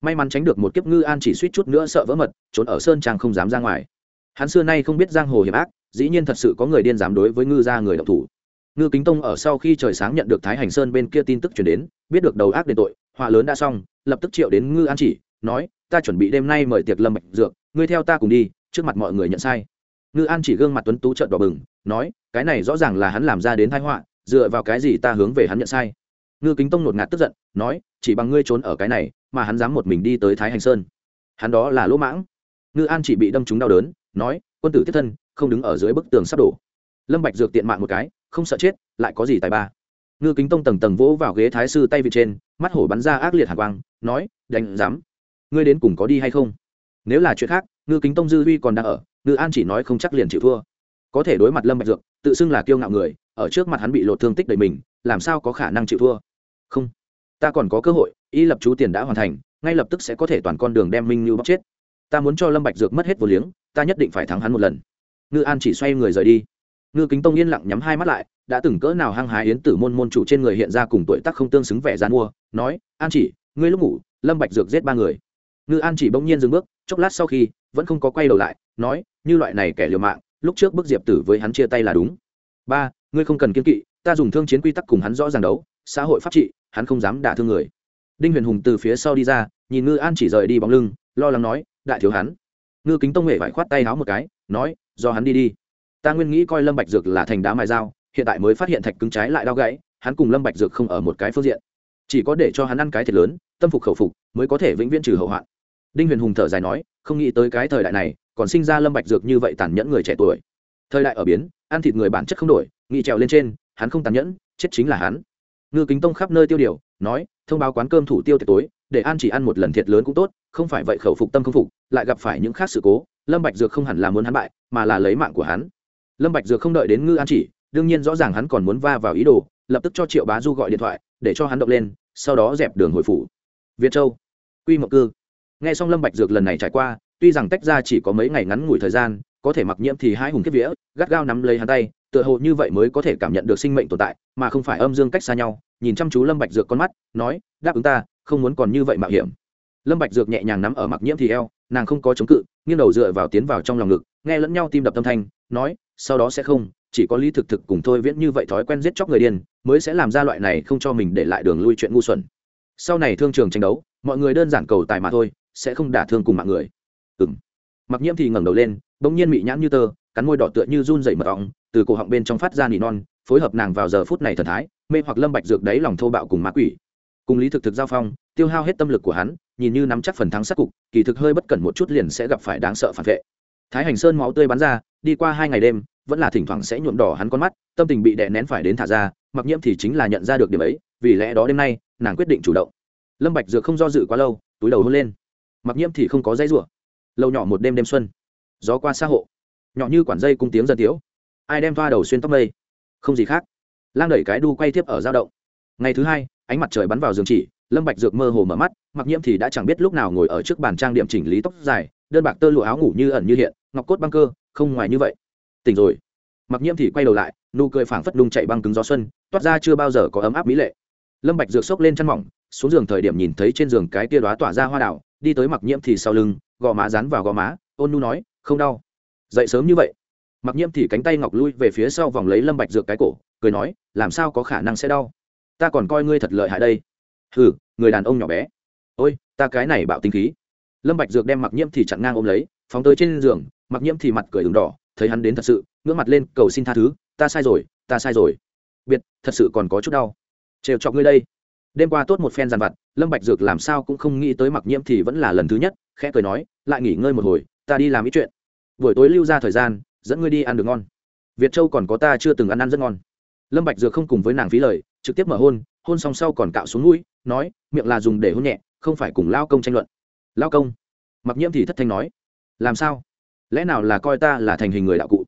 May mắn tránh được một kiếp ngư an chỉ suýt chút nữa sợ vỡ mật, trốn ở sơn trang không dám ra ngoài. Hắn xưa nay không biết giang hồ hiểm ác, dĩ nhiên thật sự có người điên dám đối với ngư gia người độc thủ. Ngư kính tông ở sau khi trời sáng nhận được thái hành sơn bên kia tin tức chuyển đến, biết được đầu ác đền tội họa lớn đã xong, lập tức triệu đến ngư an chỉ, nói, ta chuẩn bị đêm nay mời tiệc lâm bạch dược, ngươi theo ta cùng đi, trước mặt mọi người nhận sai. Ngư an chỉ gương mặt tuấn tú trợn đỏ bừng, nói, cái này rõ ràng là hắn làm ra đến thái họa, dựa vào cái gì ta hướng về hắn nhận sai? Ngư kính tông nột ngạt tức giận, nói, chỉ bằng ngươi trốn ở cái này, mà hắn dám một mình đi tới thái hành sơn. Hắn đó là lỗ mãng. Ngư an chỉ bị đâm trúng đau đớn, nói, quân tử tiếp thân, không đứng ở dưới bức tường sắp đổ. Lâm bạch dược tiện mạng một cái, không sợ chết, lại có gì tài ba ngư kính tông tầng tầng vỗ vào ghế thái sư tay vị trên, mắt hổ bắn ra ác liệt hàn quang, nói, đánh dám ngươi đến cùng có đi hay không? Nếu là chuyện khác, ngư kính tông dư huy còn đang ở, ngư an chỉ nói không chắc liền chịu thua. Có thể đối mặt lâm bạch dược, tự xưng là kiêu ngạo người, ở trước mặt hắn bị lột thương tích đầy mình, làm sao có khả năng chịu thua? Không, ta còn có cơ hội, y lập chú tiền đã hoàn thành, ngay lập tức sẽ có thể toàn con đường đem minh như bóc chết. Ta muốn cho lâm bạch dược mất hết vô liếng, ta nhất định phải thắng hắn một lần. Ngư an chỉ xoay người rời đi ngư kính tông yên lặng nhắm hai mắt lại, đã từng cỡ nào hăng hái yến tử môn môn chủ trên người hiện ra cùng tuổi tác không tương xứng vẻ gian mua nói, an chỉ, ngươi lúc ngủ, lâm bạch dược giết ba người. Ngư an chỉ bỗng nhiên dừng bước, chốc lát sau khi, vẫn không có quay đầu lại, nói, như loại này kẻ liều mạng, lúc trước bức diệp tử với hắn chia tay là đúng. Ba, ngươi không cần kiên kỵ, ta dùng thương chiến quy tắc cùng hắn rõ ràng đấu, xã hội pháp trị, hắn không dám đả thương người. Đinh huyền hùng từ phía sau đi ra, nhìn ngư an chỉ rời đi bóng lưng, lo lắng nói, đại thiếu hắn. Ngư kính tông huệ vải khoát tay háo một cái, nói, do hắn đi đi ta nguyên nghĩ coi lâm bạch dược là thành đá mài dao, hiện tại mới phát hiện thạch cứng trái lại đau gãy, hắn cùng lâm bạch dược không ở một cái phương diện. Chỉ có để cho hắn ăn cái thiệt lớn, tâm phục khẩu phục, mới có thể vĩnh viễn trừ hậu hoạn. Đinh huyền hùng thở dài nói, không nghĩ tới cái thời đại này, còn sinh ra lâm bạch dược như vậy tàn nhẫn người trẻ tuổi. Thời đại ở biến, ăn thịt người bản chất không đổi nghị trèo lên trên, hắn không tàn nhẫn, chết chính là hắn. Ngư kính tông khắp nơi tiêu điều, nói, thông báo quán cơm thủ tiêu tiệc tối, để an chỉ ăn một lần thiệt lớn cũng tốt, không phải vậy khẩu phục tâm không phục, lại gặp phải những khác sự cố, lâm bạch dược không hẳn là muốn hắn bại, mà là lấy mạng của hắn lâm bạch dược không đợi đến ngư an chỉ, đương nhiên rõ ràng hắn còn muốn va vào ý đồ, lập tức cho triệu bá du gọi điện thoại, để cho hắn động lên, sau đó dẹp đường hồi phủ. Việt châu, quy mộng cư. Nghe xong lâm bạch dược lần này trải qua, tuy rằng tách ra chỉ có mấy ngày ngắn ngủi thời gian, có thể mặc nhiễm thì hai hùng kết vía, gắt gao nắm lấy hắn tay, tựa hồ như vậy mới có thể cảm nhận được sinh mệnh tồn tại, mà không phải âm dương cách xa nhau, nhìn chăm chú lâm bạch dược con mắt, nói, đáp ứng ta, không muốn còn như vậy mạo hiểm. Lâm bạch dược nhẹ nhàng nắm ở mặc nhiễm thì eo, nàng không có chống cự, nghiêng đầu dựa vào tiến vào trong lòng ngực, nghe lẫn nhau tim đập tâm thanh, nói sau đó sẽ không, chỉ có lý thực thực cùng thôi viễn như vậy thói quen giết chóc người điên, mới sẽ làm ra loại này không cho mình để lại đường lui chuyện ngu xuẩn. Sau này thương trường tranh đấu, mọi người đơn giản cầu tài mà thôi, sẽ không đả thương cùng mạng người. Ừm. Mặc nhiễm thì ngẩng đầu lên, bỗng nhiên mị nhãn như tơ, cắn môi đỏ tựa như run rẩy mật ong, từ cổ họng bên trong phát ra nỉ non, phối hợp nàng vào giờ phút này thần thái, mê hoặc lâm bạch dược đấy lòng thô bạo cùng ma quỷ. Cùng lý thực thực giao phong, tiêu hao hết tâm lực của hắn, nhìn như nắm chắc phần thắng sát cục, kỳ thực hơi bất cẩn một chút liền sẽ gặp phải đáng sợ phản vệ thái hành sơn máu tươi bắn ra, đi qua hai ngày đêm, vẫn là thỉnh thoảng sẽ nhuộm đỏ hắn con mắt, tâm tình bị đè nén phải đến thả ra, mặc nhiễm thì chính là nhận ra được điểm ấy, vì lẽ đó đêm nay, nàng quyết định chủ động. Lâm bạch dược không do dự quá lâu, túi đầu hôn lên. Mặc nhiễm thì không có dây rủa. Lâu nhỏ một đêm đêm xuân. Gió qua xa hộ. Nhỏ như quản dây cung tiếng dần tiếu. Ai đem va đầu xuyên tóc mây? Không gì khác. Lang đẩy cái đu quay tiếp ở dao động. Ngày thứ hai, ánh mặt trời bắn vào giường chỉ, lâm bạch dược mơ hồ mở mắt, mặc nhiễm thì đã chẳng biết lúc nào ngồi ở trước bàn trang điểm chỉnh lý tóc dài đơn bạc tơ lụa áo ngủ như ẩn như hiện, ngọc cốt băng cơ, không ngoài như vậy. Tỉnh rồi. Mặc nhiễm thì quay đầu lại, nụ cười phảng phất đung chạy băng cứng gió xuân, toát ra chưa bao giờ có ấm áp mỹ lệ. Lâm bạch dược sốc lên chăn mỏng, xuống giường thời điểm nhìn thấy trên giường cái tia đóa tỏa ra hoa đào, đi tới mặc nhiễm thì sau lưng, gò má dán vào gò má, ôn nu nói, không đau. Dậy sớm như vậy. Mặc nhiễm thì cánh tay ngọc lui về phía sau vòng lấy lâm bạch dược cái cổ, cười nói, làm sao có khả năng sẽ đau? Ta còn coi ngươi thật lợi hại đây. Hừ, người đàn ông nhỏ bé. Ôi, ta cái này bạo tinh khí lâm bạch dược đem mặc nhiễm thì chặn ngang ôm lấy, phóng tới trên giường mặc nhiễm thì mặt cười ửng đỏ, thấy hắn đến thật sự, ngước mặt lên cầu xin tha thứ, ta sai rồi, ta sai rồi. Biệt, thật sự còn có chút đau. Trêu chọc ngươi đây. Đêm qua tốt một phen giàn vặt, lâm bạch dược làm sao cũng không nghĩ tới mặc nhiễm thì vẫn là lần thứ nhất, khẽ cười nói, lại nghỉ ngơi một hồi, ta đi làm ít chuyện. Buổi tối lưu ra thời gian, dẫn ngươi đi ăn được ngon. Việt châu còn có ta chưa từng ăn ăn rất ngon. Lâm bạch dược không cùng với nàng phí lời, trực tiếp mở hôn hôn xong sau còn cạo xuống mũi, nói, miệng là dùng để hôn nhẹ, không phải cùng lao công tranh luận lao công. Mặc nhiễm thì thất thanh nói, làm sao? Lẽ nào là coi ta là thành hình người đạo cụ?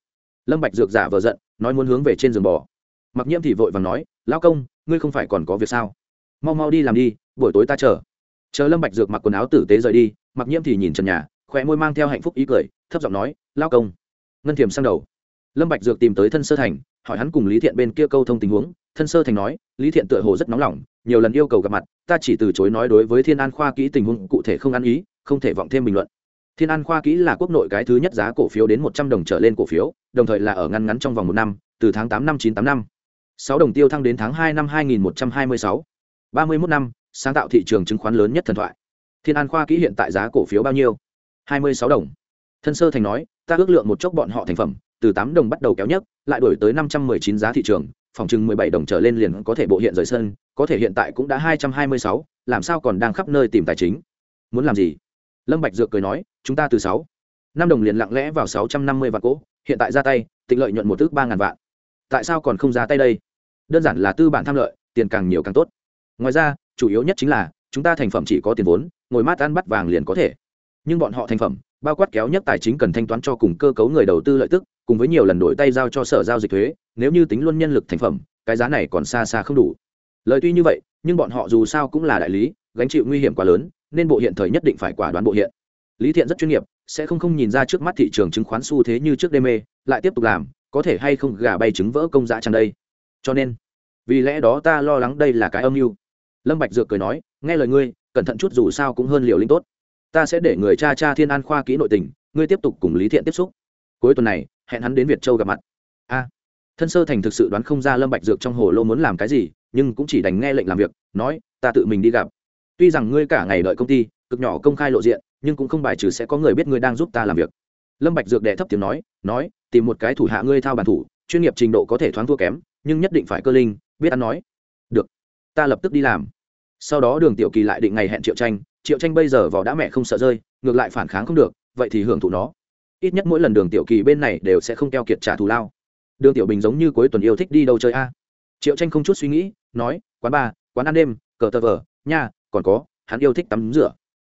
Lâm bạch dược giả vờ giận, nói muốn hướng về trên giường bò. Mặc nhiễm thì vội vàng nói lao công, ngươi không phải còn có việc sao? Mau mau đi làm đi, buổi tối ta chờ. Chờ lâm bạch dược mặc quần áo tử tế rời đi mặc nhiễm thì nhìn trần nhà khoe môi mang theo hạnh phúc ý cười, thấp giọng nói lao công. Ngân thiềm sang đầu. Lâm bạch dược tìm tới thân sơ thành, hỏi hắn cùng lý thiện bên kia câu thông tình huống. Thân sơ thành nói, lý thiện tựa hồ rất nóng lòng, nhiều lần yêu cầu gặp mặt ta chỉ từ chối nói đối với thiên an khoa kỹ tình huống cụ thể không ăn ý, không thể vọng thêm bình luận. Thiên an khoa kỹ là quốc nội cái thứ nhất giá cổ phiếu đến một trăm đồng trở lên cổ phiếu, đồng thời là ở ngăn ngắn trong vòng một năm, từ tháng tám năm chín tám năm. Sáu đồng tiêu thăng đến tháng hai năm hai nghìn một trăm hai mươi sáu. Ba mươi mốt năm, sáng tạo thị trường chứng khoán lớn nhất thần thoại. Thiên an khoa kỹ hiện tại giá cổ phiếu bao nhiêu? Hai mươi sáu đồng. Thân sơ thành nói, ta ước lượng một chốc bọn họ thành phẩm, từ tám đồng bắt đầu kéo nhất lại đổi tới năm trăm mười chín giá thị trường phòng chừng mười bảy đồng trở lên liền có thể bộ hiện rời sân, có thể hiện tại cũng đã hai trăm hai mươi sáu, làm sao còn đang khắp nơi tìm tài chính? Muốn làm gì? Lâm bạch dược cười nói, chúng ta từ sáu. Năm đồng liền lặng lẽ vào sáu trăm năm mươi vạn cỗ, hiện tại ra tay, tịnh lợi nhuận một tức ba ngàn vạn. Tại sao còn không ra tay đây? Đơn giản là tư bản tham lợi, tiền càng nhiều càng tốt. Ngoài ra, chủ yếu nhất chính là, chúng ta thành phẩm chỉ có tiền vốn, ngồi mát ăn bắt vàng liền có thể. Nhưng bọn họ thành phẩm, bao quát kéo nhất tài chính cần thanh toán cho cùng cơ cấu người đầu tư lợi tức, cùng với nhiều lần đổi tay giao cho sở giao dịch thuế nếu như tính luôn nhân lực thành phẩm, cái giá này còn xa xa không đủ. Lời tuy như vậy, nhưng bọn họ dù sao cũng là đại lý, gánh chịu nguy hiểm quá lớn, nên bộ hiện thời nhất định phải quả đoán bộ hiện. Lý thiện rất chuyên nghiệp, sẽ không không nhìn ra trước mắt thị trường chứng khoán xu thế như trước đê mê, lại tiếp tục làm, có thể hay không gà bay trứng vỡ công giá chẳng đây. Cho nên, vì lẽ đó ta lo lắng đây là cái âm mưu. Lâm bạch dược cười nói, nghe lời ngươi, cẩn thận chút dù sao cũng hơn liều linh tốt. Ta sẽ để người cha cha thiên an khoa kỹ nội tình, ngươi tiếp tục cùng lý thiện tiếp xúc. Cuối tuần này, hẹn hắn đến việt châu gặp mặt. A thân sơ thành thực sự đoán không ra lâm bạch dược trong hồ lô muốn làm cái gì, nhưng cũng chỉ đành nghe lệnh làm việc, nói, ta tự mình đi gặp. Tuy rằng ngươi cả ngày đợi công ty, cực nhỏ công khai lộ diện, nhưng cũng không bài trừ sẽ có người biết ngươi đang giúp ta làm việc. Lâm bạch dược đệ thấp tiếng nói nói, tìm một cái thủ hạ ngươi thao bản thủ, chuyên nghiệp trình độ có thể thoáng thua kém, nhưng nhất định phải cơ linh, biết ăn nói. Được, ta lập tức đi làm. Sau đó đường tiểu kỳ lại định ngày hẹn triệu tranh triệu tranh bây giờ vỏ đã mẹ không sợ rơi, ngược lại phản kháng không được, vậy thì hưởng thụ nó. Ít nhất mỗi lần đường tiểu kỳ bên này đều sẽ không keo kiệt trả thù lao đường tiểu bình giống như cuối tuần yêu thích đi đâu chơi a? Triệu tranh không chút suy nghĩ, nói, quán bar, quán ăn đêm, cờ tờ vờ, nha, còn có, hắn yêu thích tắm rửa.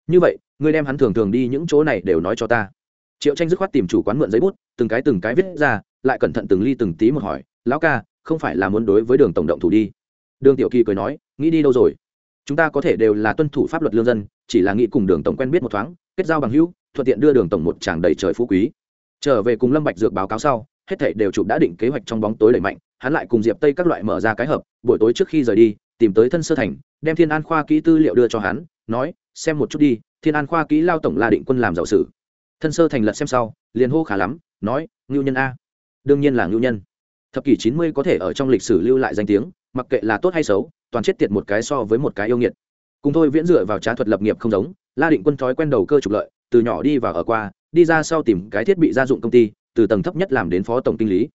Như vậy, ngươi đem hắn thường thường đi những chỗ này đều nói cho ta. Triệu tranh dứt khoát tìm chủ quán mượn giấy bút, từng cái từng cái viết ra, lại cẩn thận từng ly từng tí một hỏi, lão ca, không phải là muốn đối với đường tổng động thủ đi? Đường tiểu kỳ cười nói, nghĩ đi đâu rồi? Chúng ta có thể đều là tuân thủ pháp luật lương dân, chỉ là nghĩ cùng đường tổng quen biết một thoáng, kết giao bằng hữu, thuận tiện đưa đường tổng một chàng đầy trời phú quý. Trở về cùng lâm bạch dược báo cáo sau hết thảy đều chụp đã định kế hoạch trong bóng tối đẩy mạnh, hắn lại cùng diệp tây các loại mở ra cái hợp buổi tối trước khi rời đi, tìm tới thân sơ thành, đem thiên an khoa kỹ tư liệu đưa cho hắn, nói, xem một chút đi, thiên an khoa kỹ lao tổng la định quân làm giàu sử. Thân sơ thành lật xem sau, liền hô khá lắm, nói, ngưu nhân a. Đương nhiên là ngưu nhân. Thập kỷ chín mươi có thể ở trong lịch sử lưu lại danh tiếng, mặc kệ là tốt hay xấu, toàn chết tiệt một cái so với một cái yêu nghiệt. Cùng thôi viễn dựa vào trá thuật lập nghiệp không giống, la định quân thói quen đầu cơ trục lợi, từ nhỏ đi vào ở qua, đi ra sau tìm cái thiết bị gia dụng công ty từ tầng thấp nhất làm đến phó tổng kinh lý.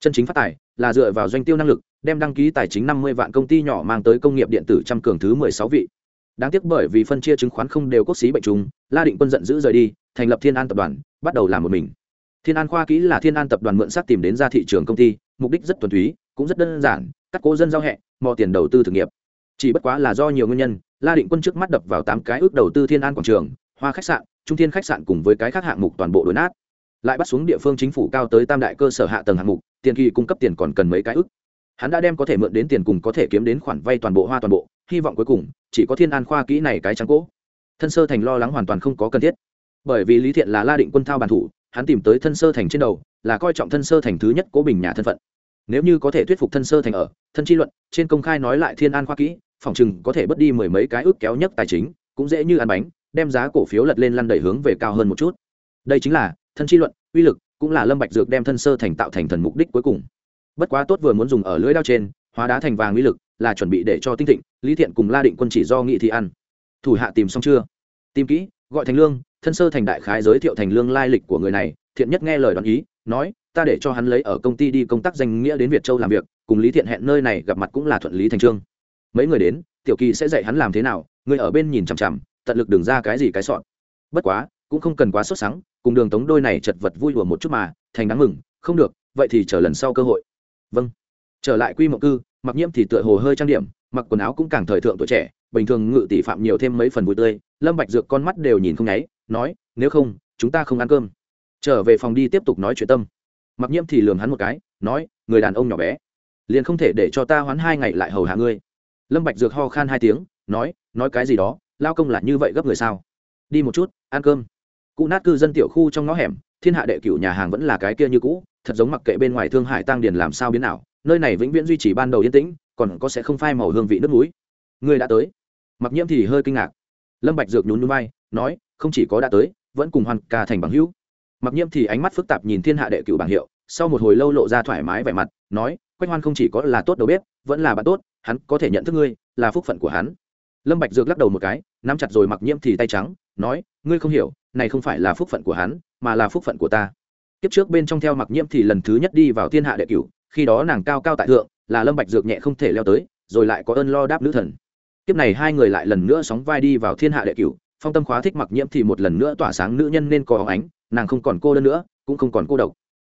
Chân chính phát tài là dựa vào doanh tiêu năng lực, đem đăng ký tài chính năm mươi vạn công ty nhỏ mang tới công nghiệp điện tử trăm cường thứ mười sáu vị. Đáng tiếc bởi vì phân chia chứng khoán không đều quốc xí bệnh trùng, la định quân giận dữ rời đi, thành lập thiên an tập đoàn, bắt đầu làm một mình. Thiên an khoa kỹ là thiên an tập đoàn mượn sắc tìm đến ra thị trường công ty, mục đích rất thuần túy, cũng rất đơn giản các cố dân giao hẹ, mò tiền đầu tư thực nghiệp. Chỉ bất quá là do nhiều nguyên nhân, la định quân trước mắt đập vào tám cái ước đầu tư thiên an quảng trường, hoa khách sạn, trung thiên khách sạn cùng với cái khác hạng mục toàn bộ đối nát lại bắt xuống địa phương chính phủ cao tới tam đại cơ sở hạ tầng hạng mục, tiền kỳ cung cấp tiền còn cần mấy cái ước hắn đã đem có thể mượn đến tiền cùng có thể kiếm đến khoản vay toàn bộ hoa toàn bộ, hy vọng cuối cùng, chỉ có thiên an khoa kỹ này cái trắng cỗ. Thân sơ thành lo lắng hoàn toàn không có cần thiết. Bởi vì lý thiện là la định quân thao bàn thủ, hắn tìm tới thân sơ thành trên đầu, là coi trọng thân sơ thành thứ nhất cố bình nhà thân phận. Nếu như có thể thuyết phục thân sơ thành ở, thân chi luận, trên công khai nói lại thiên an khoa kỹ, phòng chừng có thể bớt đi mười mấy cái ước kéo nhất tài chính, cũng dễ như ăn bánh, đem giá cổ phiếu lật lên lăn đẩy hướng về cao hơn một chút. Đây chính là thân chi luận, uy lực, cũng là lâm bạch dược đem thân sơ thành tạo thành thần mục đích cuối cùng. Bất quá tốt vừa muốn dùng ở lưỡi đao trên, hóa đá thành vàng uy lực, là chuẩn bị để cho tinh thịnh, lý thiện cùng la định quân chỉ do nghị thì ăn. Thủ hạ tìm xong chưa? Tìm kỹ, gọi thành lương, thân sơ thành đại khái giới thiệu thành lương lai lịch của người này, thiện nhất nghe lời đoán ý, nói, ta để cho hắn lấy ở công ty đi công tác danh nghĩa đến việt châu làm việc, cùng lý thiện hẹn nơi này gặp mặt cũng là thuận lý thành trương. Mấy người đến, tiểu kỳ sẽ dạy hắn làm thế nào, người ở bên nhìn chằm chằm, tận lực đừng ra cái gì cái sọn bất quá cũng không cần quá sốt sắng, cùng đường tống đôi này chật vật vui đùa một chút mà, thành đáng mừng, không được, vậy thì chờ lần sau cơ hội. Vâng. Trở lại quy mộng cư, mặc nhiễm thì tựa hồ hơi trang điểm, mặc quần áo cũng càng thời thượng tuổi trẻ, bình thường ngự tỷ phạm nhiều thêm mấy phần vui tươi, lâm bạch dược con mắt đều nhìn không nháy, nói, nếu không, chúng ta không ăn cơm. Trở về phòng đi tiếp tục nói chuyện tâm. Mặc nhiễm thì lườm hắn một cái, nói, người đàn ông nhỏ bé, liền không thể để cho ta hoán hai ngày lại hầu hạ ngươi. Lâm bạch dược ho khan hai tiếng, nói nói cái gì đó, lao công là như vậy gấp người sao? Đi một chút, ăn cơm cụ nát cư dân tiểu khu trong ngõ hẻm, thiên hạ đệ cửu nhà hàng vẫn là cái kia như cũ, thật giống mặc kệ bên ngoài thương hải tăng điền làm sao biến nào nơi này vĩnh viễn duy trì ban đầu yên tĩnh, còn có sẽ không phai màu hương vị nước núi. Người đã tới. Mặc nhiễm thì hơi kinh ngạc. Lâm bạch dược nhún nhún vai, nói, không chỉ có đã tới, vẫn cùng hoàn ca thành bằng hữu. Mặc nhiễm thì ánh mắt phức tạp nhìn thiên hạ đệ cửu bảng hiệu, sau một hồi lâu lộ ra thoải mái vẻ mặt, nói, quách hoan không chỉ có là tốt đầu bếp, vẫn là bạn tốt, hắn có thể nhận thức ngươi, là phúc phận của hắn. Lâm bạch dược lắc đầu một cái, nắm chặt rồi mặc nhiễm thì tay trắng, nói, ngươi không hiểu này không phải là phúc phận của hắn, mà là phúc phận của ta. Kiếp trước bên trong theo mặc nhiễm thì lần thứ nhất đi vào thiên hạ đệ cửu, khi đó nàng cao cao tại thượng, là lâm bạch dược nhẹ không thể leo tới, rồi lại có ơn lo đáp nữ thần. Kiếp này hai người lại lần nữa sóng vai đi vào thiên hạ đệ cửu, phong tâm khóa thích mặc nhiễm thì một lần nữa tỏa sáng nữ nhân nên có ánh, nàng không còn cô đơn nữa, cũng không còn cô độc.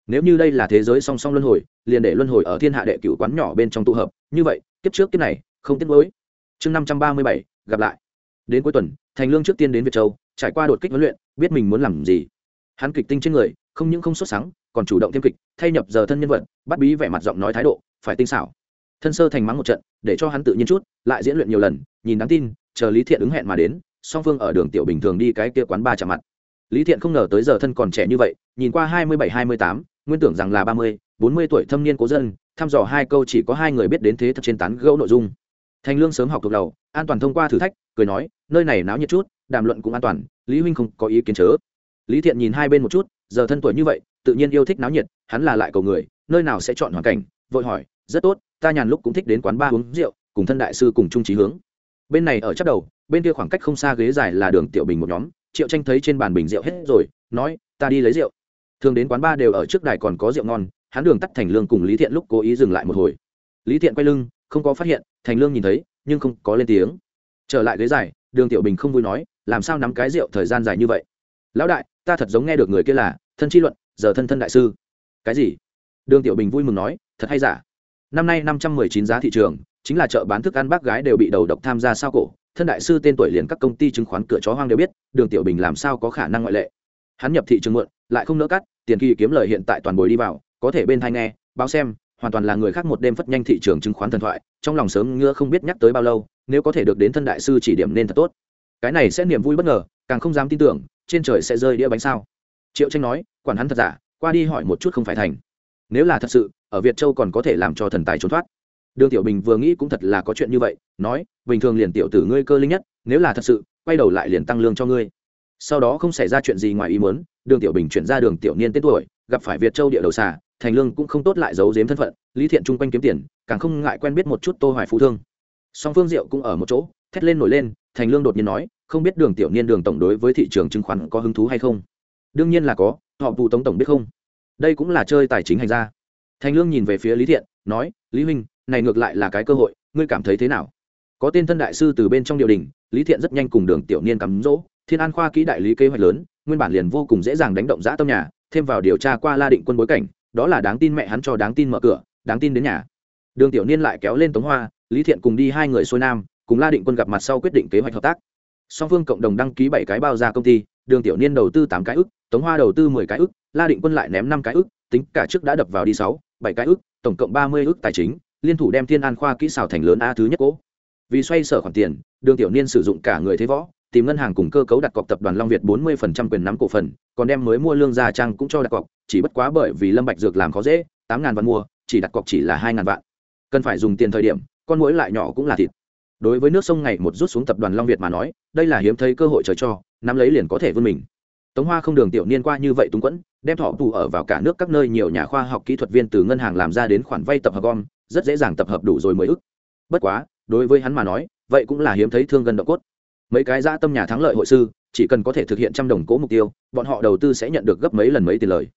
Nếu như đây là thế giới song song luân hồi, liền để luân hồi ở thiên hạ đệ cửu quán nhỏ bên trong tụ hợp, như vậy, kiếp trước kiếp này, không tiếc nuối. Chương năm trăm ba mươi bảy, gặp lại. Đến cuối tuần, thành lương trước tiên đến việt châu, trải qua đột kích huấn luyện biết mình muốn làm gì. Hắn kịch tinh trên người, không những không xuất sáng còn chủ động thêm kịch, thay nhập giờ thân nhân vật, bắt bí vẻ mặt giọng nói thái độ, phải tinh xảo. Thân sơ thành mắng một trận, để cho hắn tự nhiên chút, lại diễn luyện nhiều lần, nhìn đáng tin, chờ lý thiện ứng hẹn mà đến, song phương ở đường tiểu bình thường đi cái kia quán ba chạm mặt. Lý thiện không ngờ tới giờ thân còn trẻ như vậy, nhìn qua hai mươi bảy, hai mươi tám, nguyên tưởng rằng là ba mươi, bốn mươi tuổi thâm niên cố dân, thăm dò hai câu chỉ có hai người biết đến thế thật trên tán gẫu nội dung. Thành lương sớm học thuộc đầu, an toàn thông qua thử thách cười nói, nơi này náo nhiệt chút, đàm luận cũng an toàn, lý huynh không có ý kiến chớ. Lý thiện nhìn hai bên một chút, giờ thân tuổi như vậy, tự nhiên yêu thích náo nhiệt, hắn là lại cầu người, nơi nào sẽ chọn hoàn cảnh, vội hỏi, rất tốt, ta nhàn lúc cũng thích đến quán ba uống rượu, cùng thân đại sư cùng trung trí hướng. Bên này ở chắc đầu, bên kia khoảng cách không xa ghế dài là đường tiểu bình một nhóm, triệu tranh thấy trên bàn bình rượu hết rồi, nói, ta đi lấy rượu. Thường đến quán ba đều ở trước đài còn có rượu ngon, hắn đường tắt thành lương cùng lý thiện lúc cố ý dừng lại một hồi. Lý thiện quay lưng, không có phát hiện, thành lương nhìn thấy, nhưng không có lên tiếng trở lại ghế dài, đường tiểu bình không vui nói, làm sao nắm cái rượu thời gian dài như vậy? Lão đại, ta thật giống nghe được người kia là, thân chi luận, giờ thân thân đại sư. Cái gì? Đường tiểu bình vui mừng nói, thật hay giả? Năm nay năm trăm mười chín giá thị trường, chính là chợ bán thức ăn bác gái đều bị đầu độc tham gia sao cổ. Thân đại sư tên tuổi liền các công ty chứng khoán cửa chó hoang đều biết, đường tiểu bình làm sao có khả năng ngoại lệ? Hắn nhập thị trường muộn, lại không nỡ cắt, tiền kỳ kiếm lời hiện tại toàn bồi đi vào, có thể bên thai nghe, báo xem, hoàn toàn là người khác một đêm phất nhanh thị trường chứng khoán thần thoại, trong lòng sớm ngứa không biết nhắc tới bao lâu nếu có thể được đến thân đại sư chỉ điểm nên thật tốt. Cái này sẽ niềm vui bất ngờ, càng không dám tin tưởng, trên trời sẽ rơi đĩa bánh sao. Triệu tranh nói, quản hắn thật giả, qua đi hỏi một chút không phải thành. Nếu là thật sự, ở việt châu còn có thể làm cho thần tài trốn thoát. Đường tiểu bình vừa nghĩ cũng thật là có chuyện như vậy, nói, bình thường liền tiểu tử ngươi cơ linh nhất, nếu là thật sự, quay đầu lại liền tăng lương cho ngươi. Sau đó không xảy ra chuyện gì ngoài ý muốn, đường tiểu bình chuyển ra đường tiểu niên tên tuổi, gặp phải việt châu địa đầu xà, thành lương cũng không tốt lại giấu giếm thân phận, lý thiện chung quanh kiếm tiền, càng không ngại quen biết một chút tô hoài phú thương song phương diệu cũng ở một chỗ, thét lên nổi lên, thành lương đột nhiên nói, không biết đường tiểu niên, đường tổng đối với thị trường chứng khoán có hứng thú hay không? Đương nhiên là có, họ vụ tống tổng biết không? Đây cũng là chơi tài chính hành ra thành lương nhìn về phía lý thiện, nói, lý huynh, này ngược lại là cái cơ hội, ngươi cảm thấy thế nào? Có tên thân đại sư từ bên trong điều đình, lý thiện rất nhanh cùng đường tiểu niên cắm rỗ, thiên an khoa kỹ đại lý kế hoạch lớn, nguyên bản liền vô cùng dễ dàng đánh động giã tâm nhà, thêm vào điều tra qua la định quân bối cảnh, đó là đáng tin mẹ hắn cho đáng tin mở cửa, đáng tin đến nhà. Đường tiểu niên lại kéo lên tống hoa lý thiện cùng đi hai người xuôi nam, cùng la định quân gặp mặt sau quyết định kế hoạch hợp tác. Song phương cộng đồng đăng ký bảy cái bao ra công ty, đường tiểu niên đầu tư tám cái ức, tống hoa đầu tư mười cái ức, la định quân lại ném năm cái ức, tính cả trước đã đập vào đi sáu, bảy cái ức, tổng cộng ba mươi ức tài chính, liên thủ đem thiên an khoa kỹ xào thành lớn a thứ nhất cố. Vì xoay sở khoản tiền, đường tiểu niên sử dụng cả người thế võ, tìm ngân hàng cùng cơ cấu đặt cọc tập đoàn long việt bốn mươi quyền nắm cổ phần, còn đem mới mua lương gia trang cũng cho đặt cọc, chỉ bất quá bởi vì lâm bạch dược làm khó dễ, tám ngàn vạn mua, chỉ đặt cọc chỉ là hai ngàn vạn. Cần phải dùng tiền thời điểm con mũi lại nhỏ cũng là thịt. Đối với nước sông ngày một rút xuống tập đoàn long việt mà nói, đây là hiếm thấy cơ hội trời cho, nắm lấy liền có thể vươn mình. Tống hoa không đường tiểu niên qua như vậy túng quẫn, đem thọ tù ở vào cả nước các nơi nhiều nhà khoa học kỹ thuật viên từ ngân hàng làm ra đến khoản vay tập hợp gom, rất dễ dàng tập hợp đủ rồi mới ức. Bất quá, đối với hắn mà nói, vậy cũng là hiếm thấy thương gần độ cốt. Mấy cái dã tâm nhà thắng lợi hội sư, chỉ cần có thể thực hiện trăm đồng cố mục tiêu, bọn họ đầu tư sẽ nhận được gấp mấy lần mấy tiền lời.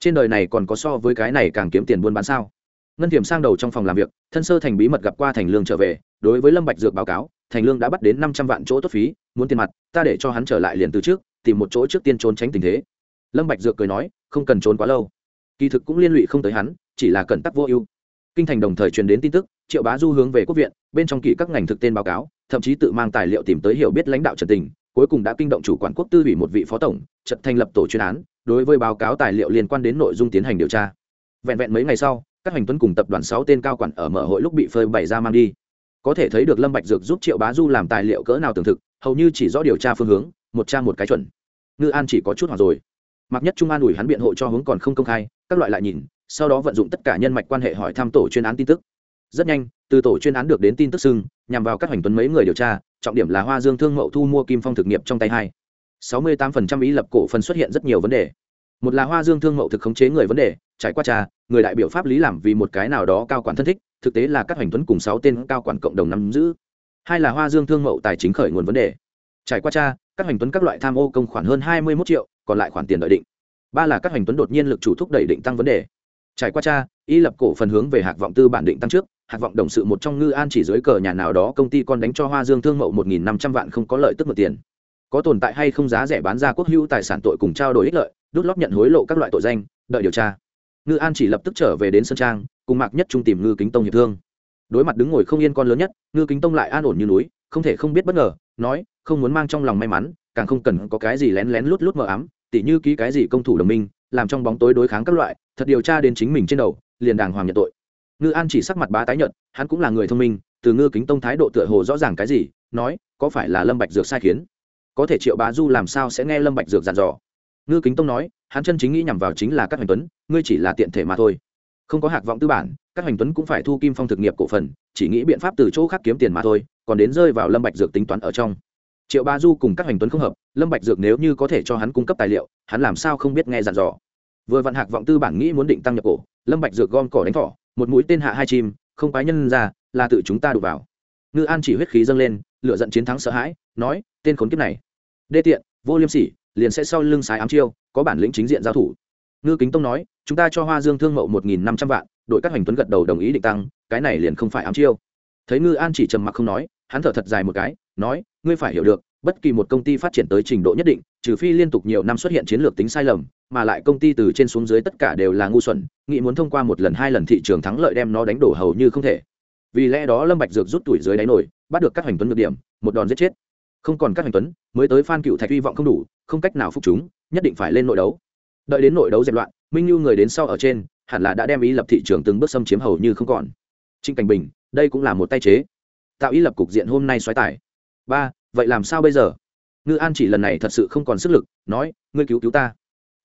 Trên đời này còn có so với cái này càng kiếm tiền buôn bán sao? Ngân thiểm sang đầu trong phòng làm việc, thân sơ thành bí mật gặp qua thành lương trở về, đối với lâm bạch dược báo cáo, thành lương đã bắt đến năm trăm vạn chỗ tốt phí, muốn tiền mặt, ta để cho hắn trở lại liền từ trước, tìm một chỗ trước tiên trốn tránh tình thế. Lâm bạch dược cười nói, không cần trốn quá lâu. Kỳ thực cũng liên lụy không tới hắn, chỉ là cẩn tắc vô ưu. Kinh thành đồng thời truyền đến tin tức, triệu bá du hướng về quốc viện, bên trong kỳ các ngành thực tên báo cáo, thậm chí tự mang tài liệu tìm tới hiểu biết lãnh đạo trần tình, cuối cùng đã kinh động chủ quản quốc tư ủy một vị phó tổng trận thành lập tổ chuyên án, đối với báo cáo tài liệu liên quan đến nội dung tiến hành điều tra. Vẹn vẹn mấy ngày sau các hành tuấn cùng tập đoàn sáu tên cao quản ở mở hội lúc bị phơi bày ra mang đi. Có thể thấy được lâm bạch dược giúp triệu bá du làm tài liệu cỡ nào tường thực, hầu như chỉ rõ điều tra phương hướng, một tra một cái chuẩn. Ngư an chỉ có chút hoặc rồi. Mặc nhất trung an ủi hắn biện hộ cho hướng còn không công khai, các loại lại nhìn, sau đó vận dụng tất cả nhân mạch quan hệ hỏi thăm tổ chuyên án tin tức. Rất nhanh, từ tổ chuyên án được đến tin tức sưng nhằm vào các hành tuấn mấy người điều tra, trọng điểm là hoa dương thương mậu thu mua kim phong thực nghiệp trong tay hai. Sáu mươi tám phần trăm ý lập cổ phần xuất hiện rất nhiều vấn đề. Một là hoa dương thương mậu thực khống chế người vấn đề trải qua trà người đại biểu pháp lý làm vì một cái nào đó cao quản thân thích, thực tế là các hành tuấn cùng sáu tên cao quản cộng đồng nắm giữ. Hai là hoa dương thương mậu tài chính khởi nguồn vấn đề. Trải qua cha, các hành tuấn các loại tham ô công khoản hơn hai mươi một triệu, còn lại khoản tiền đợi định. Ba là các hành tuấn đột nhiên lực chủ thúc đẩy định tăng vấn đề. Trải qua cha, y lập cổ phần hướng về hạc vọng tư bản định tăng trước, hạc vọng đồng sự một trong ngư an chỉ dưới cờ nhà nào đó công ty còn đánh cho hoa dương thương mậu một nghìn năm trăm vạn không có lợi tức một tiền. Có tồn tại hay không giá rẻ bán ra quốc hữu tài sản tội cùng trao đổi ích lợi, đút lót nhận hối lộ các loại tội danh, đợi điều tra ngư an chỉ lập tức trở về đến sân trang, cùng mạc nhất trung tìm ngư kính tông hiệp thương. Đối mặt đứng ngồi không yên con lớn nhất, ngư kính tông lại an ổn như núi, không thể không biết bất ngờ, nói, không muốn mang trong lòng may mắn, càng không cần có cái gì lén lén lút lút mờ ám, tỉ như ký cái gì công thủ đồng minh, làm trong bóng tối đối kháng các loại, thật điều tra đến chính mình trên đầu, liền đàng hoàng nhận tội. Ngư an chỉ sắc mặt bá tái nhận hắn cũng là người thông minh, từ ngư kính tông thái độ tựa hồ rõ ràng cái gì, nói, có phải là lâm bạch dược sai khiến? Có thể triệu bá du làm sao sẽ nghe lâm bạch dược dặn dò? Ngư kính tông nói, hắn chân chính nghĩ nhằm vào chính là các hành tuấn, ngươi chỉ là tiện thể mà thôi. Không có hạc vọng tư bản các hành tuấn cũng phải thu kim phong thực nghiệp cổ phần, chỉ nghĩ biện pháp từ chỗ khác kiếm tiền mà thôi, còn đến rơi vào lâm bạch dược tính toán ở trong. Triệu ba du cùng các hành tuấn không hợp, lâm bạch dược nếu như có thể cho hắn cung cấp tài liệu, hắn làm sao không biết nghe dặn dò. Vừa vạn hạc vọng tư bản nghĩ muốn định tăng nhập cổ, lâm bạch dược gom cỏ đánh thỏ, một mũi tên hạ hai chim, không quái nhân ra, là tự chúng ta đụng vào. Ngư an chỉ huyết khí dâng lên lựa giận chiến thắng sợ hãi, nói, tên khốn kiếp này. Đê tiện, vô liêm sỉ liền sẽ sau lưng sái ám chiêu, có bản lĩnh chính diện giao thủ. Ngư kính tông nói, chúng ta cho hoa dương thương mậu một nghìn năm trăm vạn, đội các hành tuấn gật đầu đồng ý định tăng, cái này liền không phải ám chiêu. Thấy ngư an chỉ trầm mặc không nói, hắn thở thật dài một cái, nói, ngươi phải hiểu được, bất kỳ một công ty phát triển tới trình độ nhất định, trừ phi liên tục nhiều năm xuất hiện chiến lược tính sai lầm, mà lại công ty từ trên xuống dưới tất cả đều là ngu xuẩn nghĩ muốn thông qua một lần, hai lần thị trường thắng lợi đem nó đánh đổ hầu như không thể. Vì lẽ đó lâm bạch dược rút tuổi dưới đáy nổi, bắt được các hành tuấn được điểm, một đòn giết chết. Không còn các hành tuấn, mới tới phan cựu thạch hy vọng không đủ không cách nào phục chúng, nhất định phải lên nội đấu. Đợi đến nội đấu dẹp loạn, minh Nhu người đến sau ở trên, hẳn là đã đem ý lập thị trường từng bước xâm chiếm hầu như không còn. Trịnh cảnh bình, đây cũng là một tay chế. Tạo ý lập cục diện hôm nay xoáy tải ba, vậy làm sao bây giờ? Ngư an chỉ lần này thật sự không còn sức lực, nói, ngươi cứu cứu ta.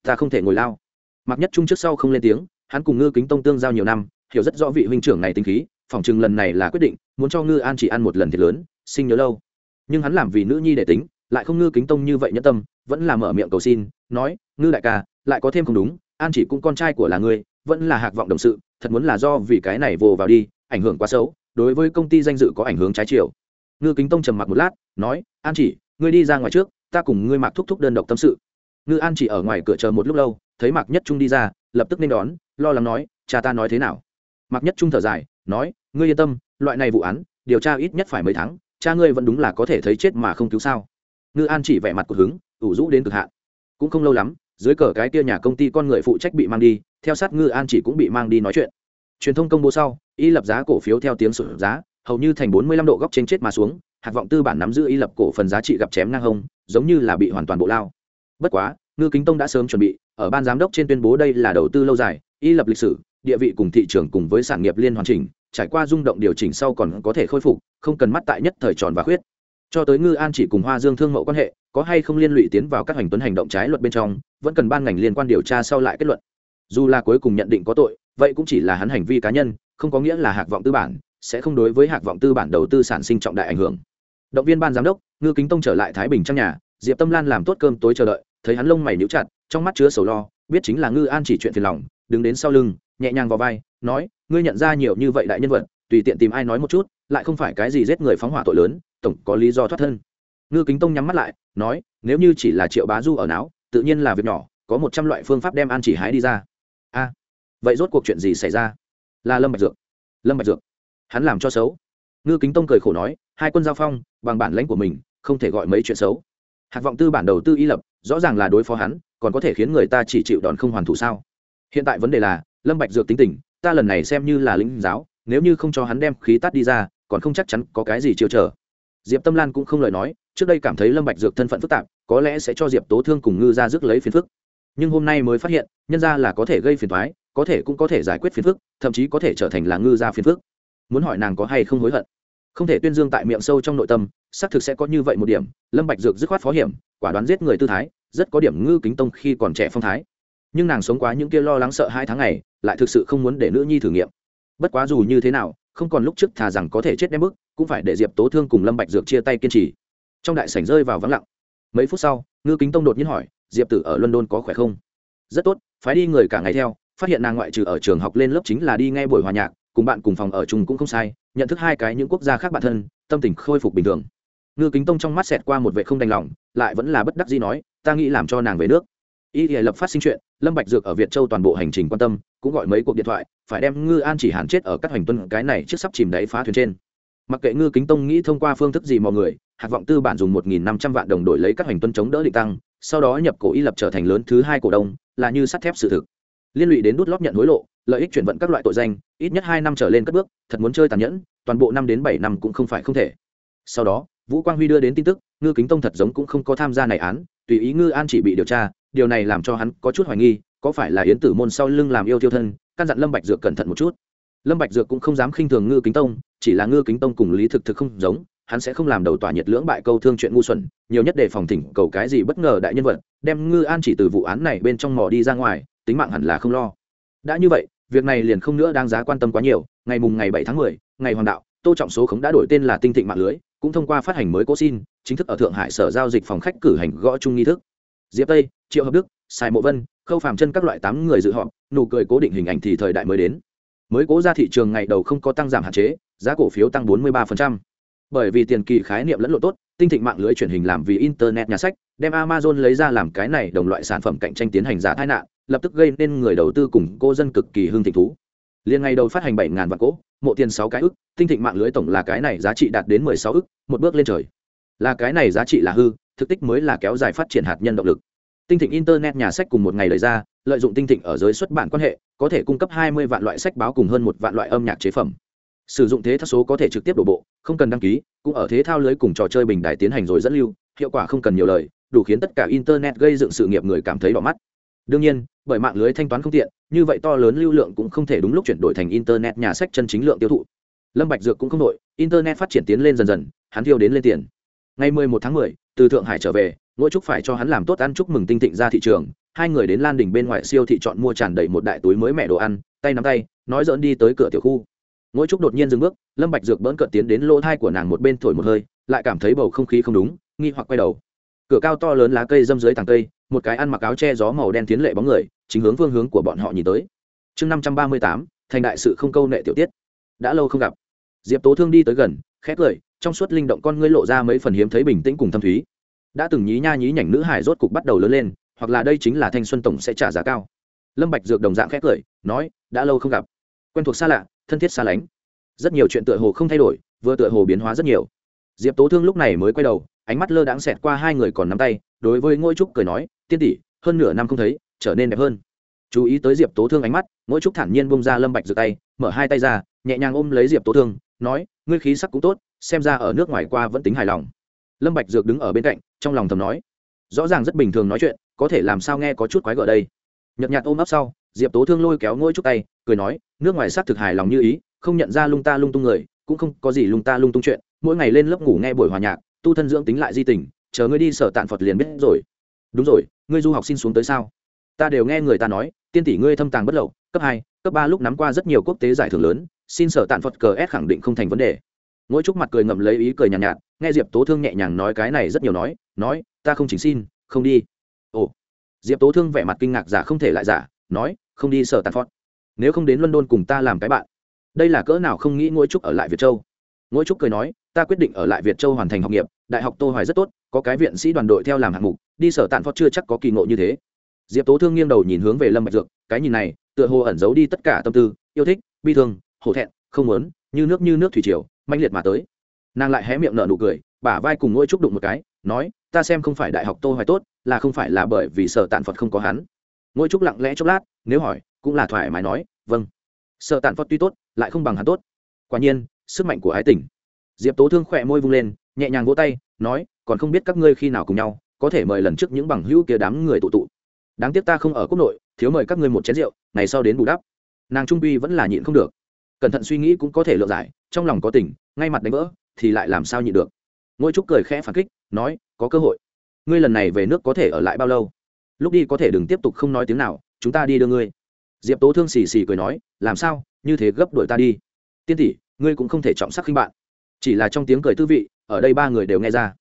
Ta không thể ngồi lao. Mặc nhất trung trước sau không lên tiếng, hắn cùng ngư kính tông tương giao nhiều năm, hiểu rất rõ vị huynh trưởng này tính khí, phỏng chừng lần này là quyết định, muốn cho ngư an chỉ ăn một lần thiệt lớn, sinh nhớ lâu. Nhưng hắn làm vì nữ nhi để tính, lại không ngư kính tông như vậy nhẫn tâm vẫn là mở miệng cầu xin, nói, ngư đại ca, lại có thêm không đúng, an chỉ cũng con trai của là ngươi, vẫn là hạc vọng đồng sự, thật muốn là do vì cái này vồ vào đi, ảnh hưởng quá xấu, đối với công ty danh dự có ảnh hưởng trái chiều. Ngư kính tông trầm mặc một lát, nói, an chỉ, ngươi đi ra ngoài trước, ta cùng ngươi mạc thúc thúc đơn độc tâm sự. Ngư an chỉ ở ngoài cửa chờ một lúc lâu, thấy mạc nhất trung đi ra, lập tức nên đón, lo lắng nói, cha ta nói thế nào? Mạc nhất trung thở dài, nói, ngươi yên tâm, loại này vụ án, điều tra ít nhất phải mấy tháng, cha ngươi vẫn đúng là có thể thấy chết mà không cứu sao. Ngư an chỉ vẻ mặt của hứng ủ rũ đến cực hạn. Cũng không lâu lắm, dưới cờ cái kia nhà công ty con người phụ trách bị mang đi, theo sát ngư an chỉ cũng bị mang đi nói chuyện. Truyền thông công bố sau, y lập giá cổ phiếu theo tiếng sụt giá, hầu như thành bốn mươi lăm độ góc trên chết mà xuống, hạt vọng tư bản nắm giữ y lập cổ phần giá trị gặp chém ngang hông, giống như là bị hoàn toàn bộ lao. Bất quá, ngư kính tông đã sớm chuẩn bị, ở ban giám đốc trên tuyên bố đây là đầu tư lâu dài, y lập lịch sử, địa vị cùng thị trường cùng với sản nghiệp liên hoàn chỉnh, trải qua rung động điều chỉnh sau còn có thể khôi phục, không cần mắt tại nhất thời tròn và khuyết cho tới ngư an chỉ cùng hoa dương thương mậu quan hệ, có hay không liên lụy tiến vào các hành tuấn hành động trái luật bên trong, vẫn cần ban ngành liên quan điều tra sau lại kết luận. Dù là cuối cùng nhận định có tội, vậy cũng chỉ là hắn hành vi cá nhân, không có nghĩa là hạc vọng tư bản sẽ không đối với hạc vọng tư bản đầu tư sản sinh trọng đại ảnh hưởng. Động viên ban giám đốc, ngư kính tông trở lại thái bình trong nhà, diệp tâm lan làm tốt cơm tối chờ đợi, thấy hắn lông mày níu chặt, trong mắt chứa sầu lo, biết chính là ngư an chỉ chuyện phiền lòng, đứng đến sau lưng, nhẹ nhàng vào vai, nói, ngươi nhận ra nhiều như vậy đại nhân vật tùy tiện tìm ai nói một chút, lại không phải cái gì giết người phóng hỏa tội lớn, tổng có lý do thoát thân. Ngư kính tông nhắm mắt lại, nói, nếu như chỉ là triệu bá du ở não tự nhiên là việc nhỏ, có một trăm loại phương pháp đem an chỉ hái đi ra. A, vậy rốt cuộc chuyện gì xảy ra? Là lâm bạch dược. Lâm bạch dược. Hắn làm cho xấu. Ngư kính tông cười khổ nói, hai quân giao phong, bằng bản lãnh của mình, không thể gọi mấy chuyện xấu. Hạt vọng tư bản đầu tư y lập, rõ ràng là đối phó hắn, còn có thể khiến người ta chỉ chịu đòn không hoàn thủ sao? Hiện tại vấn đề là, lâm bạch dược tính tình, ta lần này xem như là lĩnh giáo nếu như không cho hắn đem khí tát đi ra, còn không chắc chắn có cái gì chiêu trở. diệp tâm lan cũng không lời nói, trước đây cảm thấy lâm bạch dược thân phận phức tạp, có lẽ sẽ cho diệp tố thương cùng ngư ra rước lấy phiền phức. Nhưng hôm nay mới phát hiện, nhân ra là có thể gây phiền toái, có thể cũng có thể giải quyết phiền phức, thậm chí có thể trở thành là ngư ra phiền phức. Muốn hỏi nàng có hay không hối hận? Không thể tuyên dương tại miệng sâu trong nội tâm, xác thực sẽ có như vậy một điểm, lâm bạch dược dứt khoát phó hiểm, quả đoán giết người tư thái, rất có điểm ngư kính tông khi còn trẻ phong thái. Nhưng nàng sống quá những kia lo lắng sợ hai tháng ngày, lại thực sự không muốn để nữ nhi thử nghiệm bất quá dù như thế nào, không còn lúc trước thà rằng có thể chết đem bức cũng phải để diệp tố thương cùng lâm bạch dược chia tay kiên trì. Trong đại sảnh rơi vào vắng lặng. Mấy phút sau, ngư kính tông đột nhiên hỏi, diệp tử ở london có khỏe không? Rất tốt, phái đi người cả ngày theo, phát hiện nàng ngoại trừ ở trường học lên lớp chính là đi nghe buổi hòa nhạc, cùng bạn cùng phòng ở chung cũng không sai, nhận thức hai cái những quốc gia khác bản thân, tâm tình khôi phục bình thường. Ngư kính tông trong mắt xẹt qua một vệ không đành lòng, lại vẫn là bất đắc dĩ nói, ta nghĩ làm cho nàng về nước. Y thì lập phát sinh chuyện lâm bạch dược ở việt châu toàn bộ hành trình quan tâm, cũng gọi mấy cuộc điện thoại, phải đem ngư an chỉ hàn chết ở các hành tuân cái này trước sắp chìm đáy phá thuyền trên. Mặc kệ ngư kính tông nghĩ thông qua phương thức gì mọi người, hạt vọng tư bản dùng một nghìn năm trăm vạn đồng đổi lấy các hành tuân chống đỡ định tăng, sau đó nhập cổ y lập trở thành lớn thứ hai cổ đông, là như sắt thép sự thực. Liên lụy đến đút lót nhận hối lộ, lợi ích chuyển vận các loại tội danh, ít nhất hai năm trở lên cất bước, thật muốn chơi tàn nhẫn, toàn bộ năm đến bảy năm cũng không phải không thể. Sau đó, vũ quang huy đưa đến tin tức, ngư kính tông thật giống cũng không có tham gia này án, tùy ý ngư an chỉ bị điều tra điều này làm cho hắn có chút hoài nghi có phải là yến tử môn sau lưng làm yêu tiêu thân căn dặn lâm bạch dược cẩn thận một chút. Lâm bạch dược cũng không dám khinh thường ngư kính tông chỉ là ngư kính tông cùng lý thực thực không giống hắn sẽ không làm đầu tỏa nhiệt lưỡng bại câu thương chuyện ngu xuẩn nhiều nhất để phòng thỉnh cầu cái gì bất ngờ đại nhân vật đem ngư an chỉ từ vụ án này bên trong mò đi ra ngoài tính mạng hẳn là không lo. Đã như vậy việc này liền không nữa đáng giá quan tâm quá nhiều ngày mùng ngày bảy tháng mười, ngày hoàng đạo tô trọng số khống đã đổi tên là tinh thịnh mạng lưới cũng thông qua phát hành mới cố xin chính thức ở thượng hải sở giao dịch phòng khách cử hành gõ chung nghi thức. Diệp tây triệu hợp đức, sài mộ vân, khâu phàm chân các loại tám người dự họp, nụ cười cố định hình ảnh thì thời đại mới đến. Mới cố ra thị trường ngày đầu không có tăng giảm hạn chế, giá cổ phiếu tăng 43%. bởi vì tiền kỳ khái niệm lẫn lộn tốt, tinh thịnh mạng lưới truyền hình làm vì internet nhà sách, đem amazon lấy ra làm cái này đồng loại sản phẩm cạnh tranh tiến hành giả tai nạn, lập tức gây nên người đầu tư cùng cô dân cực kỳ hưng thịnh thú. Liền ngày đầu phát hành bảy ngàn vạn cỗ, mộ tiền sáu cái ức, tinh thịnh mạng lưới tổng là cái này giá trị đạt đến mười sáu ức, một bước lên trời. Là cái này giá trị là hư, thực tích mới là kéo dài phát triển hạt nhân động lực tinh thịnh internet nhà sách cùng một ngày lời ra lợi dụng tinh thịnh ở giới xuất bản quan hệ có thể cung cấp hai mươi vạn loại sách báo cùng hơn một vạn loại âm nhạc chế phẩm. Sử dụng thế thao số có thể trực tiếp đổ bộ không cần đăng ký cũng ở thế thao lưới cùng trò chơi bình đài tiến hành rồi dẫn lưu hiệu quả không cần nhiều lời đủ khiến tất cả internet gây dựng sự nghiệp người cảm thấy đỏ mắt. Đương nhiên bởi mạng lưới thanh toán không tiện như vậy to lớn lưu lượng cũng không thể đúng lúc chuyển đổi thành internet nhà sách chân chính lượng tiêu thụ. Lâm bạch dược cũng không đội internet phát triển tiến lên dần dần hắn thiêu đến lên tiền. Ngày 11 tháng 10, từ thượng hải trở về ngô trúc phải cho hắn làm tốt ăn chúc mừng tinh thịnh ra thị trường. Hai người đến lan đình bên ngoài siêu thị chọn mua tràn đầy một đại túi mới mẹ đồ ăn, tay nắm tay, nói dỡn đi tới cửa tiểu khu. Ngô trúc đột nhiên dừng bước, lâm bạch dược bỡn cợt tiến đến lỗ thai của nàng một bên thổi một hơi, lại cảm thấy bầu không khí không đúng, nghi hoặc quay đầu. Cửa cao to lớn lá cây dâm dưới tàng cây, một cái ăn mặc áo che gió màu đen tiến lệ bóng người, chính hướng phương hướng của bọn họ nhìn tới. Chương năm trăm ba mươi tám, thành đại sự không câu nệ tiểu tiết. Đã lâu không gặp. Diệp tố thương đi tới gần khét cười, trong suốt linh động con ngươi lộ ra mấy phần hiếm thấy bình tĩnh cùng thâm thúy đã từng nhí nha nhí nhảnh nữ hải rốt cục bắt đầu lớn lên, hoặc là đây chính là thanh xuân tổng sẽ trả giá cao. Lâm bạch dược đồng dạng khép cười, nói, đã lâu không gặp. Quen thuộc xa lạ, thân thiết xa lánh. Rất nhiều chuyện tựa hồ không thay đổi, vừa tựa hồ biến hóa rất nhiều. Diệp tố thương lúc này mới quay đầu, ánh mắt lơ đãng xẹt qua hai người còn nắm tay, đối với ngôi trúc cười nói, tiên tỷ, hơn nửa năm không thấy, trở nên đẹp hơn. Chú ý tới diệp tố thương ánh mắt, ngôi trúc thản nhiên bông ra lâm bạch giơ tay, mở hai tay ra, nhẹ nhàng ôm lấy diệp tố thương, nói, ngươi khí sắc cũng tốt, xem ra ở nước ngoài qua vẫn tính hài lòng lâm bạch dược đứng ở bên cạnh trong lòng thầm nói rõ ràng rất bình thường nói chuyện có thể làm sao nghe có chút quái gở đây? Nhợt nhạt ôm ấp sau diệp tố thương lôi kéo ngôi trúc tay cười nói nước ngoài sát thực hài lòng như ý không nhận ra lung ta lung tung người cũng không có gì lung ta lung tung chuyện mỗi ngày lên lớp ngủ nghe buổi hòa nhạc tu thân dưỡng tính lại di tình chờ ngươi đi sở tạn phật liền biết rồi. Đúng rồi ngươi du học xin xuống tới sao? Ta đều nghe người ta nói tiên tỷ ngươi thâm tàng bất lậu cấp hai cấp ba lúc nắm qua rất nhiều quốc tế giải thưởng lớn xin sở tạn phật cờ s khẳng định không thành vấn đề. Ngỗi trúc mặt cười ngậm lấy ý cười nhàn nhạt, nhạt nghe diệp tố thương nhẹ nhàng nói cái này rất nhiều nói nói, ta không chính xin, không đi. Ồ. Diệp tố thương vẻ mặt kinh ngạc giả không thể lại giả, nói, không đi sở tàn phật nếu không đến london cùng ta làm cái bạn. Đây là cỡ nào không nghĩ ngôi trúc ở lại việt châu. Ngôi trúc cười nói, ta quyết định ở lại việt châu hoàn thành học nghiệp, đại học tô hoài rất tốt, có cái viện sĩ đoàn đội theo làm hạng mục, đi sở tàn phật chưa chắc có kỳ ngộ như thế. Diệp tố thương nghiêng đầu nhìn hướng về lâm bạch dược, cái nhìn này, tựa hồ ẩn giấu đi tất cả tâm tư, yêu thích, bi thương, hổ thẹn, không muốn, như nước như nước thủy triều, mãnh liệt mà tới nàng lại hé miệng nở nụ cười, bả vai cùng ngôi trúc đụng một cái, nói, ta xem không phải đại học tô hoài tốt, là không phải là bởi vì sở tàn phật không có hắn. Ngôi trúc lặng lẽ chốc lát, nếu hỏi, cũng là thoải mái nói vâng. Sở tàn phật tuy tốt, lại không bằng hắn tốt. Quả nhiên, sức mạnh của ái tình. Diệp tố thương khỏe môi vung lên, nhẹ nhàng vỗ tay, nói, còn không biết các ngươi khi nào cùng nhau, có thể mời lần trước những bằng hữu kia đám người tụ tụ. Đáng tiếc ta không ở quốc nội, thiếu mời các ngươi một chén rượu, ngày sau đến bù đắp. Nàng trung bi vẫn là nhịn không được. Cẩn thận suy nghĩ cũng có thể lựa giải, trong lòng có tình ngay mặt đánh vỡ thì lại làm sao nhịn được. Ngôi trúc cười khẽ phản kích, nói, có cơ hội. Ngươi lần này về nước có thể ở lại bao lâu? Lúc đi có thể đừng tiếp tục không nói tiếng nào, chúng ta đi đưa ngươi. Diệp tố thương xì xì cười nói, làm sao? Như thế gấp đuổi ta đi. Tiên tỷ, ngươi cũng không thể trọng sắc khinh bạn. Chỉ là trong tiếng cười tư vị, ở đây ba người đều nghe ra.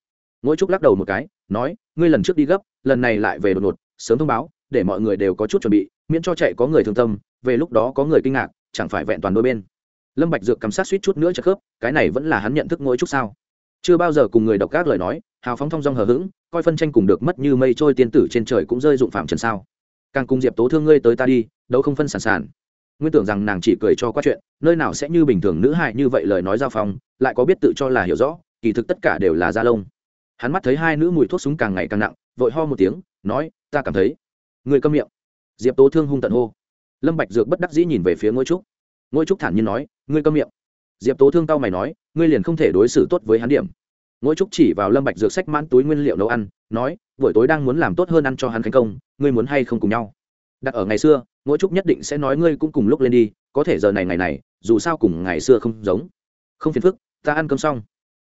Ngỗi trúc lắc đầu một cái, nói, ngươi lần trước đi gấp, lần này lại về đột ngột, sớm thông báo, để mọi người đều có chút chuẩn bị, miễn cho chạy có người thương tâm, về lúc đó có người kinh ngạc, chẳng phải vẹn toàn đôi bên lâm bạch dược cầm sát suýt chút nữa chật khớp, cái này vẫn là hắn nhận thức ngôi chút sao? Chưa bao giờ cùng người độc các lời nói, hào phóng thong dong hờ hững, coi phân tranh cùng được mất như mây trôi tiên tử trên trời cũng rơi dụng phạm trần sao? Càng cùng diệp tố thương ngươi tới ta đi đâu không phân sản sản. Nguyên tưởng rằng nàng chỉ cười cho qua chuyện, nơi nào sẽ như bình thường nữ hại như vậy lời nói giao phong, lại có biết tự cho là hiểu rõ, kỳ thực tất cả đều là da lông. Hắn mắt thấy hai nữ mùi thuốc súng càng ngày càng nặng, vội ho một tiếng, nói, ta cảm thấy. Người câm miệng. Diệp tố thương hung tận hô. Lâm bạch dược bất đắc dĩ nhìn về phía ngôi trúc ngôi trúc thản nhiên nói, ngươi câm miệng. Diệp tố thương tao mày nói, ngươi liền không thể đối xử tốt với hắn điểm. Ngôi trúc chỉ vào lâm bạch dược sách mãn túi nguyên liệu nấu ăn, nói, buổi tối đang muốn làm tốt hơn ăn cho hắn khánh công, ngươi muốn hay không cùng nhau? Đặt ở ngày xưa, ngôi trúc nhất định sẽ nói ngươi cũng cùng lúc lên đi, có thể giờ này ngày này, dù sao cùng ngày xưa không giống. Không phiền phức, ta ăn cơm xong.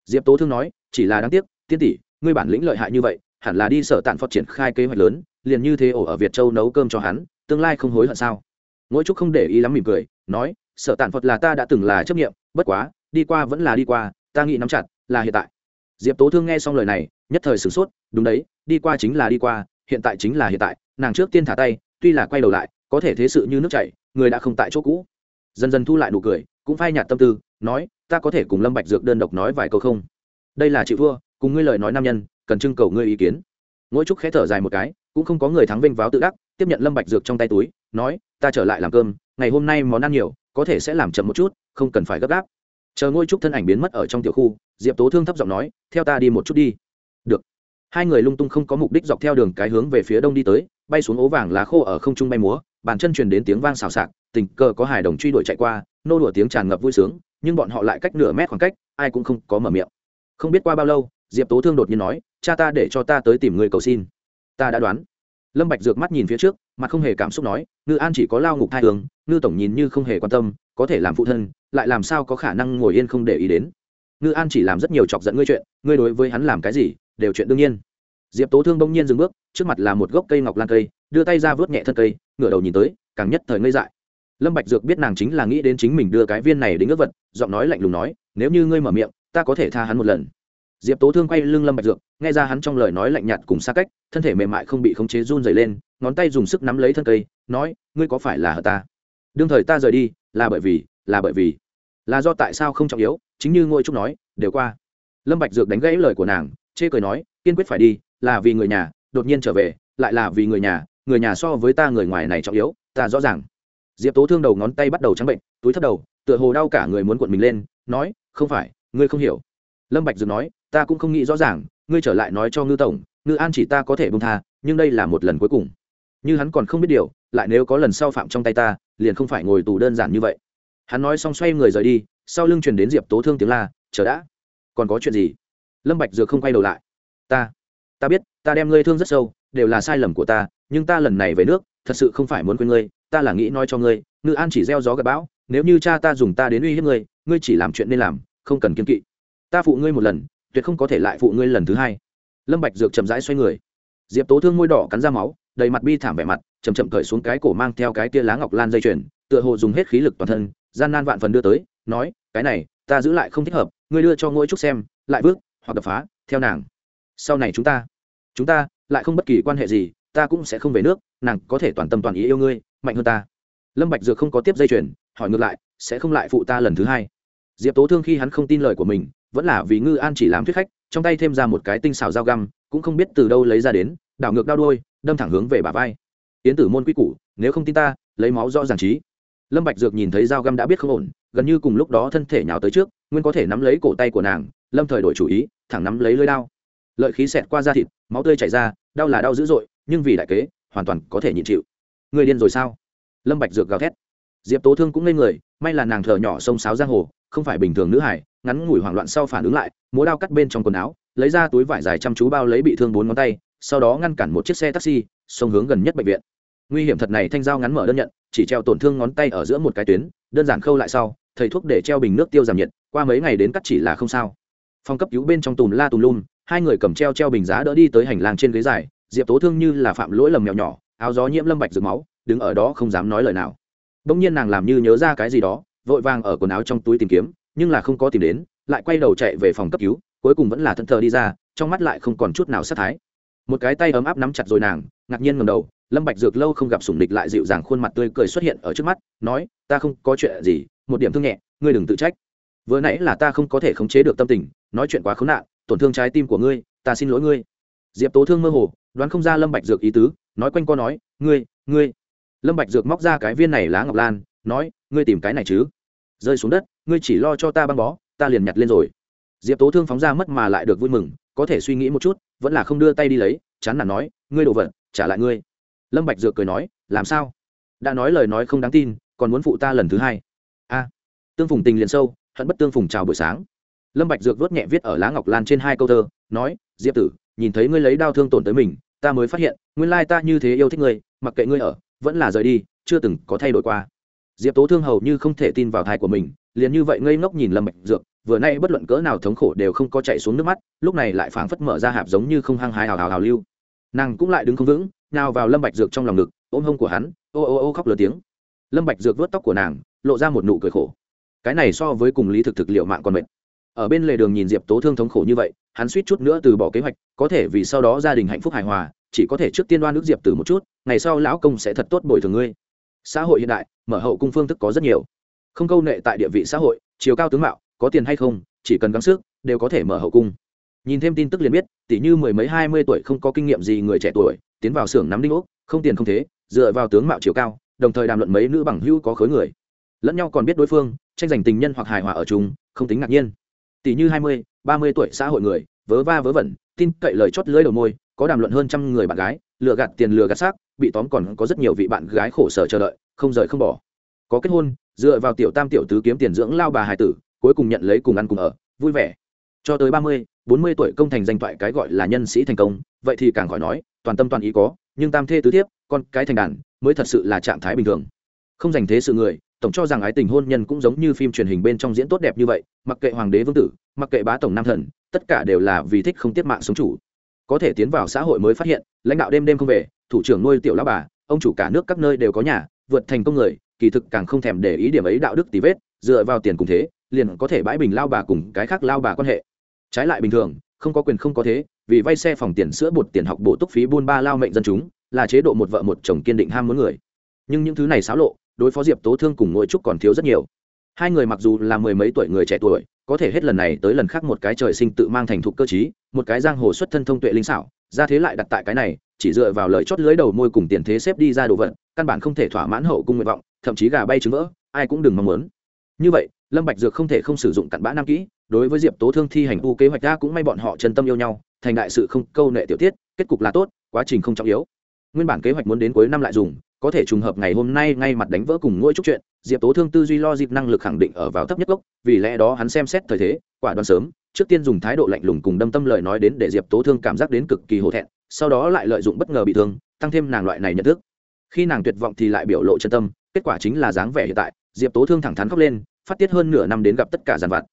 Diệp tố thương nói, chỉ là đáng tiếc, tiên tỷ, ngươi bản lĩnh lợi hại như vậy, hẳn là đi sở tạn phật triển khai kế hoạch lớn, liền như thế ổ ở việt châu nấu cơm cho hắn, tương lai không hối hận sao? Ngỗi trúc không để ý lắm mỉm cười, nói sở tàn phật là ta đã từng là chấp nghiệm bất quá, đi qua vẫn là đi qua, ta nghĩ nắm chặt, là hiện tại. Diệp tố thương nghe xong lời này, nhất thời sửng sốt, đúng đấy, đi qua chính là đi qua, hiện tại chính là hiện tại, nàng trước tiên thả tay, tuy là quay đầu lại, có thể thế sự như nước chảy, người đã không tại chỗ cũ. Dần dần thu lại nụ cười, cũng phai nhạt tâm tư, nói, ta có thể cùng lâm bạch dược đơn độc nói vài câu không? Đây là chịu thua cùng ngươi lời nói nam nhân, cần trưng cầu ngươi ý kiến. Ngỗi trúc khẽ thở dài một cái, cũng không có người thắng vinh váo tự đắc, tiếp nhận lâm bạch dược trong tay túi, nói, ta trở lại làm cơm, ngày hôm nay món ăn nhiều có thể sẽ làm chậm một chút, không cần phải gấp gáp. Chờ ngôi trúc thân ảnh biến mất ở trong tiểu khu, diệp tố thương thấp giọng nói, theo ta đi một chút đi. Được. Hai người lung tung không có mục đích dọc theo đường cái hướng về phía đông đi tới, bay xuống ố vàng lá khô ở không trung bay múa, bàn chân truyền đến tiếng vang xào xạc, tình cờ có hài đồng truy đuổi chạy qua, nô đùa tiếng tràn ngập vui sướng, nhưng bọn họ lại cách nửa mét khoảng cách, ai cũng không có mở miệng. Không biết qua bao lâu, diệp tố thương đột nhiên nói, cha ta để cho ta tới tìm người cầu xin. Ta đã đoán lâm bạch dược mắt nhìn phía trước mặt không hề cảm xúc nói, ngư an chỉ có lao ngục thai hướng ngư tổng nhìn như không hề quan tâm, có thể làm phụ thân, lại làm sao có khả năng ngồi yên không để ý đến? Ngư an chỉ làm rất nhiều chọc giận ngươi chuyện, ngươi đối với hắn làm cái gì, đều chuyện đương nhiên. Diệp tố thương bỗng nhiên dừng bước, trước mặt là một gốc cây ngọc lan cây, đưa tay ra vớt nhẹ thân cây, ngửa đầu nhìn tới, càng nhất thời ngây dại. Lâm bạch dược biết nàng chính là nghĩ đến chính mình đưa cái viên này đến ước vật, giọng nói lạnh lùng nói, nếu như ngươi mở miệng, ta có thể tha hắn một lần. Diệp tố thương quay lưng lâm bạch dược nghe ra hắn trong lời nói lạnh nhạt cùng xa cách, thân thể mềm mại không bị khống chế run dày lên, ngón tay dùng sức nắm lấy thân cây, nói, ngươi có phải là hận ta? Đương thời ta rời đi, là bởi vì, là bởi vì. Là do tại sao không trọng yếu? Chính như ngôi trúc nói, đều qua. Lâm bạch dược đánh gãy lời của nàng, chê cười nói, kiên quyết phải đi, là vì người nhà, đột nhiên trở về, lại là vì người nhà người nhà so với ta người ngoài này trọng yếu, ta rõ ràng. Diệp tố thương đầu ngón tay bắt đầu trắng bệnh, túi thấp đầu, tựa hồ đau cả người muốn cuộn mình lên, nói, không phải, ngươi không hiểu. Lâm bạch dược nói ta cũng không nghĩ rõ ràng, ngươi trở lại nói cho ngư tổng, ngư an chỉ ta có thể bông tha, nhưng đây là một lần cuối cùng. Như hắn còn không biết điều, lại nếu có lần sau phạm trong tay ta, liền không phải ngồi tù đơn giản như vậy. Hắn nói xong xoay người rời đi, sau lưng truyền đến diệp tố thương tiếng la, chờ đã. Còn có chuyện gì? Lâm bạch dược không quay đầu lại. Ta ta biết, ta đem ngươi thương rất sâu, đều là sai lầm của ta, nhưng ta lần này về nước, thật sự không phải muốn quên ngươi, ta là nghĩ nói cho ngươi, ngư an chỉ gieo gió gặp bão, nếu như cha ta dùng ta đến uy hiếp ngươi ngươi chỉ làm chuyện nên làm, không cần kiên kỵ. Ta phụ ngươi một lần tuyệt không có thể lại phụ ngươi lần thứ hai. Lâm bạch dược chậm rãi xoay người. Diệp tố thương môi đỏ cắn ra máu, đầy mặt bi thảm vẻ mặt, chậm chậm cởi xuống cái cổ mang theo cái tia lá ngọc lan dây chuyền, tựa hồ dùng hết khí lực toàn thân, gian nan vạn phần đưa tới, nói, cái này, ta giữ lại không thích hợp, ngươi đưa cho ngôi trúc xem, lại vước hoặc đập phá, theo nàng. Sau này chúng ta chúng ta lại không bất kỳ quan hệ gì, ta cũng sẽ không về nước, nàng có thể toàn tâm toàn ý yêu ngươi, mạnh hơn ta. Lâm bạch dược không có tiếp dây chuyền, hỏi ngược lại, sẽ không lại phụ ta lần thứ hai? Diệp tố thương khi hắn không tin lời của mình vẫn là vì ngư an chỉ làm thuyết khách, trong tay thêm ra một cái tinh xảo dao găm, cũng không biết từ đâu lấy ra đến, đảo ngược đao đôi đâm thẳng hướng về bà vai. Yến tử môn quy củ, nếu không tin ta, lấy máu rõ ràng trí. Lâm bạch dược nhìn thấy dao găm đã biết không ổn, gần như cùng lúc đó thân thể nhào tới trước, nguyên có thể nắm lấy cổ tay của nàng, lâm thời đổi chủ ý, thẳng nắm lấy lưỡi đao. Lợi khí xẹt qua da thịt, máu tươi chảy ra, đau là đau dữ dội, nhưng vì đại kế, hoàn toàn có thể nhịn chịu. Người điên rồi sao? Lâm bạch dược gào thét. Diệp tố thương cũng ngây người, may là nàng thở nhỏ sông sáo giang hồ không phải bình thường nữ hải, ngắn ngủi hoảng loạn sau phản ứng lại, múa đao cắt bên trong quần áo, lấy ra túi vải dài chăm chú bao lấy bị thương bốn ngón tay, sau đó ngăn cản một chiếc xe taxi, xông hướng gần nhất bệnh viện. Nguy hiểm thật này thanh dao ngắn mở đơn nhận, chỉ treo tổn thương ngón tay ở giữa một cái tuyến, đơn giản khâu lại sau, thầy thuốc để treo bình nước tiêu giảm nhiệt, qua mấy ngày đến cắt chỉ là không sao. Phòng cấp cứu bên trong tùm la tùm lum, hai người cầm treo treo bình giá đỡ đi tới hành lang trên ghế dài, diệp tố thương như là phạm lỗi lầm mèo nhỏ, áo gió nhiễm lâm bạch rực máu, đứng ở đó không dám nói lời nào. Bỗng nhiên nàng làm như nhớ ra cái gì đó vội vàng ở quần áo trong túi tìm kiếm, nhưng là không có tìm đến, lại quay đầu chạy về phòng cấp cứu, cuối cùng vẫn là thân thờ đi ra, trong mắt lại không còn chút nào sát thái. Một cái tay ấm áp nắm chặt rồi nàng, ngạc nhiên ngầm đầu, lâm bạch dược lâu không gặp sủng địch lại dịu dàng khuôn mặt tươi cười xuất hiện ở trước mắt, nói, ta không có chuyện gì, một điểm thương nhẹ, ngươi đừng tự trách. Vừa nãy là ta không có thể khống chế được tâm tình, nói chuyện quá khốn nạn, tổn thương trái tim của ngươi, ta xin lỗi ngươi. Diệp tố thương mơ hồ, đoán không ra lâm bạch dược ý tứ, nói quanh co nói, ngươi ngươi. Lâm bạch dược móc ra cái viên này lá ngọc lan nói, ngươi tìm cái này chứ? Rơi xuống đất, ngươi chỉ lo cho ta băng bó, ta liền nhặt lên rồi. Diệp tố thương phóng ra mất mà lại được vui mừng, có thể suy nghĩ một chút, vẫn là không đưa tay đi lấy, chán nản nói, ngươi đồ vật, trả lại ngươi. Lâm bạch dược cười nói, làm sao? Đã nói lời nói không đáng tin, còn muốn phụ ta lần thứ hai? A. Tương phùng tình liền sâu, hận bất tương phùng chào buổi sáng. Lâm bạch dược vớt nhẹ viết ở lá ngọc lan trên hai câu thơ, nói, diệp tử, nhìn thấy ngươi lấy đau thương tổn tới mình, ta mới phát hiện, nguyên lai ta như thế yêu thích ngươi, mặc kệ ngươi ở, vẫn là rời đi, chưa từng có thay đổi qua diệp tố thương hầu như không thể tin vào thai của mình, liền như vậy ngây ngốc nhìn lâm bạch dược, vừa nay bất luận cỡ nào thống khổ đều không có chạy xuống nước mắt, lúc này lại phảng phất mở ra hạp giống như không hăng hái hào hào hào lưu. Nàng cũng lại đứng không vững, nào vào lâm bạch dược trong lòng ngực, ôm hông của hắn, ô ô ô khóc lớn tiếng. Lâm bạch dược vớt tóc của nàng, lộ ra một nụ cười khổ. Cái này so với cùng lý thực thực liệu mạng còn mệt. Ở bên lề đường nhìn diệp tố thương thống khổ như vậy, hắn suýt chút nữa từ bỏ kế hoạch, có thể vì sau đó gia đình hạnh phúc hài hòa, chỉ có thể trước tiên đoan nước diệp tử một chút, ngày sau lão công sẽ thật tốt bồi thường ngươi xã hội hiện đại, mở hậu cung phương thức có rất nhiều. Không câu nệ tại địa vị xã hội, chiều cao tướng mạo, có tiền hay không, chỉ cần gắng sức, đều có thể mở hậu cung. Nhìn thêm tin tức liền biết tỷ như mười mấy hai mươi tuổi không có kinh nghiệm gì người trẻ tuổi, tiến vào xưởng nắm đinh ốc, không tiền không thế, dựa vào tướng mạo chiều cao, đồng thời đàm luận mấy nữ bằng hữu có khối người. Lẫn nhau còn biết đối phương, tranh giành tình nhân hoặc hài hòa ở chung, không tính ngạc nhiên. Tỷ như hai mươi, ba mươi tuổi xã hội người, vớ va vớ vẩn, tin cậy lời chót lưỡi đầu môi, có đàm luận hơn trăm người bạn gái lừa gạt tiền lừa gạt xác, bị tóm còn có rất nhiều vị bạn gái khổ sở chờ đợi, không rời không bỏ. Có kết hôn, dựa vào tiểu tam tiểu tứ kiếm tiền dưỡng lao bà hài tử, cuối cùng nhận lấy cùng ăn cùng ở, vui vẻ. Cho tới ba mươi, bốn mươi tuổi công thành danh toại cái gọi là nhân sĩ thành công, vậy thì càng khỏi nói, toàn tâm toàn ý có, nhưng tam thê tứ thiếp, con cái thành đàn, mới thật sự là trạng thái bình thường. Không dành thế sự người, tổng cho rằng ái tình hôn nhân cũng giống như phim truyền hình bên trong diễn tốt đẹp như vậy, mặc kệ hoàng đế vương tử, mặc kệ bá tổng nam thần, tất cả đều là vì thích không tiết mạng sống chủ có thể tiến vào xã hội mới phát hiện, lãnh đạo đêm đêm không về, thủ trưởng nuôi tiểu lão bà, ông chủ cả nước các nơi đều có nhà, vượt thành công người, kỳ thực càng không thèm để ý điểm ấy đạo đức tí vết, dựa vào tiền cùng thế, liền có thể bãi bình lao bà cùng cái khác lao bà quan hệ. Trái lại bình thường, không có quyền không có thế, vì vay xe phòng tiền sữa bột tiền học bổ túc phí buôn ba lao mệnh dân chúng, là chế độ một vợ một chồng kiên định ham muốn người. Nhưng những thứ này xáo lộ, đối phó diệp tố thương cùng ngôi trúc còn thiếu rất nhiều. Hai người mặc dù là mười mấy tuổi người trẻ tuổi có thể hết lần này tới lần khác một cái trời sinh tự mang thành thục cơ chí một cái giang hồ xuất thân thông tuệ linh xảo, ra thế lại đặt tại cái này, chỉ dựa vào lời chót lưới đầu môi cùng tiền thế xếp đi ra đồ vật, căn bản không thể thỏa mãn hậu cung nguyện vọng, thậm chí gà bay trứng vỡ, ai cũng đừng mong muốn. Như vậy, lâm bạch dược không thể không sử dụng cặn bã nam kỹ, đối với diệp tố thương thi hành u kế hoạch ra cũng may bọn họ chân tâm yêu nhau, thành đại sự không câu nệ tiểu tiết, kết cục là tốt, quá trình không trọng yếu. Nguyên bản kế hoạch muốn đến cuối năm lại dùng có thể trùng hợp ngày hôm nay ngay mặt đánh vỡ cùng ngôi chút chuyện, diệp tố thương tư duy lo dịp năng lực khẳng định ở vào thấp nhất gốc, vì lẽ đó hắn xem xét thời thế, quả đoán sớm, trước tiên dùng thái độ lạnh lùng cùng đâm tâm lời nói đến để diệp tố thương cảm giác đến cực kỳ hổ thẹn, sau đó lại lợi dụng bất ngờ bị thương, tăng thêm nàng loại này nhận thức. Khi nàng tuyệt vọng thì lại biểu lộ chân tâm, kết quả chính là dáng vẻ hiện tại, diệp tố thương thẳng thắn khóc lên, phát tiết hơn nửa năm đến gặp tất cả giàn vặt.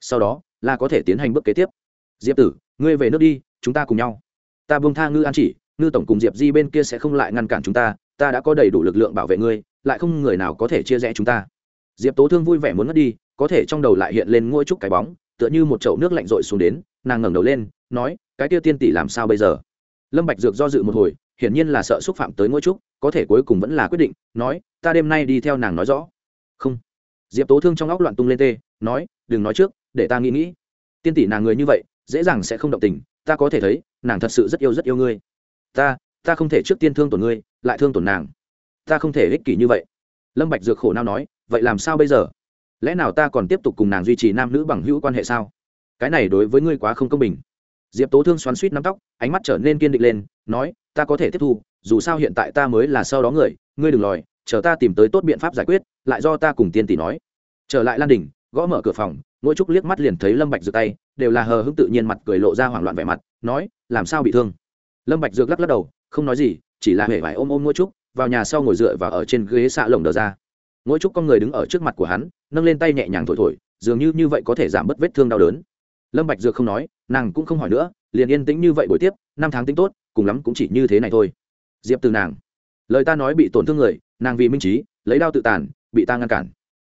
Sau đó, là có thể tiến hành bước kế tiếp. Diệp tử, ngươi về nước đi, chúng ta cùng nhau. Ta buông tha ngư an chỉ, ngư tổng cùng diệp di bên kia sẽ không lại ngăn cản chúng ta ta đã có đầy đủ lực lượng bảo vệ ngươi, lại không người nào có thể chia rẽ chúng ta. Diệp tố thương vui vẻ muốn ngất đi, có thể trong đầu lại hiện lên ngôi trúc cái bóng, tựa như một chậu nước lạnh rội xuống đến, nàng ngẩng đầu lên, nói, cái tiêu tiên tỷ làm sao bây giờ? Lâm bạch dược do dự một hồi, hiển nhiên là sợ xúc phạm tới ngôi trúc, có thể cuối cùng vẫn là quyết định, nói, ta đêm nay đi theo nàng nói rõ. Không. Diệp tố thương trong óc loạn tung lên tê, nói, đừng nói trước, để ta nghĩ nghĩ. Tiên tỷ nàng người như vậy, dễ dàng sẽ không động tình, ta có thể thấy, nàng thật sự rất yêu rất yêu ngươi. Ta ta không thể trước tiên thương tổn ngươi, lại thương tổn nàng. Ta không thể ích kỷ như vậy. Lâm bạch dược khổ não nói, vậy làm sao bây giờ? Lẽ nào ta còn tiếp tục cùng nàng duy trì nam nữ bằng hữu quan hệ sao? Cái này đối với ngươi quá không công bình. Diệp tố thương xoắn suýt nắm tóc, ánh mắt trở nên kiên định lên, nói, ta có thể tiếp thu, dù sao hiện tại ta mới là sau đó người, ngươi đừng lòi, chờ ta tìm tới tốt biện pháp giải quyết, lại do ta cùng tiên tỷ nói. Trở lại lan đình gõ mở cửa phòng ngôi trúc liếc mắt liền thấy lâm bạch dược tay, đều là hờ hững tự nhiên mặt cười lộ ra hoảng loạn vẻ mặt, nói, làm sao bị thương? Lâm bạch dược lắc lắc đầu không nói gì, chỉ là hề vải ôm ôm ngôi trúc, vào nhà sau ngồi dựa vào ở trên ghế xạ lồng đờ ra. Ngôi trúc con người đứng ở trước mặt của hắn, nâng lên tay nhẹ nhàng thổi thổi, dường như như vậy có thể giảm bớt vết thương đau đớn. Lâm bạch dược không nói, nàng cũng không hỏi nữa, liền yên tĩnh như vậy buổi tiếp, năm tháng tính tốt, cùng lắm cũng chỉ như thế này thôi. Diệp từ nàng, lời ta nói bị tổn thương người, nàng vì minh trí, lấy đao tự tàn, bị ta ngăn cản.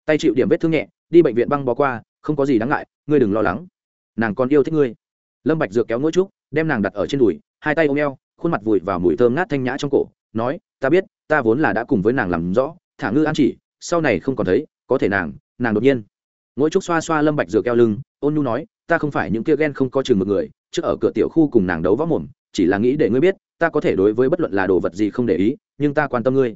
Tay chịu điểm vết thương nhẹ, đi bệnh viện băng bó qua, không có gì đáng ngại, ngươi đừng lo lắng. Nàng còn yêu thích ngươi. Lâm bạch dược kéo ngôi trúc, đem nàng đặt ở trên đùi, hai tay ôm eo khuôn mặt vùi vào mùi thơm ngát thanh nhã trong cổ, nói, ta biết, ta vốn là đã cùng với nàng làm rõ, thả ngư an chỉ, sau này không còn thấy, có thể nàng nàng đột nhiên. Ngôi trúc xoa xoa lâm bạch dược keo lưng, ôn nhu nói, ta không phải những kia ghen không có chừng một người, trước ở cửa tiểu khu cùng nàng đấu võ mồm, chỉ là nghĩ để ngươi biết, ta có thể đối với bất luận là đồ vật gì không để ý, nhưng ta quan tâm ngươi.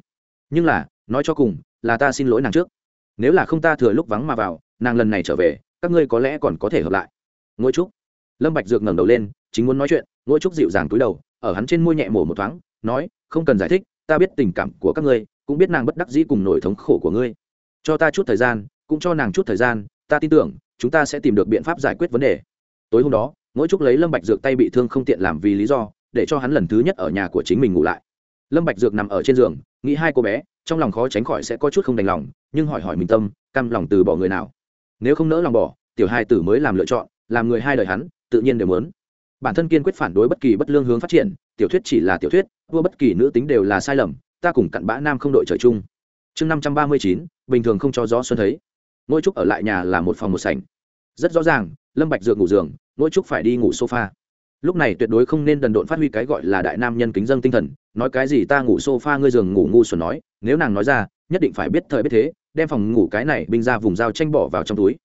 Nhưng là, nói cho cùng, là ta xin lỗi nàng trước. Nếu là không ta thừa lúc vắng mà vào, nàng lần này trở về, các ngươi có lẽ còn có thể hợp lại. Ngôi trúc. Lâm bạch dược ngẩng đầu lên, chính muốn nói chuyện, ngôi trúc dịu dàng túi đầu ở hắn trên môi nhẹ mổ một thoáng, nói, không cần giải thích, ta biết tình cảm của các ngươi, cũng biết nàng bất đắc dĩ cùng nổi thống khổ của ngươi. Cho ta chút thời gian, cũng cho nàng chút thời gian, ta tin tưởng, chúng ta sẽ tìm được biện pháp giải quyết vấn đề. Tối hôm đó, mỗi trúc lấy lâm bạch dược tay bị thương không tiện làm vì lý do, để cho hắn lần thứ nhất ở nhà của chính mình ngủ lại. Lâm bạch dược nằm ở trên giường, nghĩ hai cô bé, trong lòng khó tránh khỏi sẽ có chút không đành lòng, nhưng hỏi hỏi mình tâm, cam lòng từ bỏ người nào. Nếu không nỡ lòng bỏ, tiểu hai tử mới làm lựa chọn, làm người hai đời hắn, tự nhiên đều muốn bản thân kiên quyết phản đối bất kỳ bất lương hướng phát triển, tiểu thuyết chỉ là tiểu thuyết, vua bất kỳ nữ tính đều là sai lầm, ta cùng cặn bã nam không đội trời chung. Chương năm trăm ba mươi chín, bình thường không cho gió xuân thấy. Ngôi trúc ở lại nhà là một phòng một sảnh. Rất rõ ràng, lâm bạch dựa ngủ giường, ngôi trúc phải đi ngủ sofa. Lúc này tuyệt đối không nên đần độn phát huy cái gọi là đại nam nhân kính dân tinh thần, nói cái gì ta ngủ sofa, ngươi giường ngủ ngu xuẩn nói, nếu nàng nói ra, nhất định phải biết thời biết thế, đem phòng ngủ cái này binh ra vùng dao tranh bỏ vào trong túi.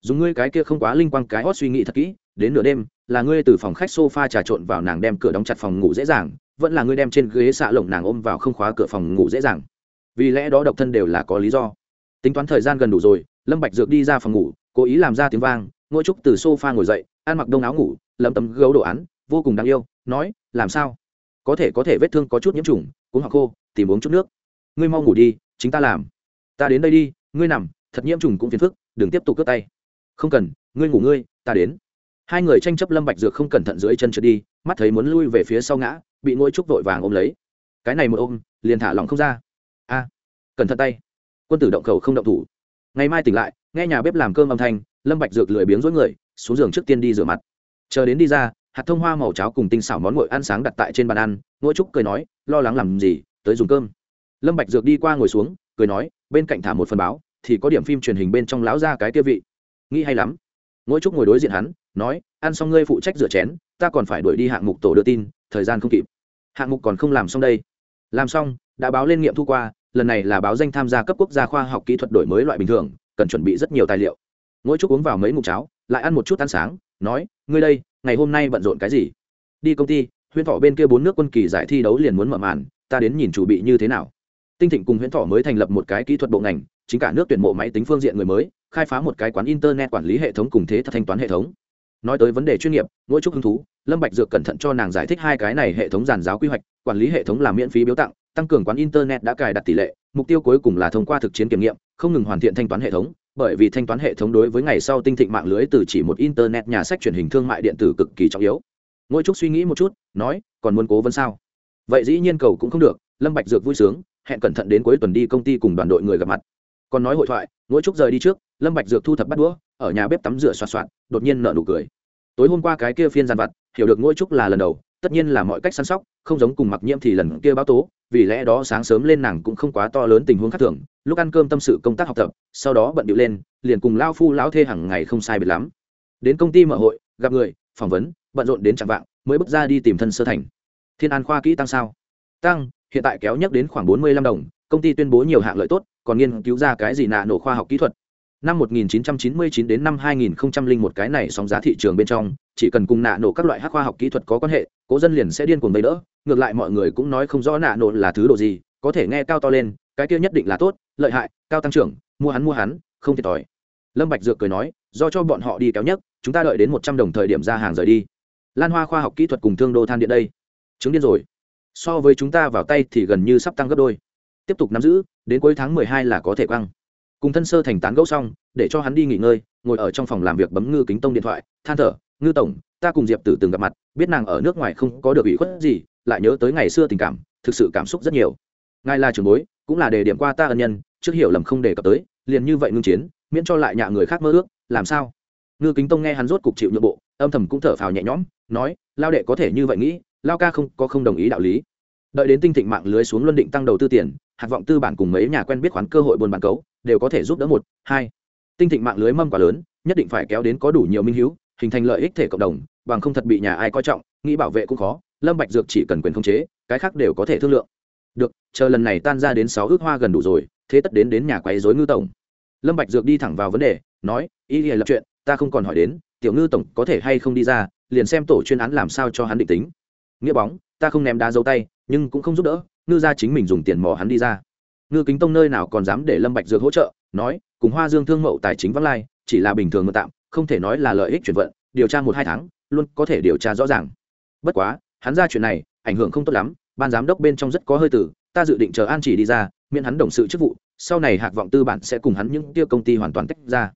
Dùng ngươi cái kia không quá linh quang cái hót suy nghĩ thật kỹ đến nửa đêm, là ngươi từ phòng khách sofa trà trộn vào nàng đem cửa đóng chặt phòng ngủ dễ dàng, vẫn là ngươi đem trên ghế xạ lồng nàng ôm vào không khóa cửa phòng ngủ dễ dàng. Vì lẽ đó độc thân đều là có lý do. Tính toán thời gian gần đủ rồi, lâm bạch dược đi ra phòng ngủ, cố ý làm ra tiếng vang ngô trúc từ sofa ngồi dậy, ăn mặc đông áo ngủ, lấm tấm gấu đồ án, vô cùng đáng yêu, nói, làm sao? Có thể có thể vết thương có chút nhiễm trùng cũng hoặc khô, tìm uống chút nước. Ngươi mau ngủ đi, chính ta làm. Ta đến đây đi, ngươi nằm, thật nhiễm trùng cũng phiền phức, đừng tiếp tục cướp tay. Không cần, ngươi ngủ ngươi, ta đến hai người tranh chấp lâm bạch dược không cẩn thận dưới chân trượt đi, mắt thấy muốn lui về phía sau ngã, bị ngôi trúc vội vàng ôm lấy. Cái này một ôm, liền thả lỏng không ra. A, cẩn thận tay. Quân tử động khẩu không động thủ. Ngày mai tỉnh lại, nghe nhà bếp làm cơm âm thanh, lâm bạch dược lười biếng rối người, xuống giường trước tiên đi rửa mặt. Chờ đến đi ra, hạt thông hoa màu cháo cùng tinh xảo món nguội ăn sáng đặt tại trên bàn ăn, ngôi trúc cười nói, lo lắng làm gì, tới dùng cơm. Lâm bạch dược đi qua ngồi xuống, cười nói, bên cạnh thả một phần báo, thì có điểm phim truyền hình bên trong láo ra cái kia vị. Nghĩ hay lắm. Ngôi trúc ngồi đối diện hắn nói, ăn xong ngươi phụ trách rửa chén, ta còn phải đuổi đi hạng mục tổ đưa tin, thời gian không kịp. Hạng mục còn không làm xong đây. Làm xong, đã báo lên nghiệm thu qua, lần này là báo danh tham gia cấp quốc gia khoa học kỹ thuật đổi mới loại bình thường, cần chuẩn bị rất nhiều tài liệu. Ngỗi chúc uống vào mấy mục cháo, lại ăn một chút ăn sáng, nói, ngươi đây, ngày hôm nay bận rộn cái gì? Đi công ty, huyễn thọ bên kia bốn nước quân kỳ giải thi đấu liền muốn mở màn, ta đến nhìn chủ bị như thế nào. Tinh thịnh cùng huyễn thọ mới thành lập một cái kỹ thuật bộ ngành, chính cả nước tuyển mộ máy tính phương diện người mới, khai phá một cái quán internet quản lý hệ thống cùng thế thanh toán hệ thống nói tới vấn đề chuyên nghiệp, mỗi chút hứng thú, lâm bạch dược cẩn thận cho nàng giải thích hai cái này hệ thống giàn giáo quy hoạch, quản lý hệ thống làm miễn phí biếu tặng, tăng cường quán internet đã cài đặt tỷ lệ, mục tiêu cuối cùng là thông qua thực chiến kiểm nghiệm, không ngừng hoàn thiện thanh toán hệ thống, bởi vì thanh toán hệ thống đối với ngày sau tinh thịnh mạng lưới từ chỉ một internet nhà sách truyền hình thương mại điện tử cực kỳ trọng yếu. Ngôi trúc suy nghĩ một chút, nói, còn muốn cố vấn sao? Vậy dĩ nhiên cầu cũng không được, lâm bạch dược vui sướng, hẹn cẩn thận đến cuối tuần đi công ty cùng đoàn đội người gặp mặt. Còn nói hội thoại, ngôi trúc rời đi trước lâm bạch dược thu thập bắt đũa ở nhà bếp tắm rửa xoa xoa, đột nhiên nở nụ cười. Tối hôm qua cái kia phiên gian vặt hiểu được ngôi trúc là lần đầu tất nhiên là mọi cách săn sóc không giống cùng mặc nhiễm thì lần kia báo tố vì lẽ đó sáng sớm lên nàng cũng không quá to lớn tình huống khác thường lúc ăn cơm tâm sự công tác học tập sau đó bận điệu lên liền cùng lao phu lão thê hàng ngày không sai biệt lắm. Đến công ty mở hội gặp người phỏng vấn bận rộn đến chẳng vạng mới bước ra đi tìm thân sơ thành. Thiên an khoa kỹ tăng sao? Tăng hiện tại kéo nhắc đến khoảng bốn mươi lăm đồng công ty tuyên bố nhiều hạng lợi tốt còn nghiên cứu ra cái gì nạ nổ khoa học kỹ thuật năm 1999 đến năm 2001 cái này sóng giá thị trường bên trong, chỉ cần cùng nạ nổ các loại hắc khoa học kỹ thuật có quan hệ, cố dân liền sẽ điên cuồng vây đỡ. Ngược lại mọi người cũng nói không rõ nạ nổ là thứ đồ gì, có thể nghe cao to lên, cái kia nhất định là tốt, lợi hại, cao tăng trưởng, mua hắn mua hắn, không thiệt thòi. Lâm bạch dược cười nói, do cho bọn họ đi kéo nhất chúng ta đợi đến một trăm đồng thời điểm ra hàng rời đi. Lan hoa khoa học kỹ thuật cùng thương đô than điện đây. Chứng điên rồi. So với chúng ta vào tay thì gần như sắp tăng gấp đôi. Tiếp tục nắm giữ, đến cuối tháng mười hai là có thể quăng cùng thân sơ thành tán gẫu xong, để cho hắn đi nghỉ ngơi, ngồi ở trong phòng làm việc bấm ngư kính tông điện thoại, than thở, ngư tổng, ta cùng diệp tử từng gặp mặt, biết nàng ở nước ngoài không có được ủy khuất gì, lại nhớ tới ngày xưa tình cảm, thực sự cảm xúc rất nhiều. Ngài là trưởng bối, cũng là đề điểm qua ta ân nhân, trước hiểu lầm không đề cập tới, liền như vậy ngưng chiến, miễn cho lại nhạ người khác mơ ước, làm sao? Ngư kính tông nghe hắn rốt cục chịu nhượng bộ, âm thầm cũng thở phào nhẹ nhõm, nói, lao đệ có thể như vậy nghĩ, lao ca không có không đồng ý đạo lý. Đợi đến tinh thịnh mạng lưới xuống luân định tăng đầu tư tiền hạt vọng tư bản cùng mấy nhà quen biết khoán cơ hội buôn bán cấu, đều có thể giúp đỡ một, hai. Tinh thịnh mạng lưới mâm quá lớn, nhất định phải kéo đến có đủ nhiều minh hữu hình thành lợi ích thể cộng đồng, bằng không thật bị nhà ai coi trọng, nghĩ bảo vệ cũng khó, lâm bạch dược chỉ cần quyền khống chế, cái khác đều có thể thương lượng. Được, chờ lần này tan ra đến sáu ước hoa gần đủ rồi, thế tất đến đến nhà quấy rối ngư tổng. Lâm bạch dược đi thẳng vào vấn đề, nói, ý nghĩa lập chuyện, ta không còn hỏi đến, tiểu ngư tổng có thể hay không đi ra, liền xem tổ chuyên án làm sao cho hắn định tính. Nghĩa bóng, ta không ném đá dấu tay, nhưng cũng không giúp đỡ ngư ra chính mình dùng tiền mò hắn đi ra. Ngư kính tông nơi nào còn dám để lâm bạch dược hỗ trợ, nói, cùng hoa dương thương mậu tài chính vắng lai, chỉ là bình thường mượn tạm, không thể nói là lợi ích chuyển vận, điều tra một hai tháng, luôn có thể điều tra rõ ràng. Bất quá, hắn ra chuyện này, ảnh hưởng không tốt lắm, ban giám đốc bên trong rất có hơi tử, ta dự định chờ an chỉ đi ra, miễn hắn đồng sự chức vụ, sau này hạc vọng tư bản sẽ cùng hắn những tiêu công ty hoàn toàn tách ra.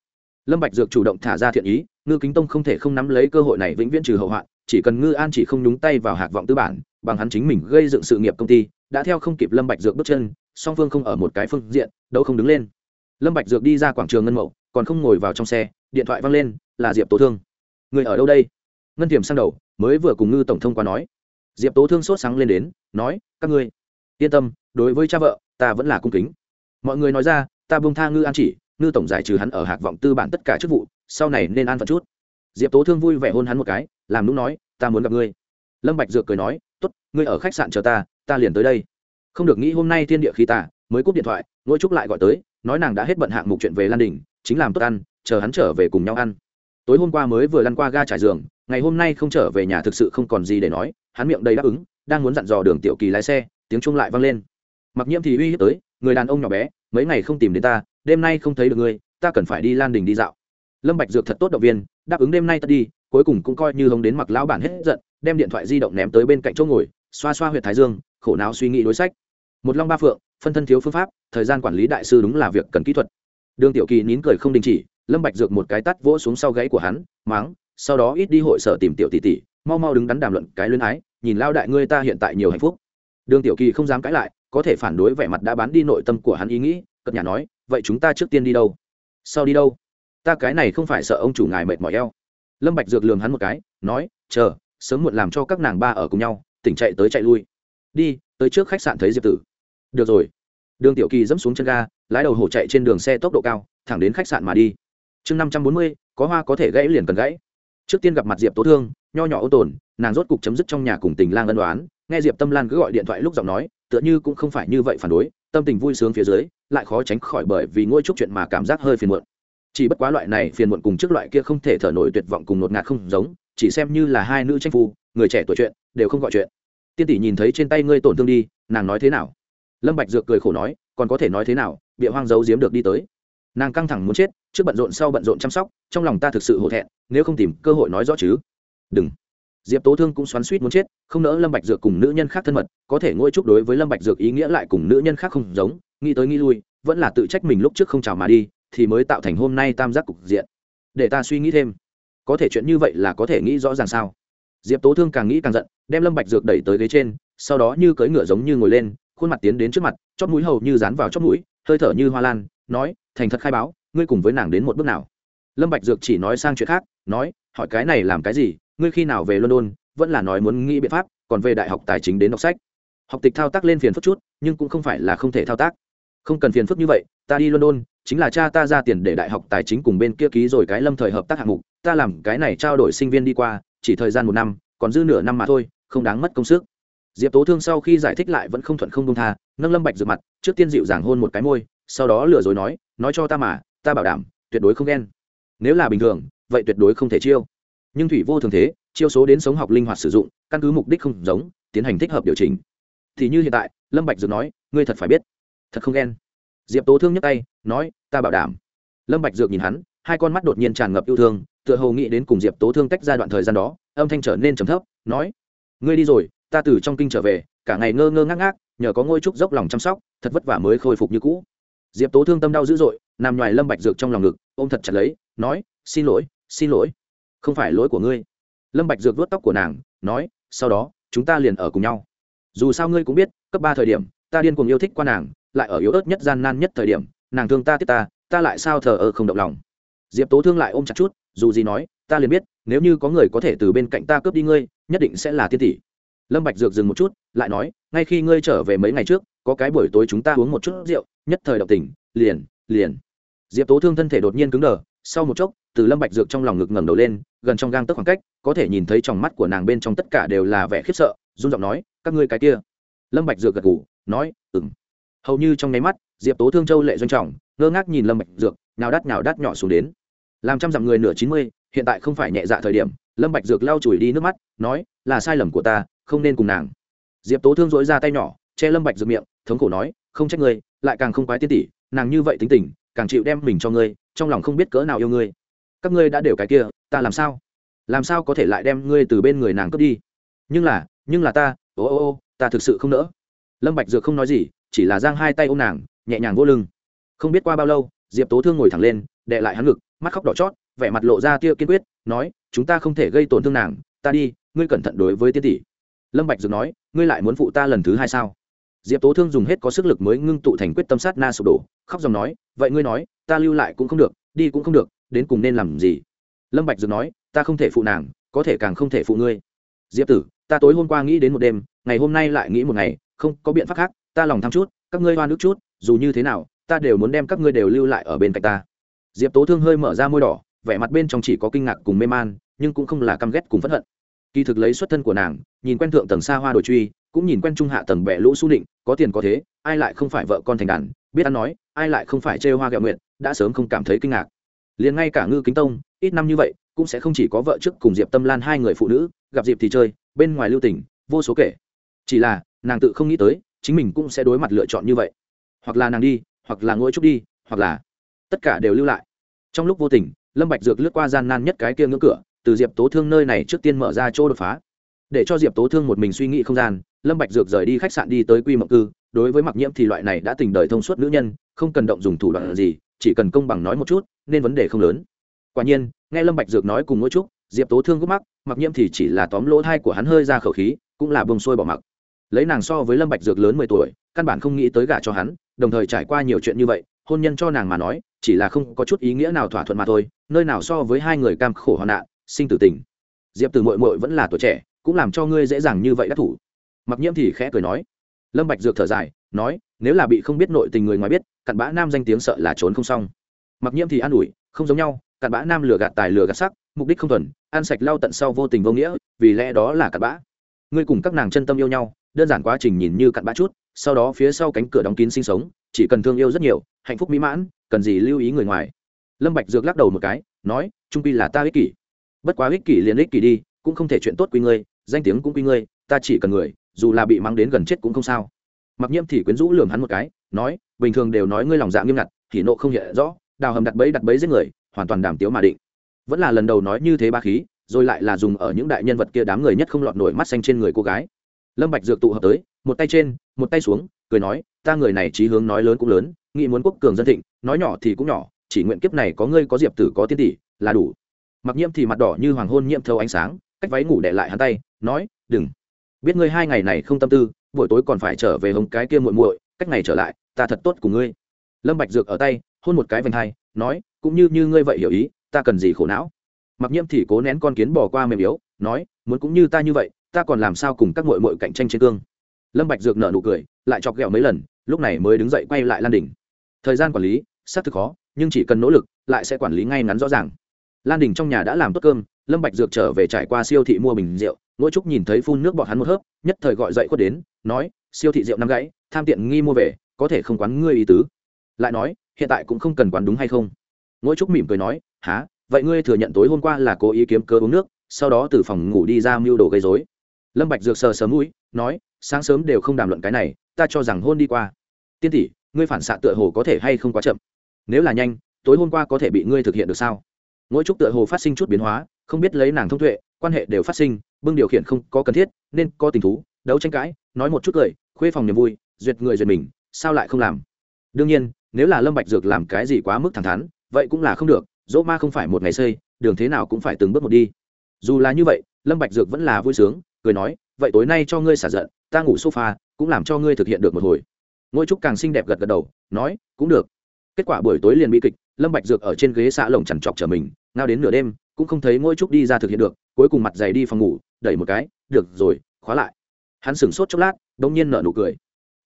Lâm bạch dược chủ động thả ra thiện ý, ngư kính tông không thể không nắm lấy cơ hội này vĩnh viễn trừ hậu hoạn, chỉ cần ngư an chỉ không nhúng tay vào hạc vọng tư bản, bằng hắn chính mình gây dựng sự nghiệp công ty đã theo không kịp lâm bạch dược bước chân, song phương không ở một cái phương diện, đâu không đứng lên. Lâm bạch dược đi ra quảng trường ngân mậu còn không ngồi vào trong xe, điện thoại vang lên, là diệp tố thương. Người ở đâu đây? Ngân tiềm sang đầu, mới vừa cùng ngư tổng thông qua nói. Diệp tố thương sốt sáng lên đến, nói, các ngươi, yên tâm, đối với cha vợ, ta vẫn là cung kính. Mọi người nói ra, ta buông tha ngư an chỉ, ngư tổng giải trừ hắn ở hạc vọng tư bản tất cả chức vụ, sau này nên an phận chút. Diệp tố thương vui vẻ hôn hắn một cái, làm nũng nói, ta muốn gặp ngươi. Lâm bạch dược cười nói, tốt, ngươi ở khách sạn chờ ta ta liền tới đây. Không được nghĩ hôm nay thiên địa khí tả, mới cúp điện thoại ngôi trúc lại gọi tới nói nàng đã hết bận hạng mục chuyện về lan đình chính làm tốt ăn chờ hắn trở về cùng nhau ăn. Tối hôm qua mới vừa lăn qua ga trải giường ngày hôm nay không trở về nhà thực sự không còn gì để nói hắn miệng đầy đáp ứng đang muốn dặn dò đường tiểu kỳ lái xe tiếng chuông lại vang lên. Mặc nhiễm thì uy hiếp tới người đàn ông nhỏ bé mấy ngày không tìm đến ta đêm nay không thấy được ngươi ta cần phải đi lan đình đi dạo. Lâm bạch dược thật tốt động viên đáp ứng đêm nay ta đi cuối cùng cũng coi như hống đến mặc lão bản hết giận đem điện thoại di động ném tới bên cạnh chỗ ngồi xoa xoa huyệt thái dương khổ não suy nghĩ đối sách. Một long ba phượng, phân thân thiếu phương pháp, thời gian quản lý đại sư đúng là việc cần kỹ thuật. Đường tiểu kỳ nín cười không đình chỉ, lâm bạch dược một cái tát vỗ xuống sau gáy của hắn, mắng, sau đó ít đi hội sở tìm tiểu tỷ tỷ, mau mau đứng đắn đàm luận cái luyến ái, nhìn lao đại ngươi ta hiện tại nhiều hạnh phúc. Đường tiểu kỳ không dám cãi lại, có thể phản đối vẻ mặt đã bán đi nội tâm của hắn ý nghĩ, cất nhà nói, vậy chúng ta trước tiên đi đâu? Sau đi đâu? Ta cái này không phải sợ ông chủ ngài mệt mỏi eo. Lâm bạch dược lườm hắn một cái, nói, chờ, sớm muộn làm cho các nàng ba ở cùng nhau, tỉnh chạy tới chạy lui đi, tới trước khách sạn thấy diệp tử. Được rồi. Đường tiểu kỳ dẫm xuống chân ga, lái đầu hổ chạy trên đường xe tốc độ cao, thẳng đến khách sạn mà đi. Chương năm trăm bốn mươi, có hoa có thể gãy liền cần gãy. Trước tiên gặp mặt diệp tố thương, nho nhỏ ô tồn, nàng rốt cục chấm dứt trong nhà cùng tình lang ân đoán nghe diệp tâm lan cứ gọi điện thoại lúc giọng nói, tựa như cũng không phải như vậy phản đối, tâm tình vui sướng phía dưới, lại khó tránh khỏi bởi vì ngôi chúc chuyện mà cảm giác hơi phiền muộn. Chỉ bất quá loại này phiền muộn cùng trước loại kia không thể thở nổi tuyệt vọng cùng ngột ngạt không giống, chỉ xem như là hai nữ tranh phu, người trẻ tuổi chuyện, đều không gọi chuyện tiên tỷ nhìn thấy trên tay ngươi tổn thương đi, nàng nói thế nào? Lâm bạch dược cười khổ nói, còn có thể nói thế nào, bịa hoang giấu giếm được đi tới. Nàng căng thẳng muốn chết, trước bận rộn sau bận rộn chăm sóc, trong lòng ta thực sự hổ thẹn, nếu không tìm cơ hội nói rõ chứ. Đừng. Diệp tố thương cũng xoắn suýt muốn chết, không nỡ lâm bạch dược cùng nữ nhân khác thân mật, có thể ngôi chúc đối với lâm bạch dược ý nghĩa lại cùng nữ nhân khác không giống, nghĩ tới nghĩ lui, vẫn là tự trách mình lúc trước không chào mà đi, thì mới tạo thành hôm nay tam giác cục diện. Để ta suy nghĩ thêm, có thể chuyện như vậy là có thể nghĩ rõ ràng sao? Diệp tố thương càng nghĩ càng giận, đem lâm bạch dược đẩy tới ghế trên, sau đó như cưỡi ngựa giống như ngồi lên, khuôn mặt tiến đến trước mặt chót mũi hầu như dán vào chót mũi, hơi thở như hoa lan, nói, thành thật khai báo, ngươi cùng với nàng đến một bước nào? Lâm bạch dược chỉ nói sang chuyện khác, nói, hỏi cái này làm cái gì, ngươi khi nào về london, vẫn là nói muốn nghĩ biện pháp, còn về đại học tài chính đến đọc sách. Học tịch thao tác lên phiền phức chút, nhưng cũng không phải là không thể thao tác. Không cần phiền phức như vậy, ta đi london, chính là cha ta ra tiền để đại học tài chính cùng bên kia ký rồi cái lâm thời hợp tác hạng mục, ta làm cái này trao đổi sinh viên đi qua chỉ thời gian một năm, còn dư nửa năm mà thôi, không đáng mất công sức. Diệp tố thương sau khi giải thích lại vẫn không thuận không công tha, nâng lâm bạch rửa mặt, trước tiên dịu dàng hôn một cái môi, sau đó lừa dối nói nói cho ta mà, ta bảo đảm, tuyệt đối không ghen. Nếu là bình thường, vậy tuyệt đối không thể chiêu. Nhưng thủy vô thường thế, chiêu số đến sống học linh hoạt sử dụng, căn cứ mục đích không giống, tiến hành thích hợp điều chỉnh. Thì như hiện tại, lâm bạch dược nói, ngươi thật phải biết, thật không ghen. Diệp tố thương nhấc tay, nói, ta bảo đảm. Lâm bạch dược nhìn hắn, hai con mắt đột nhiên tràn ngập yêu thương tựa hồ nghĩ đến cùng diệp tố thương tách ra đoạn thời gian đó, âm thanh trở nên trầm thấp, nói, ngươi đi rồi, ta từ trong kinh trở về, cả ngày ngơ ngơ ngác ngác, nhờ có ngôi trúc dốc lòng chăm sóc, thật vất vả mới khôi phục như cũ. Diệp tố thương tâm đau dữ dội, nằm ngoài lâm bạch dược trong lòng ngực, ôm thật chặt lấy, nói, xin lỗi xin lỗi, không phải lỗi của ngươi. Lâm bạch dược vuốt tóc của nàng, nói, sau đó, chúng ta liền ở cùng nhau. Dù sao ngươi cũng biết, cấp ba thời điểm, ta điên cuồng yêu thích qua nàng, lại ở yếu ớt nhất gian nan nhất thời điểm, nàng thương ta tiếp ta ta lại sao thờ ơ không động lòng. Diệp tố thương lại ôm chặt chút dù gì nói, ta liền biết, nếu như có người có thể từ bên cạnh ta cướp đi ngươi, nhất định sẽ là tiên tỷ. Lâm bạch dược dừng một chút, lại nói, ngay khi ngươi trở về mấy ngày trước, có cái buổi tối chúng ta uống một chút rượu, nhất thời động tình, liền liền. Diệp tố thương thân thể đột nhiên cứng đờ, sau một chốc, từ lâm bạch dược trong lòng ngực ngẩng đầu lên, gần trong gang tấc khoảng cách, có thể nhìn thấy trong mắt của nàng bên trong tất cả đều là vẻ khiếp sợ, run giọng nói, các ngươi cái kia. Lâm bạch dược gật gù, nói, ừm. Hầu như trong nháy mắt, diệp tố thương châu lệ doanh trọng, ngơ ngác nhìn lâm bạch dược nào đắt nào đắt nhỏ xuống đến làm trăm dặm người nửa chín mươi, hiện tại không phải nhẹ dạ thời điểm, lâm bạch dược lau chùi đi nước mắt, nói, là sai lầm của ta, không nên cùng nàng. Diệp tố thương dỗi ra tay nhỏ, che lâm bạch dược miệng, thống khổ nói, không trách ngươi, lại càng không quái tiên tỷ, nàng như vậy tính tình, càng chịu đem mình cho ngươi, trong lòng không biết cỡ nào yêu ngươi. Các ngươi đã đều cái kia, ta làm sao? Làm sao có thể lại đem ngươi từ bên người nàng cướp đi? Nhưng là nhưng là ta, ô ô ô, ta thực sự không nỡ. Lâm bạch dược không nói gì, chỉ là giang hai tay ôm nàng, nhẹ nhàng vô lưng. Không biết qua bao lâu, diệp tố thương ngồi thẳng lên đệ lại hắn ngực mắt khóc đỏ chót, vẻ mặt lộ ra tia kiên quyết, nói, chúng ta không thể gây tổn thương nàng, ta đi, ngươi cẩn thận đối với tiên tỷ. Lâm bạch dược nói, ngươi lại muốn phụ ta lần thứ hai sao? Diệp tố thương dùng hết có sức lực mới ngưng tụ thành quyết tâm sát na sụp đổ, khóc dòng nói, vậy ngươi nói, ta lưu lại cũng không được, đi cũng không được, đến cùng nên làm gì? Lâm bạch dược nói, ta không thể phụ nàng, có thể càng không thể phụ ngươi. Diệp tử, ta tối hôm qua nghĩ đến một đêm, ngày hôm nay lại nghĩ một ngày, không, có biện pháp khác, ta lòng tham chút, các ngươi hoan nước chút, dù như thế nào, ta đều muốn đem các ngươi đều lưu lại ở bên cạnh ta diệp tố thương hơi mở ra môi đỏ, vẻ mặt bên trong chỉ có kinh ngạc cùng mê man, nhưng cũng không là căm ghét cùng phẫn hận. Kỳ thực lấy xuất thân của nàng, nhìn quen thượng tầng xa hoa đồi truy, cũng nhìn quen trung hạ tầng bẻ lũ su định có tiền có thế, ai lại không phải vợ con thành đàn, biết ăn nói, ai lại không phải chê hoa gạo nguyện đã sớm không cảm thấy kinh ngạc. Liền ngay cả ngư kính tông, ít năm như vậy, cũng sẽ không chỉ có vợ trước cùng diệp tâm lan hai người phụ nữ, gặp dịp thì chơi, bên ngoài lưu tình, vô số kể. Chỉ là, nàng tự không nghĩ tới, chính mình cũng sẽ đối mặt lựa chọn như vậy. Hoặc là nàng đi, hoặc là ngôi trúc đi, hoặc là tất cả đều lưu lại. Trong lúc vô tình, lâm bạch dược lướt qua gian nan nhất cái kia ngưỡng cửa, từ diệp tố thương nơi này trước tiên mở ra chỗ đột phá. Để cho diệp tố thương một mình suy nghĩ không gian, lâm bạch dược rời đi khách sạn đi tới quy mộng cư, đối với mặc nhiễm thì loại này đã tình đời thông suốt nữ nhân, không cần động dùng thủ đoạn gì, chỉ cần công bằng nói một chút, nên vấn đề không lớn. Quả nhiên, nghe lâm bạch dược nói cùng ngôi chút, diệp tố thương gấp mắc mặc nhiễm thì chỉ là tóm lỗ thai của hắn hơi ra khẩu khí, cũng là bông sôi bỏ mặc. Lấy nàng so với lâm bạch dược lớn mười tuổi, căn bản không nghĩ tới gả cho hắn, đồng thời trải qua nhiều chuyện như vậy, hôn nhân cho nàng mà nói chỉ là không có chút ý nghĩa nào thỏa thuận mà thôi, nơi nào so với hai người cam khổ hoạn nạn, sinh tử tình. Diệp từ muội muội vẫn là tuổi trẻ, cũng làm cho ngươi dễ dàng như vậy đắc thủ. Mặc nhiễm thì khẽ cười nói. Lâm bạch dược thở dài, nói, nếu là bị không biết nội tình người ngoài biết, cặn bã nam danh tiếng sợ là trốn không xong. Mặc nhiễm thì an ủi, không giống nhau, cặn bã nam lừa gạt tài lừa gạt sắc, mục đích không thuần, ăn sạch lau tận sau vô tình vô nghĩa, vì lẽ đó là cặn bã. Ngươi cùng các nàng chân tâm yêu nhau, đơn giản quá trình nhìn như cặn bã chút, sau đó phía sau cánh cửa đóng kín sinh sống, chỉ cần thương yêu rất nhiều, hạnh phúc mỹ mãn cần gì lưu ý người ngoài. Lâm bạch dược lắc đầu một cái, nói, trung pi là ta ích kỷ. Bất quá ích kỷ liền ích kỷ đi, cũng không thể chuyện tốt quy ngươi, danh tiếng cũng quy ngươi, ta chỉ cần người, dù là bị mắng đến gần chết cũng không sao. Mặc nhiễm thì quyến rũ lườm hắn một cái, nói, bình thường đều nói ngươi lòng dạ nghiêm ngặt, thì nộ không hiện rõ, đào hầm đặt bẫy đặt bẫy giết người, hoàn toàn đảm tiếu mà định. Vẫn là lần đầu nói như thế ba khí, rồi lại là dùng ở những đại nhân vật kia đám người nhất không lọt nổi mắt xanh trên người cô gái. Lâm bạch dược tụ hợp tới, một tay trên, một tay xuống, cười nói, ta người này trí hướng nói lớn cũng lớn nghĩ muốn quốc cường dân thịnh, nói nhỏ thì cũng nhỏ, chỉ nguyện kiếp này có ngươi có diệp tử có tiên tỷ, là đủ. Mặc nhiễm thì mặt đỏ như hoàng hôn nhiễm thâu ánh sáng, cách váy ngủ để lại hắn tay, nói, đừng. Biết ngươi hai ngày này không tâm tư, buổi tối còn phải trở về hồng cái kia muội muội, cách ngày trở lại, ta thật tốt cùng ngươi. Lâm bạch dược ở tay, hôn một cái vành hai, nói, cũng như như ngươi vậy hiểu ý, ta cần gì khổ não? Mặc nhiễm thì cố nén con kiến bỏ qua mềm yếu, nói, muốn cũng như ta như vậy, ta còn làm sao cùng các muội muội cạnh tranh trên cương? Lâm bạch dược nở nụ cười, lại chọc ghẹo mấy lần, lúc này mới đứng dậy quay lại lan đỉnh thời gian quản lý, xác thực khó, nhưng chỉ cần nỗ lực, lại sẽ quản lý ngay ngắn rõ ràng. Lan đình trong nhà đã làm tốt cơm, lâm bạch dược trở về trải qua siêu thị mua bình rượu ngỗi trúc nhìn thấy phun nước bọt hắn một hớp, nhất thời gọi dậy khuất đến, nói, siêu thị rượu năm gãy, tham tiện nghi mua về, có thể không quán ngươi ý tứ. Lại nói, hiện tại cũng không cần quán đúng hay không? Ngỗi trúc mỉm cười nói há vậy ngươi thừa nhận tối hôm qua là cố ý kiếm cớ uống nước, sau đó từ phòng ngủ đi ra mưu đồ gây rối. Lâm bạch dược sờ sớm mũi, nói, sáng sớm đều không đàm luận cái này, ta cho rằng hôn đi qua. Tiên tỷ ngươi phản xạ tựa hồ có thể hay không quá chậm. Nếu là nhanh, tối hôm qua có thể bị ngươi thực hiện được sao? Ngỗi trúc tựa hồ phát sinh chút biến hóa, không biết lấy nàng thông tuệ, quan hệ đều phát sinh, bưng điều khiển không có cần thiết, nên có tình thú, đấu tranh cãi, nói một chút cười khuê phòng niềm vui, duyệt người duyệt mình, sao lại không làm? Đương nhiên, nếu là lâm bạch dược làm cái gì quá mức thẳng thắn, vậy cũng là không được, dỗ ma không phải một ngày xây, đường thế nào cũng phải từng bước một đi. Dù là như vậy, lâm bạch dược vẫn là vui sướng, cười nói, vậy tối nay cho ngươi xả giận, ta ngủ sofa, cũng làm cho ngươi thực hiện được một hồi ngôi trúc càng xinh đẹp gật gật đầu, nói, cũng được. Kết quả buổi tối liền bị kịch, lâm bạch dược ở trên ghế xạ lồng chằn trọc trở mình, ngao đến nửa đêm, cũng không thấy ngôi trúc đi ra thực hiện được, cuối cùng mặt dày đi phòng ngủ, đẩy một cái, được rồi, khóa lại. Hắn sửng sốt chốc lát, đông nhiên nở nụ cười.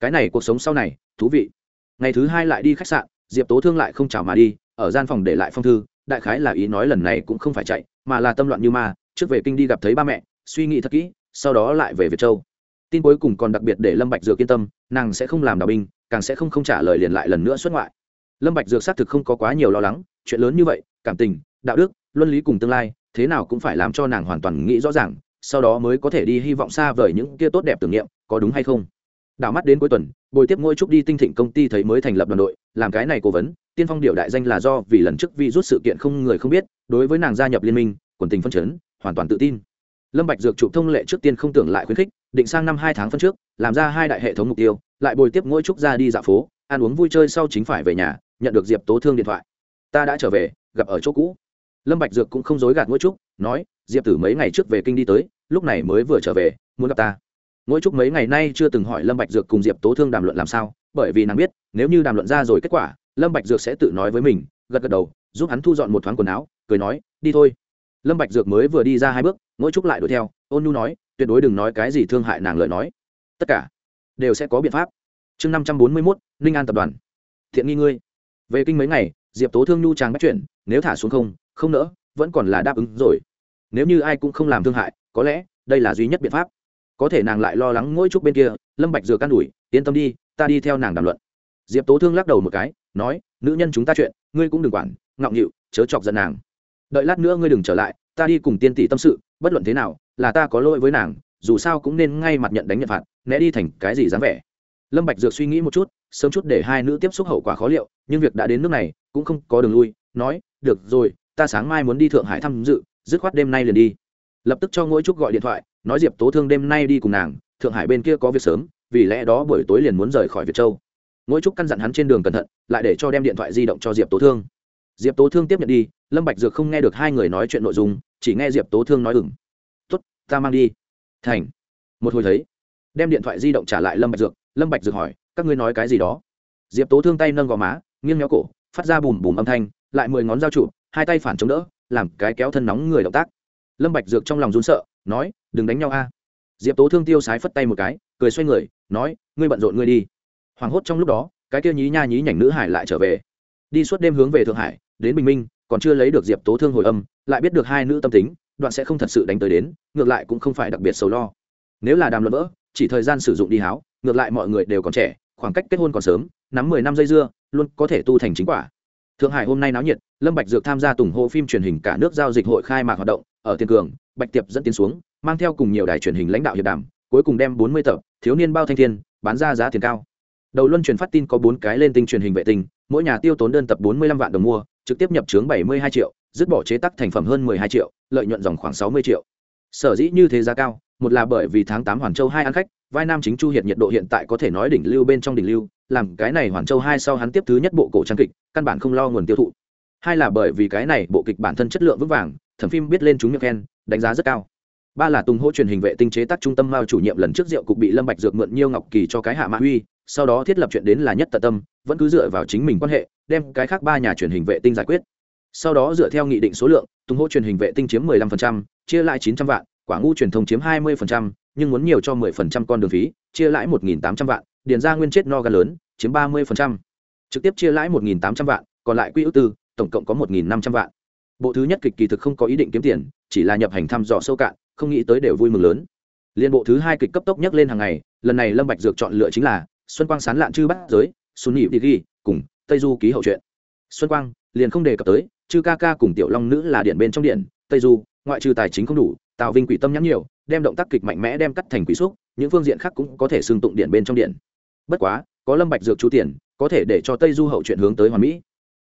Cái này cuộc sống sau này, thú vị. Ngày thứ hai lại đi khách sạn, diệp tố thương lại không chào mà đi, ở gian phòng để lại phong thư, đại khái là ý nói lần này cũng không phải chạy, mà là tâm loạn như ma, trước về kinh đi gặp thấy ba mẹ, suy nghĩ thật kỹ, sau đó lại về việt châu tin cuối cùng còn đặc biệt để lâm bạch dược yên tâm, nàng sẽ không làm đào binh, càng sẽ không không trả lời liền lại lần nữa xuất ngoại. Lâm bạch dược xác thực không có quá nhiều lo lắng, chuyện lớn như vậy, cảm tình, đạo đức, luân lý cùng tương lai, thế nào cũng phải làm cho nàng hoàn toàn nghĩ rõ ràng, sau đó mới có thể đi hy vọng xa vời những kia tốt đẹp tưởng niệm, có đúng hay không? Đảo mắt đến cuối tuần, bồi tiếp ngôi trúc đi tinh thịnh công ty thấy mới thành lập đoàn đội, làm cái này cố vấn, tiên phong điệu đại danh là do vì lần trước vi rút sự kiện không người không biết, đối với nàng gia nhập liên minh, quần tình phân chấn, hoàn toàn tự tin lâm bạch dược chụp thông lệ trước tiên không tưởng lại khuyến khích, định sang năm hai tháng phân trước, làm ra hai đại hệ thống mục tiêu, lại bồi tiếp ngôi trúc ra đi dạo phố, ăn uống vui chơi sau chính phải về nhà, nhận được diệp tố thương điện thoại. Ta đã trở về, gặp ở chỗ cũ. Lâm bạch dược cũng không dối gạt ngôi trúc, nói, diệp tử mấy ngày trước về kinh đi tới, lúc này mới vừa trở về, muốn gặp ta. Ngôi trúc mấy ngày nay chưa từng hỏi lâm bạch dược cùng diệp tố thương đàm luận làm sao, bởi vì nàng biết, nếu như đàm luận ra rồi kết quả, lâm bạch dược sẽ tự nói với mình, gật gật đầu, giúp hắn thu dọn một thoáng quần áo, cười nói, đi thôi. Lâm bạch dược mới vừa đi ra hai bước ngôi trúc lại đuổi theo, ôn nhu nói, tuyệt đối đừng nói cái gì thương hại nàng lời nói. Tất cả đều sẽ có biện pháp. Chương năm trăm bốn mươi mốt, ninh an tập đoàn. Thiện nghi ngươi. Về kinh mấy ngày, diệp tố thương nhu trang bắt chuyện nếu thả xuống không không nỡ, vẫn còn là đáp ứng rồi. Nếu như ai cũng không làm thương hại, có lẽ đây là duy nhất biện pháp. Có thể nàng lại lo lắng ngỗi trúc bên kia, lâm bạch dừa can đuổi yên tâm đi, ta đi theo nàng đàm luận. Diệp tố thương lắc đầu một cái, nói, nữ nhân chúng ta chuyện, ngươi cũng đừng quản, ngọng nghịu, chớ chọc giận nàng. Đợi lát nữa ngươi đừng trở lại, ta đi cùng tiên tỷ tâm sự bất luận thế nào, là ta có lỗi với nàng, dù sao cũng nên ngay mặt nhận đánh nhận phạt, né đi thành cái gì dám vẻ. Lâm bạch dược suy nghĩ một chút, sớm chút để hai nữ tiếp xúc hậu quả khó liệu, nhưng việc đã đến nước này, cũng không có đường lui, nói, được rồi, ta sáng mai muốn đi thượng hải thăm dự, dứt khoát đêm nay liền đi. Lập tức cho ngỗi trúc gọi điện thoại, nói, diệp tố thương đêm nay đi cùng nàng, thượng hải bên kia có việc sớm, vì lẽ đó buổi tối liền muốn rời khỏi việt châu. Ngỗi trúc căn dặn hắn trên đường cẩn thận, lại để cho đem điện thoại di động cho diệp tố thương diệp tố thương tiếp nhận đi, lâm bạch dược không nghe được hai người nói chuyện nội dung, chỉ nghe diệp tố thương nói ừng tốt, ta mang đi. Thành, một hồi thấy, đem điện thoại di động trả lại lâm bạch dược, lâm bạch dược hỏi, các ngươi nói cái gì đó? Diệp tố thương tay nâng gò má, nghiêng méo cổ, phát ra bùm bùm âm thanh, lại mười ngón dao trụ, hai tay phản chống đỡ, làm cái kéo thân nóng người động tác. Lâm bạch dược trong lòng run sợ, nói, đừng đánh nhau a. Diệp tố thương tiêu sái phất tay một cái, cười xoay người, nói, ngươi bận rộn ngươi đi. Hoàng hốt trong lúc đó, cái kia nhí nha nhí nhảnh nữ hải lại trở về. Đi suốt đêm hướng về thượng hải đến bình minh, còn chưa lấy được diệp tố thương hồi âm, lại biết được hai nữ tâm tính, đoạn sẽ không thật sự đánh tới đến, ngược lại cũng không phải đặc biệt sầu lo. Nếu là đàm luận vỡ, chỉ thời gian sử dụng đi háo, ngược lại mọi người đều còn trẻ, khoảng cách kết hôn còn sớm, nắm mười năm dây dưa, luôn có thể tu thành chính quả. Thượng hải hôm nay náo nhiệt, lâm bạch dược tham gia tùng hô phim truyền hình cả nước giao dịch hội khai mạc hoạt động, ở tiền cường, bạch tiệp dẫn tiến xuống, mang theo cùng nhiều đài truyền hình lãnh đạo hiệp đàm, cuối cùng đem bốn mươi tập, thiếu niên bao thanh thiên, bán ra giá tiền cao. Đầu luân truyền phát tin có bốn cái lên tinh truyền hình vệ tinh mỗi nhà tiêu tốn đơn tập bốn mươi lăm vạn đồng mua, trực tiếp nhập trướng bảy mươi hai triệu, dứt bỏ chế tác thành phẩm hơn mười hai triệu, lợi nhuận dòng khoảng sáu mươi triệu. Sở dĩ như thế giá cao, một là bởi vì tháng tám hoàn châu hai ăn khách, vai nam chính chu hiệt nhiệt độ hiện tại có thể nói đỉnh lưu bên trong đỉnh lưu, làm cái này hoàn châu hai sau hắn tiếp thứ nhất bộ cổ trang kịch, căn bản không lo nguồn tiêu thụ. Hai là bởi vì cái này bộ kịch bản thân chất lượng vững vàng, thẩm phim biết lên chúng miệng khen, đánh giá rất cao. Ba là tùng hỗ truyền hình vệ tinh chế tác trung tâm mao chủ nhiệm lần trước rượu cục bị lâm bạch dược mượn nhiêu ngọc kỳ cho cái hạ mã huy, sau đó thiết lập chuyện đến là nhất tận tâm vẫn cứ dựa vào chính mình quan hệ đem cái khác ba nhà truyền hình vệ tinh giải quyết. Sau đó dựa theo nghị định số lượng tung hỗ truyền hình vệ tinh chiếm 15%, chia lại 900 vạn quả ngu truyền thông chiếm 20%, nhưng muốn nhiều cho 10% con đường phí chia lãi 1.800 vạn điền ra nguyên chết no gan lớn chiếm 30%. trực tiếp chia lãi 1.800 vạn còn lại quỹ ước tư tổng cộng có 1.500 vạn. Bộ thứ nhất kịch kỳ thực không có ý định kiếm tiền chỉ là nhập hành thăm dò sâu cạn không nghĩ tới đều vui mừng lớn. Liên bộ thứ hai kịch cấp tốc nhất lên hàng ngày lần này lâm bạch dược chọn lựa chính là xuân quang sán lạn chư bát giới xuân nhị đi ghi cùng tây du ký hậu truyện xuân quang liền không đề cập tới chư ca ca cùng tiểu long nữ là điện bên trong điện tây du ngoại trừ tài chính không đủ tạo vinh quỷ tâm nhắn nhiều đem động tác kịch mạnh mẽ đem cắt thành quỷ xúc những phương diện khác cũng có thể xưng tụng điện bên trong điện. Bất quá có lâm bạch dược chú tiền có thể để cho tây du hậu chuyện hướng tới hoàn mỹ.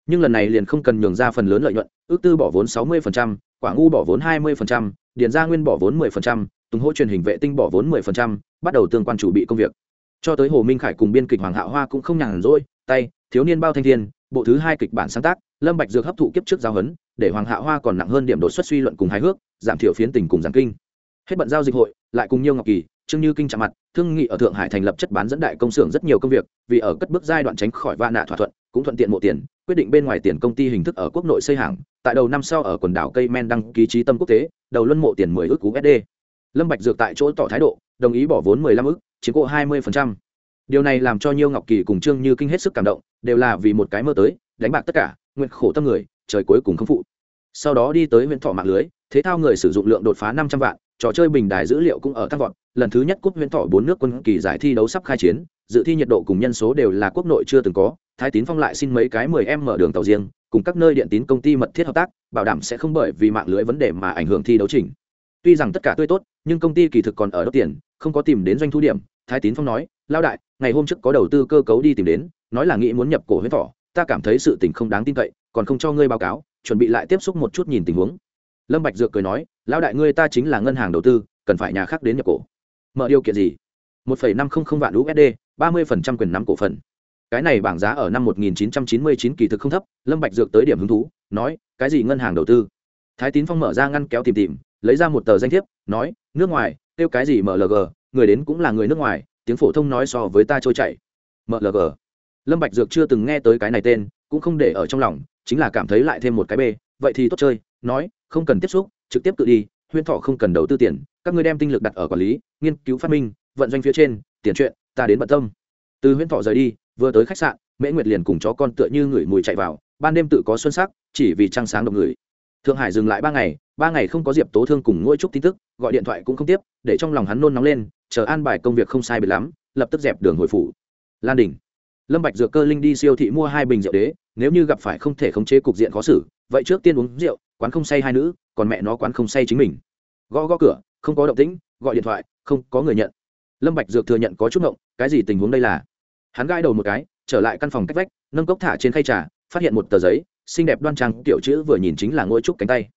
Nhưng lần này liền không cần nhường ra phần lớn lợi nhuận ước tư bỏ vốn 60%, quả ngu bỏ vốn 20%, điền gia nguyên bỏ vốn 10%, tùng hỗ truyền hình vệ tinh bỏ vốn 10%, bắt đầu tương quan chủ bị công việc cho tới hồ minh khải cùng biên kịch hoàng hạo hoa cũng không nhàn rỗi, tay, thiếu niên bao thanh thiên, bộ thứ hai kịch bản sáng tác, lâm bạch dược hấp thụ kiếp trước giao hấn để hoàng hạo hoa còn nặng hơn điểm đột xuất suy luận cùng hài hước, giảm thiểu phiến tình cùng giảng kinh. Hết bận giao dịch hội, lại cùng nhiều ngọc kỳ, trương như kinh chạm mặt, thương nghị ở thượng hải thành lập chất bán dẫn đại công xưởng rất nhiều công việc, vì ở cất bước giai đoạn tránh khỏi va nạ thỏa thuận, cũng thuận tiện mộ tiền, quyết định bên ngoài tiền công ty hình thức ở quốc nội xây hàng, tại đầu năm sau ở quần đảo cây men đăng ký trí tâm quốc tế, đầu luân mộ tiền mười ước usd lâm bạch dược tại chỗ tỏ thái độ, đồng ý bỏ vốn mười lăm ước chiếm cộ hai mươi điều này làm cho nhiêu ngọc kỳ cùng trương như kinh hết sức cảm động, đều là vì một cái mơ tới, đánh bạc tất cả, nguyện khổ tâm người, trời cuối cùng không phụ. Sau đó đi tới huyện thọ mạng lưới, thế thao người sử dụng lượng đột phá năm trăm vạn, trò chơi bình đài dữ liệu cũng ở tăng vọt. Lần thứ nhất cúp huyện thọ bốn nước quân kỳ giải thi đấu sắp khai chiến, dự thi nhiệt độ cùng nhân số đều là quốc nội chưa từng có. Thái tín phong lại xin mấy cái mười em mở đường tàu riêng, cùng các nơi điện tín công ty mật thiết hợp tác, bảo đảm sẽ không bởi vì mạng lưới vấn đề mà ảnh hưởng thi đấu trình. Tuy rằng tất cả tươi tốt, nhưng công ty kỳ thực còn ở đốt tiền, không có tìm đến doanh thu điểm thái tín phong nói lao đại, ngày hôm trước có đầu tư cơ cấu đi tìm đến, nói là nghĩ muốn nhập cổ huyết thỏ, ta cảm thấy sự tình không đáng tin cậy, còn không cho ngươi báo cáo, chuẩn bị lại tiếp xúc một chút nhìn tình huống. Lâm bạch dược cười nói, lão đại ngươi ta chính là ngân hàng đầu tư, cần phải nhà khác đến nhập cổ. Mở điều kiện gì? Một phẩy năm không không vạn usd ba mươi phần trăm quyền nắm cổ phần. Cái này bảng giá ở năm một nghìn chín trăm chín mươi chín kỳ thực không thấp, lâm bạch dược tới điểm hứng thú, nói, cái gì ngân hàng đầu tư? Thái tín phong mở ra ngăn kéo tìm tìm, lấy ra một tờ danh thiếp, nói, nước ngoài tiêu cái gì mlg người đến cũng là người nước ngoài, tiếng phổ thông nói so với ta trôi chảy. Mlg lâm bạch dược chưa từng nghe tới cái này tên, cũng không để ở trong lòng, chính là cảm thấy lại thêm một cái bê, vậy thì tốt chơi, nói, không cần tiếp xúc, trực tiếp tự đi, huyên thọ không cần đầu tư tiền, các ngươi đem tinh lực đặt ở quản lý, nghiên cứu phát minh, vận doanh phía trên, tiền chuyện, ta đến bận tâm. Từ huyên thọ rời đi, vừa tới khách sạn, mễ nguyệt liền cùng chó con tựa như người mùi chạy vào, ban đêm tự có xuân sắc, chỉ vì trăng sáng động người thượng hải dừng lại ba ngày ba ngày không có diệp tố thương cùng ngôi trúc tin tức, gọi điện thoại cũng không tiếp, để trong lòng hắn nôn nóng lên, chờ an bài công việc không sai biệt lắm, lập tức dẹp đường hồi phủ. Lan đình. Lâm bạch dược cơ linh đi siêu thị mua hai bình rượu đế, nếu như gặp phải không thể khống chế cục diện khó xử, vậy trước tiên uống rượu, quán không say hai nữ, còn mẹ nó quán không say chính mình. Gõ gõ cửa, không có động tĩnh, gọi điện thoại, không có người nhận. Lâm bạch dược thừa nhận có chút ngộng, cái gì tình huống đây là? Hắn gãi đầu một cái, trở lại căn phòng cách vách, nâng cốc thả trên khay trà, phát hiện một tờ giấy xinh đẹp đoan trang tiểu chữ vừa nhìn chính là ngôi trúc cánh tay.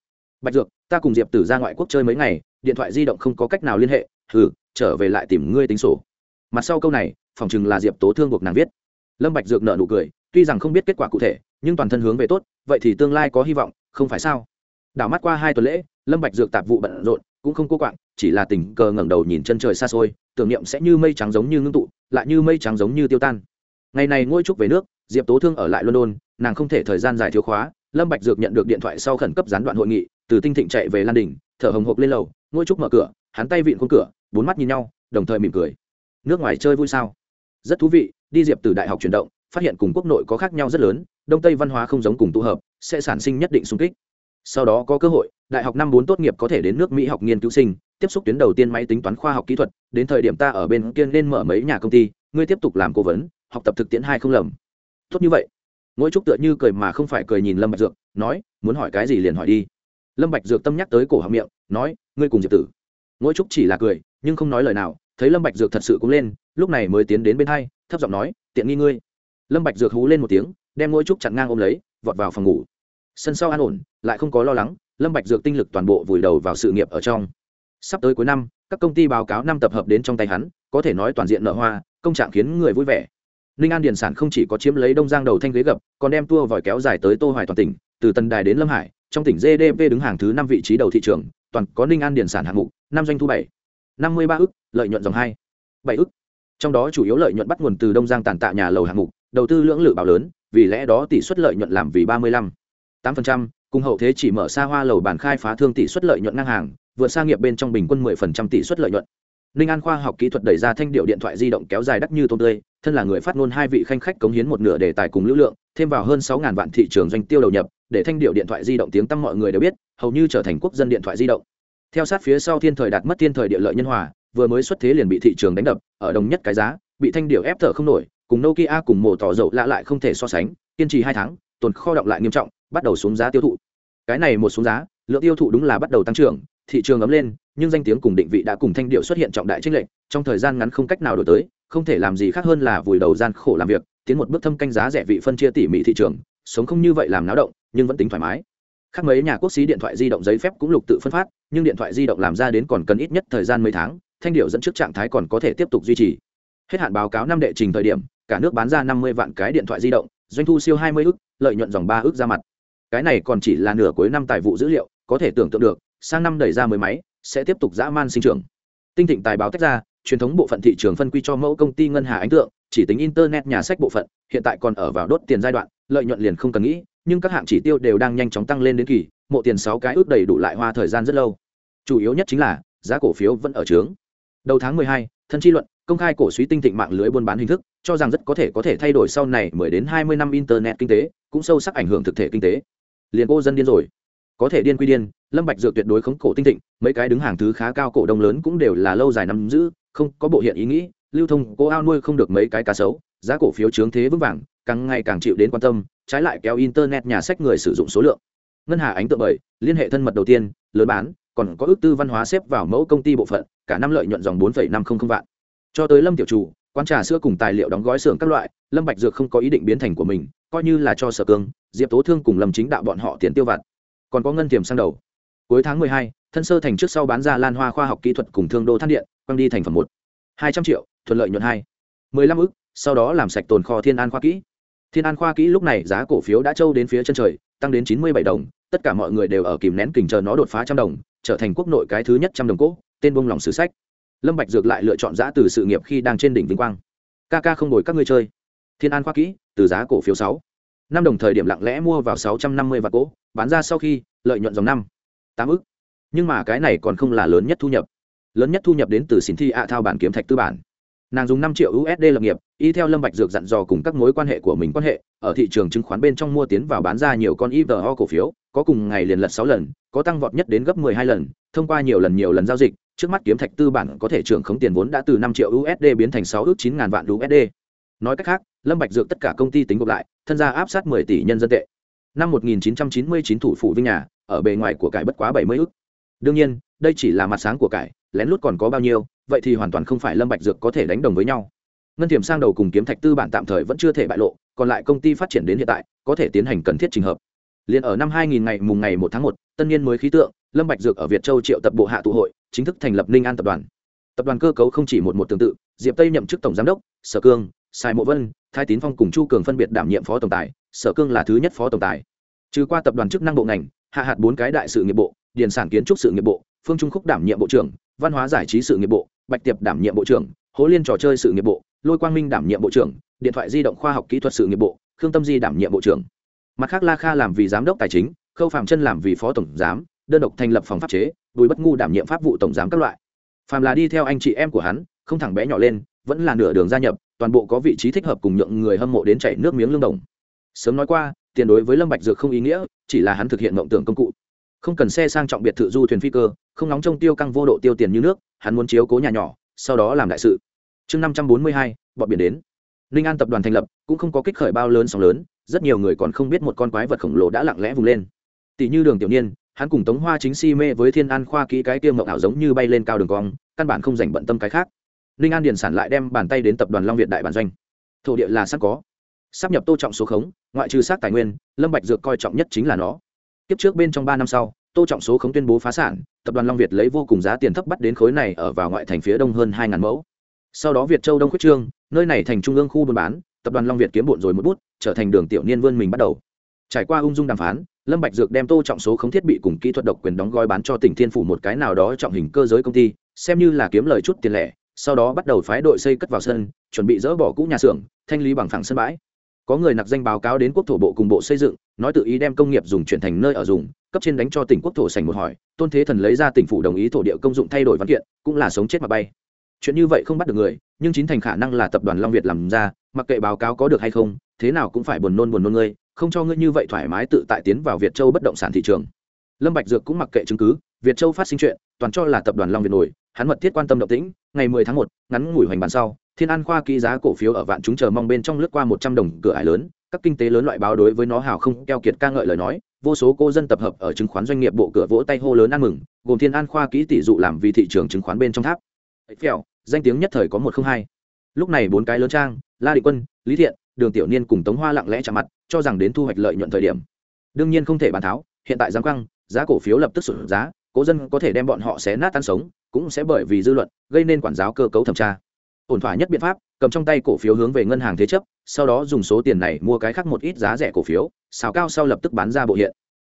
Bạch dược, ta cùng diệp tử ra ngoại quốc chơi mấy ngày, điện thoại di động không có cách nào liên hệ, hừ, trở về lại tìm ngươi tính sổ. Mặt sau câu này, phòng chừng là diệp tố thương buộc nàng viết. Lâm bạch dược nợ nụ cười, tuy rằng không biết kết quả cụ thể, nhưng toàn thân hướng về tốt, vậy thì tương lai có hy vọng, không phải sao? Đảo mắt qua hai tuần lễ, lâm bạch dược tạp vụ bận rộn, cũng không cô quạng, chỉ là tình cờ ngẩng đầu nhìn chân trời xa xôi, tưởng niệm sẽ như mây trắng giống như ngưng tụ, lại như mây trắng giống như tiêu tan ngày này ngôi trúc về nước, diệp tố thương ở lại london, nàng không thể thời gian dài thiếu khóa. Lâm bạch dược nhận được điện thoại sau khẩn cấp gián đoạn hội nghị, từ tinh thịnh chạy về lan đình thở hồng hộc lên lầu, ngôi trúc mở cửa, hắn tay vịn khung cửa, bốn mắt nhìn nhau, đồng thời mỉm cười. Nước ngoài chơi vui sao? Rất thú vị, đi diệp từ đại học chuyển động, phát hiện cùng quốc nội có khác nhau rất lớn, đông tây văn hóa không giống cùng tụ hợp, sẽ sản sinh nhất định xung kích. Sau đó có cơ hội, đại học năm bốn tốt nghiệp có thể đến nước mỹ học nghiên cứu sinh, tiếp xúc tuyến đầu tiên máy tính toán khoa học kỹ thuật, đến thời điểm ta ở bên kia nên mở mấy nhà công ty, ngươi tiếp tục làm cố vấn học tập thực tiễn hai không lầm. Tốt như vậy. Ngỗi trúc tựa như cười mà không phải cười nhìn lâm bạch dược, nói, muốn hỏi cái gì liền hỏi đi. Lâm bạch dược tâm nhắc tới cổ họng miệng, nói, ngươi cùng diệp tử. Ngỗi trúc chỉ là cười, nhưng không nói lời nào, thấy lâm bạch dược thật sự cũng lên, lúc này mới tiến đến bên hai, thấp giọng nói, tiện nghi ngươi. Lâm bạch dược hú lên một tiếng, đem ngỗi trúc chặn ngang ôm lấy, vọt vào phòng ngủ. Sân sau an ổn, lại không có lo lắng, lâm bạch dược tinh lực toàn bộ vùi đầu vào sự nghiệp ở trong. Sắp tới cuối năm, các công ty báo cáo năm tập hợp đến trong tay hắn, có thể nói toàn diện nợ hoa, công trạng khiến người vui vẻ ninh an điền sản không chỉ có chiếm lấy đông giang đầu thanh ghế gập, còn đem tua vòi kéo dài tới tô hoài toàn tỉnh, từ tần đài đến lâm hải, trong tỉnh gdp đứng hàng thứ năm vị trí đầu thị trường, toàn có ninh an điền sản hạng mục, năm doanh thu bảy, năm mươi ba ức, lợi nhuận dòng hai, bảy ức. Trong đó chủ yếu lợi nhuận bắt nguồn từ đông giang tàn tạ nhà lầu hạng mục, đầu tư lưỡng lự bảo lớn, vì lẽ đó tỷ suất lợi nhuận làm vì ba mươi lăm. tám phần trăm, cùng hậu thế chỉ mở xa hoa lầu bản khai phá thương tỷ suất lợi nhuận ngang hàng, vượt xa nghiệp bên trong bình quân 10% tỷ suất lợi nhuận ninh an khoa học kỹ thuật đẩy ra thanh điệu điện thoại di động kéo dài đắt như tôm tươi, thân là người phát ngôn hai vị khanh khách cống hiến một nửa đề tài cùng lưu lượng, thêm vào hơn sáu vạn thị trường doanh tiêu đầu nhập, để thanh điệu điện thoại di động tiếng tăm mọi người đều biết, hầu như trở thành quốc dân điện thoại di động. Theo sát phía sau thiên thời đạt mất thiên thời địa lợi nhân hòa, vừa mới xuất thế liền bị thị trường đánh đập, ở đồng nhất cái giá, bị thanh điệu ép thở không nổi, cùng nokia cùng mổ tỏ dầu lạ lại không thể so sánh, kiên trì hai tháng, tồn kho động lại nghiêm trọng, bắt đầu xuống giá tiêu thụ. Cái này một xuống giá, lượng tiêu thụ đúng là bắt đầu tăng trưởng thị trường ấm lên, nhưng danh tiếng cùng định vị đã cùng thanh điệu xuất hiện trọng đại trích lệnh trong thời gian ngắn không cách nào đổi tới, không thể làm gì khác hơn là vùi đầu gian khổ làm việc, tiến một bước thâm canh giá rẻ vị phân chia tỉ mỉ thị trường, sống không như vậy làm náo động, nhưng vẫn tính thoải mái. Khác mấy nhà quốc xí điện thoại di động giấy phép cũng lục tự phân phát, nhưng điện thoại di động làm ra đến còn cần ít nhất thời gian mấy tháng, thanh điệu dẫn trước trạng thái còn có thể tiếp tục duy trì. Hết hạn báo cáo năm đệ trình thời điểm, cả nước bán ra năm mươi vạn cái điện thoại di động, doanh thu siêu hai mươi ước lợi nhuận dòng ba ước ra mặt. Cái này còn chỉ là nửa cuối năm tài vụ dữ liệu, có thể tưởng tượng được sang năm đẩy ra mới máy sẽ tiếp tục dã man sinh trưởng. Tinh thịnh tài báo tách ra truyền thống bộ phận thị trường phân quy cho mẫu công ty ngân hà ánh tượng chỉ tính internet nhà sách bộ phận hiện tại còn ở vào đốt tiền giai đoạn lợi nhuận liền không cần nghĩ nhưng các hạng chỉ tiêu đều đang nhanh chóng tăng lên đến kỳ mộ tiền sáu cái ước đầy đủ lại hoa thời gian rất lâu. Chủ yếu nhất chính là giá cổ phiếu vẫn ở trướng. Đầu tháng mười hai, thân chi luận công khai cổ suý tinh thịnh mạng lưới buôn bán hình thức cho rằng rất có thể có thể thay đổi sau này mười đến hai mươi năm internet kinh tế cũng sâu sắc ảnh hưởng thực thể kinh tế. Liền cô dân điên rồi có thể điên quy điên, lâm bạch dược tuyệt đối khống cổ tinh thịnh, mấy cái đứng hàng thứ khá cao cổ đông lớn cũng đều là lâu dài nắm giữ, không có bộ hiện ý nghĩ, lưu thông cô ao nuôi không được mấy cái cá sấu, giá cổ phiếu trướng thế vững vàng, càng ngày càng chịu đến quan tâm, trái lại kéo internet nhà sách người sử dụng số lượng. Ngân hà ánh tượng bởi, liên hệ thân mật đầu tiên, lớn bán, còn có ước tư văn hóa xếp vào mẫu công ty bộ phận, cả năm lợi nhuận dòng bốn năm trăm linh vạn. Cho tới lâm tiểu chủ, quán trà sữa cùng tài liệu đóng gói xưởng các loại, lâm bạch dược không có ý định biến thành của mình, coi như là cho sở cương, diệp tố thương cùng lâm chính đạo bọn họ tiền tiêu vặt còn có ngân tiềm sang đầu. Cuối tháng mười hai, thân sơ thành trước sau bán ra lan hoa khoa học kỹ thuật cùng thương đô than điện quăng đi thành phẩm một. Hai trăm triệu thuận lợi nhuận hai. Mười lăm ức sau đó làm sạch tồn kho thiên an khoa kỹ. Thiên an khoa kỹ lúc này giá cổ phiếu đã trâu đến phía chân trời tăng đến chín mươi bảy đồng tất cả mọi người đều ở kìm nén kình chờ nó đột phá trăm đồng trở thành quốc nội cái thứ nhất trăm đồng cỗ tên bông lòng sử sách. Lâm bạch dược lại lựa chọn giá từ sự nghiệp khi đang trên đỉnh vinh quang. Ca ca không đổi các ngươi chơi. Thiên an khoa kỹ từ giá cổ phiếu sáu năm đồng thời điểm lặng lẽ mua vào sáu trăm năm mươi vạn cỗ, bán ra sau khi, lợi nhuận dòng năm, tám ức. Nhưng mà cái này còn không là lớn nhất thu nhập. Lớn nhất thu nhập đến từ xin thi ạ thao bản kiếm thạch tư bản. Nàng dùng năm triệu usd lập nghiệp, y theo lâm bạch dược dặn dò cùng các mối quan hệ của mình quan hệ, ở thị trường chứng khoán bên trong mua tiến vào bán ra nhiều con ivo cổ phiếu, có cùng ngày liền lật sáu lần, có tăng vọt nhất đến gấp mười hai lần, thông qua nhiều lần nhiều lần giao dịch, trước mắt kiếm thạch tư bản có thể trưởng khống tiền vốn đã từ năm triệu usd biến thành sáu ước chín ngàn vạn usd nói cách khác, lâm bạch dược tất cả công ty tính gộp lại thân gia áp sát mười tỷ nhân dân tệ. Năm 1999 thủ phủ vinh nhà ở bề ngoài của cải bất quá 70 ức. Đương nhiên đây chỉ là mặt sáng của cải lén lút còn có bao nhiêu vậy thì hoàn toàn không phải lâm bạch dược có thể đánh đồng với nhau. Ngân thiểm sang đầu cùng kiếm thạch tư bản tạm thời vẫn chưa thể bại lộ còn lại công ty phát triển đến hiện tại có thể tiến hành cần thiết trình hợp. Liên ở năm 2000 ngày mùng ngày 1 tháng 1, tân niên mới khí tượng lâm bạch dược ở việt châu triệu tập bộ hạ tụ hội chính thức thành lập ninh an tập đoàn. Tập đoàn cơ cấu không chỉ một một tương tự diệp tây nhậm chức tổng giám đốc sở cương sai mộ vân, thái tín phong cùng chu cường phân biệt đảm nhiệm phó tổng tài, sở cương là thứ nhất phó tổng tài. Trừ qua tập đoàn chức năng bộ ngành, hạ hạt bốn cái đại sự nghiệp bộ, điền sản kiến trúc sự nghiệp bộ, phương trung khúc đảm nhiệm bộ trưởng, văn hóa giải trí sự nghiệp bộ, bạch tiệp đảm nhiệm bộ trưởng, hố liên trò chơi sự nghiệp bộ, lôi quang minh đảm nhiệm bộ trưởng, điện thoại di động khoa học kỹ thuật sự nghiệp bộ, khương tâm di đảm nhiệm bộ trưởng. Mặt khác la kha làm vì giám đốc tài chính, khâu phạm chân làm vì phó tổng giám, đơn độc thành lập phòng pháp chế, bùi bất ngu đảm nhiệm pháp vụ tổng giám các loại. Phạm là đi theo anh chị em của hắn, không thẳng bé nhỏ lên, vẫn là nửa đường gia nhập toàn bộ có vị trí thích hợp cùng nhượng người hâm mộ đến chảy nước miếng lương đồng. Sớm nói qua, tiền đối với lâm bạch dược không ý nghĩa, chỉ là hắn thực hiện mộng tưởng công cụ. Không cần xe sang trọng biệt thự du thuyền phi cơ, không nóng trong tiêu căng vô độ tiêu tiền như nước, hắn muốn chiếu cố nhà nhỏ, sau đó làm đại sự. Chương năm trăm bốn mươi hai, bọn biển đến. Ninh an tập đoàn thành lập, cũng không có kích khởi bao lớn sóng lớn, rất nhiều người còn không biết một con quái vật khổng lồ đã lặng lẽ vùng lên. Tỷ như đường tiểu niên, hắn cùng tống hoa chính si mê với thiên an khoa kỹ cái tiêu mộng ảo giống như bay lên cao đường cong, căn bản không dành bận tâm cái khác ninh an điền sản lại đem bàn tay đến tập đoàn long việt đại bản doanh. Thổ địa là sẵn có. Sắp nhập tô trọng số khống, ngoại trừ sát tài nguyên, lâm bạch dược coi trọng nhất chính là nó. Tiếp trước bên trong ba năm sau, tô trọng số khống tuyên bố phá sản, tập đoàn long việt lấy vô cùng giá tiền thấp bắt đến khối này ở vào ngoại thành phía đông hơn hai ngàn mẫu. Sau đó việt châu đông khuyết trương, nơi này thành trung ương khu buôn bán, tập đoàn long việt kiếm bộn rồi một bút, trở thành đường tiểu niên vươn mình bắt đầu. Trải qua ung dung đàm phán, lâm bạch dược đem tô trọng số khống thiết bị cùng kỹ thuật độc quyền đóng gói bán cho tỉnh thiên phủ một cái nào đó trọng hình cơ giới công ty, xem như là kiếm lời chút tiền lẻ sau đó bắt đầu phái đội xây cất vào sân, chuẩn bị dỡ bỏ cũ nhà xưởng, thanh lý bằng phẳng sân bãi. Có người nặc danh báo cáo đến quốc thổ bộ cùng bộ xây dựng, nói tự ý đem công nghiệp dùng chuyển thành nơi ở dùng, cấp trên đánh cho tỉnh quốc thổ sành một hỏi, tôn thế thần lấy ra tỉnh phủ đồng ý thổ địa công dụng thay đổi văn kiện, cũng là sống chết mà bay. Chuyện như vậy không bắt được người, nhưng chính thành khả năng là tập đoàn long việt làm ra, mặc kệ báo cáo có được hay không, thế nào cũng phải buồn nôn buồn nôn ngươi, không cho ngươi như vậy thoải mái tự tại tiến vào việt châu bất động sản thị trường. Lâm bạch dược cũng mặc kệ chứng cứ, việt châu phát sinh chuyện, toàn cho là tập đoàn long việt nổi hắn mật thiết quan tâm động tĩnh ngày 10 tháng 1, ngắn ngủi hoành bàn sau thiên an khoa ký giá cổ phiếu ở vạn chúng chờ mong bên trong lướt qua 100 đồng cửa ải lớn các kinh tế lớn loại báo đối với nó hào không keo kiệt ca ngợi lời nói vô số cô dân tập hợp ở chứng khoán doanh nghiệp bộ cửa vỗ tay hô lớn ăn mừng gồm thiên an khoa ký tỷ dụ làm vì thị trường chứng khoán bên trong tháp. Phèo danh tiếng nhất thời có một không hai. Lúc này bốn cái lớn trang la định quân lý thiện đường tiểu niên cùng tống hoa lặng lẽ chạm mặt cho rằng đến thu hoạch lợi nhuận thời điểm. Đương nhiên không thể bàn tháo hiện tại giáng quăng giá cổ phiếu lập tức sụt giá cố dân có thể đem bọn họ xé nát tan sống, cũng sẽ bởi vì dư luận gây nên quản giáo cơ cấu thẩm tra. Ổn thỏa nhất biện pháp, cầm trong tay cổ phiếu hướng về ngân hàng thế chấp, sau đó dùng số tiền này mua cái khác một ít giá rẻ cổ phiếu, xào cao sau lập tức bán ra bộ hiện.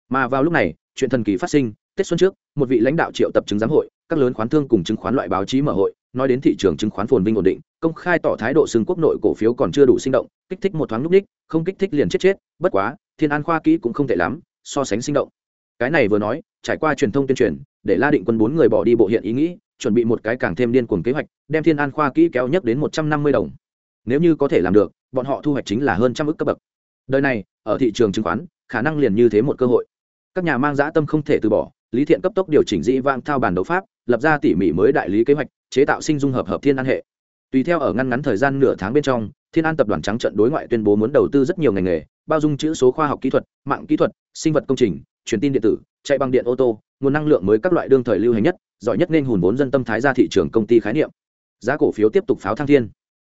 Mà vào lúc này, chuyện thần kỳ phát sinh, tết xuân trước, một vị lãnh đạo triệu tập chứng giám hội, các lớn khoán thương cùng chứng khoán loại báo chí mở hội, nói đến thị trường chứng khoán phồn vinh ổn định, công khai tỏ thái độ xưng quốc nội cổ phiếu còn chưa đủ sinh động, kích thích một thoáng lúc ních không kích thích liền chết chết, bất quá, thiên an khoa kỹ cũng không tệ lắm, so sánh sinh động. Cái này vừa nói trải qua truyền thông tuyên truyền, để la định quân bốn người bỏ đi bộ hiện ý nghĩ, chuẩn bị một cái càng thêm điên cuồng kế hoạch, đem thiên an khoa kỹ kéo nhất đến một trăm năm mươi đồng. Nếu như có thể làm được, bọn họ thu hoạch chính là hơn trăm ước cấp bậc. Đời này, ở thị trường chứng khoán, khả năng liền như thế một cơ hội. Các nhà mang dã tâm không thể từ bỏ, lý thiện cấp tốc điều chỉnh dĩ vang thao bản đấu pháp, lập ra tỉ mỉ mới đại lý kế hoạch, chế tạo sinh dung hợp hợp thiên an hệ. Tùy theo ở ngăn ngắn thời gian nửa tháng bên trong, thiên an tập đoàn trắng trận đối ngoại tuyên bố muốn đầu tư rất nhiều ngành nghề, bao dung chữ số khoa học kỹ thuật, mạng kỹ thuật, sinh vật công trình, truyền tin điện tử chạy bằng điện ô tô nguồn năng lượng mới các loại đương thời lưu hành nhất giỏi nhất nên hùn vốn dân tâm thái ra thị trường công ty khái niệm. Giá cổ phiếu tiếp tục pháo thăng thiên.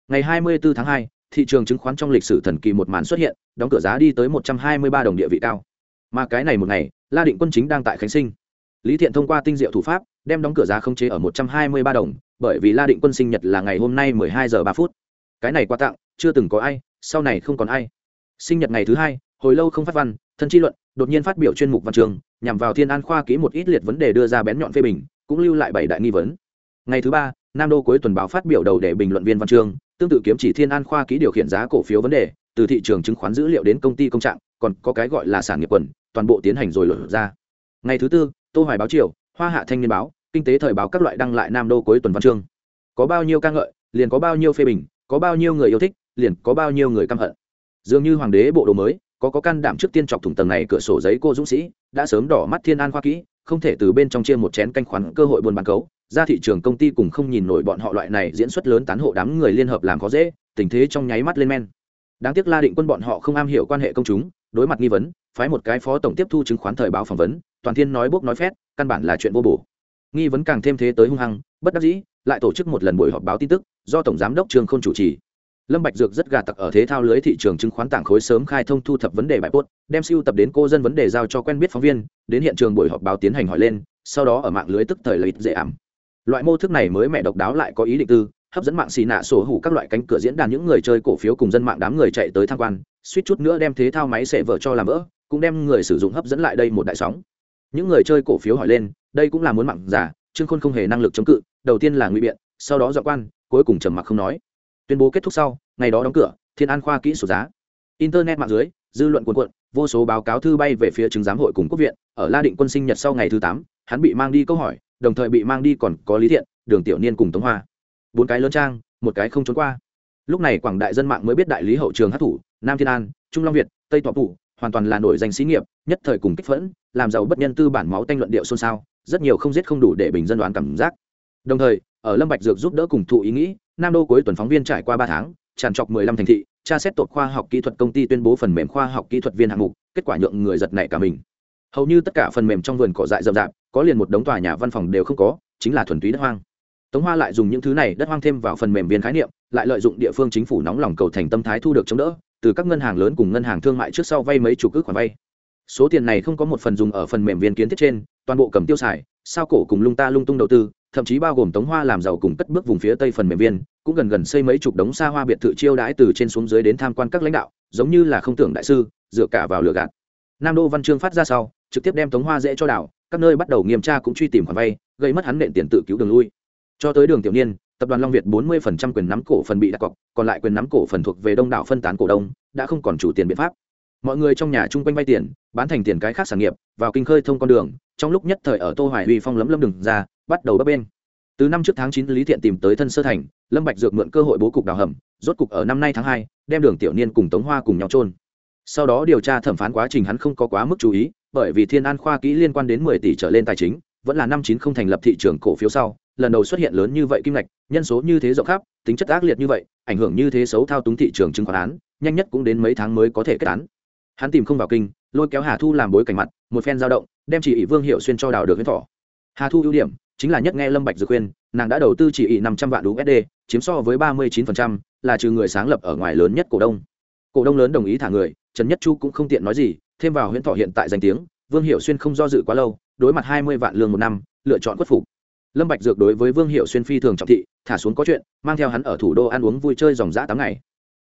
Ngày 24 tháng 2, thị trường chứng khoán trong lịch sử thần kỳ một màn xuất hiện đóng cửa giá đi tới 123 đồng địa vị cao. Mà cái này một ngày la định quân chính đang tại khánh sinh. Lý thiện thông qua tinh diệu thủ pháp đem đóng cửa giá không chế ở 123 đồng bởi vì la định quân sinh nhật là ngày hôm nay 12 giờ 3 phút. Cái này quà tặng chưa từng có ai sau này không còn ai. Sinh nhật ngày thứ hai hồi lâu không phát văn thân chi luận đột nhiên phát biểu chuyên mục văn trường, nhằm vào thiên an khoa kỹ một ít liệt vấn đề đưa ra bén nhọn phê bình, cũng lưu lại bảy đại nghi vấn. Ngày thứ ba, nam đô cuối tuần báo phát biểu đầu để bình luận viên văn chương tương tự kiếm chỉ thiên an khoa kỹ điều khiển giá cổ phiếu vấn đề, từ thị trường chứng khoán dữ liệu đến công ty công trạng, còn có cái gọi là sản nghiệp quần, toàn bộ tiến hành rồi lột ra. Ngày thứ tư, tô hoài báo triều hoa hạ thanh niên báo, kinh tế thời báo các loại đăng lại nam đô cuối tuần văn chương có bao nhiêu ca ngợi, liền có bao nhiêu phê bình, có bao nhiêu người yêu thích, liền có bao nhiêu người căm hận. Dường như hoàng đế bộ đồ mới có có can đảm trước tiên chọc thủng tầng này cửa sổ giấy cô dũng sĩ, đã sớm đỏ mắt thiên an khoa kỹ, không thể từ bên trong chia một chén canh khoán cơ hội buôn bán cấu. Ra thị trường công ty cùng không nhìn nổi bọn họ loại này diễn xuất lớn tán hộ đám người liên hợp làm khó dễ, tình thế trong nháy mắt lên men. Đáng tiếc la định quân bọn họ không am hiểu quan hệ công chúng, đối mặt nghi vấn, phái một cái phó tổng tiếp thu chứng khoán thời báo phỏng vấn, toàn thiên nói bốc nói phét, căn bản là chuyện vô bổ. Nghi vấn càng thêm thế tới hung hăng, bất đắc dĩ, lại tổ chức một lần buổi họp báo tin tức, do tổng giám đốc trương k chủ trì lâm bạch dược rất gà tặc ở thế thao lưới thị trường chứng khoán tảng khối sớm khai thông thu thập vấn đề bài post, đem siêu tập đến cô dân vấn đề giao cho quen biết phóng viên, đến hiện trường buổi họp báo tiến hành hỏi lên, sau đó ở mạng lưới tức thời lợi dễ ảm. Loại mô thức này mới mẹ độc đáo lại có ý định tư, hấp dẫn mạng xì nạ sổ hủ các loại cánh cửa diễn đàn những người chơi cổ phiếu cùng dân mạng đám người chạy tới tham quan, suýt chút nữa đem thế thao máy xệ vợ cho làm vỡ, cũng đem người sử dụng hấp dẫn lại đây một đại sóng. Những người chơi cổ phiếu hỏi lên, đây cũng là muốn mạng giả, trương khôn không hề năng lực chống cự, đầu tiên là ngụy biện, sau đó dọa quan, cuối cùng trầm mặc không nói tuyên bố kết thúc sau, ngày đó đóng cửa, thiên an khoa kỹ sổ giá. Internet mạng dưới, dư luận cuồn cuộn, vô số báo cáo thư bay về phía chứng giám hội cùng quốc viện. Ở la định quân sinh nhật sau ngày thứ tám, hắn bị mang đi câu hỏi, đồng thời bị mang đi còn có lý thiện, đường tiểu niên cùng tống hoa. Bốn cái lớn trang, một cái không trốn qua. Lúc này quảng đại dân mạng mới biết đại lý hậu trường hát thủ, nam thiên an, trung long việt, tây tọa phủ, hoàn toàn là nổi danh xí nghiệp, nhất thời cùng kích phẫn, làm giàu bất nhân tư bản máu tanh luận điệu xôn xao, rất nhiều không giết không đủ để bình dân đoán cảm giác. Đồng thời, ở lâm bạch dược giúp đỡ cùng thụ ý nghĩ nam đô cuối tuần phóng viên trải qua ba tháng, tràn trọc mười lăm thành thị, tra xét tột khoa học kỹ thuật công ty tuyên bố phần mềm khoa học kỹ thuật viên hạng mục, kết quả nhượng người giật nảy cả mình. Hầu như tất cả phần mềm trong vườn cỏ dại rậm rạp, có liền một đống tòa nhà văn phòng đều không có, chính là thuần túy đất hoang. Tống hoa lại dùng những thứ này đất hoang thêm vào phần mềm viên khái niệm, lại lợi dụng địa phương chính phủ nóng lòng cầu thành tâm thái thu được chống đỡ, từ các ngân hàng lớn cùng ngân hàng thương mại trước sau vay mấy chục ước khoản vay. Số tiền này không có một phần dùng ở phần mềm viên kiến thiết trên, toàn bộ cầm tiêu xài, sao cổ cùng lung ta lung tung đầu tư, thậm chí bao gồm tống hoa làm giàu cùng cất bước vùng phía tây phần mềm viên cũng gần gần xây mấy chục đống xa hoa biệt thự chiêu đãi từ trên xuống dưới đến tham quan các lãnh đạo, giống như là không tưởng đại sư, dựa cả vào lừa gạt. Nam đô văn chương phát ra sau, trực tiếp đem tống hoa dễ cho đảo, các nơi bắt đầu nghiêm tra cũng truy tìm khoản vay, gây mất hắn nện tiền tự cứu đường lui. Cho tới đường tiểu niên, tập đoàn long việt 40% quyền nắm cổ phần bị đặt cọc, còn lại quyền nắm cổ phần thuộc về đông đảo phân tán cổ đông, đã không còn chủ tiền biện pháp. Mọi người trong nhà chung quanh vay tiền, bán thành tiền cái khác sản nghiệp, vào kinh khơi thông con đường, trong lúc nhất thời ở tô hoài huy phong lấm lâm đường ra, bắt đầu bấp bên từ năm trước tháng chín lý thiện tìm tới thân sơ thành lâm bạch dược mượn cơ hội bố cục đào hầm rốt cục ở năm nay tháng 2, đem đường tiểu niên cùng tống hoa cùng nhau trôn sau đó điều tra thẩm phán quá trình hắn không có quá mức chú ý bởi vì thiên an khoa kỹ liên quan đến 10 tỷ trở lên tài chính vẫn là năm chín không thành lập thị trường cổ phiếu sau lần đầu xuất hiện lớn như vậy kim ngạch nhân số như thế rộng khắp tính chất ác liệt như vậy ảnh hưởng như thế xấu thao túng thị trường chứng khoán án nhanh nhất cũng đến mấy tháng mới có thể kết án. Hắn tìm không vào kinh lôi kéo hà thu làm bối cảnh mặt một phen giao động đem chỉ ỷ vương hiệu xuyên cho đào được huyết thỏ hà thu ưu điểm chính là nhất nghe lâm bạch dược khuyên, nàng đã đầu tư chỉ ỷ năm trăm vạn usd chiếm so với ba mươi chín phần trăm, là trừ người sáng lập ở ngoài lớn nhất cổ đông. Cổ đông lớn đồng ý thả người, trần nhất chu cũng không tiện nói gì, thêm vào huyễn thọ hiện tại danh tiếng, vương hiệu xuyên không do dự quá lâu, đối mặt hai mươi vạn lương một năm, lựa chọn khuất phục. Lâm bạch dược đối với vương hiệu xuyên phi thường trọng thị, thả xuống có chuyện, mang theo hắn ở thủ đô ăn uống vui chơi dòng dã tám ngày.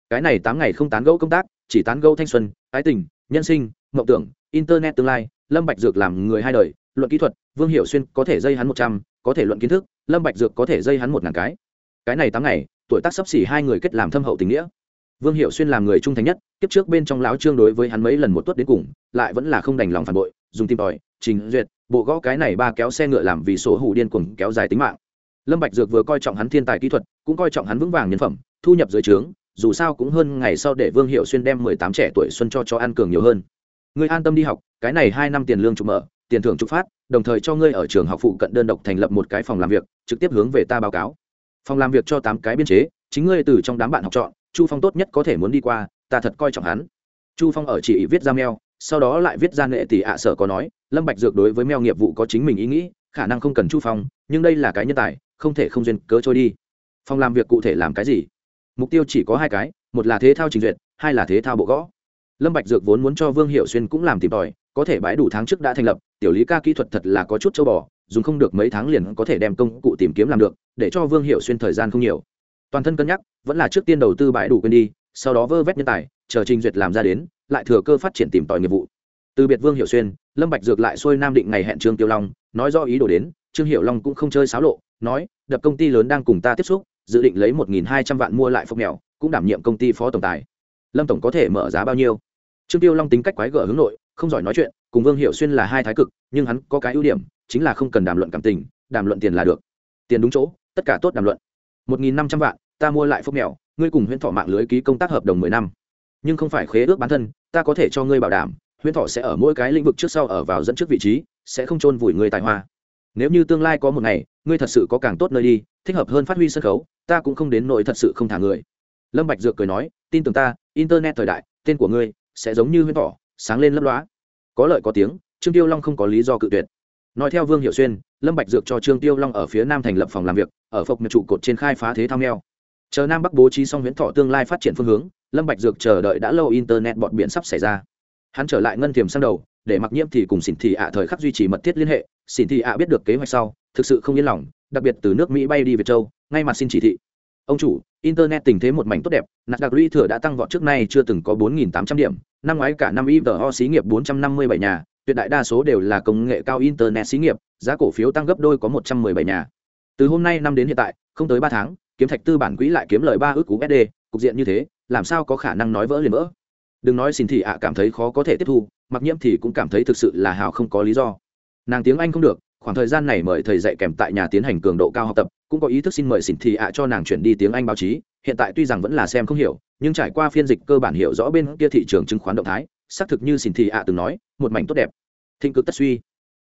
Cái này tám ngày không tán gẫu công tác, chỉ tán gẫu thanh xuân, ái tình, nhân sinh, mộng tưởng, internet tương lai, lâm bạch dược làm người hai đời luận kỹ thuật, vương hiệu xuyên có thể dây hắn một trăm, có thể luận kiến thức, lâm bạch dược có thể dây hắn một ngàn cái. Cái này tám ngày, tuổi tác sắp xỉ hai người kết làm thâm hậu tình nghĩa. Vương hiệu xuyên làm người trung thành nhất, kiếp trước bên trong lão trương đối với hắn mấy lần một tuất đến cùng, lại vẫn là không đành lòng phản bội, dùng tim tòi, trình duyệt, bộ gõ cái này ba kéo xe ngựa làm vì sổ hủ điên cuồng kéo dài tính mạng. Lâm bạch dược vừa coi trọng hắn thiên tài kỹ thuật, cũng coi trọng hắn vững vàng nhân phẩm, thu nhập dưới trướng, dù sao cũng hơn ngày sau để vương hiệu xuyên đem mười tám trẻ tuổi xuân cho cho ăn cường nhiều hơn. Người an tâm đi học, cái này hai năm tiền lương chụp mở tiền thưởng trục phát, đồng thời cho ngươi ở trường học phụ cận đơn độc thành lập một cái phòng làm việc, trực tiếp hướng về ta báo cáo. Phòng làm việc cho tám cái biên chế, chính ngươi từ trong đám bạn học chọn, chu phong tốt nhất có thể muốn đi qua, ta thật coi trọng hắn. Chu phong ở chỉ viết ra meo sau đó lại viết ra nghệ tỷ ạ sở có nói, lâm bạch dược đối với meo nghiệp vụ có chính mình ý nghĩ, khả năng không cần chu phong, nhưng đây là cái nhân tài, không thể không duyên cớ trôi đi. Phòng làm việc cụ thể làm cái gì? Mục tiêu chỉ có hai cái, một là thế thao trình duyệt, hai là thế thao bộ gõ. Lâm bạch dược vốn muốn cho vương hiệu xuyên cũng làm tìm tòi có thể bãi đủ tháng trước đã thành lập, tiểu lý ca kỹ thuật thật là có chút châu bò, dùng không được mấy tháng liền có thể đem công cụ tìm kiếm làm được, để cho vương hiệu xuyên thời gian không nhiều. Toàn thân cân nhắc, vẫn là trước tiên đầu tư bãi đủ quên đi, sau đó vơ vét nhân tài, chờ trình duyệt làm ra đến, lại thừa cơ phát triển tìm tòi nghiệp vụ. Từ biệt vương hiệu xuyên, lâm bạch dược lại xuôi nam định ngày hẹn trương tiêu long, nói do ý đồ đến, trương hiệu long cũng không chơi xáo lộ, nói, đập công ty lớn đang cùng ta tiếp xúc, dự định lấy một nghìn hai trăm vạn mua lại phúc mèo, cũng đảm nhiệm công ty phó tổng tài. Lâm tổng có thể mở giá bao nhiêu? Trương tiêu long tính cách quái gở hướng nội không giỏi nói chuyện, cùng vương hiệu xuyên là hai thái cực, nhưng hắn có cái ưu điểm, chính là không cần đàm luận cảm tình, đàm luận tiền là được. Tiền đúng chỗ, tất cả tốt đàm luận. Một nghìn năm trăm vạn, ta mua lại phúc mèo, ngươi cùng huyễn thọ mạng lưới ký công tác hợp đồng mười năm. Nhưng không phải khế ước bản thân, ta có thể cho ngươi bảo đảm, huyễn thọ sẽ ở mỗi cái lĩnh vực trước sau ở vào dẫn trước vị trí, sẽ không chôn vùi ngươi tài hoa. Nếu như tương lai có một ngày, ngươi thật sự có càng tốt nơi đi, thích hợp hơn phát huy sân khấu, ta cũng không đến nỗi thật sự không thả người. Lâm bạch dược cười nói, tin tưởng ta, internet thời đại, tên của ngươi sẽ giống như huyễn thọ sáng lên lấp lóa. Có lợi có tiếng, trương tiêu long không có lý do cự tuyệt. Nói theo vương hiệu xuyên, lâm bạch dược cho trương tiêu long ở phía nam thành lập phòng làm việc, ở phục miệt trụ cột trên khai phá thế thao neo chờ nam bắc bố trí xong huyễn thọ tương lai phát triển phương hướng, lâm bạch dược chờ đợi đã lâu internet bọn biển sắp xảy ra. Hắn trở lại ngân thiềm sang đầu, để mặc nhiễm thì cùng xỉn thị ạ thời khắc duy trì mật thiết liên hệ xỉn thị ạ biết được kế hoạch sau, thực sự không yên lòng, đặc biệt từ nước mỹ bay đi việt châu, ngay mặt xin chỉ thị ông chủ, internet tình thế một mảnh tốt đẹp nạt đặc lũy thừa đã tăng vọt trước nay chưa từng có 4.800 điểm, năm ngoái cả năm ivo xí nghiệp 457 nhà, tuyệt đại đa số đều là công nghệ cao internet xí nghiệp, giá cổ phiếu tăng gấp đôi có 117 nhà. Từ hôm nay năm đến hiện tại, không tới ba tháng, kiếm thạch tư bản quỹ lại kiếm lời ba ước cú sd cục diện như thế, làm sao có khả năng nói vỡ liền vỡ? Đừng nói xin thị ạ, cảm thấy khó có thể tiếp thu, mặc nhiễm thì cũng cảm thấy thực sự là hào không có lý do. Nàng tiếng anh không được, khoảng thời gian này mời thầy dạy kèm tại nhà tiến hành cường độ cao học tập cũng có ý thức xin mời xin thị ạ cho nàng chuyển đi tiếng anh báo chí, hiện tại tuy rằng vẫn là xem không hiểu, nhưng trải qua phiên dịch cơ bản hiểu rõ bên kia thị trường chứng khoán động thái, xác thực như xin thị ạ từng nói, một mảnh tốt đẹp. Thịnh cực tất suy.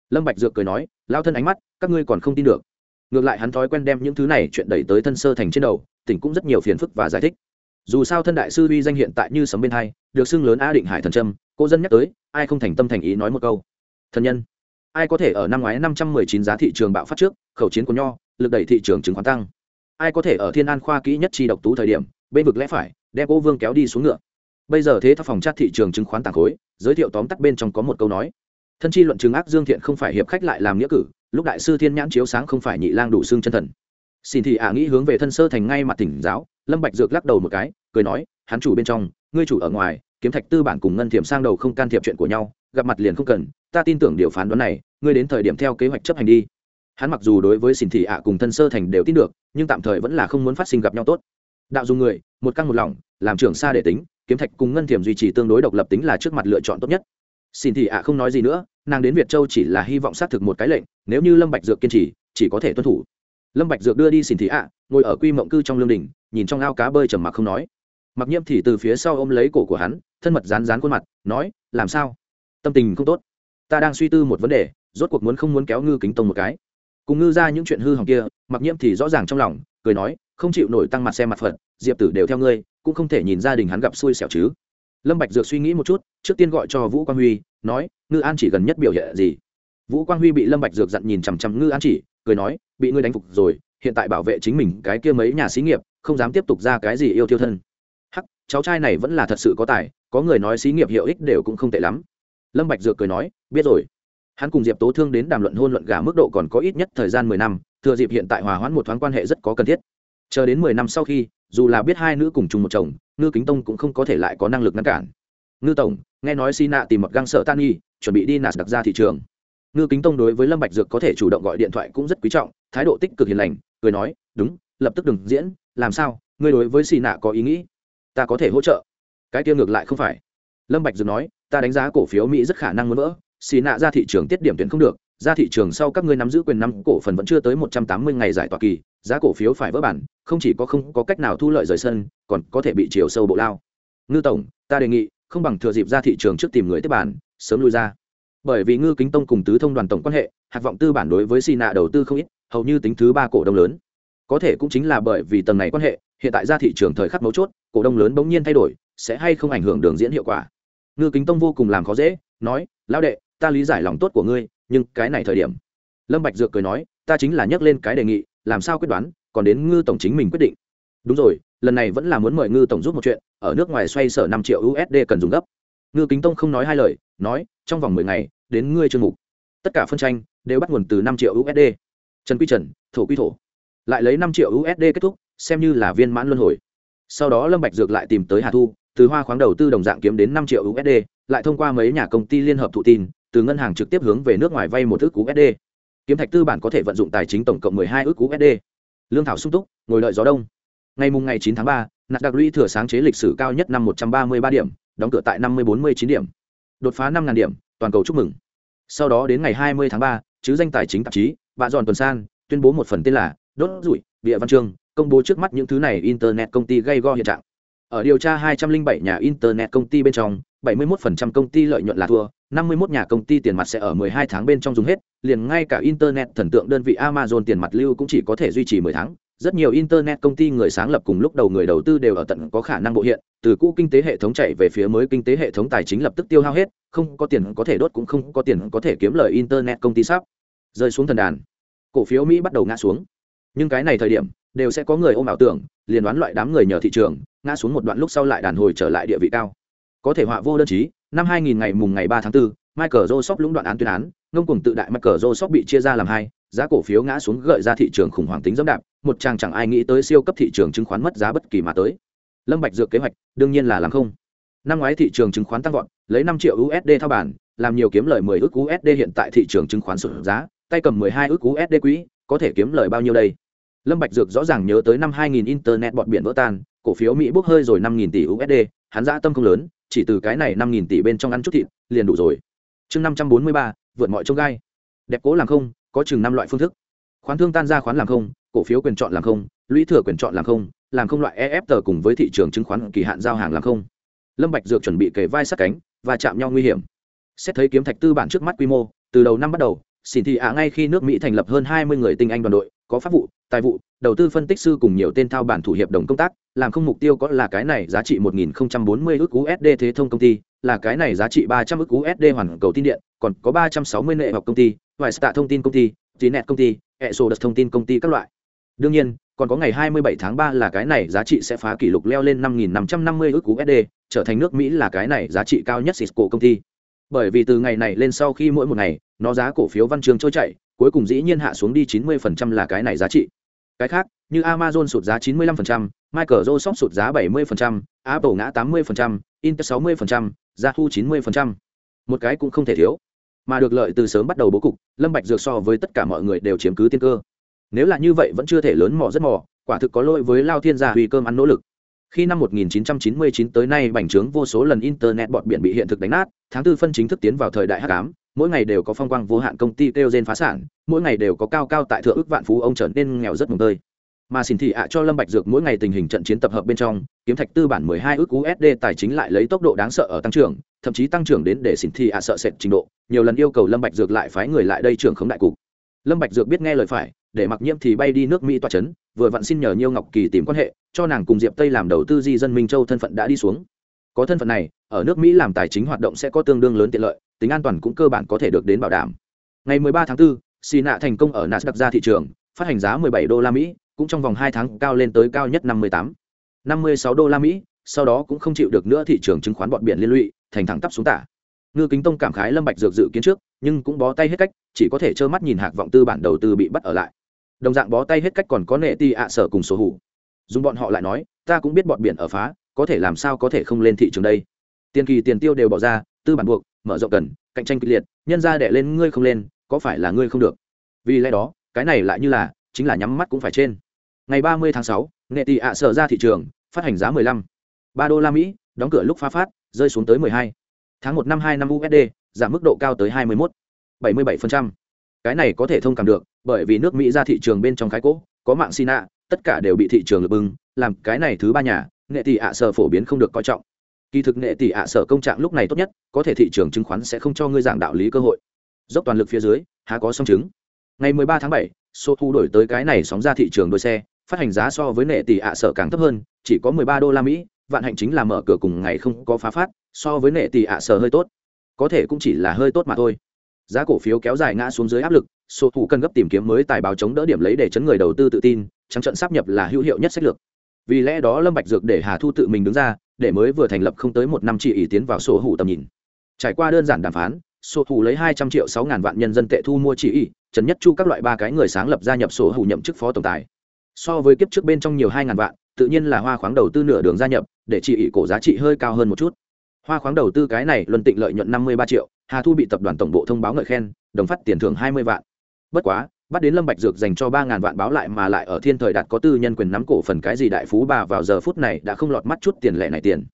Lâm bạch dược cười nói lao thân ánh mắt, các ngươi còn không tin được. Ngược lại hắn thói quen đem những thứ này chuyện đẩy tới thân sơ thành trên đầu, tỉnh cũng rất nhiều phiền phức và giải thích. Dù sao thân đại sư uy danh hiện tại như sấm bên hai, được xưng lớn a định hải thần trâm, cô dân nhắc tới, ai không thành tâm thành ý nói một câu. Thần nhân, ai có thể ở năm ngoái năm trăm mười chín giá thị trường bạo phát trước, khẩu chiến của nho lực đẩy thị trường chứng khoán tăng. Ai có thể ở thiên an khoa kỹ nhất chi độc tú thời điểm, bên vực lẽ phải, đem cô vương kéo đi xuống ngựa. Bây giờ thế thao phòng trát thị trường chứng khoán tàng khối, giới thiệu tóm tắt bên trong có một câu nói. Thân chi luận chứng ác dương thiện không phải hiệp khách lại làm nghĩa cử, lúc đại sư thiên nhãn chiếu sáng không phải nhị lang đủ xương chân thần. Xin thì ả nghĩ hướng về thân sơ thành ngay mặt tỉnh giáo, lâm bạch dược lắc đầu một cái, cười nói, hắn chủ bên trong, ngươi chủ ở ngoài, kiếm thạch tư bản cùng ngân thiểm sang đầu không can thiệp chuyện của nhau, gặp mặt liền không cần, ta tin tưởng điều phán đoán này, ngươi đến thời điểm theo kế hoạch chấp hành đi hắn mặc dù đối với xin thị ả cùng thân sơ thành đều tin được, nhưng tạm thời vẫn là không muốn phát sinh gặp nhau tốt. Đạo dùng người, một căng một lòng làm trưởng xa để tính, kiếm thạch cùng ngân thiểm duy trì tương đối độc lập tính là trước mặt lựa chọn tốt nhất. Xin thị ạ không nói gì nữa, nàng đến việt châu chỉ là hy vọng xác thực một cái lệnh, nếu như lâm bạch dược kiên trì, chỉ có thể tuân thủ. Lâm bạch dược đưa đi xin thị ạ, ngồi ở quy mộng cư trong lương đình nhìn trong ao cá bơi trầm mặc không nói. Mặc nhiễm thì từ phía sau ôm lấy cổ của hắn, thân mật dán dán khuôn mặt, nói, làm sao? Tâm tình không tốt. Ta đang suy tư một vấn đề, rốt cuộc muốn không muốn kéo ngư kính tông một cái cùng ngư ra những chuyện hư hỏng kia, mặc nhiễm thì rõ ràng trong lòng, cười nói, không chịu nổi tăng mặt xem mặt phật, diệp tử đều theo ngươi, cũng không thể nhìn gia đình hắn gặp xui xẻo chứ. Lâm bạch dược suy nghĩ một chút, trước tiên gọi cho vũ quang huy, nói, ngư an chỉ gần nhất biểu hiện gì? Vũ quang huy bị lâm bạch dược dặn nhìn chằm chằm ngư an chỉ, cười nói, bị ngươi đánh phục rồi, hiện tại bảo vệ chính mình cái kia mấy nhà xí nghiệp, không dám tiếp tục ra cái gì yêu tiêu thân. Hắc, cháu trai này vẫn là thật sự có tài, có người nói xí nghiệp hiệu ích đều cũng không tệ lắm. Lâm bạch dược cười nói, biết rồi hắn cùng diệp tố thương đến đàm luận hôn luận gà mức độ còn có ít nhất thời gian mười năm, thừa dịp hiện tại hòa hoãn một thoáng quan hệ rất có cần thiết. Chờ đến mười năm sau khi, dù là biết hai nữ cùng chung một chồng, ngư kính tông cũng không có thể lại có năng lực ngăn cản. Ngư tổng, nghe nói xi nạ tìm một găng sợ tan nghi, chuẩn bị đi nạt đặc ra thị trường. Ngư kính tông đối với lâm bạch dược có thể chủ động gọi điện thoại cũng rất quý trọng, thái độ tích cực hiền lành, cười nói, đúng, lập tức đừng diễn, làm sao? Ngươi đối với xì nạ có ý nghĩ? Ta có thể hỗ trợ. Cái kia ngược lại không phải. Lâm bạch dược nói, ta đánh giá cổ phiếu mỹ rất khả năng muốn vỡ xì nạ ra thị trường tiết điểm tuyển không được, ra thị trường sau các ngươi nắm giữ quyền năm cổ phần vẫn chưa tới một trăm tám mươi ngày giải tỏa kỳ, giá cổ phiếu phải vỡ bản, không chỉ có không có cách nào thu lợi rời sân, còn có thể bị chiều sâu bộ lao. Ngư tổng, ta đề nghị, không bằng thừa dịp ra thị trường trước tìm người tiếp bản, sớm lui ra. Bởi vì ngư kính tông cùng tứ thông đoàn tổng quan hệ, hạt vọng tư bản đối với xì nạ đầu tư không ít, hầu như tính thứ ba cổ đông lớn. Có thể cũng chính là bởi vì tầng này quan hệ, hiện tại ra thị trường thời khắc mấu chốt, cổ đông lớn bỗng nhiên thay đổi, sẽ hay không ảnh hưởng đường diễn hiệu quả? Ngư kính tông vô cùng làm khó dễ, nói, lão đệ ta lý giải lòng tốt của ngươi, nhưng cái này thời điểm. Lâm bạch dược cười nói, ta chính là nhắc lên cái đề nghị, làm sao quyết đoán, còn đến ngư tổng chính mình quyết định. Đúng rồi, lần này vẫn là muốn mời ngư tổng giúp một chuyện, ở nước ngoài xoay sở năm triệu usd cần dùng gấp. Ngư kính tông không nói hai lời, nói, trong vòng mười ngày, đến ngươi chương mục. Tất cả phân tranh đều bắt nguồn từ năm triệu usd trần quy trần, thổ quy thổ. Lại lấy năm triệu usd kết thúc, xem như là viên mãn luân hồi. Sau đó lâm bạch dược lại tìm tới hà thu, từ hoa khoáng đầu tư đồng dạng kiếm đến năm triệu usd lại thông qua mấy nhà công ty liên hợp thụ tin từ ngân hàng trực tiếp hướng về nước ngoài vay một ước usd kiếm thạch tư bản có thể vận dụng tài chính tổng cộng 12 ước usd lương thảo sung túc ngồi đợi gió đông. Ngày mùng ngày 9 tháng 3, nạt đặc lũy thừa sáng chế lịch sử cao nhất năm 133 điểm đóng cửa tại năm mươi bốn mươi chín điểm. Đột phá năm điểm toàn cầu chúc mừng. Sau đó đến ngày 20 tháng 3, chứ danh tài chính tạp chí bà dọn tuần san tuyên bố một phần tên là đốt rủi địa văn chương công bố trước mắt những thứ này internet công ty gây go hiện trạng. Ở điều tra 207 nhà internet công ty bên trong 71% công ty lợi nhuận là thua 51 nhà công ty tiền mặt sẽ ở 12 tháng bên trong dùng hết, liền ngay cả internet thần tượng đơn vị amazon tiền mặt lưu cũng chỉ có thể duy trì 10 tháng. Rất nhiều internet công ty người sáng lập cùng lúc đầu người đầu tư đều ở tận có khả năng bộ hiện, từ cũ kinh tế hệ thống chạy về phía mới kinh tế hệ thống tài chính lập tức tiêu hao hết, không có tiền có thể đốt cũng không có tiền có thể kiếm lời internet công ty sắp rơi xuống thần đàn. Cổ phiếu mỹ bắt đầu ngã xuống. Nhưng cái này thời điểm, đều sẽ có người ôm ảo tưởng, liền đoán loại đám người nhờ thị trường, ngã xuống một đoạn lúc sau lại đàn hồi trở lại địa vị cao. Có thể họa vô đơn chí năm 2000 ngày mùng ngày 3 tháng 4, Michael Joseph lũng đoạn án tuyên án ngông cùng tự đại Michael Joseph bị chia ra làm hai giá cổ phiếu ngã xuống gợi ra thị trường khủng hoảng tính dẫm đạp một chàng chẳng ai nghĩ tới siêu cấp thị trường chứng khoán mất giá bất kỳ mà tới. Lâm bạch dược kế hoạch đương nhiên là làm không. Năm ngoái thị trường chứng khoán tăng vọt lấy 5 triệu usd thao bản làm nhiều kiếm lời 10 ức usd hiện tại thị trường chứng khoán sụt giá tay cầm 12 ức usd quỹ, có thể kiếm lời bao nhiêu đây? Lâm bạch dược rõ ràng nhớ tới năm 2000 internet bọt biển vỡ tan cổ phiếu mỹ bốc hơi rồi 5.000 tỷ usd hắn dã tâm không lớn chỉ từ cái này 5.000 tỷ bên trong ăn chút thịt liền đủ rồi. Chương 543, vượt mọi trông gai. Đẹp cố làm không có chừng năm loại phương thức. Khoán thương tan ra khoán làm không cổ phiếu quyền chọn làm không lũy thừa quyền chọn làm không làm không loại EFT cùng với thị trường chứng khoán kỳ hạn giao hàng làm không. Lâm bạch dược chuẩn bị kề vai sát cánh và chạm nhau nguy hiểm. Xét thấy kiếm thạch tư bản trước mắt quy mô từ đầu năm bắt đầu xin thị ạ ngay khi nước mỹ thành lập hơn 20 người tinh anh đoàn đội có pháp vụ tài vụ đầu tư phân tích sư cùng nhiều tên thao bản thủ hiệp đồng công tác làm không mục tiêu có là cái này giá trị 1040 ức USD thế thông công ty, là cái này giá trị 300 ức USD hoàn cầu tin điện, còn có 360 nệ học công ty, vài stạ thông tin công ty, nẹt công ty, Exodus thông tin công ty các loại. Đương nhiên, còn có ngày 27 tháng 3 là cái này giá trị sẽ phá kỷ lục leo lên 5550 ức USD, trở thành nước Mỹ là cái này giá trị cao nhất Cisco công ty. Bởi vì từ ngày này lên sau khi mỗi một ngày, nó giá cổ phiếu văn trường trôi chảy, cuối cùng dĩ nhiên hạ xuống đi 90% là cái này giá trị. Cái khác, như Amazon sụt giá 95%, Microsoft sụt giá 70%, Apple ngã 80%, Intel 60%, Yahoo 90%. Một cái cũng không thể thiếu. Mà được lợi từ sớm bắt đầu bố cục, Lâm Bạch dược so với tất cả mọi người đều chiếm cứ tiên cơ. Nếu là như vậy vẫn chưa thể lớn mò rất mò, quả thực có lỗi với Lao Thiên gia huy cơm ăn nỗ lực. khi năm 1999 tới nay bành trướng vô số lần internet bọt biển bị hiện thực đánh nát tháng tư phân chính thức tiến vào thời đại hắc ám mỗi ngày đều có phong quang vô hạn công ty kêu gen phá sản, mỗi ngày đều có cao cao tại thượng ước vạn phú ông trở nên nghèo rất mùng tơi. Mà xin thị ạ cho lâm bạch dược mỗi ngày tình hình trận chiến tập hợp bên trong, kiếm thạch tư bản 12 ước usd tài chính lại lấy tốc độ đáng sợ ở tăng trưởng, thậm chí tăng trưởng đến để xin thị ạ sợ sệt trình độ, nhiều lần yêu cầu lâm bạch dược lại phái người lại đây trưởng khống đại cục. Lâm bạch dược biết nghe lời phải, để mặc nhiễm thì bay đi nước mỹ tòa chấn, vừa vặn xin nhờ nhiêu ngọc kỳ tìm quan hệ, cho nàng cùng diệp tây làm đầu tư di dân minh châu thân phận đã đi xuống. Có thân phận này, ở nước mỹ làm tài chính hoạt động sẽ có tương đương lớn tiện lợi tính an toàn cũng cơ bản có thể được đến bảo đảm. Ngày 13 tháng 4, xì nạ thành công ở nasdaq ra thị trường phát hành giá 17 đô la mỹ cũng trong vòng hai tháng cao lên tới cao nhất 58, 56 đô la mỹ sau đó cũng không chịu được nữa thị trường chứng khoán bọn biển liên lụy thành thẳng tắp xuống tả. Ngư kính tông cảm khái lâm bạch dược dự kiến trước nhưng cũng bó tay hết cách chỉ có thể trơ mắt nhìn hạc vọng tư bản đầu tư bị bắt ở lại. Đồng dạng bó tay hết cách còn có nệ ti ạ sở cùng số hủ. Dùng bọn họ lại nói ta cũng biết bọn biển ở phá có thể làm sao có thể không lên thị trường đây? Tiền kỳ tiền tiêu đều bỏ ra tư bản buộc mở rộng cần, cạnh tranh kịch liệt, nhân ra đẻ lên ngươi không lên, có phải là ngươi không được? Vì lẽ đó, cái này lại như là, chính là nhắm mắt cũng phải trên. Ngày ba mươi tháng sáu, nghệ tị ạ sở ra thị trường, phát hành giá mười lăm. Ba đô la mỹ, đóng cửa lúc phá phát, rơi xuống tới mười hai. Tháng một năm hai năm usd giảm mức độ cao tới hai mươi mốt. Bảy mươi bảy phần trăm. Cái này có thể thông cảm được, bởi vì nước mỹ ra thị trường bên trong khái cỗ có mạng sina, tất cả đều bị thị trường lập bưng, làm cái này thứ ba nhà, nghệ tị ạ sở phổ biến không được coi trọng kỳ thực nghệ tỷ ạ sở công trạng lúc này tốt nhất có thể thị trường chứng khoán sẽ không cho ngươi giảng đạo lý cơ hội. Dốc toàn lực phía dưới há có song chứng. Ngày 13 tháng 7, số thu đổi tới cái này sóng ra thị trường đôi xe phát hành giá so với nệ tỷ ạ sở càng thấp hơn chỉ có 13 đô la mỹ vạn hạnh chính là mở cửa cùng ngày không có phá phát so với nệ tỷ ạ sở hơi tốt. Có thể cũng chỉ là hơi tốt mà thôi. Giá cổ phiếu kéo dài ngã xuống dưới áp lực số thủ cần gấp tìm kiếm mới tài báo chống đỡ điểm lấy để chấn người đầu tư tự tin trắng trận sắp nhập là hữu hiệu nhất sách lược. Vì lẽ đó lâm bạch dược để hà thu tự mình đứng ra để mới vừa thành lập không tới một năm chỉ ý tiến vào sổ hủ tầm nhìn. Trải qua đơn giản đàm phán, sổ hủ lấy hai trăm triệu sáu ngàn vạn nhân dân tệ thu mua chỉ ý trần nhất chu các loại ba cái người sáng lập gia nhập sổ hủ nhậm chức phó tổng tài. So với kiếp trước bên trong nhiều hai ngàn vạn, tự nhiên là hoa khoáng đầu tư nửa đường gia nhập, để chỉ ý cổ giá trị hơi cao hơn một chút. Hoa khoáng đầu tư cái này luân tịnh lợi nhuận năm mươi ba triệu, hà thu bị tập đoàn tổng bộ thông báo ngợi khen, đồng phát tiền thưởng hai mươi vạn. Bất quá bắt đến lâm bạch dược dành cho ba ngàn vạn báo lại mà lại ở thiên thời đạt có tư nhân quyền nắm cổ phần cái gì đại phú bà vào giờ phút này đã không lọt mắt chút tiền lẻ này tiền.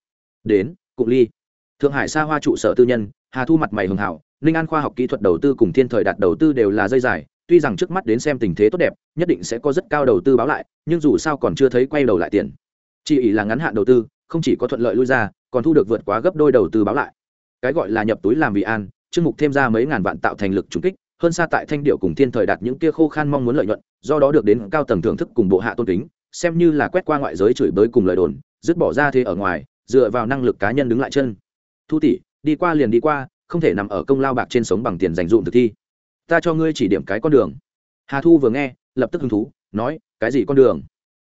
Đến, cụng ly. Thượng hải xa hoa trụ sở tư nhân, hà thu mặt mày hường hảo, ninh an khoa học kỹ thuật đầu tư cùng thiên thời đạt đầu tư đều là dây dài, tuy rằng trước mắt đến xem tình thế tốt đẹp, nhất định sẽ có rất cao đầu tư báo lại, nhưng dù sao còn chưa thấy quay đầu lại tiền. Chỉ ý là ngắn hạn đầu tư, không chỉ có thuận lợi lui ra, còn thu được vượt quá gấp đôi đầu tư báo lại. Cái gọi là nhập túi làm vị an, chương mục thêm ra mấy ngàn vạn tạo thành lực trúng kích hơn xa tại thanh điệu cùng thiên thời đạt những kia khô khan mong muốn lợi nhuận, do đó được đến cao tầng thưởng thức cùng bộ hạ tôn kính, xem như là quét qua ngoại giới chửi bới cùng lời đồn, dứt bỏ ra thế ở ngoài, dựa vào năng lực cá nhân đứng lại chân. Thu tỷ, đi qua liền đi qua, không thể nằm ở công lao bạc trên sống bằng tiền dành dụm thực thi. Ta cho ngươi chỉ điểm cái con đường. Hà thu vừa nghe, lập tức hứng thú, nói, cái gì con đường?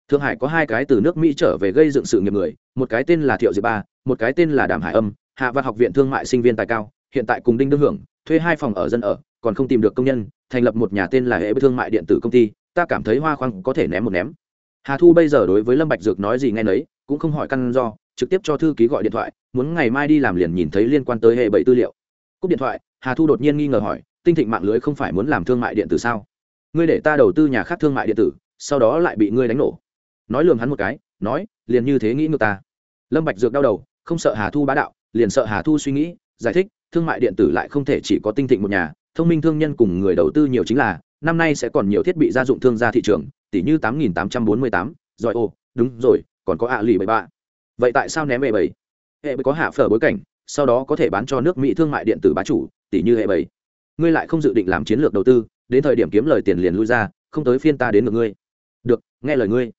Thượng hải có hai cái từ nước mỹ trở về gây dựng sự nghiệp người, một cái tên là thiệu diệp ba, một cái tên là đàm hải âm, hạ văn học viện thương mại sinh viên tài cao, hiện tại cùng đinh đương hưởng, thuê hai phòng ở dân ở còn không tìm được công nhân, thành lập một nhà tên là hệ thương mại điện tử công ty, ta cảm thấy hoa khoang có thể ném một ném. Hà thu bây giờ đối với lâm bạch dược nói gì nghe nấy, cũng không hỏi căn do, trực tiếp cho thư ký gọi điện thoại, muốn ngày mai đi làm liền nhìn thấy liên quan tới hệ bảy tư liệu. Cúp điện thoại, hà thu đột nhiên nghi ngờ hỏi, tinh thịnh mạng lưới không phải muốn làm thương mại điện tử sao? Ngươi để ta đầu tư nhà khác thương mại điện tử, sau đó lại bị ngươi đánh nổ. Nói lường hắn một cái, nói, liền như thế nghĩ ngược ta. Lâm bạch dược đau đầu, không sợ hà thu bá đạo, liền sợ hà thu suy nghĩ, giải thích, thương mại điện tử lại không thể chỉ có tinh thịnh một nhà thông minh thương nhân cùng người đầu tư nhiều chính là, năm nay sẽ còn nhiều thiết bị gia dụng thương gia thị trường, tỷ như tám nghìn tám trăm bốn mươi tám giỏi ô, đúng rồi, còn có ạ lì bảy ba. Vậy tại sao ném hệ bảy? Hệ bảy có hạ phở bối cảnh, sau đó có thể bán cho nước mỹ thương mại điện tử bá chủ, tỷ như hệ bảy. Ngươi lại không dự định làm chiến lược đầu tư, đến thời điểm kiếm lời tiền liền lui ra, không tới phiên ta đến ngược ngươi. Được, nghe lời ngươi.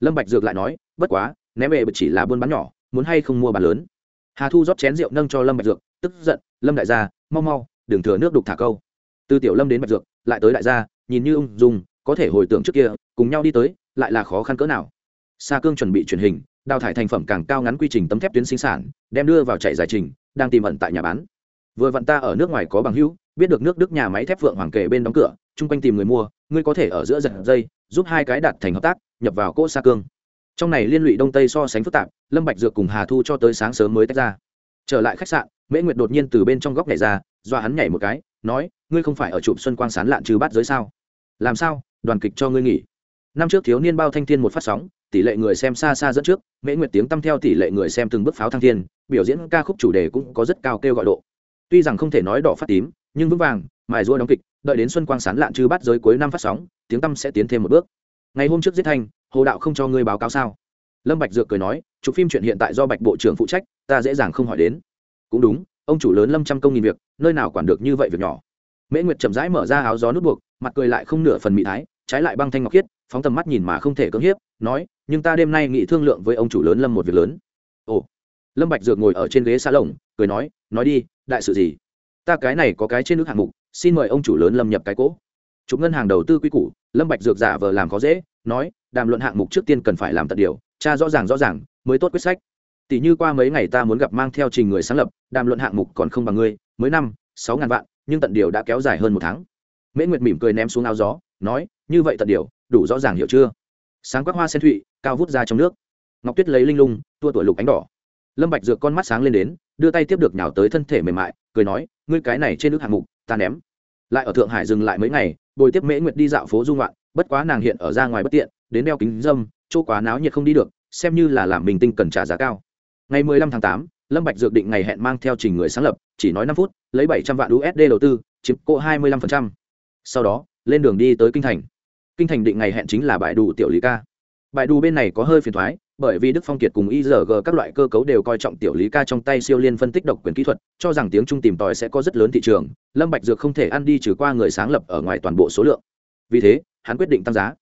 Lâm bạch dược lại nói, bất quá, ném hệ chỉ là buôn bán nhỏ, muốn hay không mua bán lớn. Hà thu rót chén rượu nâng cho lâm bạch dược, tức giận, lâm đại gia, mau mau đừng thừa nước đục thả câu. Từ tiểu lâm đến bạch dược, lại tới đại gia, nhìn như ung dung, có thể hồi tưởng trước kia, cùng nhau đi tới, lại là khó khăn cỡ nào. Sa cương chuẩn bị truyền hình, đào thải thành phẩm càng cao ngắn quy trình tấm thép tuyến sinh sản, đem đưa vào chạy giải trình, đang tìm ẩn tại nhà bán. Vừa vặn ta ở nước ngoài có bằng hữu, biết được nước đức nhà máy thép vượng hoàng kề bên đóng cửa, chung quanh tìm người mua, ngươi có thể ở giữa giật dây, giúp hai cái đạt thành hợp tác, nhập vào cỗ sa cương. Trong này liên lụy đông tây so sánh phức tạp, lâm bạch dược cùng hà thu cho tới sáng sớm mới tách ra. Trở lại khách sạn mễ nguyệt đột nhiên từ bên trong góc nhảy ra, dọa hắn nhảy một cái, nói, ngươi không phải ở chụp xuân quang sán lạn trừ bát giới sao? Làm sao? Đoàn kịch cho ngươi nghỉ. Năm trước thiếu niên bao thanh thiên một phát sóng, tỷ lệ người xem xa xa dẫn trước, mễ nguyệt tiếng tăm theo tỷ lệ người xem từng bước pháo thăng thiên, biểu diễn ca khúc chủ đề cũng có rất cao kêu gọi độ. Tuy rằng không thể nói đỏ phát tím, nhưng vững vàng, mài rua đóng kịch, đợi đến xuân quang sán lạn Trừ bắt giới cuối năm phát sóng, tiếng tăm sẽ tiến thêm một bước. Ngày hôm trước giết thanh, hồ đạo không cho ngươi báo cáo sao? Lâm bạch dược cười nói, chụp phim chuyện hiện tại do bạch bộ trưởng phụ trách, ta dễ dàng không hỏi đến cũng đúng, ông chủ lớn lâm trăm công nghìn việc, nơi nào quản được như vậy việc nhỏ. Mễ nguyệt chậm rãi mở ra áo gió nút buộc, mặt cười lại không nửa phần mỹ thái, trái lại băng thanh ngọc khiết, phóng tầm mắt nhìn mà không thể cưỡng hiếp, nói, nhưng ta đêm nay nghị thương lượng với ông chủ lớn lâm một việc lớn. Ồ. Lâm bạch dược ngồi ở trên ghế xa lồng, cười nói nói đi, đại sự gì? Ta cái này có cái trên nước hạng mục, xin mời ông chủ lớn lâm nhập cái cỗ. Chụp ngân hàng đầu tư quy củ, lâm bạch dược giả vờ làm khó dễ, nói, đàm luận hạng mục trước tiên cần phải làm tận điều, tra rõ ràng rõ ràng, mới tốt quyết sách tỷ như qua mấy ngày ta muốn gặp mang theo trình người sáng lập đàm luận hạng mục còn không bằng ngươi mới năm sáu ngàn vạn nhưng tận điều đã kéo dài hơn một tháng. Mễ nguyệt mỉm cười ném xuống áo gió nói như vậy tận điều đủ rõ ràng hiểu chưa? Sáng quắc hoa sen thụy cao vút ra trong nước. Ngọc tuyết lấy linh lung tua tuổi lục ánh đỏ. Lâm bạch dược con mắt sáng lên đến đưa tay tiếp được nhào tới thân thể mềm mại cười nói ngươi cái này trên nước hạng mục ta ném. Lại ở thượng hải dừng lại mấy ngày bồi tiếp mễ nguyệt đi dạo phố du ngoạn, bất quá nàng hiện ở ra ngoài bất tiện đến đeo kính dâm chỗ quá náo nhiệt không đi được xem như là làm mình tinh cần trả giá cao ngày 15 tháng 8, lâm bạch dược định ngày hẹn mang theo trình người sáng lập chỉ nói 5 phút lấy 700 vạn usd đầu tư chiếm cổ 25%. sau đó lên đường đi tới kinh thành. Kinh thành định ngày hẹn chính là bãi đủ tiểu lý ca. Bãi đủ bên này có hơi phiền toái bởi vì đức phong kiệt cùng igg các loại cơ cấu đều coi trọng tiểu lý ca trong tay siêu liên phân tích độc quyền kỹ thuật cho rằng tiếng trung tìm tòi sẽ có rất lớn thị trường lâm bạch dược không thể ăn đi trừ qua người sáng lập ở ngoài toàn bộ số lượng. Vì thế hắn quyết định tăng giá.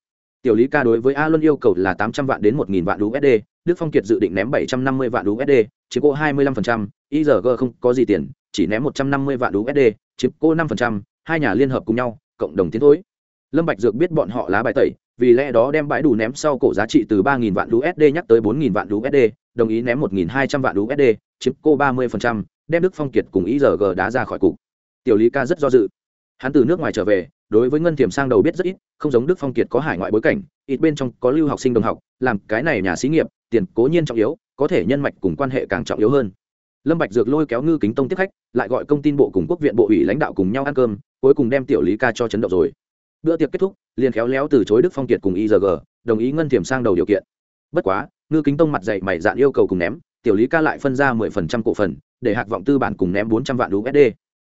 Tiểu lý ca đối với a luân yêu cầu là tám trăm vạn đến một nghìn vạn usd đức phong kiệt dự định ném bảy trăm năm mươi vạn usd chiếm cô 25%. IZG không có gì tiền, chỉ ném một trăm năm mươi vạn usd chiếm cô 5%. hai nhà liên hợp cùng nhau, cộng đồng tiến thối lâm bạch dược biết bọn họ lá bài tẩy, vì lẽ đó đem bãi đủ ném sau cổ giá trị từ 3.000 vạn usd nhắc tới bốn nghìn vạn usd đồng ý ném một nghìn hai trăm vạn usd chiếm cô ba mươi phần trăm, đem đức phong kiệt cùng IZG đá ra khỏi cục tiểu lý ca rất do dự hắn từ nước ngoài trở về, đối với ngân tiềm sang đầu biết rất ít, không giống đức phong kiệt có hải ngoại bối cảnh, ít bên trong có lưu học sinh đồng học, làm cái này nhà xí nghiệp tiền cố nhiên trọng yếu, có thể nhân mạch cùng quan hệ càng trọng yếu hơn. Lâm bạch dược lôi kéo ngư kính tông tiếp khách, lại gọi công tin bộ cùng quốc viện bộ ủy lãnh đạo cùng nhau ăn cơm, cuối cùng đem tiểu lý ca cho chấn động rồi. Bữa tiệc kết thúc, liền khéo léo từ chối đức phong kiệt cùng igg đồng ý ngân thiểm sang đầu điều kiện. Bất quá, ngư kính tông mặt dày mày dạn yêu cầu cùng ném, tiểu lý ca lại phân ra mười phần trăm cổ phần, để hạc vọng tư bản cùng ném bốn trăm vạn usd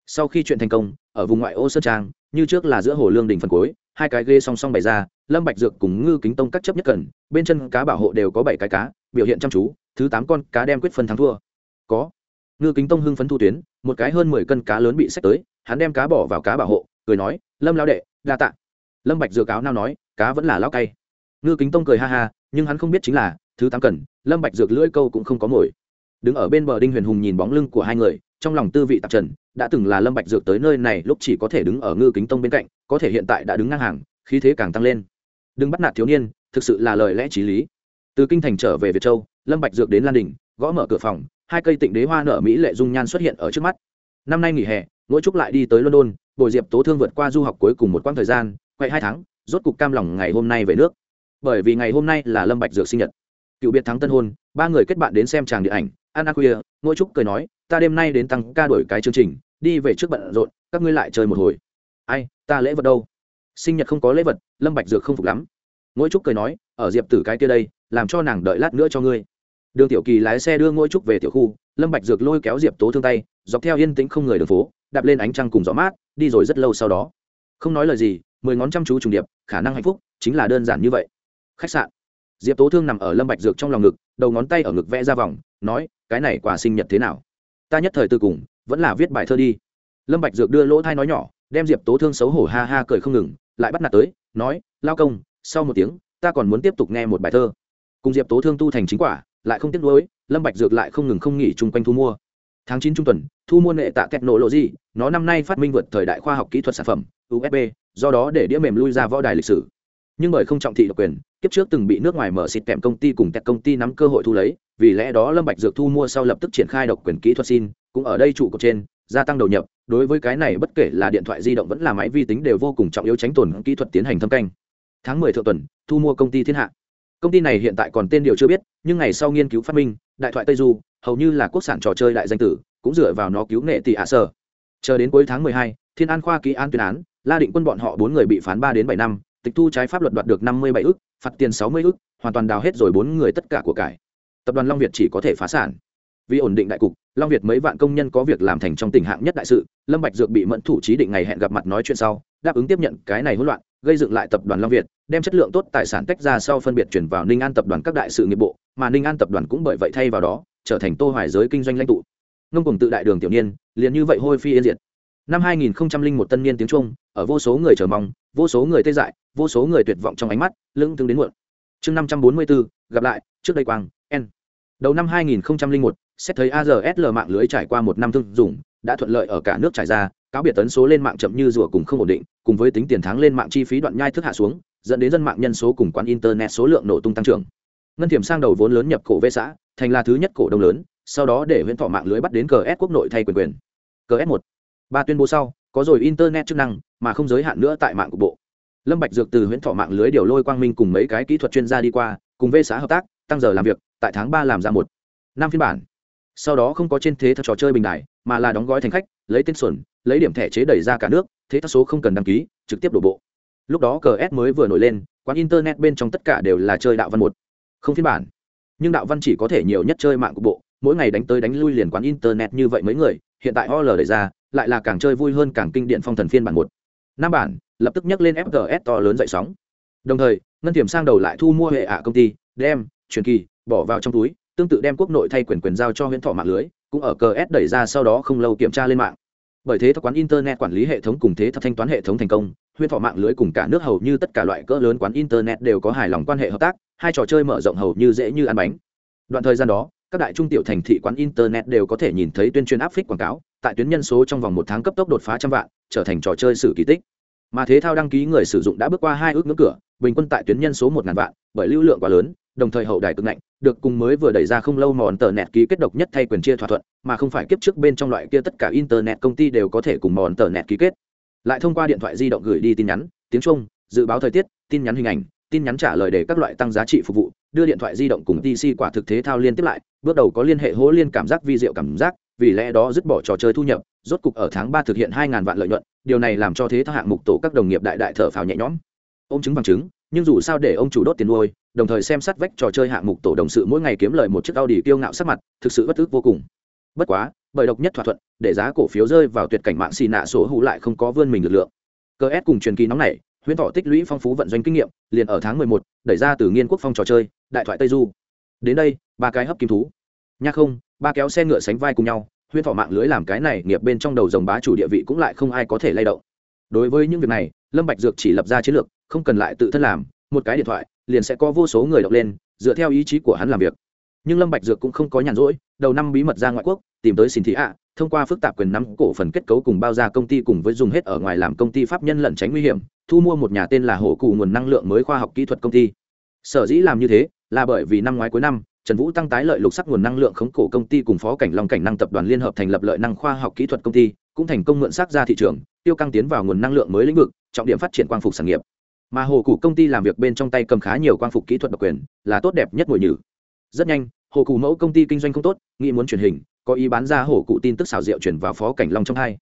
sau khi chuyện thành công, ở vùng ngoại ô sơn trang, như trước là giữa hồ lương đình phần cuối, hai cái ghê song song bày ra, lâm bạch dược cùng ngư kính tông các chấp nhất cần, bên chân cá bảo hộ đều có bảy cái cá, biểu hiện chăm chú, thứ tám con cá đem quyết phân thắng thua. Có. Ngư kính tông hưng phấn thu tuyến, một cái hơn mười cân cá lớn bị xách tới, hắn đem cá bỏ vào cá bảo hộ, cười nói, lâm lao đệ, đa tạ. Lâm bạch dược áo nao nói, cá vẫn là lão cay. Ngư kính tông cười ha ha, nhưng hắn không biết chính là, thứ tám cần, lâm bạch dược lưỡi câu cũng không có mồi. Đứng ở bên bờ đinh huyền hùng nhìn bóng lưng của hai người trong lòng tư vị tạp trần, đã từng là lâm bạch dược tới nơi này lúc chỉ có thể đứng ở ngư kính tông bên cạnh, có thể hiện tại đã đứng ngang hàng, khí thế càng tăng lên. Đừng bắt nạt thiếu niên, thực sự là lời lẽ trí lý. Từ kinh thành trở về việt châu, lâm bạch dược đến lan đình gõ mở cửa phòng, hai cây tịnh đế hoa nở mỹ lệ dung nhan xuất hiện ở trước mắt. Năm nay nghỉ hè ngỗi trúc lại đi tới london, bồi diệp tố thương vượt qua du học cuối cùng một quãng thời gian, quay hai tháng, rốt cục cam lòng ngày hôm nay về nước. Bởi vì ngày hôm nay là lâm bạch dược sinh nhật. Cựu biệt thắng tân hôn, ba người kết bạn đến xem chàng điện ảnh Anna khuya ngôi trúc cười nói, ta đêm nay đến tăng ca đổi cái chương trình, đi về trước bận rộn, các ngươi lại chơi một hồi. Ai, ta lễ vật đâu? Sinh nhật không có lễ vật, lâm bạch dược không phục lắm. Ngôi trúc cười nói, ở diệp tử cái kia đây, làm cho nàng đợi lát nữa cho ngươi. Đường tiểu kỳ lái xe đưa ngôi trúc về tiểu khu, lâm bạch dược lôi kéo diệp tố thương tay, dọc theo yên tĩnh không người đường phố, đạp lên ánh trăng cùng gió mát, đi rồi rất lâu sau đó. Không nói lời gì, mười ngón chăm chú trùng điệp, khả năng hạnh phúc chính là đơn giản như vậy. Khách sạn. Diệp tố thương nằm ở lâm bạch dược trong lòng ngực đầu ngón tay ở ngực vẽ ra vòng, nói, cái này quà sinh nhật thế nào? Ta nhất thời từ cùng, vẫn là viết bài thơ đi. Lâm bạch dược đưa lỗ thai nói nhỏ, đem diệp tố thương xấu hổ ha ha cười không ngừng, lại bắt nạt tới, nói, lao công, sau một tiếng, ta còn muốn tiếp tục nghe một bài thơ. Cùng diệp tố thương tu thành chính quả, lại không tiếc nuối, lâm bạch dược lại không ngừng không nghỉ chung quanh thu mua. Tháng chín trung tuần, thu mua nệ tạ kẹt nổ lộ gì nó năm nay phát minh vượt thời đại khoa học kỹ thuật sản phẩm usb do đó để đĩa mềm lui ra võ đài lịch sử nhưng bởi không trọng thị độc quyền kiếp trước từng bị nước ngoài mở xịt kèm công ty cùng tẹt công ty nắm cơ hội thu lấy vì lẽ đó lâm bạch dược thu mua sau lập tức triển khai độc quyền kỹ thuật xin cũng ở đây trụ cột trên gia tăng đầu nhập đối với cái này bất kể là điện thoại di động vẫn là máy vi tính đều vô cùng trọng yếu tránh tồn kỹ thuật tiến hành thâm canh. Tháng 10 thượng tuần thu mua công ty thiên hạ. Công ty này hiện tại còn tên điều chưa biết nhưng ngày sau nghiên cứu phát minh đại thoại tây du hầu như là quốc sản trò chơi đại danh tử cũng dựa vào nó cứu nghệ tỷ hạ sở. Chờ đến cuối tháng 12, thiên an khoa ký an tuyên án la định quân bọn họ bốn người bị phán ba đến bảy năm tịch thu trái pháp luật đoạt được năm mươi bảy ức, phạt tiền sáu mươi ức, hoàn toàn đào hết rồi bốn người tất cả của cải. Tập đoàn long việt chỉ có thể phá sản. Vì ổn định đại cục, long việt mấy vạn công nhân có việc làm thành trong tình hạng nhất đại sự, lâm bạch dược bị mẫn thủ trí định ngày hẹn gặp mặt nói chuyện sau, đáp ứng tiếp nhận cái này hỗn loạn, gây dựng lại tập đoàn long việt, đem chất lượng tốt tài sản tách ra sau phân biệt chuyển vào ninh an tập đoàn các đại sự nghiệp bộ, mà ninh an tập đoàn cũng bởi vậy thay vào đó, trở thành tô hoài giới kinh doanh lãnh tụ. Ngông cùng tự đại đường tiểu niên, liền như vậy hôi phi yên diệt năm 2001 tân niên tiếng trung ở vô số người chờ mong vô số người tê dại vô số người tuyệt vọng trong ánh mắt lưng tương đến muộn. Chương 544, gặp lại trước đây quang n. Đầu năm 2001 xét thấy ARSL mạng lưới trải qua một năm thương dùng đã thuận lợi ở cả nước trải ra cáo biệt tấn số lên mạng chậm như rùa cùng không ổn định cùng với tính tiền tháng lên mạng chi phí đoạn nhai thức hạ xuống dẫn đến dân mạng nhân số cùng quán internet số lượng nổ tung tăng trưởng. Ngân thiểm sang đầu vốn lớn nhập cổ vệ xã thành là thứ nhất cổ đông lớn sau đó để huyện thọ mạng lưới bắt đến cờ s quốc nội thay quyền quyền. Cờ s một ba tuyên bố sau, có rồi internet chức năng, mà không giới hạn nữa tại mạng cục bộ. Lâm bạch dược từ huyện thọ mạng lưới điều lôi quang minh cùng mấy cái kỹ thuật chuyên gia đi qua, cùng vê xã hợp tác, tăng giờ làm việc, tại tháng ba làm ra một, năm phiên bản. Sau đó không có trên thế thật trò chơi bình đại mà là đóng gói thành khách, lấy tên xuẩn, lấy điểm thẻ chế đẩy ra cả nước, thế thao số không cần đăng ký, trực tiếp đổ bộ. Lúc đó cờ s mới vừa nổi lên, quán internet bên trong tất cả đều là chơi đạo văn một, không phiên bản. Nhưng đạo văn chỉ có thể nhiều nhất chơi mạng cục bộ, mỗi ngày đánh tới đánh lui liền quán internet như vậy mấy người, hiện tại ol đẩy ra lại là càng chơi vui hơn càng kinh điện phong thần phiên bản một. Năm bản, lập tức nhắc lên fgs to lớn dậy sóng. Đồng thời, ngân tiềm sang đầu lại thu mua hệ ạ công ty, đem, truyền kỳ, bỏ vào trong túi, tương tự đem quốc nội thay quyền quyền giao cho huyện thọ mạng lưới, cũng ở cờ s đẩy ra sau đó không lâu kiểm tra lên mạng. Bởi thế thập quán internet quản lý hệ thống cùng thế thập thanh toán hệ thống thành công huyện thọ mạng lưới cùng cả nước hầu như tất cả loại cỡ lớn quán internet đều có hài lòng quan hệ hợp tác, hai trò chơi mở rộng hầu như dễ như ăn bánh. Đoạn thời gian đó, các đại trung tiểu thành thị quán internet đều có thể nhìn thấy tuyên truyền áp phích quảng cáo tại tuyến nhân số trong vòng một tháng cấp tốc đột phá trăm vạn, trở thành trò chơi sử kỳ tích. Mà thế thao đăng ký người sử dụng đã bước qua hai ước ngưỡng cửa, bình quân tại tuyến nhân số một ngàn vạn, bởi lưu lượng quá lớn, đồng thời hậu đài cực nạnh được cùng mới vừa đẩy ra không lâu mòn tờ nẹt ký kết độc nhất thay quyền chia thỏa thuận, mà không phải kiếp trước bên trong loại kia tất cả internet công ty đều có thể cùng mòn tờ nẹt ký kết. Lại thông qua điện thoại di động gửi đi tin nhắn, tiếng trung, dự báo thời tiết, tin nhắn hình ảnh, tin nhắn trả lời để các loại tăng giá trị phục vụ, đưa điện thoại di động cùng pc quả thực thế thao liên tiếp lại, bước đầu có liên hệ hố liên cảm giác vi diệu cảm giác vì lẽ đó dứt bỏ trò chơi thu nhập rốt cục ở tháng ba thực hiện hai ngàn vạn lợi nhuận điều này làm cho thế thao hạng mục tổ các đồng nghiệp đại đại thở phào nhẹ nhõm ông chứng bằng chứng nhưng dù sao để ông chủ đốt tiền nuôi đồng thời xem sát vách trò chơi hạng mục tổ đồng sự mỗi ngày kiếm lời một chiếc Audi kiêu ngạo sắc mặt, thực sự bất ức vô cùng. Bất quá, bởi độc nhất thỏa thuận, để giá cổ phiếu rơi vào tuyệt cảnh mạng xì nạ số hữu lại không có vươn mình lực lượng. cơ ép cùng truyền kỳ nóng này, huyễn thọ tích lũy phong phú vận doanh kinh nghiệm, liền ở tháng 11, đẩy ra từ nghiên quốc phong trò chơi, đại thoại Tây Du. Đến đây, ba cái hấp kim thú. Nha không, ba kéo xe ngựa sánh vai cùng nhau, huyên thọ mạng lưới làm cái này, nghiệp bên trong đầu dòng bá chủ địa vị cũng lại không ai có thể lay động. Đối với những việc này, Lâm Bạch Dược chỉ lập ra chiến lược, không cần lại tự thân làm, một cái điện thoại, liền sẽ có vô số người đọc lên dựa theo ý chí của hắn làm việc nhưng lâm bạch dược cũng không có nhàn rỗi đầu năm bí mật ra ngoại quốc tìm tới xin thị ạ thông qua phức tạp quyền nắm cổ phần kết cấu cùng bao gia công ty cùng với dùng hết ở ngoài làm công ty pháp nhân lẩn tránh nguy hiểm thu mua một nhà tên là hổ cụ nguồn năng lượng mới khoa học kỹ thuật công ty sở dĩ làm như thế là bởi vì năm ngoái cuối năm trần vũ tăng tái lợi lục sắc nguồn năng lượng khống cổ công ty cùng phó cảnh long cảnh năng tập đoàn liên hợp thành lập lợi năng khoa học kỹ thuật công ty, cũng thành công mượn sắc ra thị trường, tiêu căng tiến vào nguồn năng lượng mới lĩnh vực, trọng điểm phát triển quang phục sản nghiệp. Mà hồ cụ công ty làm việc bên trong tay cầm khá nhiều quang phục kỹ thuật độc quyền, là tốt đẹp nhất mùi nhử. Rất nhanh, hồ cụ mẫu công ty kinh doanh không tốt, nghĩ muốn truyền hình, có ý bán ra hồ cụ tin tức xào rượu chuyển vào phó cảnh long trong hai.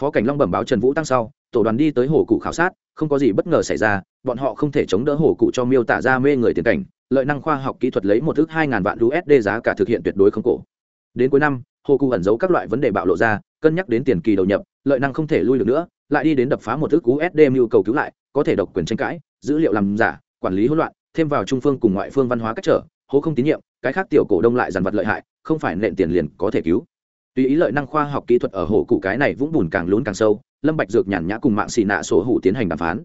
Phó cảnh long bẩm báo trần vũ tăng sau tổ đoàn đi tới hồ cụ khảo sát, không có gì bất ngờ xảy ra, bọn họ không thể chống đỡ hồ cụ cho miêu tả ra mê người tiền cảnh, lợi năng khoa học kỹ thuật lấy một thước hai ngàn vạn usd giá cả thực hiện tuyệt đối không cổ. Đến cuối năm, hồ cụ ẩn giấu các loại vấn đề bạo lộ ra, cân nhắc đến tiền kỳ đầu nhập, lợi năng không thể lui được nữa, lại đi đến đập phá một thước usd mưu cầu cứu lại, có thể độc quyền tranh cãi, dữ liệu làm giả, quản lý hỗn loạn, thêm vào trung phương cùng ngoại phương văn hóa cách trở, hố không tín nhiệm, cái khác tiểu cổ đông lại dàn vật lợi hại, không phải nện tiền liền có thể cứu. Tùy ý lợi năng khoa học kỹ thuật ở hồ cụ cái này vũng bùn càng lún càng sâu lâm bạch dược nhàn nhã cùng mạng xì nạ sổ hủ tiến hành đàm phán.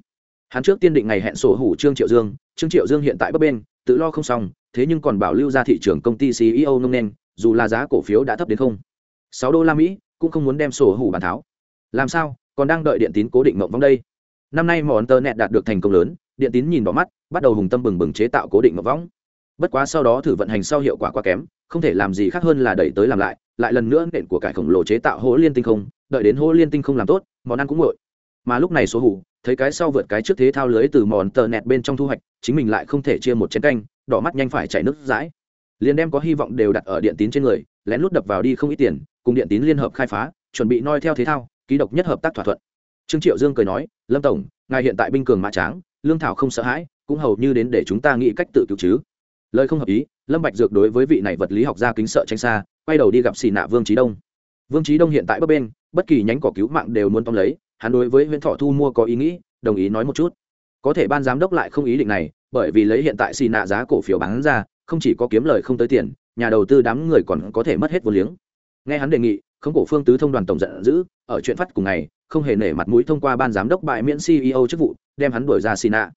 Hắn trước tiên định ngày hẹn sổ hủ trương triệu dương, trương triệu dương hiện tại bấp bên tự lo không xong, thế nhưng còn bảo lưu ra thị trường công ty ceo nông nên dù là giá cổ phiếu đã thấp đến không. Sáu đô la mỹ, cũng không muốn đem sổ hủ bàn tháo. Làm sao, còn đang đợi điện tín cố định mộng vong đây? Năm nay mỏ internet đạt được thành công lớn, điện tín nhìn đỏ mắt, bắt đầu hùng tâm bừng bừng chế tạo cố định mộng vong. bất quá sau đó thử vận hành sau hiệu quả quá kém, không thể làm gì khác hơn là đẩy tới làm lại lại lần nữa nện của cải khổng lồ chế tạo hố liên tinh không, đợi đến hố liên tinh không làm tốt món ăn cũng nguội mà lúc này số hủ, thấy cái sau vượt cái trước thế thao lưới từ mòn tờ nẹt bên trong thu hoạch, chính mình lại không thể chia một chén canh, đỏ mắt nhanh phải chảy nước rãi. Liền đem có hy vọng đều đặt ở điện tín trên người, lén lút đập vào đi không ít tiền, cùng điện tín liên hợp khai phá, chuẩn bị noi theo thế thao, ký độc nhất hợp tác thỏa thuận. Trương triệu dương cười nói, lâm tổng, ngài hiện tại binh cường mã tráng, lương thảo không sợ hãi, cũng hầu như đến để chúng ta nghĩ cách tự cứu chứ. Lời không hợp ý, lâm bạch dược đối với vị này vật lý học gia kính sợ tránh xa, quay đầu đi gặp xì nạ vương trí đông vương trí đông hiện tại bấp bên bất kỳ nhánh cỏ cứu mạng đều muốn tóm lấy hắn đối với huyện thọ thu mua có ý nghĩ đồng ý nói một chút. Có thể ban giám đốc lại không ý định này bởi vì lấy hiện tại xì nạ giá cổ phiếu bán ra không chỉ có kiếm lời không tới tiền nhà đầu tư đám người còn có thể mất hết vốn liếng. Nghe hắn đề nghị không cổ phương tứ thông đoàn tổng giận dữ ở chuyện phát cùng ngày không hề nể mặt mũi thông qua ban giám đốc bại miễn ceo chức vụ đem hắn đuổi ra xì nạ.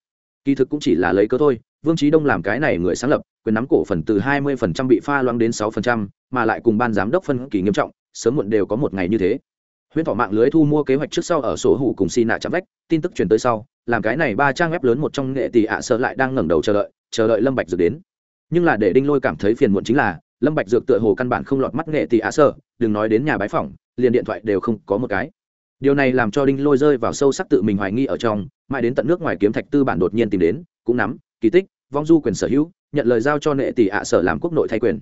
Kỳ thực cũng chỉ là lấy cớ thôi vương trí đông làm cái này người sáng lập quyền nắm cổ phần từ 20% bị pha loãng đến 6%, mà lại cùng ban giám đốc phân kỳ nghiêm trọng sớm muộn đều có một ngày như thế. Huyễn thọ mạng lưới thu mua kế hoạch trước sau ở sổ hủ cùng xì nạ chạm vách, tin tức truyền tới sau, làm cái này ba trang web lớn một trong nghệ tỷ ạ sợ lại đang ngẩng đầu chờ đợi chờ đợi lâm bạch dược đến. Nhưng là để đinh lôi cảm thấy phiền muộn chính là, lâm bạch dược tựa hồ căn bản không lọt mắt nghệ tỷ ạ sợ, đừng nói đến nhà bái phỏng, liền điện thoại đều không có một cái. Điều này làm cho đinh lôi rơi vào sâu sắc tự mình hoài nghi ở trong, mãi đến tận nước ngoài kiếm thạch tư bản đột nhiên tìm đến, cũng nắm, kỳ tích, vong du quyền sở hữu, nhận lời giao cho nệ tỷ ạ sở làm quốc nội thay quyền.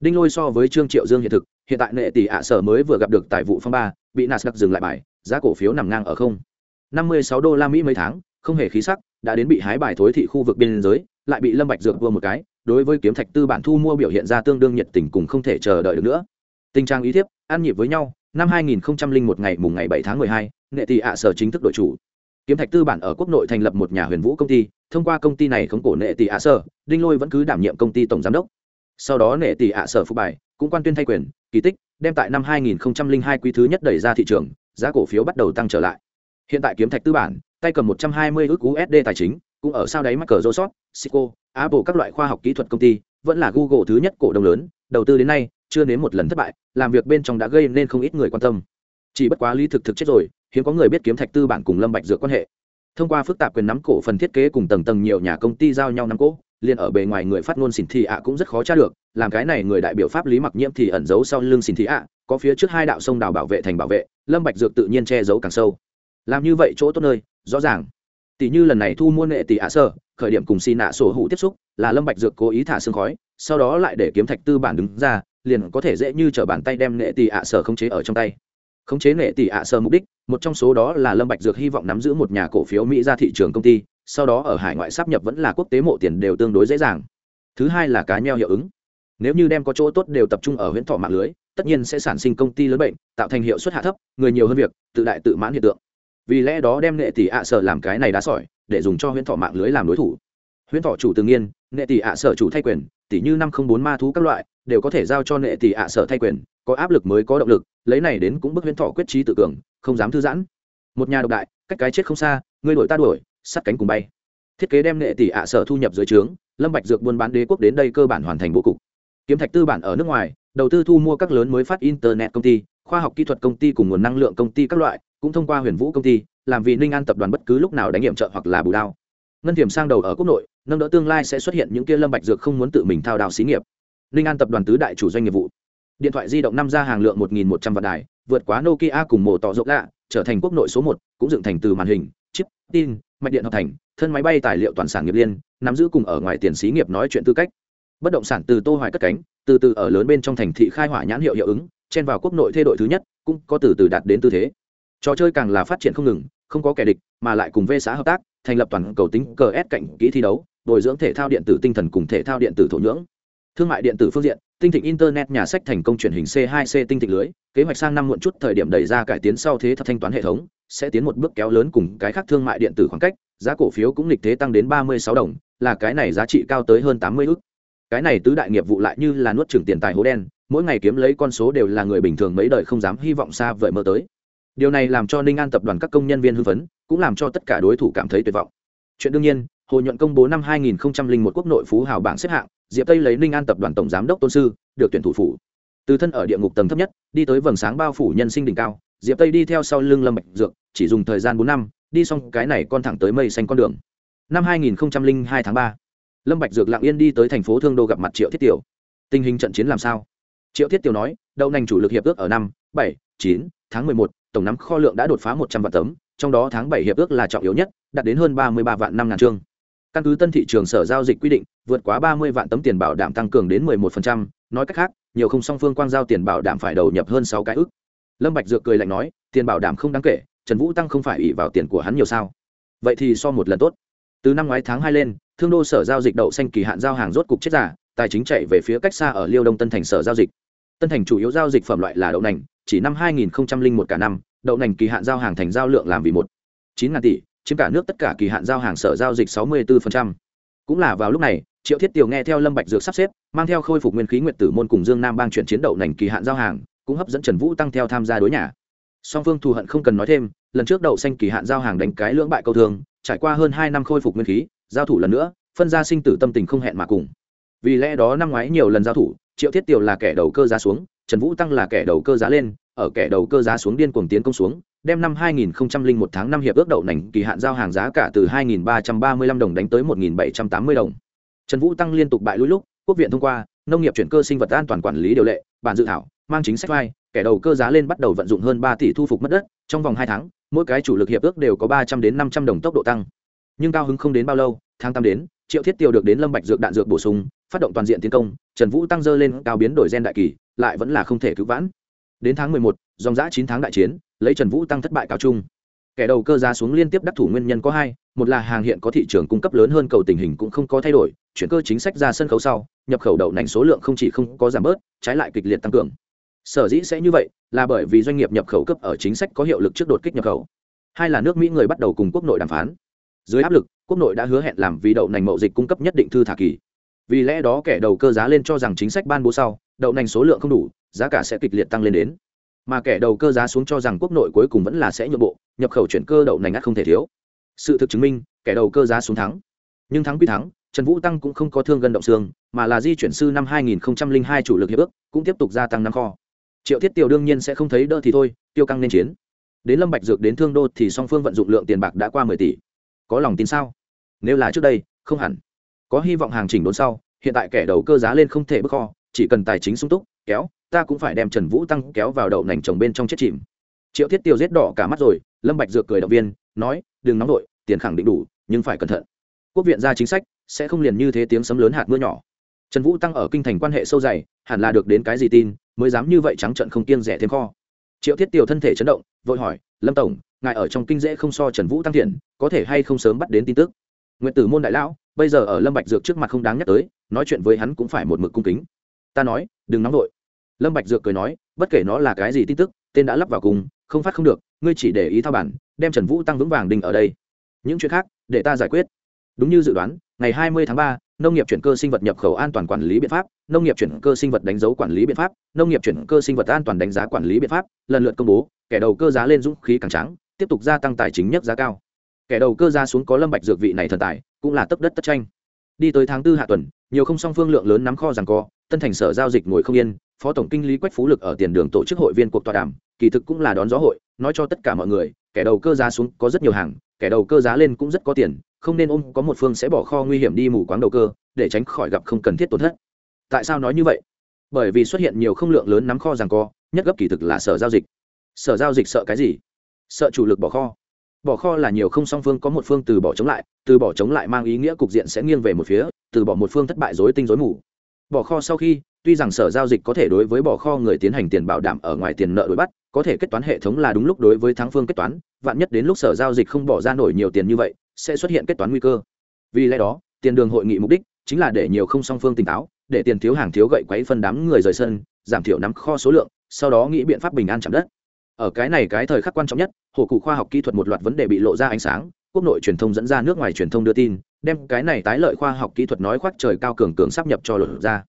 Đinh lôi so với trương triệu dương hiện thực hiện tại nệ tỷ ạ sở mới vừa gặp được tài vụ phong ba bị nasdaq dừng lại bài giá cổ phiếu nằm ngang ở không. Năm mươi sáu đô la mỹ mấy tháng không hề khí sắc đã đến bị hái bài thối thị khu vực biên giới lại bị lâm bạch dược vua một cái đối với kiếm thạch tư bản thu mua biểu hiện ra tương đương nhiệt tình cùng không thể chờ đợi được nữa. Tình trạng ý thiếp ăn nhịp với nhau năm 2001 ngày mùng ngày 7 tháng 12, nghệ tỷ ạ sở chính thức đổi chủ. Kiếm thạch tư bản ở quốc nội thành lập một nhà huyền vũ công ty thông qua công ty này khống cổ nệ tỷ ạ sở đinh lôi vẫn cứ đảm nhiệm công ty tổng giám đốc sau đó nệ tỷ ạ sở phục bài cũng quan tuyên thay quyền kỳ tích đem tại năm 2002 quý thứ nhất đẩy ra thị trường giá cổ phiếu bắt đầu tăng trở lại. Hiện tại kiếm thạch tư bản tay cầm 120 ước USD tài chính cũng ở sau đấy Microsoft, Cisco, Apple các loại khoa học kỹ thuật công ty vẫn là Google thứ nhất cổ đông lớn đầu tư đến nay chưa đến một lần thất bại làm việc bên trong đã gây nên không ít người quan tâm. Chỉ bất quá lý thực thực chết rồi hiếm có người biết kiếm thạch tư bản cùng lâm bạch dược quan hệ. Thông qua phức tạp quyền nắm cổ phần thiết kế cùng tầng tầng nhiều nhà công ty giao nhau nắm cổ liền ở bề ngoài người phát ngôn xỉn thị ạ cũng rất khó tra được, làm cái này người đại biểu pháp lý mặc nhiễm thì ẩn giấu sau lưng xỉn thị ạ, có phía trước hai đạo sông đào bảo vệ thành bảo vệ, lâm bạch dược tự nhiên che giấu càng sâu. Làm như vậy chỗ tốt nơi, rõ ràng. Tỷ như lần này thu mua nệ tỷ ạ sơ khởi điểm cùng xin nạ sổ hữu tiếp xúc, là lâm bạch dược cố ý thả xương khói, sau đó lại để kiếm thạch tư bản đứng ra, liền có thể dễ như trở bàn tay đem nệ tỷ ạ sở không chế ở trong tay. Khống chế nệ tỷ ạ sở mục đích, một trong số đó là lâm bạch dược hy vọng nắm giữ một nhà cổ phiếu mỹ ra thị trường công ty sau đó ở hải ngoại sắp nhập vẫn là quốc tế mộ tiền đều tương đối dễ dàng. Thứ hai là cá nheo hiệu ứng. Nếu như đem có chỗ tốt đều tập trung ở huyễn thọ mạng lưới, tất nhiên sẽ sản sinh công ty lớn bệnh, tạo thành hiệu suất hạ thấp, người nhiều hơn việc, tự đại tự mãn hiện tượng. Vì lẽ đó đem nghệ tỷ ạ sở làm cái này đá sỏi, để dùng cho huyễn thọ mạng lưới làm đối thủ. Huyễn thọ chủ tự nhiên, nghệ tỷ ạ sở chủ thay quyền, tỷ như năm không bốn ma thú các loại, đều có thể giao cho nghệ tỷ ạ sở thay quyền, có áp lực mới có động lực, lấy này đến cũng bức huyễn thọ quyết trí tự cường, không dám thư giãn. Một nhà độc đại, cách cái chết không xa ngươi đuổi ta đuổi sắt cánh cùng bay. Thiết kế đem nghệ tỷ ạ sở thu nhập dưới trướng, lâm bạch dược buôn bán đế quốc đến đây cơ bản hoàn thành bố cục. Kiếm thạch tư bản ở nước ngoài, đầu tư thu mua các lớn mới phát internet công ty, khoa học kỹ thuật công ty cùng nguồn năng lượng công ty các loại, cũng thông qua huyền vũ công ty, làm vì ninh an tập đoàn bất cứ lúc nào đánh nghiệm trợ hoặc là bù đao. Ngân thiểm sang đầu ở quốc nội, nâng đỡ tương lai sẽ xuất hiện những kia lâm bạch dược không muốn tự mình thao đào xí nghiệp. Ninh an tập đoàn tứ đại chủ doanh nghiệp vụ. Điện thoại di động năm ra hàng lượng một nghìn một trăm vạn đài, vượt quá nokia cùng mổ tỏ rộng lạ, trở thành quốc nội số một, cũng dựng thành từ màn hình, chip, tin mạch điện hợp thành, thân máy bay tài liệu toàn sản nghiệp liên, nắm giữ cùng ở ngoài tiền xí nghiệp nói chuyện tư cách. Bất động sản từ tô hoài cất cánh, từ từ ở lớn bên trong thành thị khai hỏa nhãn hiệu hiệu ứng, chen vào quốc nội thay đổi thứ nhất, cũng có từ từ đạt đến tư thế. Trò chơi càng là phát triển không ngừng, không có kẻ địch, mà lại cùng vê xã hợp tác, thành lập toàn cầu tính cờ ép cạnh kỹ thi đấu, bồi dưỡng thể thao điện tử tinh thần cùng thể thao điện tử thổ nhưỡng. Thương mại điện tử phương diện, tinh thịnh internet nhà sách thành công truyền hình c 2 c tinh thịnh lưới, kế hoạch sang năm muộn chút thời điểm đẩy ra cải tiến sau thế thật thanh toán hệ thống sẽ tiến một bước kéo lớn cùng cái khác thương mại điện tử khoảng cách, giá cổ phiếu cũng lịch thế tăng đến ba mươi sáu đồng, là cái này giá trị cao tới hơn tám mươi ức. cái này tứ đại nghiệp vụ lại như là nuốt trừng tiền tài hố đen, mỗi ngày kiếm lấy con số đều là người bình thường mấy đời không dám hy vọng xa vời mơ tới. Điều này làm cho ninh an tập đoàn các công nhân viên hưng phấn, cũng làm cho tất cả đối thủ cảm thấy tuyệt vọng. Chuyện đương nhiên, hồ nhuận công bố năm 2001 quốc nội phú hào bảng xếp hạng, diệp tây lấy ninh an tập đoàn tổng giám đốc tôn sư, được tuyển thủ phủ. Từ thân ở địa ngục tầng thấp nhất, đi tới vầng sáng bao phủ nhân sinh đỉnh cao diệp tây đi theo sau lưng lâm bạch dược chỉ dùng thời gian bốn năm đi xong cái này con thẳng tới mây xanh con đường. Năm 2002 tháng 3, lâm bạch dược lặng yên đi tới thành phố thương đô gặp mặt triệu thiết tiểu. Tình hình trận chiến làm sao? Triệu thiết tiểu nói đậu nành chủ lực hiệp ước ở năm bảy chín tháng 11, tổng nắm kho lượng đã đột phá một trăm vạn tấm trong đó tháng bảy hiệp ước là trọng yếu nhất đạt đến hơn ba mươi ba vạn năm ngàn chương. Căn cứ tân thị trường sở giao dịch quy định vượt quá ba mươi vạn tấm tiền bảo đảm tăng cường đến mười một phần trăm nói cách khác nhiều không song phương quang giao tiền bảo đảm phải đầu nhập hơn sáu cái ước lâm bạch dược cười lạnh nói, tiền bảo đảm không đáng kể, trần vũ tăng không phải ủy vào tiền của hắn nhiều sao? Vậy thì so một lần tốt. Từ năm ngoái tháng hai lên, thương đô sở giao dịch đậu xanh kỳ hạn giao hàng rốt cục chết giả, tài chính chạy về phía cách xa ở liêu đông tân thành sở giao dịch. Tân thành chủ yếu giao dịch phẩm loại là đậu nành, chỉ năm 2001 cả năm, đậu nành kỳ hạn giao hàng thành giao lượng làm vì một, chín ngàn tỷ, chiếm cả nước tất cả kỳ hạn giao hàng sở giao dịch 64%. cũng là vào lúc này, triệu thiết tiểu nghe theo lâm bạch dược sắp xếp, mang theo khôi phục nguyên khí nguyệt tử môn cùng dương nam bang chuyển chiến đậu nành kỳ hạn giao hàng cũng hấp dẫn trần vũ tăng theo tham gia đối nhà. Song phương thù hận không cần nói thêm, lần trước đậu xanh kỳ hạn giao hàng đánh cái lưỡng bại câu thương, trải qua hơn hai năm khôi phục nguyên khí, giao thủ lần nữa, phân ra sinh tử tâm tình không hẹn mà cùng. Vì lẽ đó năm ngoái nhiều lần giao thủ, triệu thiết tiểu là kẻ đầu cơ giá xuống, trần vũ tăng là kẻ đầu cơ giá lên, ở kẻ đầu cơ giá xuống điên cuồng tiến công xuống, đem năm 2001 tháng năm hiệp ước đậu nành kỳ hạn giao hàng giá cả từ 2.335 đồng đánh tới 1.780 đồng. Trần vũ tăng liên tục bại lũi lúc, quốc viện thông qua, nông nghiệp chuyển cơ sinh vật an toàn quản lý điều lệ, bản dự thảo mang chính sách vai, kẻ đầu cơ giá lên bắt đầu vận dụng hơn ba tỷ thu phục mất đất, trong vòng hai tháng, mỗi cái chủ lực hiệp ước đều có ba trăm đến năm trăm đồng tốc độ tăng. Nhưng cao hứng không đến bao lâu, tháng tám đến, triệu thiết tiêu được đến lâm bạch dược đạn dược bổ sung, phát động toàn diện tiến công, trần vũ tăng dơ lên cao biến đổi gen đại kỳ, lại vẫn là không thể cứu vãn. Đến tháng mười một, dòng giã chín tháng đại chiến, lấy trần vũ tăng thất bại cao trung. Kẻ đầu cơ giá xuống liên tiếp đắc thủ nguyên nhân có hai, một là hàng hiện có thị trường cung cấp lớn hơn cầu tình hình cũng không có thay đổi, chuyển cơ chính sách ra sân khấu sau, nhập khẩu đậu nành số lượng không chỉ không có giảm bớt, trái lại kịch liệt tăng cường sở dĩ sẽ như vậy là bởi vì doanh nghiệp nhập khẩu cấp ở chính sách có hiệu lực trước đột kích nhập khẩu. Hai là nước mỹ người bắt đầu cùng quốc nội đàm phán. Dưới áp lực, quốc nội đã hứa hẹn làm vì đậu nành mậu dịch cung cấp nhất định thư thả kỳ. Vì lẽ đó kẻ đầu cơ giá lên cho rằng chính sách ban bố sau, đậu nành số lượng không đủ, giá cả sẽ kịch liệt tăng lên đến. Mà kẻ đầu cơ giá xuống cho rằng quốc nội cuối cùng vẫn là sẽ nhượng bộ, nhập khẩu chuyển cơ đậu nành ngắt không thể thiếu. Sự thực chứng minh, kẻ đầu cơ giá xuống thắng. Nhưng thắng quy thắng, trần vũ tăng cũng không có thương gân động xương, mà là di chuyển sư năm 2002 chủ lực hiệp ước, cũng tiếp tục gia tăng năm kho triệu thiết tiêu đương nhiên sẽ không thấy đỡ thì thôi, tiêu căng nên chiến. Đến lâm bạch dược đến thương đô thì song phương vận dụng lượng tiền bạc đã qua mười tỷ. Có lòng tin sao? Nếu là trước đây, không hẳn. Có hy vọng hàng chỉnh đốn sau, hiện tại kẻ đầu cơ giá lên không thể bức kho, chỉ cần tài chính sung túc, kéo, ta cũng phải đem trần vũ tăng kéo vào đậu nành trồng bên trong chết chìm. Triệu thiết tiêu giết đỏ cả mắt rồi, lâm bạch dược cười động viên, nói, đừng nóng nổi tiền khẳng định đủ, nhưng phải cẩn thận. Quốc viện ra chính sách, sẽ không liền như thế tiếng sấm lớn hạt mưa nhỏ. Trần vũ tăng ở kinh thành quan hệ sâu dày, hẳn là được đến cái gì tin mới dám như vậy trắng trận không kiêng rẻ thêm kho. Triệu thiết tiểu thân thể chấn động vội hỏi lâm tổng ngài ở trong kinh dễ không so trần vũ tăng thiện có thể hay không sớm bắt đến tin tức? Nguyện tử môn đại lão bây giờ ở lâm bạch dược trước mặt không đáng nhắc tới nói chuyện với hắn cũng phải một mực cung kính. Ta nói đừng nóng vội. Lâm bạch dược cười nói bất kể nó là cái gì tin tức tên đã lắp vào cùng không phát không được ngươi chỉ để ý thao bản đem trần vũ tăng vững vàng đình ở đây. Những chuyện khác để ta giải quyết. Đúng như dự đoán ngày 20 tháng 3, nông nghiệp chuyển cơ sinh vật nhập khẩu an toàn quản lý biện pháp, nông nghiệp chuyển cơ sinh vật đánh dấu quản lý biện pháp, nông nghiệp chuyển cơ sinh vật an toàn đánh giá quản lý biện pháp, lần lượt công bố, kẻ đầu cơ giá lên dũng khí càng trắng, tiếp tục gia tăng tài chính nhất giá cao. Kẻ đầu cơ giá xuống có lâm bạch dược vị này thần tài, cũng là tấp đất tất tranh. Đi tới tháng tư hạ tuần, nhiều không song phương lượng lớn nắm kho rằng co, tân thành sở giao dịch ngồi không yên, phó tổng kinh lý quách phú lực ở tiền đường tổ chức hội viên cuộc tọa đàm, kỳ thực cũng là đón gió hội, nói cho tất cả mọi người, kẻ đầu cơ giá xuống có rất nhiều hàng, kẻ đầu cơ giá lên cũng rất có tiền không nên ôm, có một phương sẽ bỏ kho nguy hiểm đi mù quáng đầu cơ, để tránh khỏi gặp không cần thiết tổn thất. Tại sao nói như vậy? Bởi vì xuất hiện nhiều không lượng lớn nắm kho rằng co, nhất gấp kỳ thực là sở giao dịch. Sở giao dịch sợ cái gì? Sợ chủ lực bỏ kho. Bỏ kho là nhiều không song phương có một phương từ bỏ chống lại, từ bỏ chống lại mang ý nghĩa cục diện sẽ nghiêng về một phía, từ bỏ một phương thất bại dối tinh dối mù. Bỏ kho sau khi, tuy rằng sở giao dịch có thể đối với bỏ kho người tiến hành tiền bảo đảm ở ngoài tiền nợ đối bắt có thể kết toán hệ thống là đúng lúc đối với thắng phương kết toán, vạn nhất đến lúc sở giao dịch không bỏ ra nổi nhiều tiền như vậy, sẽ xuất hiện kết toán nguy cơ. Vì lẽ đó, tiền đường hội nghị mục đích chính là để nhiều không song phương tỉnh táo, để tiền thiếu hàng thiếu gậy quấy phân đám người rời sân, giảm thiểu nắm kho số lượng, sau đó nghĩ biện pháp bình an chạm đất. Ở cái này cái thời khắc quan trọng nhất, hồ cụ khoa học kỹ thuật một loạt vấn đề bị lộ ra ánh sáng, quốc nội truyền thông dẫn ra nước ngoài truyền thông đưa tin, đem cái này tái lợi khoa học kỹ thuật nói khoác trời cao cường cường sắp nhập cho luật ra.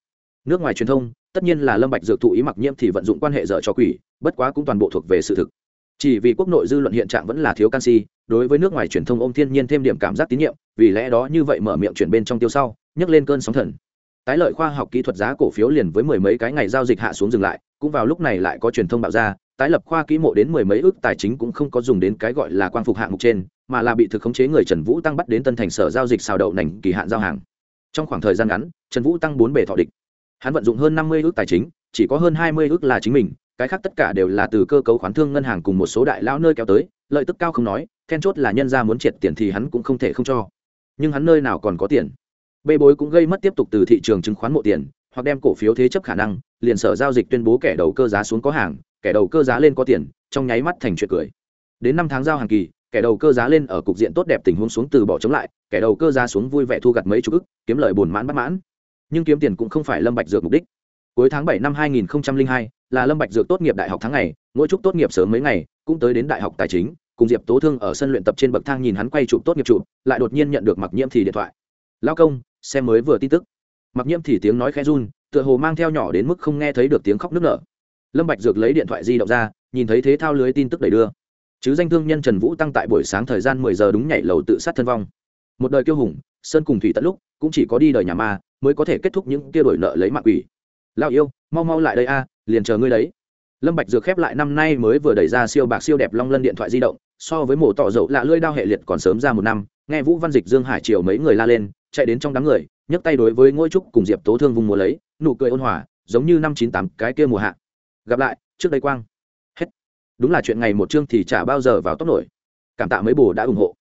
Nước ngoài truyền thông tất nhiên là lâm bạch dược thụ ý mặc nhiễm thì vận dụng quan hệ dở cho quỷ, bất quá cũng toàn bộ thuộc về sự thực. Chỉ vì quốc nội dư luận hiện trạng vẫn là thiếu canxi, đối với nước ngoài truyền thông ôm thiên nhiên thêm điểm cảm giác tín nhiệm, vì lẽ đó như vậy mở miệng chuyển bên trong tiêu sau, nhấc lên cơn sóng thần. Tái lợi khoa học kỹ thuật giá cổ phiếu liền với mười mấy cái ngày giao dịch hạ xuống dừng lại, cũng vào lúc này lại có truyền thông bạo ra, tái lập khoa kỹ mộ đến mười mấy ước tài chính cũng không có dùng đến cái gọi là quang phục hạng mục trên, mà là bị thực khống chế người trần vũ tăng bắt đến tân thành sở giao dịch xào đậu nành kỳ hạn giao hàng. Trong khoảng thời gian ngắn, trần vũ tăng bốn bề thọ địch hắn vận dụng hơn năm mươi ước tài chính, chỉ có hơn hai mươi ước là chính mình, cái khác tất cả đều là từ cơ cấu khoán thương ngân hàng cùng một số đại lão nơi kéo tới, lợi tức cao không nói, then chốt là nhân ra muốn triệt tiền thì hắn cũng không thể không cho. Nhưng hắn nơi nào còn có tiền? Bê bối cũng gây mất tiếp tục từ thị trường chứng khoán mộ tiền, hoặc đem cổ phiếu thế chấp khả năng, liền sở giao dịch tuyên bố kẻ đầu cơ giá xuống có hàng, kẻ đầu cơ giá lên có tiền, trong nháy mắt thành chuyện cười. Đến năm tháng giao hàng kỳ, kẻ đầu cơ giá lên ở cục diện tốt đẹp tình huống xuống từ bỏ chống lại, kẻ đầu cơ giá xuống vui vẻ thu gặt mấy chục ức, kiếm lời buồn mãn bất mãn nhưng kiếm tiền cũng không phải lâm bạch dược mục đích. Cuối tháng bảy năm 2002 là lâm bạch dược tốt nghiệp đại học tháng ngày ngôi trúc tốt nghiệp sớm mấy ngày, cũng tới đến đại học tài chính, cùng diệp tố thương ở sân luyện tập trên bậc thang nhìn hắn quay chụp tốt nghiệp chụp, lại đột nhiên nhận được mặc nhiễm thì điện thoại. Lao công, xem mới vừa tin tức. Mặc nhiễm thì tiếng nói khẽ run, tựa hồ mang theo nhỏ đến mức không nghe thấy được tiếng khóc nức nở. Lâm bạch dược lấy điện thoại di động ra, nhìn thấy thế thao lưới tin tức đầy đưa. Chứ danh thương nhân trần vũ tăng tại buổi sáng thời gian mười giờ đúng nhảy lầu tự sát thân vong. Một đời kiêu hùng, sơn cùng thủy tận lúc, cũng chỉ có đi đời nhà ma mới có thể kết thúc những kia đổi nợ lấy mạng quỷ. Lao yêu, mau mau lại đây a, liền chờ ngươi đấy. Lâm bạch dược khép lại năm nay mới vừa đẩy ra siêu bạc siêu đẹp long lân điện thoại di động, so với mổ tọ dậu lạ lưỡi đao hệ liệt còn sớm ra một năm, nghe vũ văn dịch dương hải triều mấy người la lên, chạy đến trong đám người, nhấc tay đối với ngôi trúc cùng diệp tố thương vùng mùa lấy, nụ cười ôn hòa, giống như năm chín tám cái kia mùa hạ. Gặp lại, trước đây quang. Hết. Đúng là chuyện ngày một chương thì chả bao giờ vào tốc nổi. Cảm tạ mấy bồ đã ủng hộ.